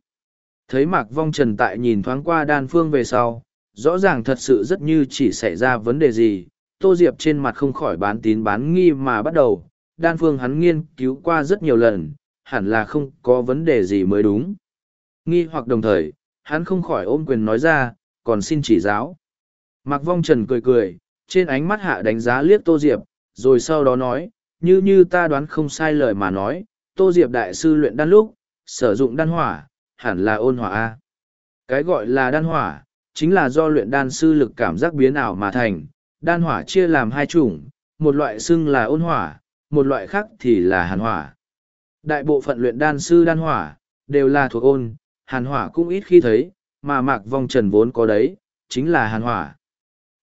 Thấy Mạc Vong Trần tại nhìn thoáng qua đan phương về sau, rõ ràng thật sự rất như chỉ xảy ra vấn đề gì, Tô Diệp trên mặt không khỏi bán tín bán nghi mà bắt đầu, đan phương hắn nghiên cứu qua rất nhiều lần, hẳn là không có vấn đề gì mới đúng. Nghi hoặc đồng thời, hắn không khỏi ôm quyền nói ra, còn xin chỉ giáo. Mạc Vong Trần cười cười, trên ánh mắt hạ đánh giá liếc Tô Diệp, rồi sau đó nói, như như ta đoán không sai lời mà nói, Tô Diệp đại sư luyện đan lúc, sử dụng đan hỏa, hẳn là ôn hỏa A. Cái gọi là đan hỏa, chính là do luyện đan sư lực cảm giác biến ảo mà thành, đan hỏa chia làm hai chủng, một loại xưng là ôn hỏa, một loại khác thì là hàn hỏa. Đại bộ phận luyện đan sư đan hỏa, đều là thuộc ôn, hàn hỏa cũng ít khi thấy, mà mạc vong trần vốn có đấy, chính là hàn hỏa.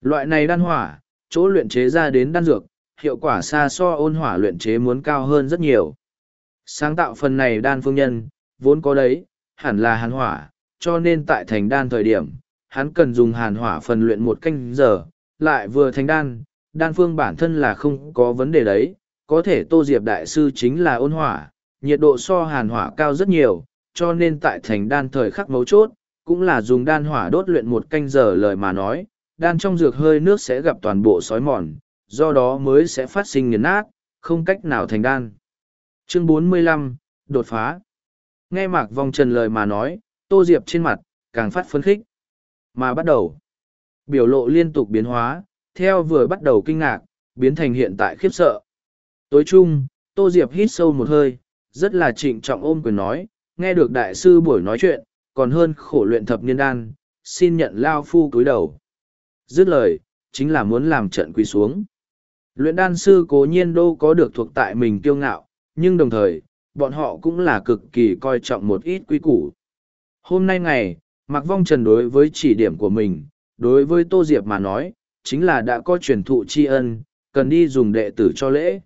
Loại này đan hỏa, chỗ luyện chế ra đến đan dược, hiệu quả xa so ôn hỏa luyện chế muốn cao hơn rất nhiều. Sáng tạo phần này đan phương nhân, vốn có đấy, hẳn là hàn hỏa, cho nên tại thành đan thời điểm, hắn cần dùng hàn hỏa phần luyện một canh giờ, lại vừa thành đan, đan phương bản thân là không có vấn đề đấy, có thể tô diệp đại sư chính là ôn hỏa, nhiệt độ so hàn hỏa cao rất nhiều, cho nên tại thành đan thời khắc mấu chốt, cũng là dùng đan hỏa đốt luyện một canh giờ lời mà nói, đan trong dược hơi nước sẽ gặp toàn bộ sói mòn, do đó mới sẽ phát sinh nghiền nát, không cách nào thành đan. Chương 45, đột phá. Nghe Mạc Vong Trần lời mà nói, Tô Diệp trên mặt, càng phát phấn khích. Mà bắt đầu, biểu lộ liên tục biến hóa, theo vừa bắt đầu kinh ngạc, biến thành hiện tại khiếp sợ. Tối chung, Tô Diệp hít sâu một hơi, rất là trịnh trọng ôm quyền nói, nghe được đại sư buổi nói chuyện, còn hơn khổ luyện thập niên đan, xin nhận lao phu cúi đầu. Dứt lời, chính là muốn làm trận quỳ xuống. Luyện đan sư cố nhiên đô có được thuộc tại mình kiêu ngạo, nhưng đồng thời, bọn họ cũng là cực kỳ coi trọng một ít quy củ. Hôm nay ngày, Mạc Vong Trần đối với chỉ điểm của mình, đối với Tô Diệp mà nói, chính là đã có truyền thụ tri ân, cần đi dùng đệ tử cho lễ.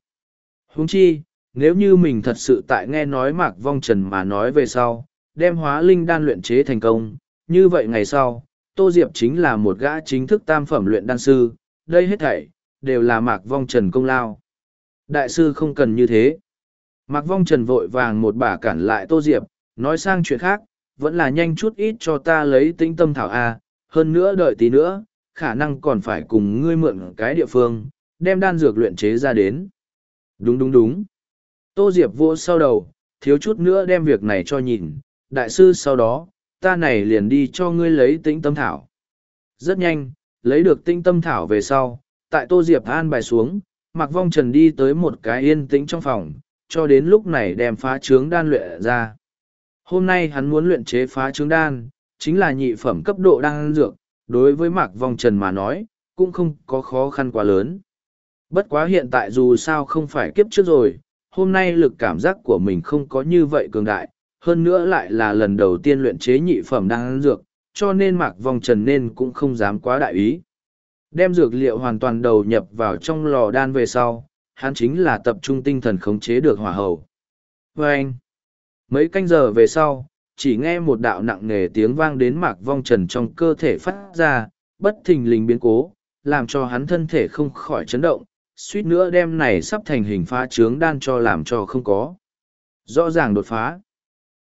Huống chi, nếu như mình thật sự tại nghe nói Mạc Vong Trần mà nói về sau, đem hóa linh đan luyện chế thành công, như vậy ngày sau, Tô Diệp chính là một gã chính thức tam phẩm luyện đan sư, đây hết thảy, đều là Mạc Vong Trần công lao. Đại sư không cần như thế. Mạc Vong Trần vội vàng một bà cản lại Tô Diệp, nói sang chuyện khác, vẫn là nhanh chút ít cho ta lấy tinh tâm thảo A, hơn nữa đợi tí nữa, khả năng còn phải cùng ngươi mượn cái địa phương, đem đan dược luyện chế ra đến. Đúng đúng đúng. Tô Diệp vô sau đầu, thiếu chút nữa đem việc này cho nhìn, đại sư sau đó, ta này liền đi cho ngươi lấy tĩnh tâm thảo. Rất nhanh, lấy được tinh tâm thảo về sau, tại Tô Diệp an bài xuống, Mạc Vong Trần đi tới một cái yên tĩnh trong phòng, cho đến lúc này đem phá trướng đan luyện ra. Hôm nay hắn muốn luyện chế phá trướng đan, chính là nhị phẩm cấp độ đan dược, đối với Mạc Vong Trần mà nói, cũng không có khó khăn quá lớn. Bất quá hiện tại dù sao không phải kiếp trước rồi, hôm nay lực cảm giác của mình không có như vậy cường đại, hơn nữa lại là lần đầu tiên luyện chế nhị phẩm đan dược, cho nên Mạc Vong Trần nên cũng không dám quá đại ý. Đem dược liệu hoàn toàn đầu nhập vào trong lò đan về sau, hắn chính là tập trung tinh thần khống chế được hỏa hầu. Và anh, mấy canh giờ về sau, chỉ nghe một đạo nặng nề tiếng vang đến mạc vong trần trong cơ thể phát ra, bất thình lình biến cố, làm cho hắn thân thể không khỏi chấn động, suýt nữa đem này sắp thành hình phá trướng đan cho làm cho không có. Rõ ràng đột phá.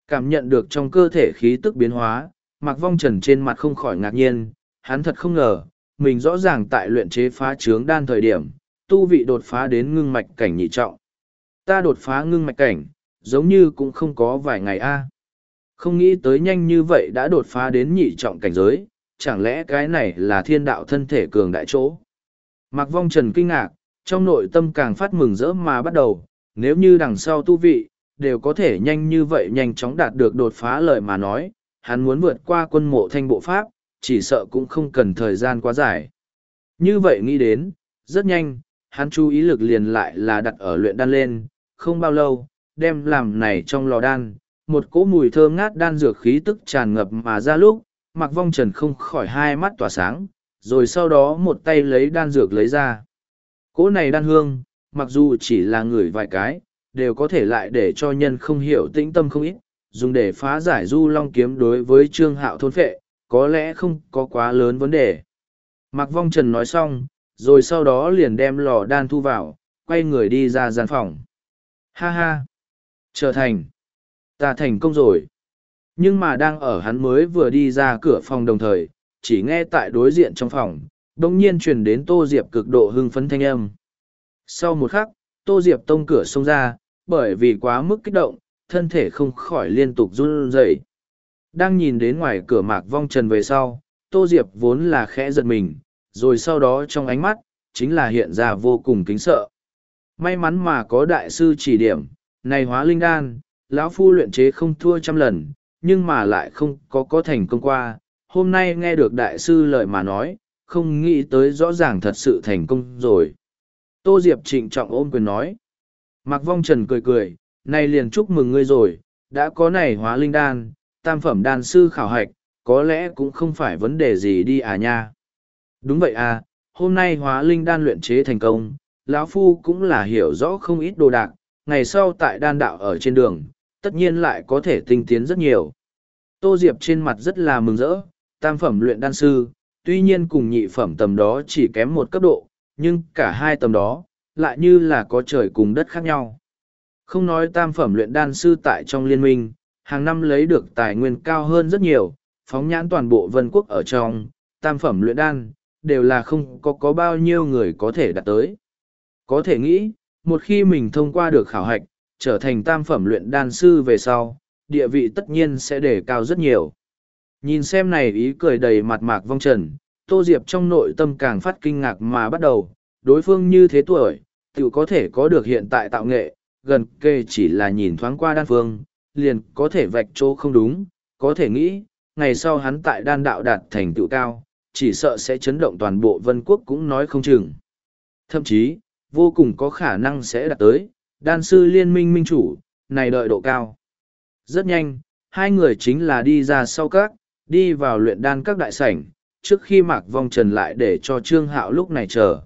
Cảm nhận được trong cơ thể khí tức biến hóa, mạc vong trần trên mặt không khỏi ngạc nhiên, hắn thật không ngờ, mình rõ ràng tại luyện chế phá trướng đan thời điểm, tu vị đột phá đến ngưng mạch cảnh nhị trọng. Ta đột phá ngưng mạch cảnh, giống như cũng không có vài ngày a. Không nghĩ tới nhanh như vậy đã đột phá đến nhị trọng cảnh giới, chẳng lẽ cái này là thiên đạo thân thể cường đại chỗ. Mạc Vong Trần kinh ngạc, trong nội tâm càng phát mừng rỡ mà bắt đầu, nếu như đằng sau tu vị, đều có thể nhanh như vậy nhanh chóng đạt được đột phá lời mà nói, hắn muốn vượt qua quân mộ thanh bộ pháp, chỉ sợ cũng không cần thời gian quá dài. Như vậy nghĩ đến, rất nhanh, hắn chú ý lực liền lại là đặt ở luyện đan lên, không bao lâu, đem làm này trong lò đan, một cỗ mùi thơm ngát đan dược khí tức tràn ngập mà ra lúc, mặc vong trần không khỏi hai mắt tỏa sáng, rồi sau đó một tay lấy đan dược lấy ra. Cỗ này đan hương, mặc dù chỉ là người vài cái, đều có thể lại để cho nhân không hiểu tĩnh tâm không ít, dùng để phá giải du long kiếm đối với trương hạo thôn phệ, có lẽ không có quá lớn vấn đề. Mạc Vong Trần nói xong, rồi sau đó liền đem lò đan thu vào, quay người đi ra gian phòng. Ha ha! Trở thành! Ta thành công rồi! Nhưng mà đang ở hắn mới vừa đi ra cửa phòng đồng thời, chỉ nghe tại đối diện trong phòng, đồng nhiên truyền đến Tô Diệp cực độ hưng phấn thanh âm. Sau một khắc, Tô Diệp tông cửa xông ra, bởi vì quá mức kích động, thân thể không khỏi liên tục run rẩy. Đang nhìn đến ngoài cửa mạc vong trần về sau, Tô Diệp vốn là khẽ giật mình, rồi sau đó trong ánh mắt, chính là hiện ra vô cùng kính sợ. May mắn mà có đại sư chỉ điểm, này hóa linh đan, lão phu luyện chế không thua trăm lần, nhưng mà lại không có có thành công qua. Hôm nay nghe được đại sư lời mà nói, không nghĩ tới rõ ràng thật sự thành công rồi. Tô Diệp trịnh trọng ôm quyền nói. Mạc Vong Trần cười cười, nay liền chúc mừng ngươi rồi, đã có này hóa linh đan, tam phẩm đan sư khảo hạch, có lẽ cũng không phải vấn đề gì đi à nha. Đúng vậy à, hôm nay hóa linh đan luyện chế thành công, lão Phu cũng là hiểu rõ không ít đồ đạc, ngày sau tại đan đạo ở trên đường, tất nhiên lại có thể tinh tiến rất nhiều. Tô Diệp trên mặt rất là mừng rỡ, tam phẩm luyện đan sư, tuy nhiên cùng nhị phẩm tầm đó chỉ kém một cấp độ, nhưng cả hai tầm đó, lại như là có trời cùng đất khác nhau. Không nói tam phẩm luyện đan sư tại trong liên minh, hàng năm lấy được tài nguyên cao hơn rất nhiều, phóng nhãn toàn bộ vân quốc ở trong, tam phẩm luyện đan, đều là không có có bao nhiêu người có thể đạt tới. Có thể nghĩ, một khi mình thông qua được khảo hạch, trở thành tam phẩm luyện đan sư về sau, địa vị tất nhiên sẽ đề cao rất nhiều. Nhìn xem này ý cười đầy mặt mạc vong trần, Tô Diệp trong nội tâm càng phát kinh ngạc mà bắt đầu, đối phương như thế tuổi, tự có thể có được hiện tại tạo nghệ, gần kề chỉ là nhìn thoáng qua đan phương, liền có thể vạch chỗ không đúng, có thể nghĩ, ngày sau hắn tại đan đạo đạt thành tựu cao, chỉ sợ sẽ chấn động toàn bộ vân quốc cũng nói không chừng. Thậm chí, vô cùng có khả năng sẽ đạt tới, đan sư liên minh minh chủ, này đợi độ cao. Rất nhanh, hai người chính là đi ra sau các, đi vào luyện đan các đại sảnh, trước khi mạc vong trần lại để cho trương hạo lúc này chờ.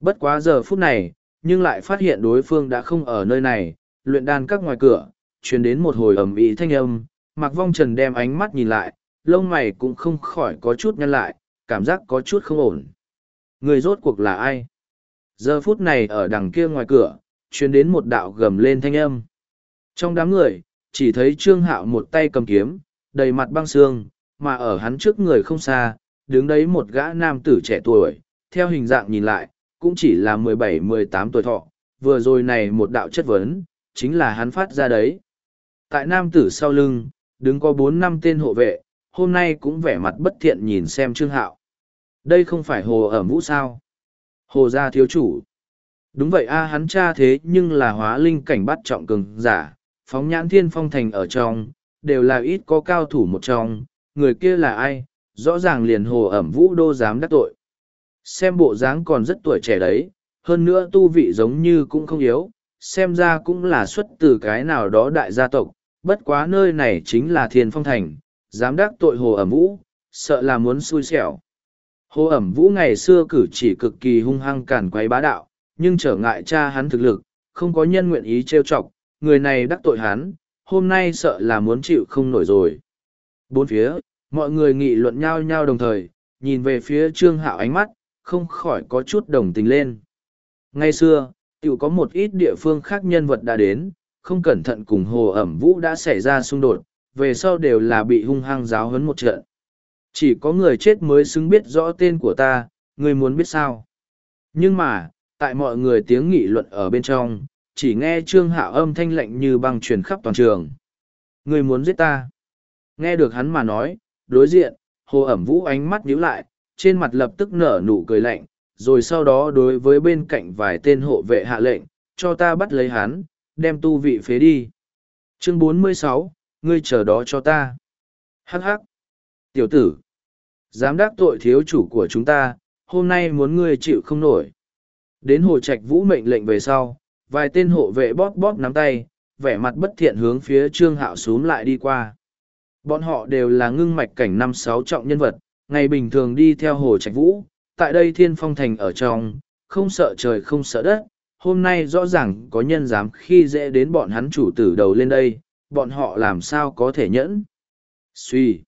Bất quá giờ phút này, nhưng lại phát hiện đối phương đã không ở nơi này, luyện đan các ngoài cửa, truyền đến một hồi ầm ĩ thanh âm, mạc vong trần đem ánh mắt nhìn lại, lông mày cũng không khỏi có chút nhăn lại, cảm giác có chút không ổn. Người rốt cuộc là ai? Giờ phút này ở đằng kia ngoài cửa, truyền đến một đạo gầm lên thanh âm. Trong đám người, chỉ thấy Trương Hạo một tay cầm kiếm, đầy mặt băng xương, mà ở hắn trước người không xa, đứng đấy một gã nam tử trẻ tuổi, theo hình dạng nhìn lại, cũng chỉ là mười bảy mười tám tuổi thọ, vừa rồi này một đạo chất vấn, chính là hắn phát ra đấy. Tại nam tử sau lưng, đứng có bốn năm tên hộ vệ, hôm nay cũng vẻ mặt bất thiện nhìn xem Trương Hạo. Đây không phải hồ ở vũ sao? Hồ gia thiếu chủ. Đúng vậy a hắn cha thế nhưng là hóa linh cảnh bắt trọng cường giả, phóng nhãn thiên phong thành ở trong, đều là ít có cao thủ một trong, người kia là ai, rõ ràng liền hồ ẩm vũ đô dám đắc tội. Xem bộ dáng còn rất tuổi trẻ đấy, hơn nữa tu vị giống như cũng không yếu, xem ra cũng là xuất từ cái nào đó đại gia tộc, bất quá nơi này chính là thiên phong thành, dám đắc tội hồ ẩm vũ, sợ là muốn xui xẻo. Hồ ẩm vũ ngày xưa cử chỉ cực kỳ hung hăng cản quấy bá đạo, nhưng trở ngại cha hắn thực lực, không có nhân nguyện ý trêu chọc, người này đắc tội hắn, hôm nay sợ là muốn chịu không nổi rồi. Bốn phía, mọi người nghị luận nhau nhau đồng thời, nhìn về phía trương hạo ánh mắt, không khỏi có chút đồng tình lên. Ngay xưa, tiểu có một ít địa phương khác nhân vật đã đến, không cẩn thận cùng hồ ẩm vũ đã xảy ra xung đột, về sau đều là bị hung hăng giáo huấn một trận. Chỉ có người chết mới xứng biết rõ tên của ta, người muốn biết sao. Nhưng mà, tại mọi người tiếng nghị luận ở bên trong, chỉ nghe trương hạo âm thanh lạnh như băng truyền khắp toàn trường. Người muốn giết ta. Nghe được hắn mà nói, đối diện, hồ ẩm vũ ánh mắt nhíu lại, trên mặt lập tức nở nụ cười lạnh, rồi sau đó đối với bên cạnh vài tên hộ vệ hạ lệnh, cho ta bắt lấy hắn, đem tu vị phế đi. Chương 46, ngươi chờ đó cho ta. Hắc hắc. Tiểu tử, dám đắc tội thiếu chủ của chúng ta, hôm nay muốn ngươi chịu không nổi. Đến hồ trạch vũ mệnh lệnh về sau, vài tên hộ vệ bóp bóp nắm tay, vẻ mặt bất thiện hướng phía trương hạo xuống lại đi qua. Bọn họ đều là ngưng mạch cảnh năm sáu trọng nhân vật, ngày bình thường đi theo hồ trạch vũ, tại đây thiên phong thành ở trong, không sợ trời không sợ đất, hôm nay rõ ràng có nhân dám khi dễ đến bọn hắn chủ tử đầu lên đây, bọn họ làm sao có thể nhẫn. Suy.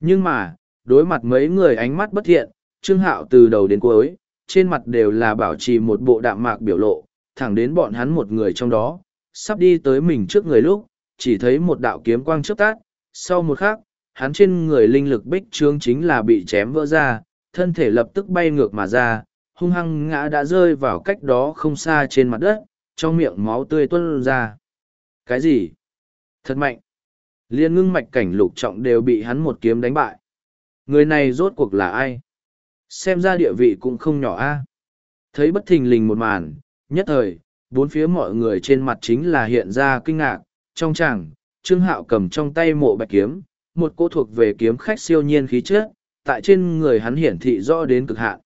Nhưng mà, đối mặt mấy người ánh mắt bất thiện, Trương Hạo từ đầu đến cuối, trên mặt đều là bảo trì một bộ đạm mạc biểu lộ, thẳng đến bọn hắn một người trong đó, sắp đi tới mình trước người lúc, chỉ thấy một đạo kiếm quang chớp tát, sau một khắc, hắn trên người linh lực bích trướng chính là bị chém vỡ ra, thân thể lập tức bay ngược mà ra, hung hăng ngã đã rơi vào cách đó không xa trên mặt đất, trong miệng máu tươi tuôn ra. Cái gì? Thật mạnh. Liên ngưng mạch cảnh lục trọng đều bị hắn một kiếm đánh bại. Người này rốt cuộc là ai? Xem ra địa vị cũng không nhỏ a. Thấy bất thình lình một màn, nhất thời, bốn phía mọi người trên mặt chính là hiện ra kinh ngạc, trong chẳng, Trương Hạo cầm trong tay mộ bạch kiếm, một cô thuộc về kiếm khách siêu nhiên khí chất, tại trên người hắn hiển thị rõ đến cực hạn.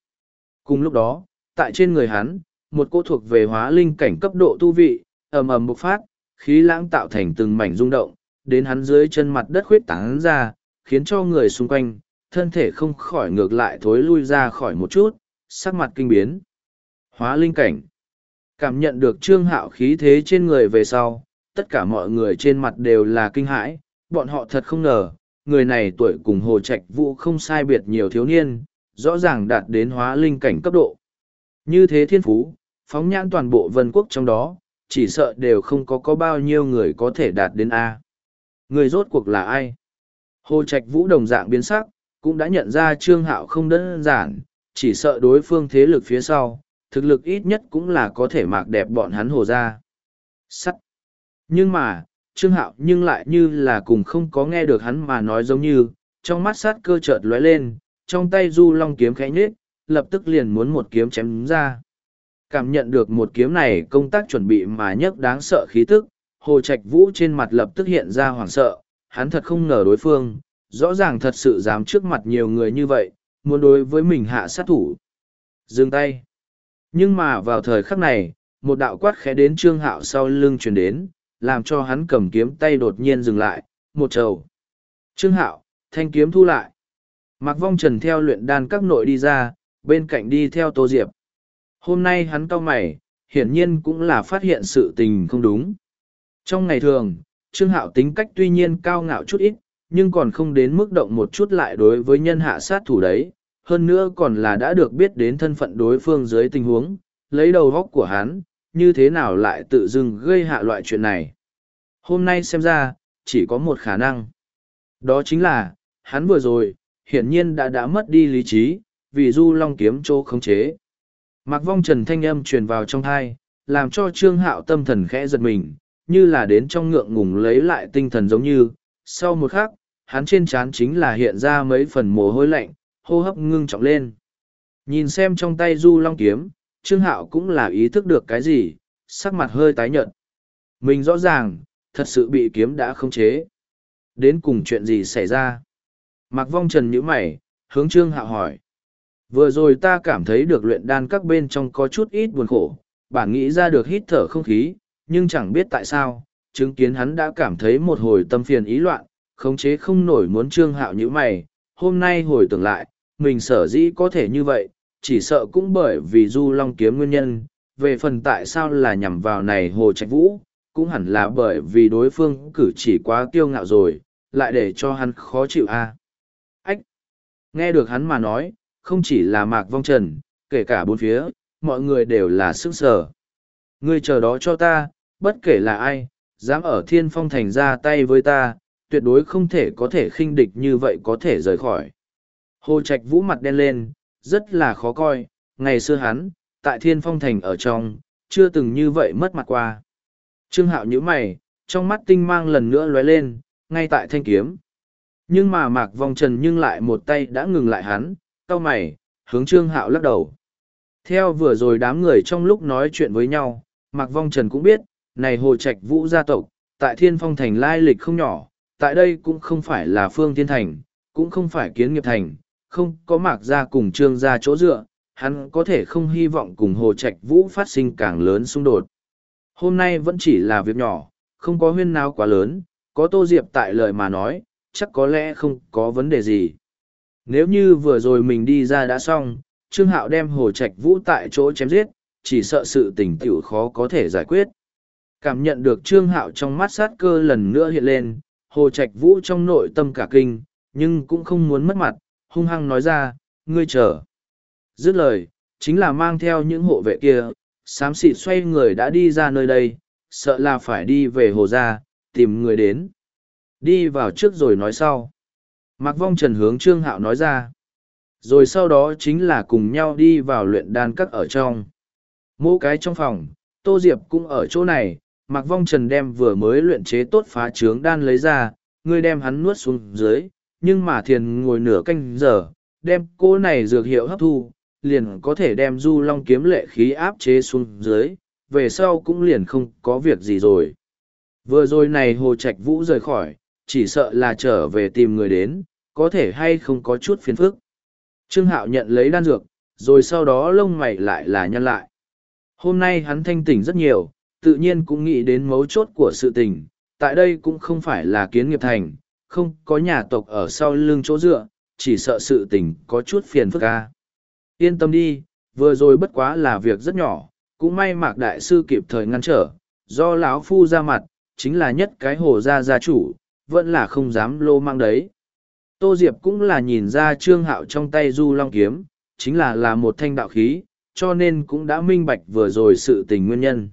Cùng lúc đó, tại trên người hắn, một cô thuộc về hóa linh cảnh cấp độ tu vị, ầm ầm bộc phát, khí lãng tạo thành từng mảnh rung động, đến hắn dưới chân mặt đất khuyết tán ra, khiến cho người xung quanh, thân thể không khỏi ngược lại thối lui ra khỏi một chút, sắc mặt kinh biến. Hóa linh cảnh. Cảm nhận được trương hạo khí thế trên người về sau, tất cả mọi người trên mặt đều là kinh hãi, bọn họ thật không ngờ, người này tuổi cùng hồ trạch vũ không sai biệt nhiều thiếu niên, rõ ràng đạt đến hóa linh cảnh cấp độ. Như thế thiên phú, phóng nhãn toàn bộ vân quốc trong đó, chỉ sợ đều không có có bao nhiêu người có thể đạt đến A. Người rốt cuộc là ai? Hồ Trạch Vũ đồng dạng biến sắc, cũng đã nhận ra Trương Hạo không đơn giản, chỉ sợ đối phương thế lực phía sau, thực lực ít nhất cũng là có thể mạc đẹp bọn hắn hồ ra. Sắt. Nhưng mà, Trương Hạo nhưng lại như là cùng không có nghe được hắn mà nói giống như, trong mắt sát cơ chợt lóe lên, trong tay du long kiếm khẽ nhết, lập tức liền muốn một kiếm chém ra. Cảm nhận được một kiếm này công tác chuẩn bị mà nhất đáng sợ khí tức, Hồ Trạch Vũ trên mặt lập tức hiện ra hoảng sợ, hắn thật không ngờ đối phương, rõ ràng thật sự dám trước mặt nhiều người như vậy, muốn đối với mình hạ sát thủ. Dừng tay. Nhưng mà vào thời khắc này, một đạo quát khẽ đến trương hạo sau lưng truyền đến, làm cho hắn cầm kiếm tay đột nhiên dừng lại, một trầu. Trương hạo, thanh kiếm thu lại. Mạc Vong Trần theo luyện đan các nội đi ra, bên cạnh đi theo Tô Diệp. Hôm nay hắn cau mày, hiển nhiên cũng là phát hiện sự tình không đúng. Trong ngày thường, Trương Hạo tính cách tuy nhiên cao ngạo chút ít, nhưng còn không đến mức động một chút lại đối với nhân hạ sát thủ đấy. Hơn nữa còn là đã được biết đến thân phận đối phương dưới tình huống, lấy đầu góc của hắn, như thế nào lại tự dưng gây hạ loại chuyện này. Hôm nay xem ra, chỉ có một khả năng. Đó chính là, hắn vừa rồi, hiển nhiên đã đã mất đi lý trí, vì du long kiếm chỗ khống chế. Mặc vong trần thanh âm truyền vào trong thai, làm cho trương hạo tâm thần khẽ giật mình, như là đến trong ngượng ngùng lấy lại tinh thần giống như, sau một khắc, hắn trên trán chính là hiện ra mấy phần mồ hôi lạnh, hô hấp ngưng trọng lên. Nhìn xem trong tay du long kiếm, Trương Hạo cũng là ý thức được cái gì, sắc mặt hơi tái nhợt. Mình rõ ràng, thật sự bị kiếm đã khống chế. Đến cùng chuyện gì xảy ra? Mạc Vong Trần nhíu mày, hướng Trương Hạo hỏi. Vừa rồi ta cảm thấy được luyện đan các bên trong có chút ít buồn khổ, bản nghĩ ra được hít thở không khí, nhưng chẳng biết tại sao, chứng kiến hắn đã cảm thấy một hồi tâm phiền ý loạn, khống chế không nổi muốn trương hạo như mày, hôm nay hồi tưởng lại, mình sở dĩ có thể như vậy, chỉ sợ cũng bởi vì du long kiếm nguyên nhân, về phần tại sao là nhằm vào này hồ trạch vũ, cũng hẳn là bởi vì đối phương cử chỉ quá kiêu ngạo rồi, lại để cho hắn khó chịu a. Nghe được hắn mà nói, không chỉ là mạc vong trần, kể cả bốn phía, mọi người đều là sức sở. Ngươi chờ đó cho ta, bất kể là ai, dám ở thiên phong thành ra tay với ta, tuyệt đối không thể có thể khinh địch như vậy có thể rời khỏi. Hồ Trạch Vũ mặt đen lên, rất là khó coi, ngày xưa hắn, tại thiên phong thành ở trong, chưa từng như vậy mất mặt qua. Trương Hạo nhíu mày, trong mắt tinh mang lần nữa lóe lên, ngay tại thanh kiếm. Nhưng mà Mạc Vong Trần nhưng lại một tay đã ngừng lại hắn, cau mày, hướng Trương Hạo lắc đầu. Theo vừa rồi đám người trong lúc nói chuyện với nhau, Mạc Vong Trần cũng biết, này Hồ Trạch Vũ gia tộc, tại Thiên Phong Thành lai lịch không nhỏ, tại đây cũng không phải là Phương Thiên Thành, cũng không phải Kiến Nghiệp Thành, không có Mạc gia cùng Trương gia chỗ dựa, hắn có thể không hy vọng cùng Hồ Trạch Vũ phát sinh càng lớn xung đột. Hôm nay vẫn chỉ là việc nhỏ, không có huyên nào quá lớn, có Tô Diệp tại lời mà nói, chắc có lẽ không có vấn đề gì. Nếu như vừa rồi mình đi ra đã xong, Trương Hạo đem Hồ Trạch Vũ tại chỗ chém giết, chỉ sợ sự tình tiểu khó có thể giải quyết. Cảm nhận được Trương Hạo trong mắt sát cơ lần nữa hiện lên, Hồ Trạch Vũ trong nội tâm cả kinh, nhưng cũng không muốn mất mặt, hung hăng nói ra, ngươi chờ. Dứt lời, chính là mang theo những hộ vệ kia, xám xịt xoay người đã đi ra nơi đây, sợ là phải đi về hồ gia, tìm người đến. Đi vào trước rồi nói sau. Mạc Vong Trần hướng Trương Hạo nói ra. Rồi sau đó chính là cùng nhau đi vào luyện đan các ở trong. Mỗi cái trong phòng, Tô Diệp cũng ở chỗ này, Mạc Vong Trần đem vừa mới luyện chế tốt phá trướng đan lấy ra, ngươi đem hắn nuốt xuống dưới, nhưng mà thiền ngồi nửa canh giờ, đem cô này dược hiệu hấp thu, liền có thể đem du long kiếm lệ khí áp chế xuống dưới, về sau cũng liền không có việc gì rồi. Vừa rồi này Hồ Trạch Vũ rời khỏi, chỉ sợ là trở về tìm người đến, có thể hay không có chút phiền phức. Trương Hạo nhận lấy đan dược, rồi sau đó lông mày lại là nhăn lại. Hôm nay hắn thanh tỉnh rất nhiều, tự nhiên cũng nghĩ đến mấu chốt của sự tình, tại đây cũng không phải là kiến nghiệp thành, không có nhà tộc ở sau lưng chỗ dựa, chỉ sợ sự tình có chút phiền phức ca. Yên tâm đi, vừa rồi bất quá là việc rất nhỏ, cũng may mạc đại sư kịp thời ngăn trở, do lão phu ra mặt, chính là nhất cái hồ gia gia chủ, vẫn là không dám lô mang đấy. Tô Diệp cũng là nhìn ra trương hạo trong tay du long kiếm, chính là là một thanh đạo khí, cho nên cũng đã minh bạch vừa rồi sự tình nguyên nhân.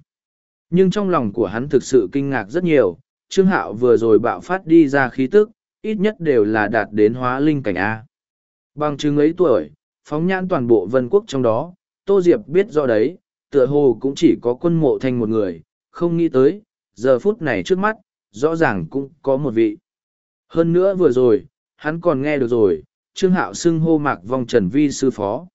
Nhưng trong lòng của hắn thực sự kinh ngạc rất nhiều, trương hạo vừa rồi bạo phát đi ra khí tức, ít nhất đều là đạt đến hóa linh cảnh A. Bằng chứng ấy tuổi, phóng nhãn toàn bộ vân quốc trong đó, Tô Diệp biết rõ đấy, tựa hồ cũng chỉ có quân mộ thanh một người, không nghĩ tới, giờ phút này trước mắt, rõ ràng cũng có một vị. Hơn nữa vừa rồi, hắn còn nghe được rồi, Trương Hạo xưng hô mạc vong trần vi sư phó.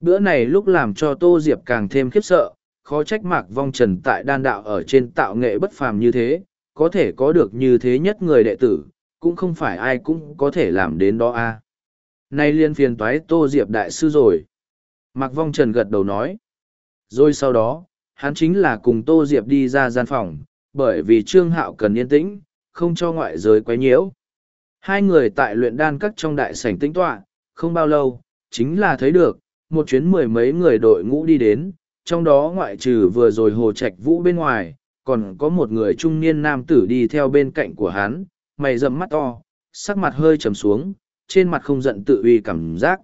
Bữa này lúc làm cho Tô Diệp càng thêm khiếp sợ, khó trách mạc vong trần tại đan đạo ở trên tạo nghệ bất phàm như thế, có thể có được như thế nhất người đệ tử, cũng không phải ai cũng có thể làm đến đó a. À. Nay liên phiền toái Tô Diệp đại sư rồi. Mạc vong trần gật đầu nói. Rồi sau đó, hắn chính là cùng Tô Diệp đi ra gian phòng, bởi vì Trương Hạo cần yên tĩnh, không cho ngoại giới quấy nhiễu. Hai người tại luyện đan các trong đại sảnh tĩnh tọa, không bao lâu, chính là thấy được, một chuyến mười mấy người đội ngũ đi đến, trong đó ngoại trừ vừa rồi hồ trạch vũ bên ngoài, còn có một người trung niên nam tử đi theo bên cạnh của hắn, mày rậm mắt to, sắc mặt hơi trầm xuống, trên mặt không giận tự uy cảm giác.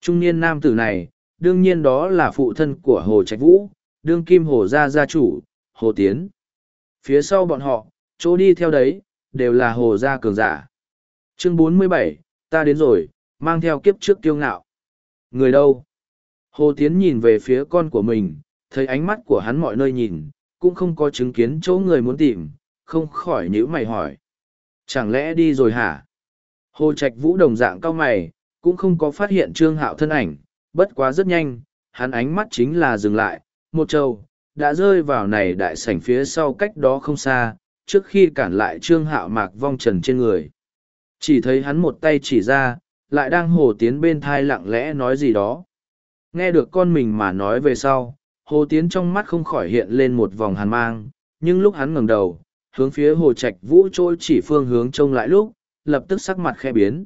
Trung niên nam tử này, đương nhiên đó là phụ thân của hồ trạch vũ, đương kim hồ gia gia chủ, hồ tiến. Phía sau bọn họ, chỗ đi theo đấy, đều là hồ gia cường giả. Chương 47, ta đến rồi, mang theo kiếp trước kiêu ngạo. Người đâu? Hồ Tiến nhìn về phía con của mình, thấy ánh mắt của hắn mọi nơi nhìn, cũng không có chứng kiến chỗ người muốn tìm, không khỏi nhữ mày hỏi. Chẳng lẽ đi rồi hả? Hồ Trạch Vũ đồng dạng cao mày, cũng không có phát hiện Trương Hạo thân ảnh, bất quá rất nhanh, hắn ánh mắt chính là dừng lại, một trâu, đã rơi vào này đại sảnh phía sau cách đó không xa, trước khi cản lại Trương Hạo mạc vong trần trên người. Chỉ thấy hắn một tay chỉ ra, lại đang hồ tiến bên thai lặng lẽ nói gì đó. Nghe được con mình mà nói về sau, hồ tiến trong mắt không khỏi hiện lên một vòng hàn mang, nhưng lúc hắn ngẩng đầu, hướng phía hồ trạch vũ trôi chỉ phương hướng trông lại lúc, lập tức sắc mặt khe biến.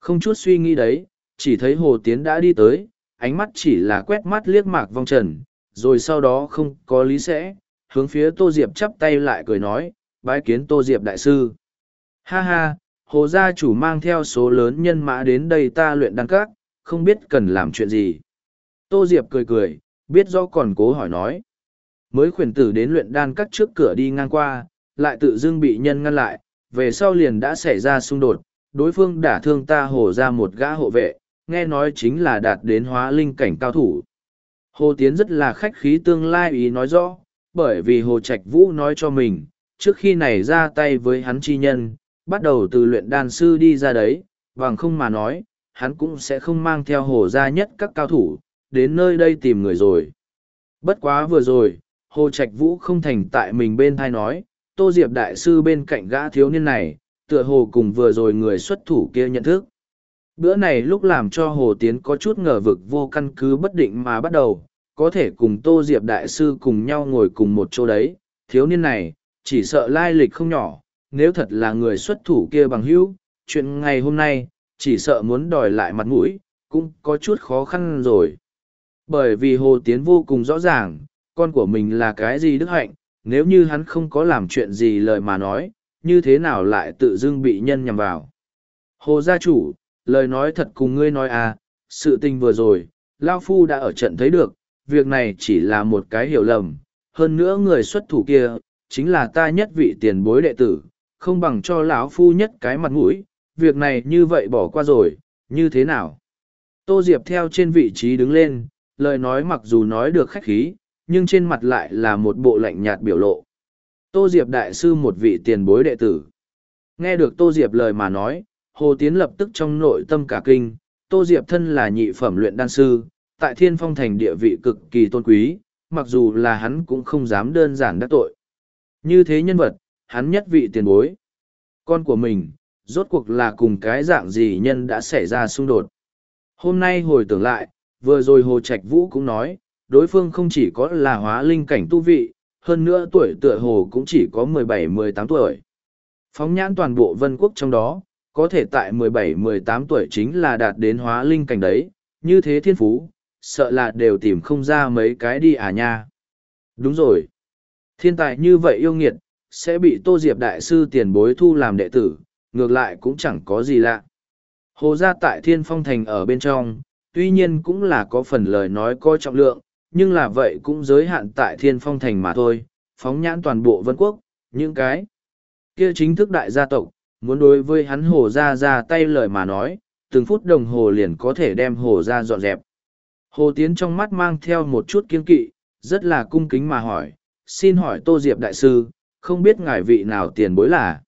Không chút suy nghĩ đấy, chỉ thấy hồ tiến đã đi tới, ánh mắt chỉ là quét mắt liếc mạc vong trần, rồi sau đó không có lý sẽ, hướng phía Tô Diệp chắp tay lại cười nói, bái kiến Tô Diệp đại sư. Ha ha, hồ gia chủ mang theo số lớn nhân mã đến đây ta luyện đăng các, không biết cần làm chuyện gì. Tô Diệp cười cười, biết rõ còn cố hỏi nói. Mới khuyển tử đến luyện đan các trước cửa đi ngang qua, lại tự dưng bị nhân ngăn lại, về sau liền đã xảy ra xung đột, đối phương đả thương ta hồ ra một gã hộ vệ, nghe nói chính là đạt đến hóa linh cảnh cao thủ. Hồ Tiến rất là khách khí tương lai ý nói rõ, bởi vì Hồ Trạch Vũ nói cho mình, trước khi này ra tay với hắn chi nhân, bắt đầu từ luyện đan sư đi ra đấy, bằng không mà nói, hắn cũng sẽ không mang theo hồ gia nhất các cao thủ, đến nơi đây tìm người rồi. Bất quá vừa rồi, Hồ Trạch Vũ không thành tại mình bên thai nói, Tô Diệp Đại Sư bên cạnh gã thiếu niên này, tựa hồ cùng vừa rồi người xuất thủ kia nhận thức. Bữa này lúc làm cho Hồ Tiến có chút ngờ vực vô căn cứ bất định mà bắt đầu, có thể cùng Tô Diệp Đại Sư cùng nhau ngồi cùng một chỗ đấy, thiếu niên này, chỉ sợ lai lịch không nhỏ, nếu thật là người xuất thủ kia bằng hữu, chuyện ngày hôm nay, chỉ sợ muốn đòi lại mặt mũi, cũng có chút khó khăn rồi. Bởi vì Hồ Tiến vô cùng rõ ràng, con của mình là cái gì đức hạnh, nếu như hắn không có làm chuyện gì lời mà nói, như thế nào lại tự dưng bị nhân nhằm vào. Hồ gia chủ, lời nói thật cùng ngươi nói à, sự tình vừa rồi, Lao Phu đã ở trận thấy được, việc này chỉ là một cái hiểu lầm, hơn nữa người xuất thủ kia, chính là ta nhất vị tiền bối đệ tử, không bằng cho lão Phu nhất cái mặt mũi, việc này như vậy bỏ qua rồi, như thế nào? Tô Diệp theo trên vị trí đứng lên, lời nói mặc dù nói được khách khí, nhưng trên mặt lại là một bộ lạnh nhạt biểu lộ. Tô Diệp đại sư một vị tiền bối đệ tử. Nghe được Tô Diệp lời mà nói, Hồ Tiến lập tức trong nội tâm cả kinh, Tô Diệp thân là nhị phẩm luyện đan sư, tại thiên phong thành địa vị cực kỳ tôn quý, mặc dù là hắn cũng không dám đơn giản đắc tội. Như thế nhân vật, hắn nhất vị tiền bối. Con của mình, rốt cuộc là cùng cái dạng gì nhân đã xảy ra xung đột. Hôm nay hồi tưởng lại, vừa rồi Hồ Trạch Vũ cũng nói, đối phương không chỉ có là hóa linh cảnh tu vị, hơn nữa tuổi tựa hồ cũng chỉ có mười bảy mười tám tuổi. Phóng nhãn toàn bộ vân quốc trong đó, có thể tại mười bảy mười tám tuổi chính là đạt đến hóa linh cảnh đấy, như thế thiên phú, sợ là đều tìm không ra mấy cái đi à nha. Đúng rồi. Thiên tài như vậy yêu nghiệt, sẽ bị Tô Diệp Đại Sư tiền bối thu làm đệ tử, ngược lại cũng chẳng có gì lạ. Hồ gia tại Thiên Phong Thành ở bên trong, tuy nhiên cũng là có phần lời nói coi trọng lượng, nhưng là vậy cũng giới hạn tại Thiên Phong Thành mà thôi, phóng nhãn toàn bộ vân quốc, những cái kia chính thức đại gia tộc, muốn đối với hắn hồ ra ra tay lời mà nói, từng phút đồng hồ liền có thể đem hồ ra dọn dẹp. Hồ Tiến trong mắt mang theo một chút kiên kỵ, rất là cung kính mà hỏi, xin hỏi Tô Diệp Đại Sư, không biết ngài vị nào tiền bối là?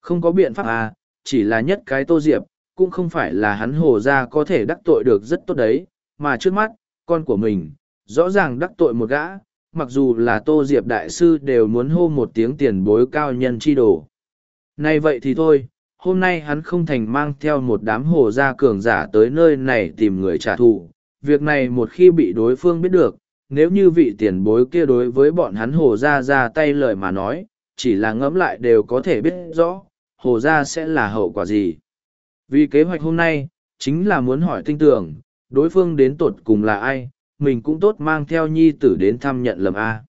Không có biện pháp à, chỉ là nhất cái Tô Diệp, cũng không phải là hắn hồ ra có thể đắc tội được rất tốt đấy, mà trước mắt, con của mình, rõ ràng đắc tội một gã, mặc dù là Tô Diệp Đại Sư đều muốn hô một tiếng tiền bối cao nhân chi đồ. Này vậy thì thôi, hôm nay hắn không thành mang theo một đám hồ gia cường giả tới nơi này tìm người trả thù. Việc này một khi bị đối phương biết được, nếu như vị tiền bối kia đối với bọn hắn hồ gia ra tay lời mà nói, chỉ là ngẫm lại đều có thể biết rõ, hồ gia sẽ là hậu quả gì. Vì kế hoạch hôm nay, chính là muốn hỏi tinh tưởng, đối phương đến tột cùng là ai, mình cũng tốt mang theo nhi tử đến thăm nhận lầm A.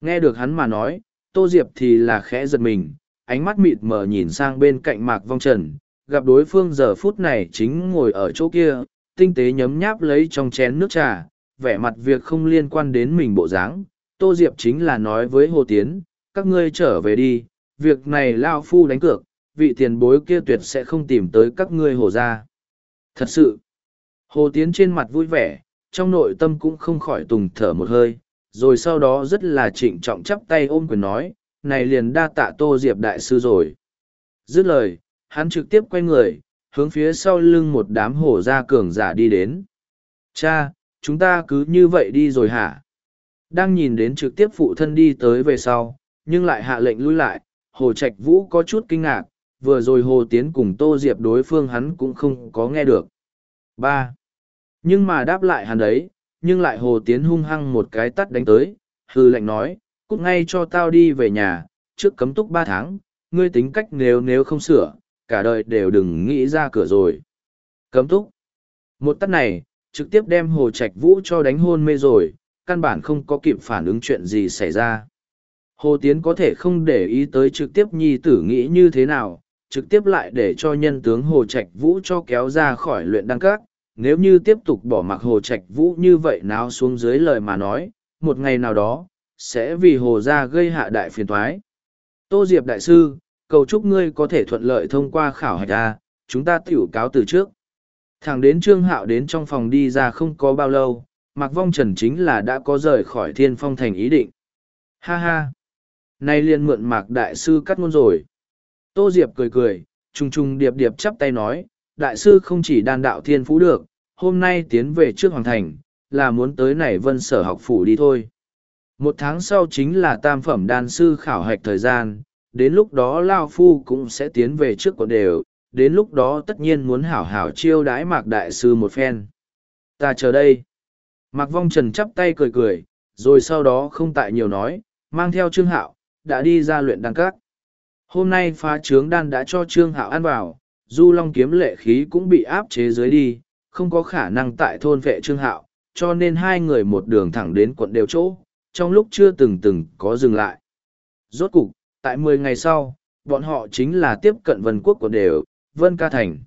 Nghe được hắn mà nói, Tô Diệp thì là khẽ giật mình, ánh mắt mịt mờ nhìn sang bên cạnh mạc vong trần, gặp đối phương giờ phút này chính ngồi ở chỗ kia, tinh tế nhấm nháp lấy trong chén nước trà, vẻ mặt việc không liên quan đến mình bộ dáng. Tô Diệp chính là nói với Hồ Tiến, các ngươi trở về đi, việc này Lao Phu đánh cược, vị tiền bối kia tuyệt sẽ không tìm tới các ngươi hồ ra. Thật sự, Hồ Tiến trên mặt vui vẻ, trong nội tâm cũng không khỏi tùng thở một hơi, rồi sau đó rất là trịnh trọng chắp tay ôm quyền nói, này liền đa tạ Tô Diệp Đại Sư rồi. Dứt lời, hắn trực tiếp quay người, hướng phía sau lưng một đám hổ gia cường giả đi đến. Cha, chúng ta cứ như vậy đi rồi hả? Đang nhìn đến trực tiếp phụ thân đi tới về sau, nhưng lại hạ lệnh lui lại, Hồ Trạch Vũ có chút kinh ngạc, vừa rồi Hồ Tiến cùng Tô Diệp đối phương hắn cũng không có nghe được. ba Nhưng mà đáp lại hắn đấy, nhưng lại Hồ Tiến hung hăng một cái tắt đánh tới, hư lệnh nói, cút ngay cho tao đi về nhà, trước cấm túc ba tháng, ngươi tính cách nếu nếu không sửa, cả đời đều đừng nghĩ ra cửa rồi. Cấm túc. Một tắt này, trực tiếp đem Hồ Trạch Vũ cho đánh hôn mê rồi, căn bản không có kịp phản ứng chuyện gì xảy ra. Hồ Tiến có thể không để ý tới trực tiếp nhi tử nghĩ như thế nào, trực tiếp lại để cho nhân tướng Hồ Trạch Vũ cho kéo ra khỏi luyện đăng các. Nếu như tiếp tục bỏ mặc Hồ Trạch Vũ như vậy nào xuống dưới lời mà nói, một ngày nào đó, sẽ vì Hồ gia gây hạ đại phiền thoái. Tô Diệp Đại Sư, cầu chúc ngươi có thể thuận lợi thông qua khảo hạch A, chúng ta tiểu cáo từ trước. Thẳng đến Trương Hạo đến trong phòng đi ra không có bao lâu, Mạc Vong Trần chính là đã có rời khỏi thiên phong thành ý định. Ha ha! Nay liền mượn Mạc Đại Sư cắt ngôn rồi. Tô Diệp cười cười, trùng trùng điệp điệp chắp tay nói, Đại Sư không chỉ đàn đạo thiên phú được, hôm nay tiến về trước Hoàng Thành, là muốn tới này vân sở học phủ đi thôi. Một tháng sau chính là tam phẩm đan sư khảo hạch thời gian, đến lúc đó Lao Phu cũng sẽ tiến về trước quận đều, đến lúc đó tất nhiên muốn hảo hảo chiêu đãi Mạc Đại Sư một phen. Ta chờ đây. Mạc Vong Trần chắp tay cười cười, rồi sau đó không tại nhiều nói, mang theo Trương Hạo, đã đi ra luyện đan các. Hôm nay phá trướng đan đã cho Trương Hạo ăn vào, Du Long kiếm lệ khí cũng bị áp chế dưới đi, không có khả năng tại thôn vệ Trương Hạo, cho nên hai người một đường thẳng đến quận đều chỗ, trong lúc chưa từng từng có dừng lại. Rốt cục, tại mười ngày sau, bọn họ chính là tiếp cận vân quốc của đều, vân ca thành.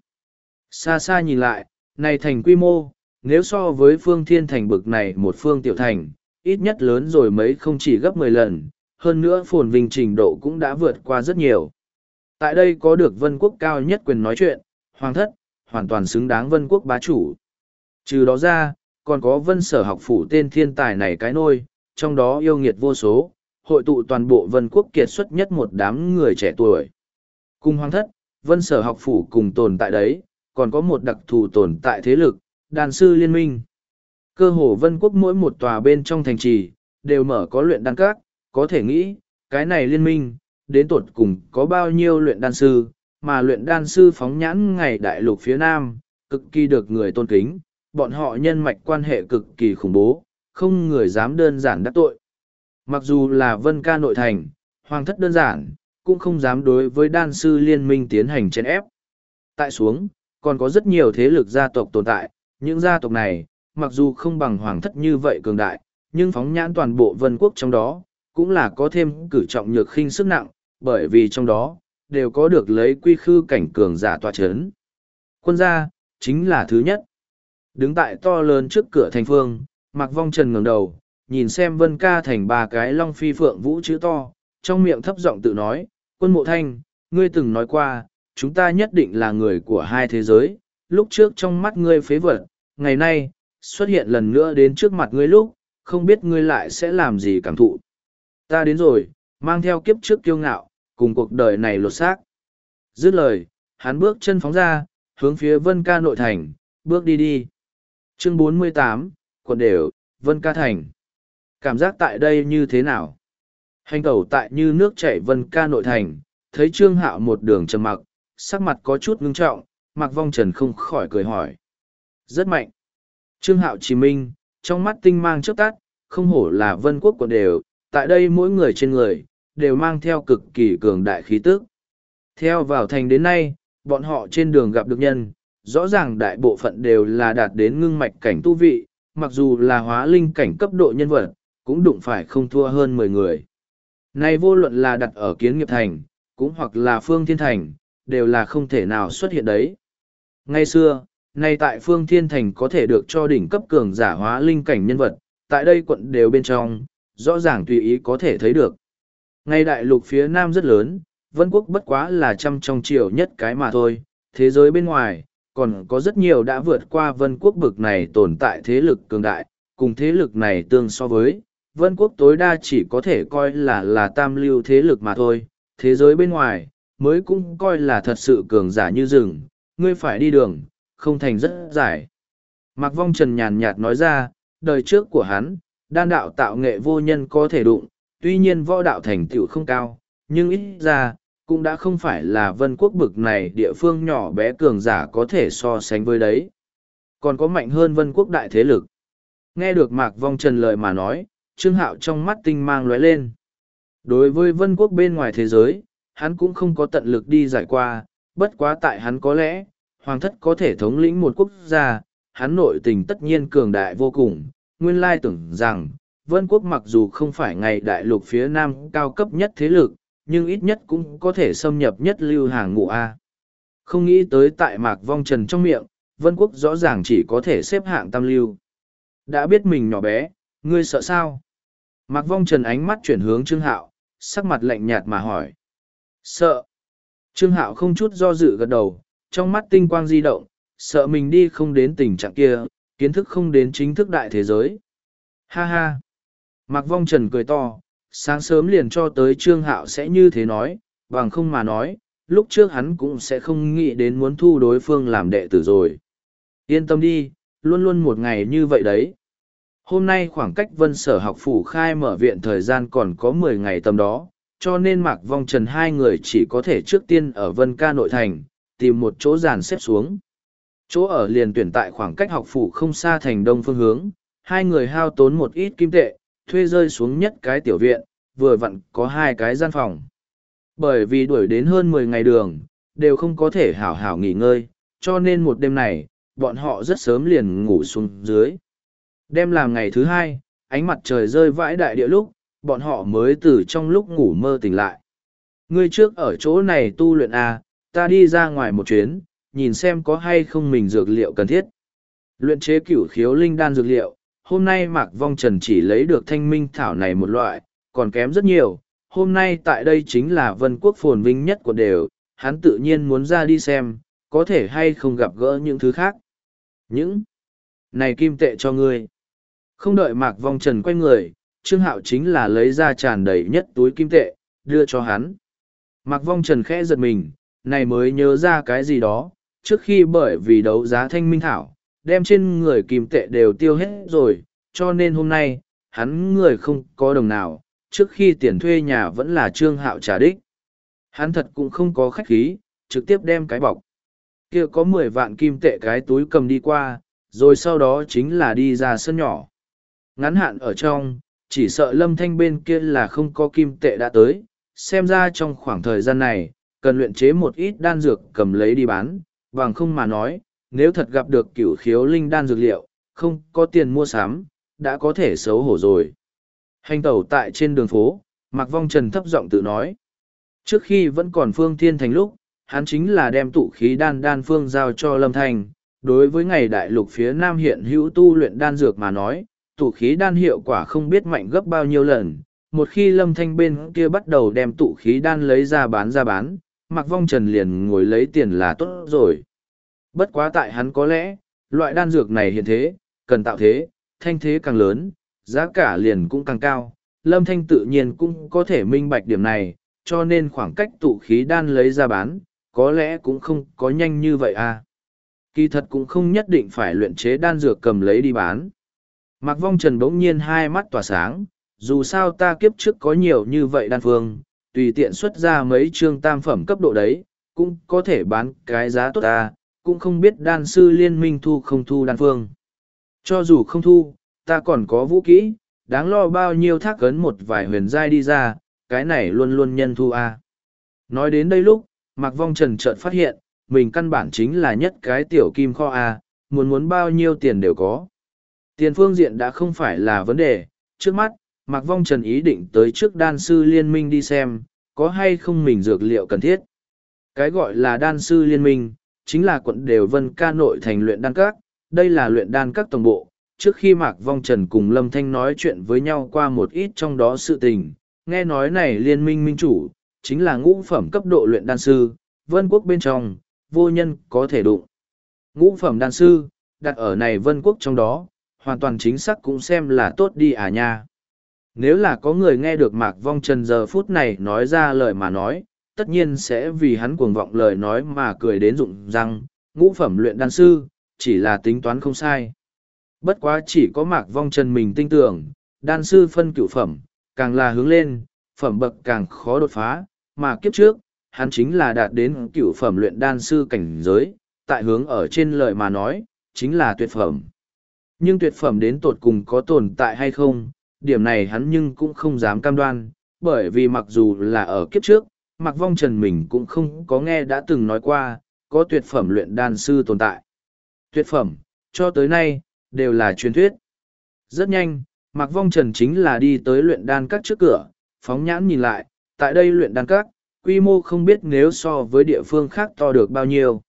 Xa xa nhìn lại, này thành quy mô, nếu so với phương thiên thành bực này một phương tiểu thành, ít nhất lớn rồi mấy không chỉ gấp mười lần, hơn nữa phồn vinh trình độ cũng đã vượt qua rất nhiều. Tại đây có được vân quốc cao nhất quyền nói chuyện, hoàng thất, hoàn toàn xứng đáng vân quốc bá chủ. Trừ đó ra, còn có vân sở học phủ tên thiên tài này cái nôi, trong đó yêu nghiệt vô số, hội tụ toàn bộ vân quốc kiệt xuất nhất một đám người trẻ tuổi. Cùng hoàng thất, vân sở học phủ cùng tồn tại đấy, còn có một đặc thù tồn tại thế lực, đàn sư liên minh. Cơ hồ vân quốc mỗi một tòa bên trong thành trì, đều mở có luyện đan các, có thể nghĩ, cái này liên minh, đến tột cùng có bao nhiêu luyện đan sư, mà luyện đan sư phóng nhãn ngày đại lục phía nam, cực kỳ được người tôn kính, bọn họ nhân mạch quan hệ cực kỳ khủng bố, không người dám đơn giản đắc tội. Mặc dù là vân ca nội thành, hoàng thất đơn giản, cũng không dám đối với đan sư liên minh tiến hành chèn ép. Tại xuống, còn có rất nhiều thế lực gia tộc tồn tại, những gia tộc này, mặc dù không bằng hoàng thất như vậy cường đại, nhưng phóng nhãn toàn bộ vân quốc trong đó, cũng là có thêm cử trọng nhược khinh sức nặng, bởi vì trong đó, đều có được lấy quy khư cảnh cường giả tòa chấn. Quân gia, chính là thứ nhất. Đứng tại to lớn trước cửa thành phương, Mạc Vong Trần ngẩng đầu, nhìn xem Vân Ca thành ba cái long phi phượng vũ chữ to, trong miệng thấp giọng tự nói, quân mộ thanh, ngươi từng nói qua, chúng ta nhất định là người của hai thế giới, lúc trước trong mắt ngươi phế vật, ngày nay, xuất hiện lần nữa đến trước mặt ngươi lúc, không biết ngươi lại sẽ làm gì cảm thụ. Ta đến rồi, mang theo kiếp trước kiêu ngạo, cùng cuộc đời này lột xác. Dứt lời, hắn bước chân phóng ra, hướng phía Vân Ca nội thành, bước đi đi. Chương 48, quận đều, Vân Ca thành. Cảm giác tại đây như thế nào? Hành tẩu tại như nước chảy Vân Ca nội thành, thấy Trương Hạo một đường trầm mặc, sắc mặt có chút ngưng trọng, Mạc Vong Trần không khỏi cười hỏi. Rất mạnh. Trương Hạo Chí Minh, trong mắt tinh mang trước tắt, không hổ là vân quốc quận đều, tại đây mỗi người trên người, đều mang theo cực kỳ cường đại khí tức. Theo vào thành đến nay, bọn họ trên đường gặp được nhân, rõ ràng đại bộ phận đều là đạt đến ngưng mạch cảnh tu vị, mặc dù là hóa linh cảnh cấp độ nhân vật, cũng đụng phải không thua hơn mười người. Này vô luận là đặt ở kiến nghiệp thành, cũng hoặc là phương thiên thành, đều là không thể nào xuất hiện đấy. Ngay xưa, nay tại phương thiên thành có thể được cho đỉnh cấp cường giả hóa linh cảnh nhân vật, tại đây quận đều bên trong, rõ ràng tùy ý có thể thấy được. Ngay đại lục phía nam rất lớn, vân quốc bất quá là trăm trong triệu nhất cái mà thôi, thế giới bên ngoài, còn có rất nhiều đã vượt qua vân quốc bực này tồn tại thế lực cường đại, cùng thế lực này tương so với, vân quốc tối đa chỉ có thể coi là là tam lưu thế lực mà thôi, thế giới bên ngoài, mới cũng coi là thật sự cường giả như rừng, ngươi phải đi đường, không thành rất dài. Mạc Vong Trần nhàn nhạt nói ra, đời trước của hắn, đan đạo tạo nghệ vô nhân có thể đụng, tuy nhiên võ đạo thành tựu không cao, nhưng ít ra, cũng đã không phải là vân quốc bực này địa phương nhỏ bé cường giả có thể so sánh với đấy. Còn có mạnh hơn vân quốc đại thế lực. Nghe được Mạc Vong Trần lời mà nói, Trương Hạo trong mắt tinh mang lóe lên. Đối với vân quốc bên ngoài thế giới, hắn cũng không có tận lực đi giải qua, bất quá tại hắn có lẽ, hoàng thất có thể thống lĩnh một quốc gia, hắn nội tình tất nhiên cường đại vô cùng, nguyên lai tưởng rằng, vân quốc mặc dù không phải ngày đại lục phía nam cao cấp nhất thế lực, nhưng ít nhất cũng có thể xâm nhập nhất lưu hàng ngũ A. Không nghĩ tới tại mạc vong trần trong miệng, vân quốc rõ ràng chỉ có thể xếp hạng tam lưu. Đã biết mình nhỏ bé, ngươi sợ sao? Mạc vong trần ánh mắt chuyển hướng Trương Hạo, sắc mặt lạnh nhạt mà hỏi. Sợ. Trương Hạo không chút do dự gật đầu, trong mắt tinh quang di động, sợ mình đi không đến tình trạng kia, kiến thức không đến chính thức đại thế giới. Ha ha! Mạc Vong Trần cười to, sáng sớm liền cho tới Trương Hạo sẽ như thế nói, bằng không mà nói, lúc trước hắn cũng sẽ không nghĩ đến muốn thu đối phương làm đệ tử rồi. Yên tâm đi, luôn luôn một ngày như vậy đấy. Hôm nay khoảng cách vân sở học phủ khai mở viện thời gian còn có mười ngày tầm đó, cho nên Mạc Vong Trần hai người chỉ có thể trước tiên ở vân ca nội thành, tìm một chỗ dàn xếp xuống. Chỗ ở liền tuyển tại khoảng cách học phủ không xa thành đông phương hướng, hai người hao tốn một ít kim tệ, thuê rơi xuống nhất cái tiểu viện, vừa vặn có hai cái gian phòng. Bởi vì đuổi đến hơn mười ngày đường, đều không có thể hảo hảo nghỉ ngơi, cho nên một đêm này, bọn họ rất sớm liền ngủ xuống dưới. Đêm làm ngày thứ hai, ánh mặt trời rơi vãi đại địa lúc, bọn họ mới từ trong lúc ngủ mơ tỉnh lại. Ngươi trước ở chỗ này tu luyện à, ta đi ra ngoài một chuyến, nhìn xem có hay không mình dược liệu cần thiết. Luyện chế cửu khiếu linh đan dược liệu, hôm nay Mạc Vong Trần chỉ lấy được thanh minh thảo này một loại, còn kém rất nhiều. Hôm nay tại đây chính là vân quốc phồn vinh nhất của đều, hắn tự nhiên muốn ra đi xem, có thể hay không gặp gỡ những thứ khác. Những này kim tệ cho ngươi. Không đợi Mạc Vong Trần quay người, Trương Hạo chính là lấy ra tràn đầy nhất túi kim tệ, đưa cho hắn. Mạc Vong Trần khẽ giật mình, này mới nhớ ra cái gì đó, trước khi bởi vì đấu giá thanh minh thảo, đem trên người kim tệ đều tiêu hết rồi, cho nên hôm nay, hắn người không có đồng nào, trước khi tiền thuê nhà vẫn là trương hạo trả đích. Hắn thật cũng không có khách khí, trực tiếp đem cái bọc. kia có mười vạn kim tệ cái túi cầm đi qua, rồi sau đó chính là đi ra sân nhỏ. Ngắn hạn ở trong, chỉ sợ lâm thanh bên kia là không có kim tệ đã tới, xem ra trong khoảng thời gian này, cần luyện chế một ít đan dược cầm lấy đi bán, bằng không mà nói, nếu thật gặp được cửu khiếu linh đan dược liệu, không có tiền mua sắm, đã có thể xấu hổ rồi. Hành tẩu tại trên đường phố, Mạc Vong Trần thấp giọng tự nói. Trước khi vẫn còn Phương Thiên Thành lúc, hắn chính là đem tụ khí đan đan phương giao cho Lâm Thành. Đối với ngày đại lục phía Nam hiện hữu tu luyện đan dược mà nói, tụ khí đan hiệu quả không biết mạnh gấp bao nhiêu lần. Một khi Lâm Thanh bên kia bắt đầu đem tụ khí đan lấy ra bán ra bán, Mạc Vong Trần liền ngồi lấy tiền là tốt rồi. Bất quá tại hắn có lẽ, loại đan dược này hiện thế, cần tạo thế, thanh thế càng lớn, giá cả liền cũng càng cao. Lâm Thanh tự nhiên cũng có thể minh bạch điểm này, cho nên khoảng cách tụ khí đan lấy ra bán, có lẽ cũng không có nhanh như vậy à. Kỳ thật cũng không nhất định phải luyện chế đan dược cầm lấy đi bán. Mạc Vong Trần bỗng nhiên hai mắt tỏa sáng, dù sao ta kiếp trước có nhiều như vậy đan phương, tùy tiện xuất ra mấy chương tam phẩm cấp độ đấy, cũng có thể bán cái giá tốt ta, cũng không biết đan sư liên minh thu không thu đan phương. Cho dù không thu, ta còn có vũ kỹ, đáng lo bao nhiêu thác cấn một vài huyền giai đi ra, cái này luôn luôn nhân thu a. Nói đến đây lúc, Mạc Vong Trần chợt phát hiện, mình căn bản chính là nhất cái tiểu kim kho a, muốn muốn bao nhiêu tiền đều có. Tiền phương diện đã không phải là vấn đề, trước mắt, Mạc Vong Trần ý định tới trước đan sư liên minh đi xem, có hay không mình dược liệu cần thiết. Cái gọi là đan sư liên minh, chính là quận đều vân ca nội thành luyện đan các, đây là luyện đan các tổng bộ. Trước khi Mạc Vong Trần cùng Lâm Thanh nói chuyện với nhau qua một ít trong đó sự tình, nghe nói này liên minh minh chủ, chính là ngũ phẩm cấp độ luyện đan sư, vân quốc bên trong, vô nhân có thể đụng. Ngũ phẩm đan sư, đặt ở này vân quốc trong đó, hoàn toàn chính xác cũng xem là tốt đi à nha. Nếu là có người nghe được Mạc Vong Trần giờ phút này nói ra lời mà nói, tất nhiên sẽ vì hắn cuồng vọng lời nói mà cười đến rụng răng, ngũ phẩm luyện đan sư, chỉ là tính toán không sai. Bất quá chỉ có Mạc Vong Trần mình tin tưởng, đan sư phân cửu phẩm, càng là hướng lên, phẩm bậc càng khó đột phá, mà kiếp trước, hắn chính là đạt đến cửu phẩm luyện đan sư cảnh giới, tại hướng ở trên lời mà nói, chính là tuyệt phẩm. Nhưng tuyệt phẩm đến tột cùng có tồn tại hay không, điểm này hắn nhưng cũng không dám cam đoan, bởi vì mặc dù là ở kiếp trước, mặc vong trần mình cũng không có nghe đã từng nói qua, có tuyệt phẩm luyện đan sư tồn tại. Tuyệt phẩm, cho tới nay, đều là truyền thuyết. Rất nhanh, mặc vong trần chính là đi tới luyện đan các trước cửa, phóng nhãn nhìn lại, tại đây luyện đan các, quy mô không biết nếu so với địa phương khác to được bao nhiêu.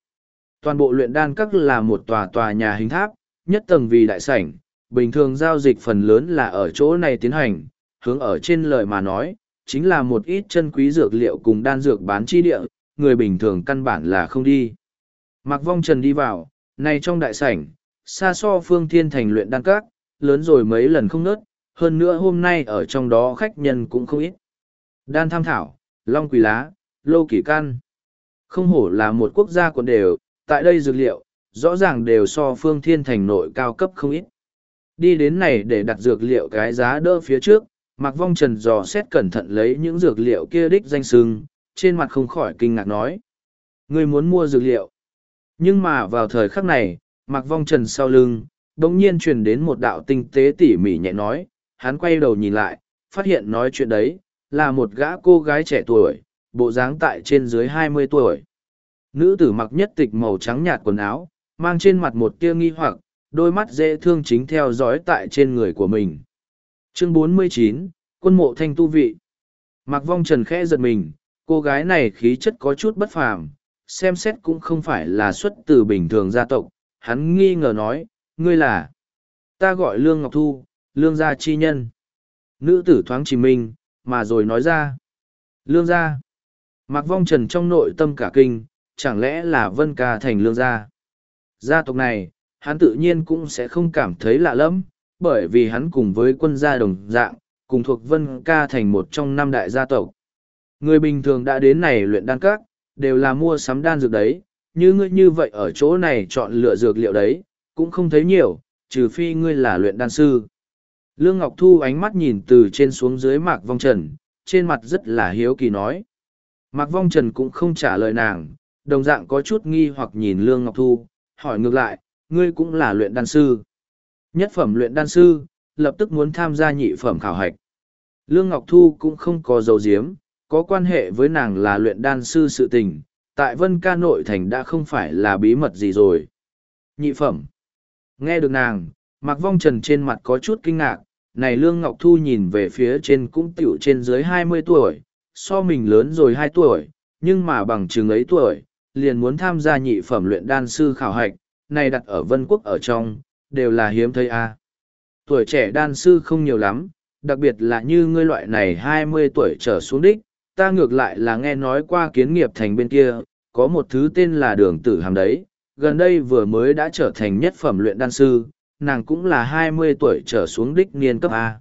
Toàn bộ luyện đan các là một tòa tòa nhà hình tháp, nhất tầng vì đại sảnh, bình thường giao dịch phần lớn là ở chỗ này tiến hành, hướng ở trên lời mà nói, chính là một ít chân quý dược liệu cùng đan dược bán chi địa, người bình thường căn bản là không đi. Mạc Vong Trần đi vào, này trong đại sảnh, xa so phương thiên thành luyện đan các, lớn rồi mấy lần không nớt, hơn nữa hôm nay ở trong đó khách nhân cũng không ít. Đan tham thảo, long quỷ lá, lô kỷ căn. Không hổ là một quốc gia còn đều, tại đây dược liệu, rõ ràng đều so phương thiên thành nội cao cấp không ít. Đi đến này để đặt dược liệu cái giá đỡ phía trước, Mạc Vong Trần dò xét cẩn thận lấy những dược liệu kia đích danh sưng, trên mặt không khỏi kinh ngạc nói. Người muốn mua dược liệu. Nhưng mà vào thời khắc này, Mạc Vong Trần sau lưng, đống nhiên truyền đến một đạo tinh tế tỉ mỉ nhẹ nói, hắn quay đầu nhìn lại, phát hiện nói chuyện đấy, là một gã cô gái trẻ tuổi, bộ dáng tại trên dưới hai mươi tuổi. Nữ tử mặc nhất tịch màu trắng nhạt quần áo, mang trên mặt một tia nghi hoặc, đôi mắt dễ thương chính theo dõi tại trên người của mình. Chương 49, Quân mộ thanh tu vị. Mặc vong trần khẽ giật mình, cô gái này khí chất có chút bất phàm, xem xét cũng không phải là xuất từ bình thường gia tộc. Hắn nghi ngờ nói, ngươi là... Ta gọi Lương Ngọc Thu, Lương gia chi nhân. Nữ tử thoáng chỉ mình mà rồi nói ra. Lương gia. Mặc vong trần trong nội tâm cả kinh, chẳng lẽ là Vân Ca thành lương gia. Gia tộc này, hắn tự nhiên cũng sẽ không cảm thấy lạ lẫm, bởi vì hắn cùng với quân gia đồng dạng, cùng thuộc Vân Ca thành một trong năm đại gia tộc. Người bình thường đã đến này luyện đan các, đều là mua sắm đan dược đấy, như ngươi như vậy ở chỗ này chọn lựa dược liệu đấy, cũng không thấy nhiều, trừ phi ngươi là luyện đan sư. Lương Ngọc Thu ánh mắt nhìn từ trên xuống dưới Mạc Vong Trần, trên mặt rất là hiếu kỳ nói. Mạc Vong Trần cũng không trả lời nàng, đồng dạng có chút nghi hoặc nhìn Lương Ngọc Thu, hỏi ngược lại, ngươi cũng là luyện đan sư. Nhất phẩm luyện đan sư, lập tức muốn tham gia nhị phẩm khảo hạch. Lương Ngọc Thu cũng không có dấu diếm, có quan hệ với nàng là luyện đan sư sự tình, tại Vân Ca nội thành đã không phải là bí mật gì rồi. Nhị phẩm. Nghe được nàng, Mạc Vong Trần trên mặt có chút kinh ngạc, này Lương Ngọc Thu nhìn về phía trên cũng tiểu trên dưới hai mươi tuổi, so mình lớn rồi hai tuổi, nhưng mà bằng chừng ấy tuổi, liền muốn tham gia nhị phẩm luyện đan sư khảo hạch, này đặt ở Vân Quốc ở trong, đều là hiếm thấy a. Tuổi trẻ đan sư không nhiều lắm, đặc biệt là như ngươi loại này hai mươi tuổi trở xuống đích, ta ngược lại là nghe nói qua kiến nghiệp thành bên kia, có một thứ tên là đường tử hàm đấy, gần đây vừa mới đã trở thành nhất phẩm luyện đan sư, nàng cũng là hai mươi tuổi trở xuống đích niên cấp A.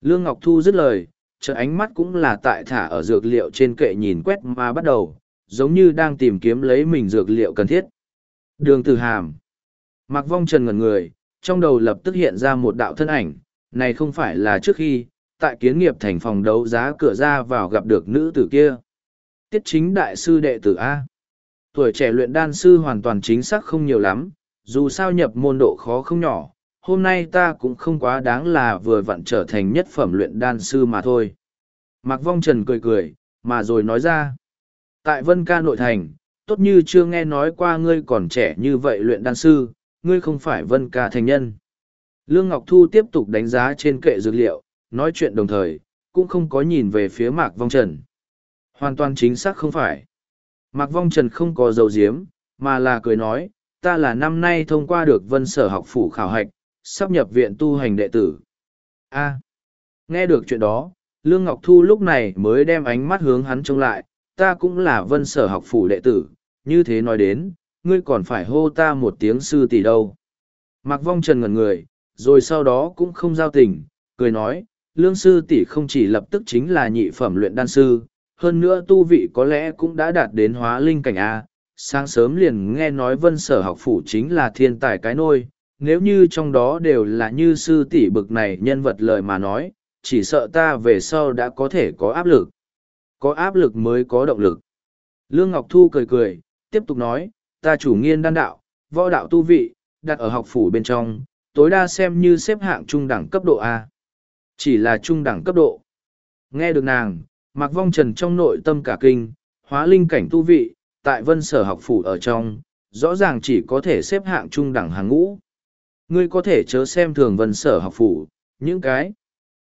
Lương Ngọc Thu dứt lời, chợ ánh mắt cũng là tại thả ở dược liệu trên kệ nhìn quét mà bắt đầu, giống như đang tìm kiếm lấy mình dược liệu cần thiết. Đường tử hàm. Mạc vong trần ngẩn người, trong đầu lập tức hiện ra một đạo thân ảnh, này không phải là trước khi, tại kiến nghiệp thành phòng đấu giá cửa ra vào gặp được nữ tử kia. Tiết chính đại sư đệ tử A. Tuổi trẻ luyện đan sư hoàn toàn chính xác không nhiều lắm, dù sao nhập môn độ khó không nhỏ, hôm nay ta cũng không quá đáng là vừa vặn trở thành nhất phẩm luyện đan sư mà thôi. Mạc Vong Trần cười cười, mà rồi nói ra. Tại Vân Ca nội thành, tốt như chưa nghe nói qua ngươi còn trẻ như vậy luyện đan sư, ngươi không phải Vân Ca thành nhân. Lương Ngọc Thu tiếp tục đánh giá trên kệ dược liệu, nói chuyện đồng thời, cũng không có nhìn về phía Mạc Vong Trần. Hoàn toàn chính xác không phải. Mạc Vong Trần không có dầu diếm, mà là cười nói, ta là năm nay thông qua được vân sở học phủ khảo hạch, sắp nhập viện tu hành đệ tử. A. nghe được chuyện đó, Lương Ngọc Thu lúc này mới đem ánh mắt hướng hắn trông lại, ta cũng là vân sở học phủ đệ tử, như thế nói đến, ngươi còn phải hô ta một tiếng sư tỷ đâu. Mạc Vong Trần ngẩn người, rồi sau đó cũng không giao tình, cười nói, lương sư tỷ không chỉ lập tức chính là nhị phẩm luyện đan sư, hơn nữa tu vị có lẽ cũng đã đạt đến hóa linh cảnh A. Sáng sớm liền nghe nói vân sở học phủ chính là thiên tài cái nôi, nếu như trong đó đều là như sư tỷ bực này nhân vật lời mà nói, chỉ sợ ta về sau đã có thể có áp lực. Có áp lực mới có động lực. Lương Ngọc Thu cười cười, tiếp tục nói, ta chủ nghiên đan đạo, võ đạo tu vị, đặt ở học phủ bên trong, tối đa xem như xếp hạng trung đẳng cấp độ A. Chỉ là trung đẳng cấp độ. Nghe được nàng, Mạc Vong Trần trong nội tâm cả kinh, hóa linh cảnh tu vị, tại vân sở học phủ ở trong, rõ ràng chỉ có thể xếp hạng trung đẳng hàng ngũ. Ngươi có thể chớ xem thường vân sở học phủ, những cái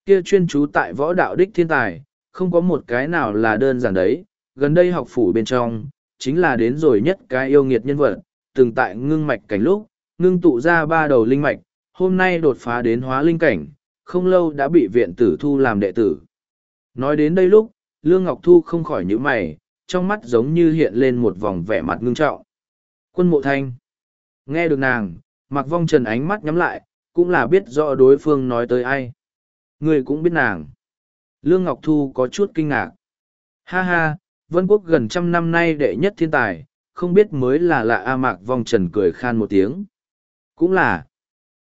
kia chuyên chú tại võ đạo đích thiên tài, không có một cái nào là đơn giản đấy, gần đây học phủ bên trong, chính là đến rồi nhất cái yêu nghiệt nhân vật, từng tại ngưng mạch cảnh lúc, ngưng tụ ra ba đầu linh mạch, hôm nay đột phá đến hóa linh cảnh, không lâu đã bị viện tử thu làm đệ tử. Nói đến đây lúc, Lương Ngọc Thu không khỏi nhíu mày, trong mắt giống như hiện lên một vòng vẻ mặt ngưng trọng. Quân mộ thanh. Nghe được nàng, mặc vong trần ánh mắt nhắm lại, cũng là biết rõ đối phương nói tới ai. Người cũng biết nàng. Lương Ngọc Thu có chút kinh ngạc. Ha ha, Vân Quốc gần trăm năm nay đệ nhất thiên tài, không biết mới là lạ A Mạc Vong Trần cười khan một tiếng. Cũng là.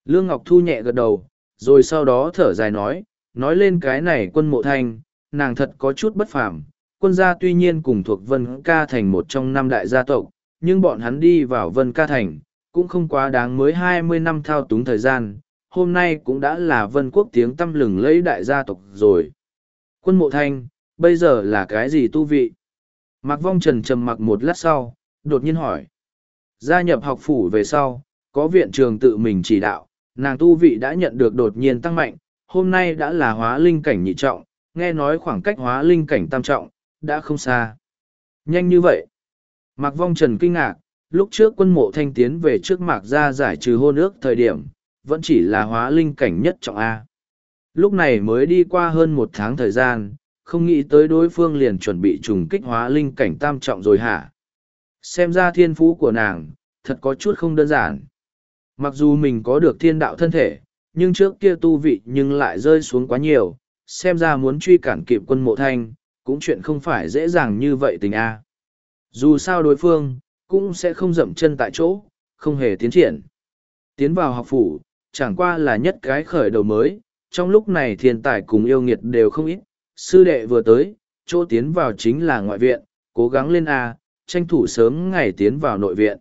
Lương Ngọc Thu nhẹ gật đầu, rồi sau đó thở dài nói, nói lên cái này quân mộ thanh, nàng thật có chút bất phàm. Quân gia tuy nhiên cùng thuộc Vân Ca Thành một trong năm đại gia tộc, nhưng bọn hắn đi vào Vân Ca Thành, cũng không quá đáng mới hai mươi năm thao túng thời gian, hôm nay cũng đã là Vân Quốc tiếng tăm lừng lấy đại gia tộc rồi. Quân mộ thanh, bây giờ là cái gì tu vị? Mạc Vong Trần trầm mặc một lát sau, đột nhiên hỏi. Gia nhập học phủ về sau, có viện trường tự mình chỉ đạo, nàng tu vị đã nhận được đột nhiên tăng mạnh, hôm nay đã là hóa linh cảnh nhị trọng, nghe nói khoảng cách hóa linh cảnh tam trọng, đã không xa. Nhanh như vậy. Mạc Vong Trần kinh ngạc, lúc trước quân mộ thanh tiến về trước Mạc gia giải trừ hôn ước thời điểm, vẫn chỉ là hóa linh cảnh nhất trọng A. Lúc này mới đi qua hơn một tháng thời gian, không nghĩ tới đối phương liền chuẩn bị trùng kích hóa linh cảnh tam trọng rồi hả? Xem ra thiên phú của nàng, thật có chút không đơn giản. Mặc dù mình có được thiên đạo thân thể, nhưng trước kia tu vị nhưng lại rơi xuống quá nhiều, xem ra muốn truy cản kịp quân mộ thanh, cũng chuyện không phải dễ dàng như vậy tình a. Dù sao đối phương, cũng sẽ không dậm chân tại chỗ, không hề tiến triển. Tiến vào học phủ, chẳng qua là nhất cái khởi đầu mới, trong lúc này thiên tài cùng yêu nghiệt đều không ít, sư đệ vừa tới, chỗ tiến vào chính là ngoại viện, cố gắng lên A, tranh thủ sớm ngày tiến vào nội viện.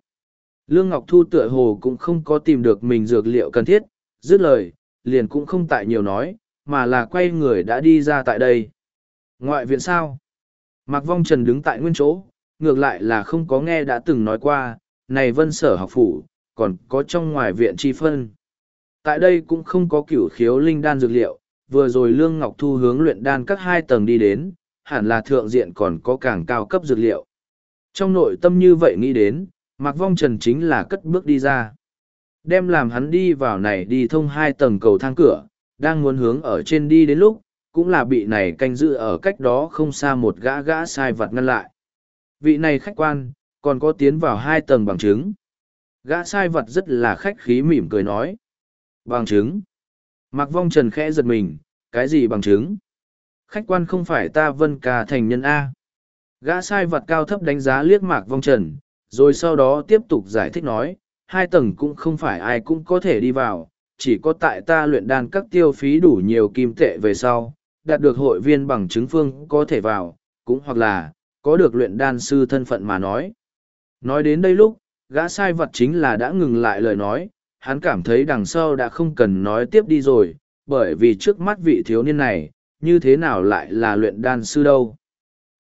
Lương Ngọc Thu tựa hồ cũng không có tìm được mình dược liệu cần thiết, dứt lời, liền cũng không tại nhiều nói, mà là quay người đã đi ra tại đây. Ngoại viện sao? Mạc Vong Trần đứng tại nguyên chỗ, ngược lại là không có nghe đã từng nói qua, này vân sở học phủ, còn có trong ngoài viện tri phân. Tại đây cũng không có cửu khiếu linh đan dược liệu, vừa rồi Lương Ngọc Thu hướng luyện đan các hai tầng đi đến, hẳn là thượng diện còn có càng cao cấp dược liệu. Trong nội tâm như vậy nghĩ đến, Mạc Vong Trần chính là cất bước đi ra. Đem làm hắn đi vào này đi thông hai tầng cầu thang cửa, đang muốn hướng ở trên đi đến lúc, cũng là bị này canh giữ ở cách đó không xa một gã gã sai vật ngăn lại. Vị này khách quan, còn có tiến vào hai tầng bằng chứng. Gã sai vật rất là khách khí mỉm cười nói. Bằng chứng. Mạc Vong Trần khẽ giật mình, cái gì bằng chứng? Khách quan không phải ta vân ca thành nhân A. Gã sai vật cao thấp đánh giá liếc Mạc Vong Trần, rồi sau đó tiếp tục giải thích nói, hai tầng cũng không phải ai cũng có thể đi vào, chỉ có tại ta luyện đan các tiêu phí đủ nhiều kim tệ về sau, đạt được hội viên bằng chứng phương có thể vào, cũng hoặc là, có được luyện đan sư thân phận mà nói. Nói đến đây lúc, gã sai vật chính là đã ngừng lại lời nói, hắn cảm thấy đằng sau đã không cần nói tiếp đi rồi, bởi vì trước mắt vị thiếu niên này, như thế nào lại là luyện đan sư đâu.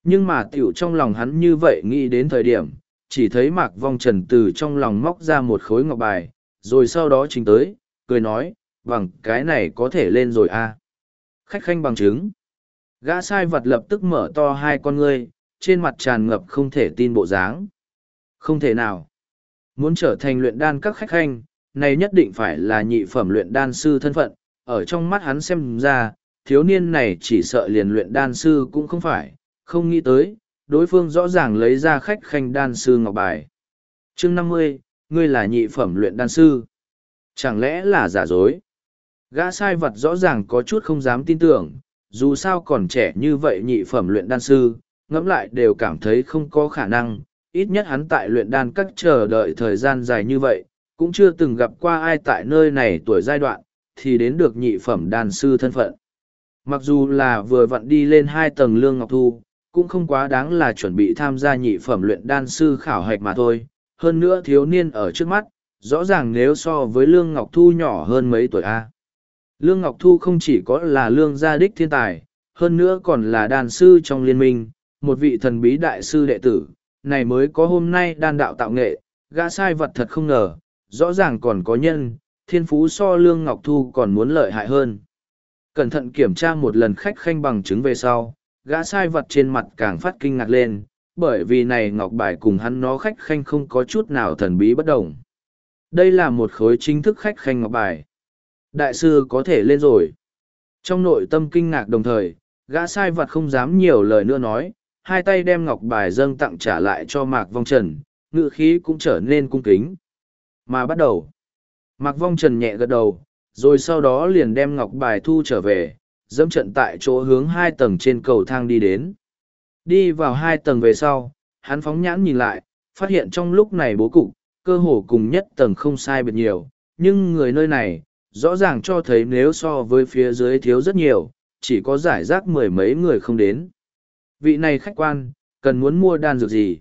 Nhưng mà tiểu trong lòng hắn như vậy nghĩ đến thời điểm, chỉ thấy mạc vong trần từ trong lòng móc ra một khối ngọc bài, rồi sau đó trình tới, cười nói, bằng cái này có thể lên rồi à. Khách khanh bằng chứng. Gã sai vật lập tức mở to hai con ngươi, trên mặt tràn ngập không thể tin bộ dáng. Không thể nào. Muốn trở thành luyện đan các khách khanh, này nhất định phải là nhị phẩm luyện đan sư thân phận, ở trong mắt hắn xem ra, thiếu niên này chỉ sợ liền luyện đan sư cũng không phải, không nghĩ tới, đối phương rõ ràng lấy ra khách khanh đan sư ngọc bài. chương năm mươi ngươi là nhị phẩm luyện đan sư. Chẳng lẽ là giả dối? Gã sai vật rõ ràng có chút không dám tin tưởng, dù sao còn trẻ như vậy nhị phẩm luyện đan sư, ngẫm lại đều cảm thấy không có khả năng, ít nhất hắn tại luyện đan các chờ đợi thời gian dài như vậy, cũng chưa từng gặp qua ai tại nơi này tuổi giai đoạn, thì đến được nhị phẩm đan sư thân phận. Mặc dù là vừa vặn đi lên hai tầng lương ngọc thu, cũng không quá đáng là chuẩn bị tham gia nhị phẩm luyện đan sư khảo hạch mà thôi. Hơn nữa thiếu niên ở trước mắt, rõ ràng nếu so với lương ngọc thu nhỏ hơn mấy tuổi A. Lương Ngọc Thu không chỉ có là lương gia đích thiên tài, hơn nữa còn là đàn sư trong liên minh, một vị thần bí đại sư đệ tử, này mới có hôm nay đan đạo tạo nghệ, gã sai vật thật không ngờ, rõ ràng còn có nhân, thiên phú so lương Ngọc Thu còn muốn lợi hại hơn. Cẩn thận kiểm tra một lần khách khanh bằng chứng về sau, gã sai vật trên mặt càng phát kinh ngạc lên, bởi vì này ngọc bài cùng hắn nó khách khanh không có chút nào thần bí bất đồng. Đây là một khối chính thức khách khanh ngọc bài. Đại sư có thể lên rồi. Trong nội tâm kinh ngạc đồng thời, gã sai vật không dám nhiều lời nữa nói, hai tay đem ngọc bài dâng tặng trả lại cho Mạc Vong Trần, ngự khí cũng trở nên cung kính. Mà bắt đầu, Mạc Vong Trần nhẹ gật đầu, rồi sau đó liền đem ngọc bài thu trở về, dẫm trận tại chỗ hướng hai tầng trên cầu thang đi đến. Đi vào hai tầng về sau, hắn phóng nhãn nhìn lại, phát hiện trong lúc này bố cục, cơ hồ cùng nhất tầng không sai biệt nhiều, nhưng người nơi này, rõ ràng cho thấy nếu so với phía dưới thiếu rất nhiều, chỉ có giải rác mười mấy người không đến. Vị này khách quan, cần muốn mua đan dược gì?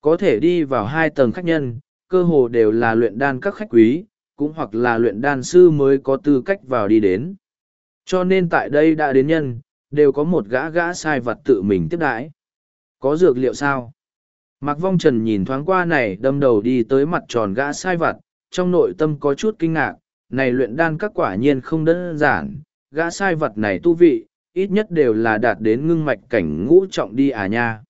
Có thể đi vào hai tầng khách nhân, cơ hồ đều là luyện đan các khách quý, cũng hoặc là luyện đan sư mới có tư cách vào đi đến. Cho nên tại đây đã đến nhân, đều có một gã gã sai vật tự mình tiếp đãi. Có dược liệu sao? Mạc Vong Trần nhìn thoáng qua này đâm đầu đi tới mặt tròn gã sai vật, trong nội tâm có chút kinh ngạc, này luyện đan các quả nhiên không đơn giản, gã sai vật này tu vị, ít nhất đều là đạt đến ngưng mạch cảnh ngũ trọng đi à nha.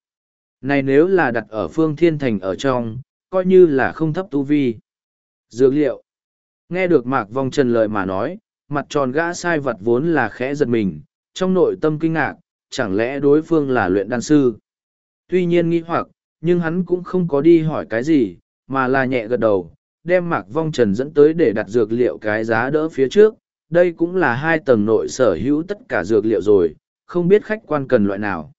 Này nếu là đặt ở phương thiên thành ở trong, coi như là không thấp tu vi. Dược liệu. Nghe được Mạc Vong Trần lời mà nói, mặt tròn gã sai vật vốn là khẽ giật mình, trong nội tâm kinh ngạc, chẳng lẽ đối phương là luyện đan sư. Tuy nhiên nghi hoặc, nhưng hắn cũng không có đi hỏi cái gì, mà là nhẹ gật đầu, đem mạc vong trần dẫn tới để đặt dược liệu cái giá đỡ phía trước đây cũng là hai tầng nội sở hữu tất cả dược liệu rồi không biết khách quan cần loại nào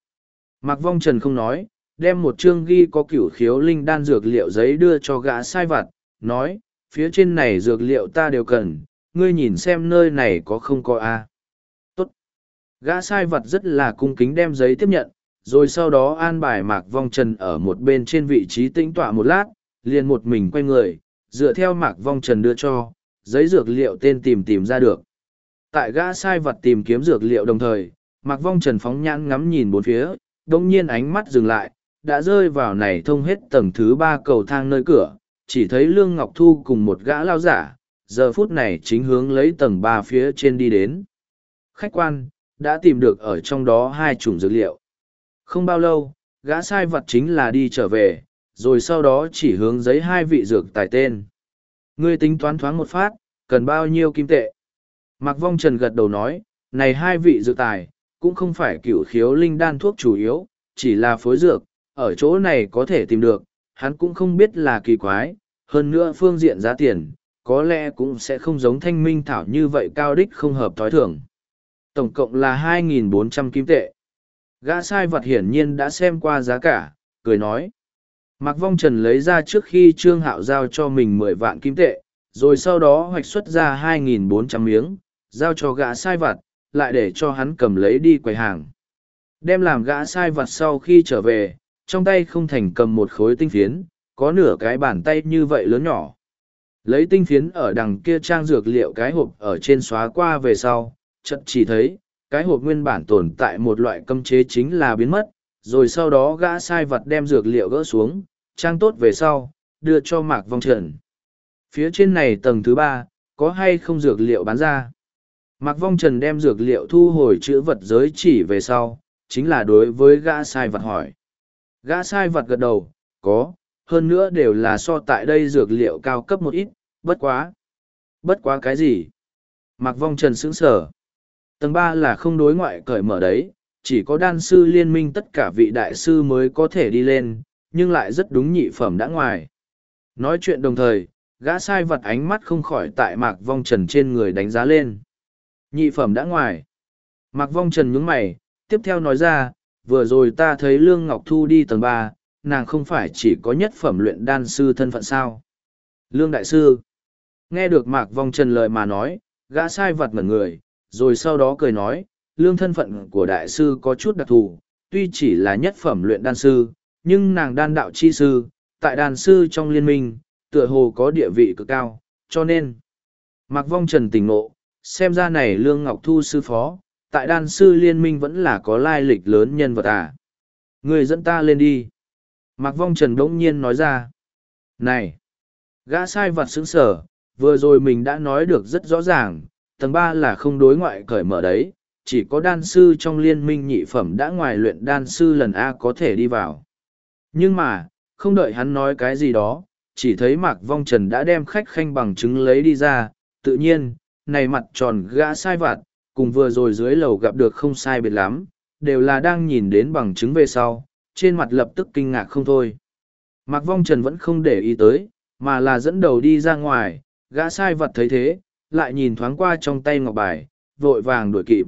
mạc vong trần không nói đem một chương ghi có cửu khiếu linh đan dược liệu giấy đưa cho gã sai vặt nói phía trên này dược liệu ta đều cần ngươi nhìn xem nơi này có không có a tốt gã sai vặt rất là cung kính đem giấy tiếp nhận rồi sau đó an bài mạc vong trần ở một bên trên vị trí tĩnh tọa một lát liền một mình quay người dựa theo mạc vong trần đưa cho, giấy dược liệu tên tìm tìm ra được. Tại gã sai vật tìm kiếm dược liệu đồng thời, Mạc Vong Trần phóng nhãn ngắm nhìn bốn phía, đông nhiên ánh mắt dừng lại, đã rơi vào này thông hết tầng thứ ba cầu thang nơi cửa, chỉ thấy Lương Ngọc Thu cùng một gã lao giả, giờ phút này chính hướng lấy tầng ba phía trên đi đến. Khách quan, đã tìm được ở trong đó hai chủng dược liệu. Không bao lâu, gã sai vật chính là đi trở về, rồi sau đó chỉ hướng giấy hai vị dược tài tên. Ngươi tính toán thoáng một phát, cần bao nhiêu kim tệ? Mạc Vong Trần gật đầu nói, này hai vị dược tài, cũng không phải cửu khiếu linh đan thuốc chủ yếu, chỉ là phối dược, ở chỗ này có thể tìm được, hắn cũng không biết là kỳ quái, hơn nữa phương diện giá tiền, có lẽ cũng sẽ không giống thanh minh thảo như vậy cao đích không hợp thói thường. Tổng cộng là 2.400 kim tệ. Gã sai vật hiển nhiên đã xem qua giá cả, cười nói. Mạc Vong Trần lấy ra trước khi Trương Hạo giao cho mình mười vạn kim tệ, rồi sau đó hoạch xuất ra 2.400 miếng, giao cho gã sai vặt, lại để cho hắn cầm lấy đi quầy hàng. Đem làm gã sai vặt sau khi trở về, trong tay không thành cầm một khối tinh phiến, có nửa cái bàn tay như vậy lớn nhỏ. Lấy tinh phiến ở đằng kia trang dược liệu cái hộp ở trên xóa qua về sau, chợt chỉ thấy, cái hộp nguyên bản tồn tại một loại cấm chế chính là biến mất, rồi sau đó gã sai vật đem dược liệu gỡ xuống, trang tốt về sau, đưa cho Mạc Vong Trần. Phía trên này tầng thứ ba, có hay không dược liệu bán ra? Mạc Vong Trần đem dược liệu thu hồi chữ vật giới chỉ về sau, chính là đối với gã sai vật hỏi. Gã sai vật gật đầu, có, hơn nữa đều là so tại đây dược liệu cao cấp một ít, bất quá. Bất quá cái gì? Mạc Vong Trần sững sở. Tầng ba là không đối ngoại cởi mở đấy, chỉ có đan sư liên minh tất cả vị đại sư mới có thể đi lên, nhưng lại rất đúng nhị phẩm đã ngoài. Nói chuyện đồng thời, gã sai vật ánh mắt không khỏi tại Mạc Vong Trần trên người đánh giá lên. Nhị phẩm đã ngoài. Mạc Vong Trần nhướng mày, tiếp theo nói ra, vừa rồi ta thấy Lương Ngọc Thu đi tầng ba, nàng không phải chỉ có nhất phẩm luyện đan sư thân phận sao. Lương Đại Sư. Nghe được Mạc Vong Trần lời mà nói, gã sai vật ngẩn người, rồi sau đó cười nói, lương thân phận của đại sư có chút đặc thù, tuy chỉ là nhất phẩm luyện đan sư, nhưng nàng đan đạo chi sư, tại đan sư trong liên minh, tựa hồ có địa vị cực cao, cho nên, Mạc Vong Trần tỉnh ngộ, xem ra này Lương Ngọc Thu sư phó, tại đan sư liên minh vẫn là có lai lịch lớn nhân vật à. Người dẫn ta lên đi. Mạc Vong Trần đỗng nhiên nói ra. Này! Gã sai vặt sững sở, vừa rồi mình đã nói được rất rõ ràng, tầng ba là không đối ngoại cởi mở đấy, chỉ có đan sư trong liên minh nhị phẩm đã ngoài luyện đan sư lần A có thể đi vào. Nhưng mà, không đợi hắn nói cái gì đó, chỉ thấy Mạc Vong Trần đã đem khách khanh bằng chứng lấy đi ra, tự nhiên, này mặt tròn gã sai vặt, cùng vừa rồi dưới lầu gặp được không sai biệt lắm, đều là đang nhìn đến bằng chứng về sau, trên mặt lập tức kinh ngạc không thôi. Mạc Vong Trần vẫn không để ý tới, mà là dẫn đầu đi ra ngoài, gã sai vật thấy thế, lại nhìn thoáng qua trong tay ngọc bài, vội vàng đuổi kịp.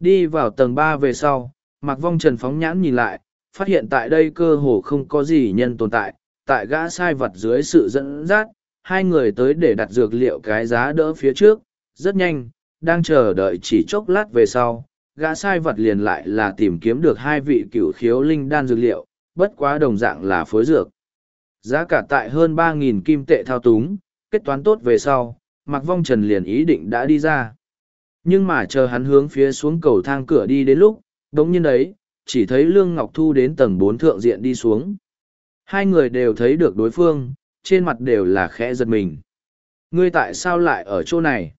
Đi vào tầng ba về sau, Mạc Vong Trần phóng nhãn nhìn lại, phát hiện tại đây cơ hồ không có gì nhân tồn tại, tại gã sai vật dưới sự dẫn dắt, hai người tới để đặt dược liệu cái giá đỡ phía trước, rất nhanh, đang chờ đợi chỉ chốc lát về sau, gã sai vật liền lại là tìm kiếm được hai vị cửu khiếu linh đan dược liệu, bất quá đồng dạng là phối dược. Giá cả tại hơn ba nghìn kim tệ thao túng, kết toán tốt về sau, mặc Vong Trần liền ý định đã đi ra. Nhưng mà chờ hắn hướng phía xuống cầu thang cửa đi đến lúc, đống nhiên đấy, chỉ thấy Lương Ngọc Thu đến tầng bốn thượng diện đi xuống. Hai người đều thấy được đối phương, trên mặt đều là khẽ giật mình. Ngươi tại sao lại ở chỗ này?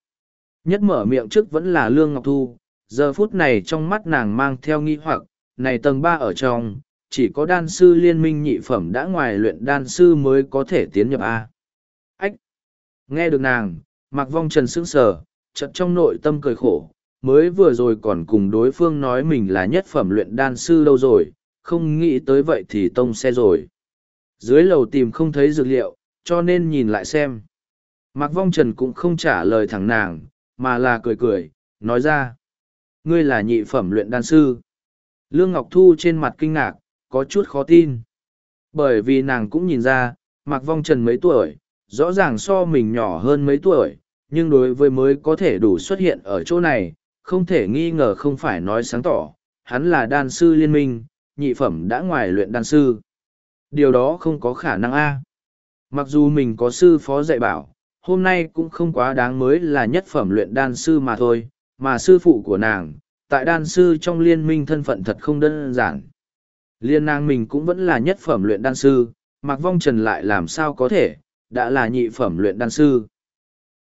Nhất mở miệng trước vẫn là Lương Ngọc Thu, giờ phút này trong mắt nàng mang theo nghi hoặc, này tầng ba ở trong, chỉ có đan sư liên minh nhị phẩm đã ngoài luyện đan sư mới có thể tiến nhập A. Ách! Nghe được nàng, Mặc Vong Trần sững sờ, chợt trong nội tâm cười khổ, mới vừa rồi còn cùng đối phương nói mình là nhất phẩm luyện đan sư lâu rồi, không nghĩ tới vậy thì tông xe rồi. Dưới lầu tìm không thấy dược liệu, cho nên nhìn lại xem. Mạc Vong Trần cũng không trả lời thẳng nàng, mà là cười cười, nói ra. Ngươi là nhị phẩm luyện đan sư. Lương Ngọc Thu trên mặt kinh ngạc, có chút khó tin. Bởi vì nàng cũng nhìn ra, Mạc Vong Trần mấy tuổi, rõ ràng so mình nhỏ hơn mấy tuổi, nhưng đối với mới có thể đủ xuất hiện ở chỗ này, không thể nghi ngờ không phải nói sáng tỏ, hắn là đan sư liên minh, nhị phẩm đã ngoài luyện đan sư. Điều đó không có khả năng a. Mặc dù mình có sư phó dạy bảo, hôm nay cũng không quá đáng mới là nhất phẩm luyện đan sư mà thôi, mà sư phụ của nàng, tại đan sư trong liên minh thân phận thật không đơn giản. Liên nàng mình cũng vẫn là nhất phẩm luyện đan sư, Mạc Vong Trần lại làm sao có thể, đã là nhị phẩm luyện đan sư.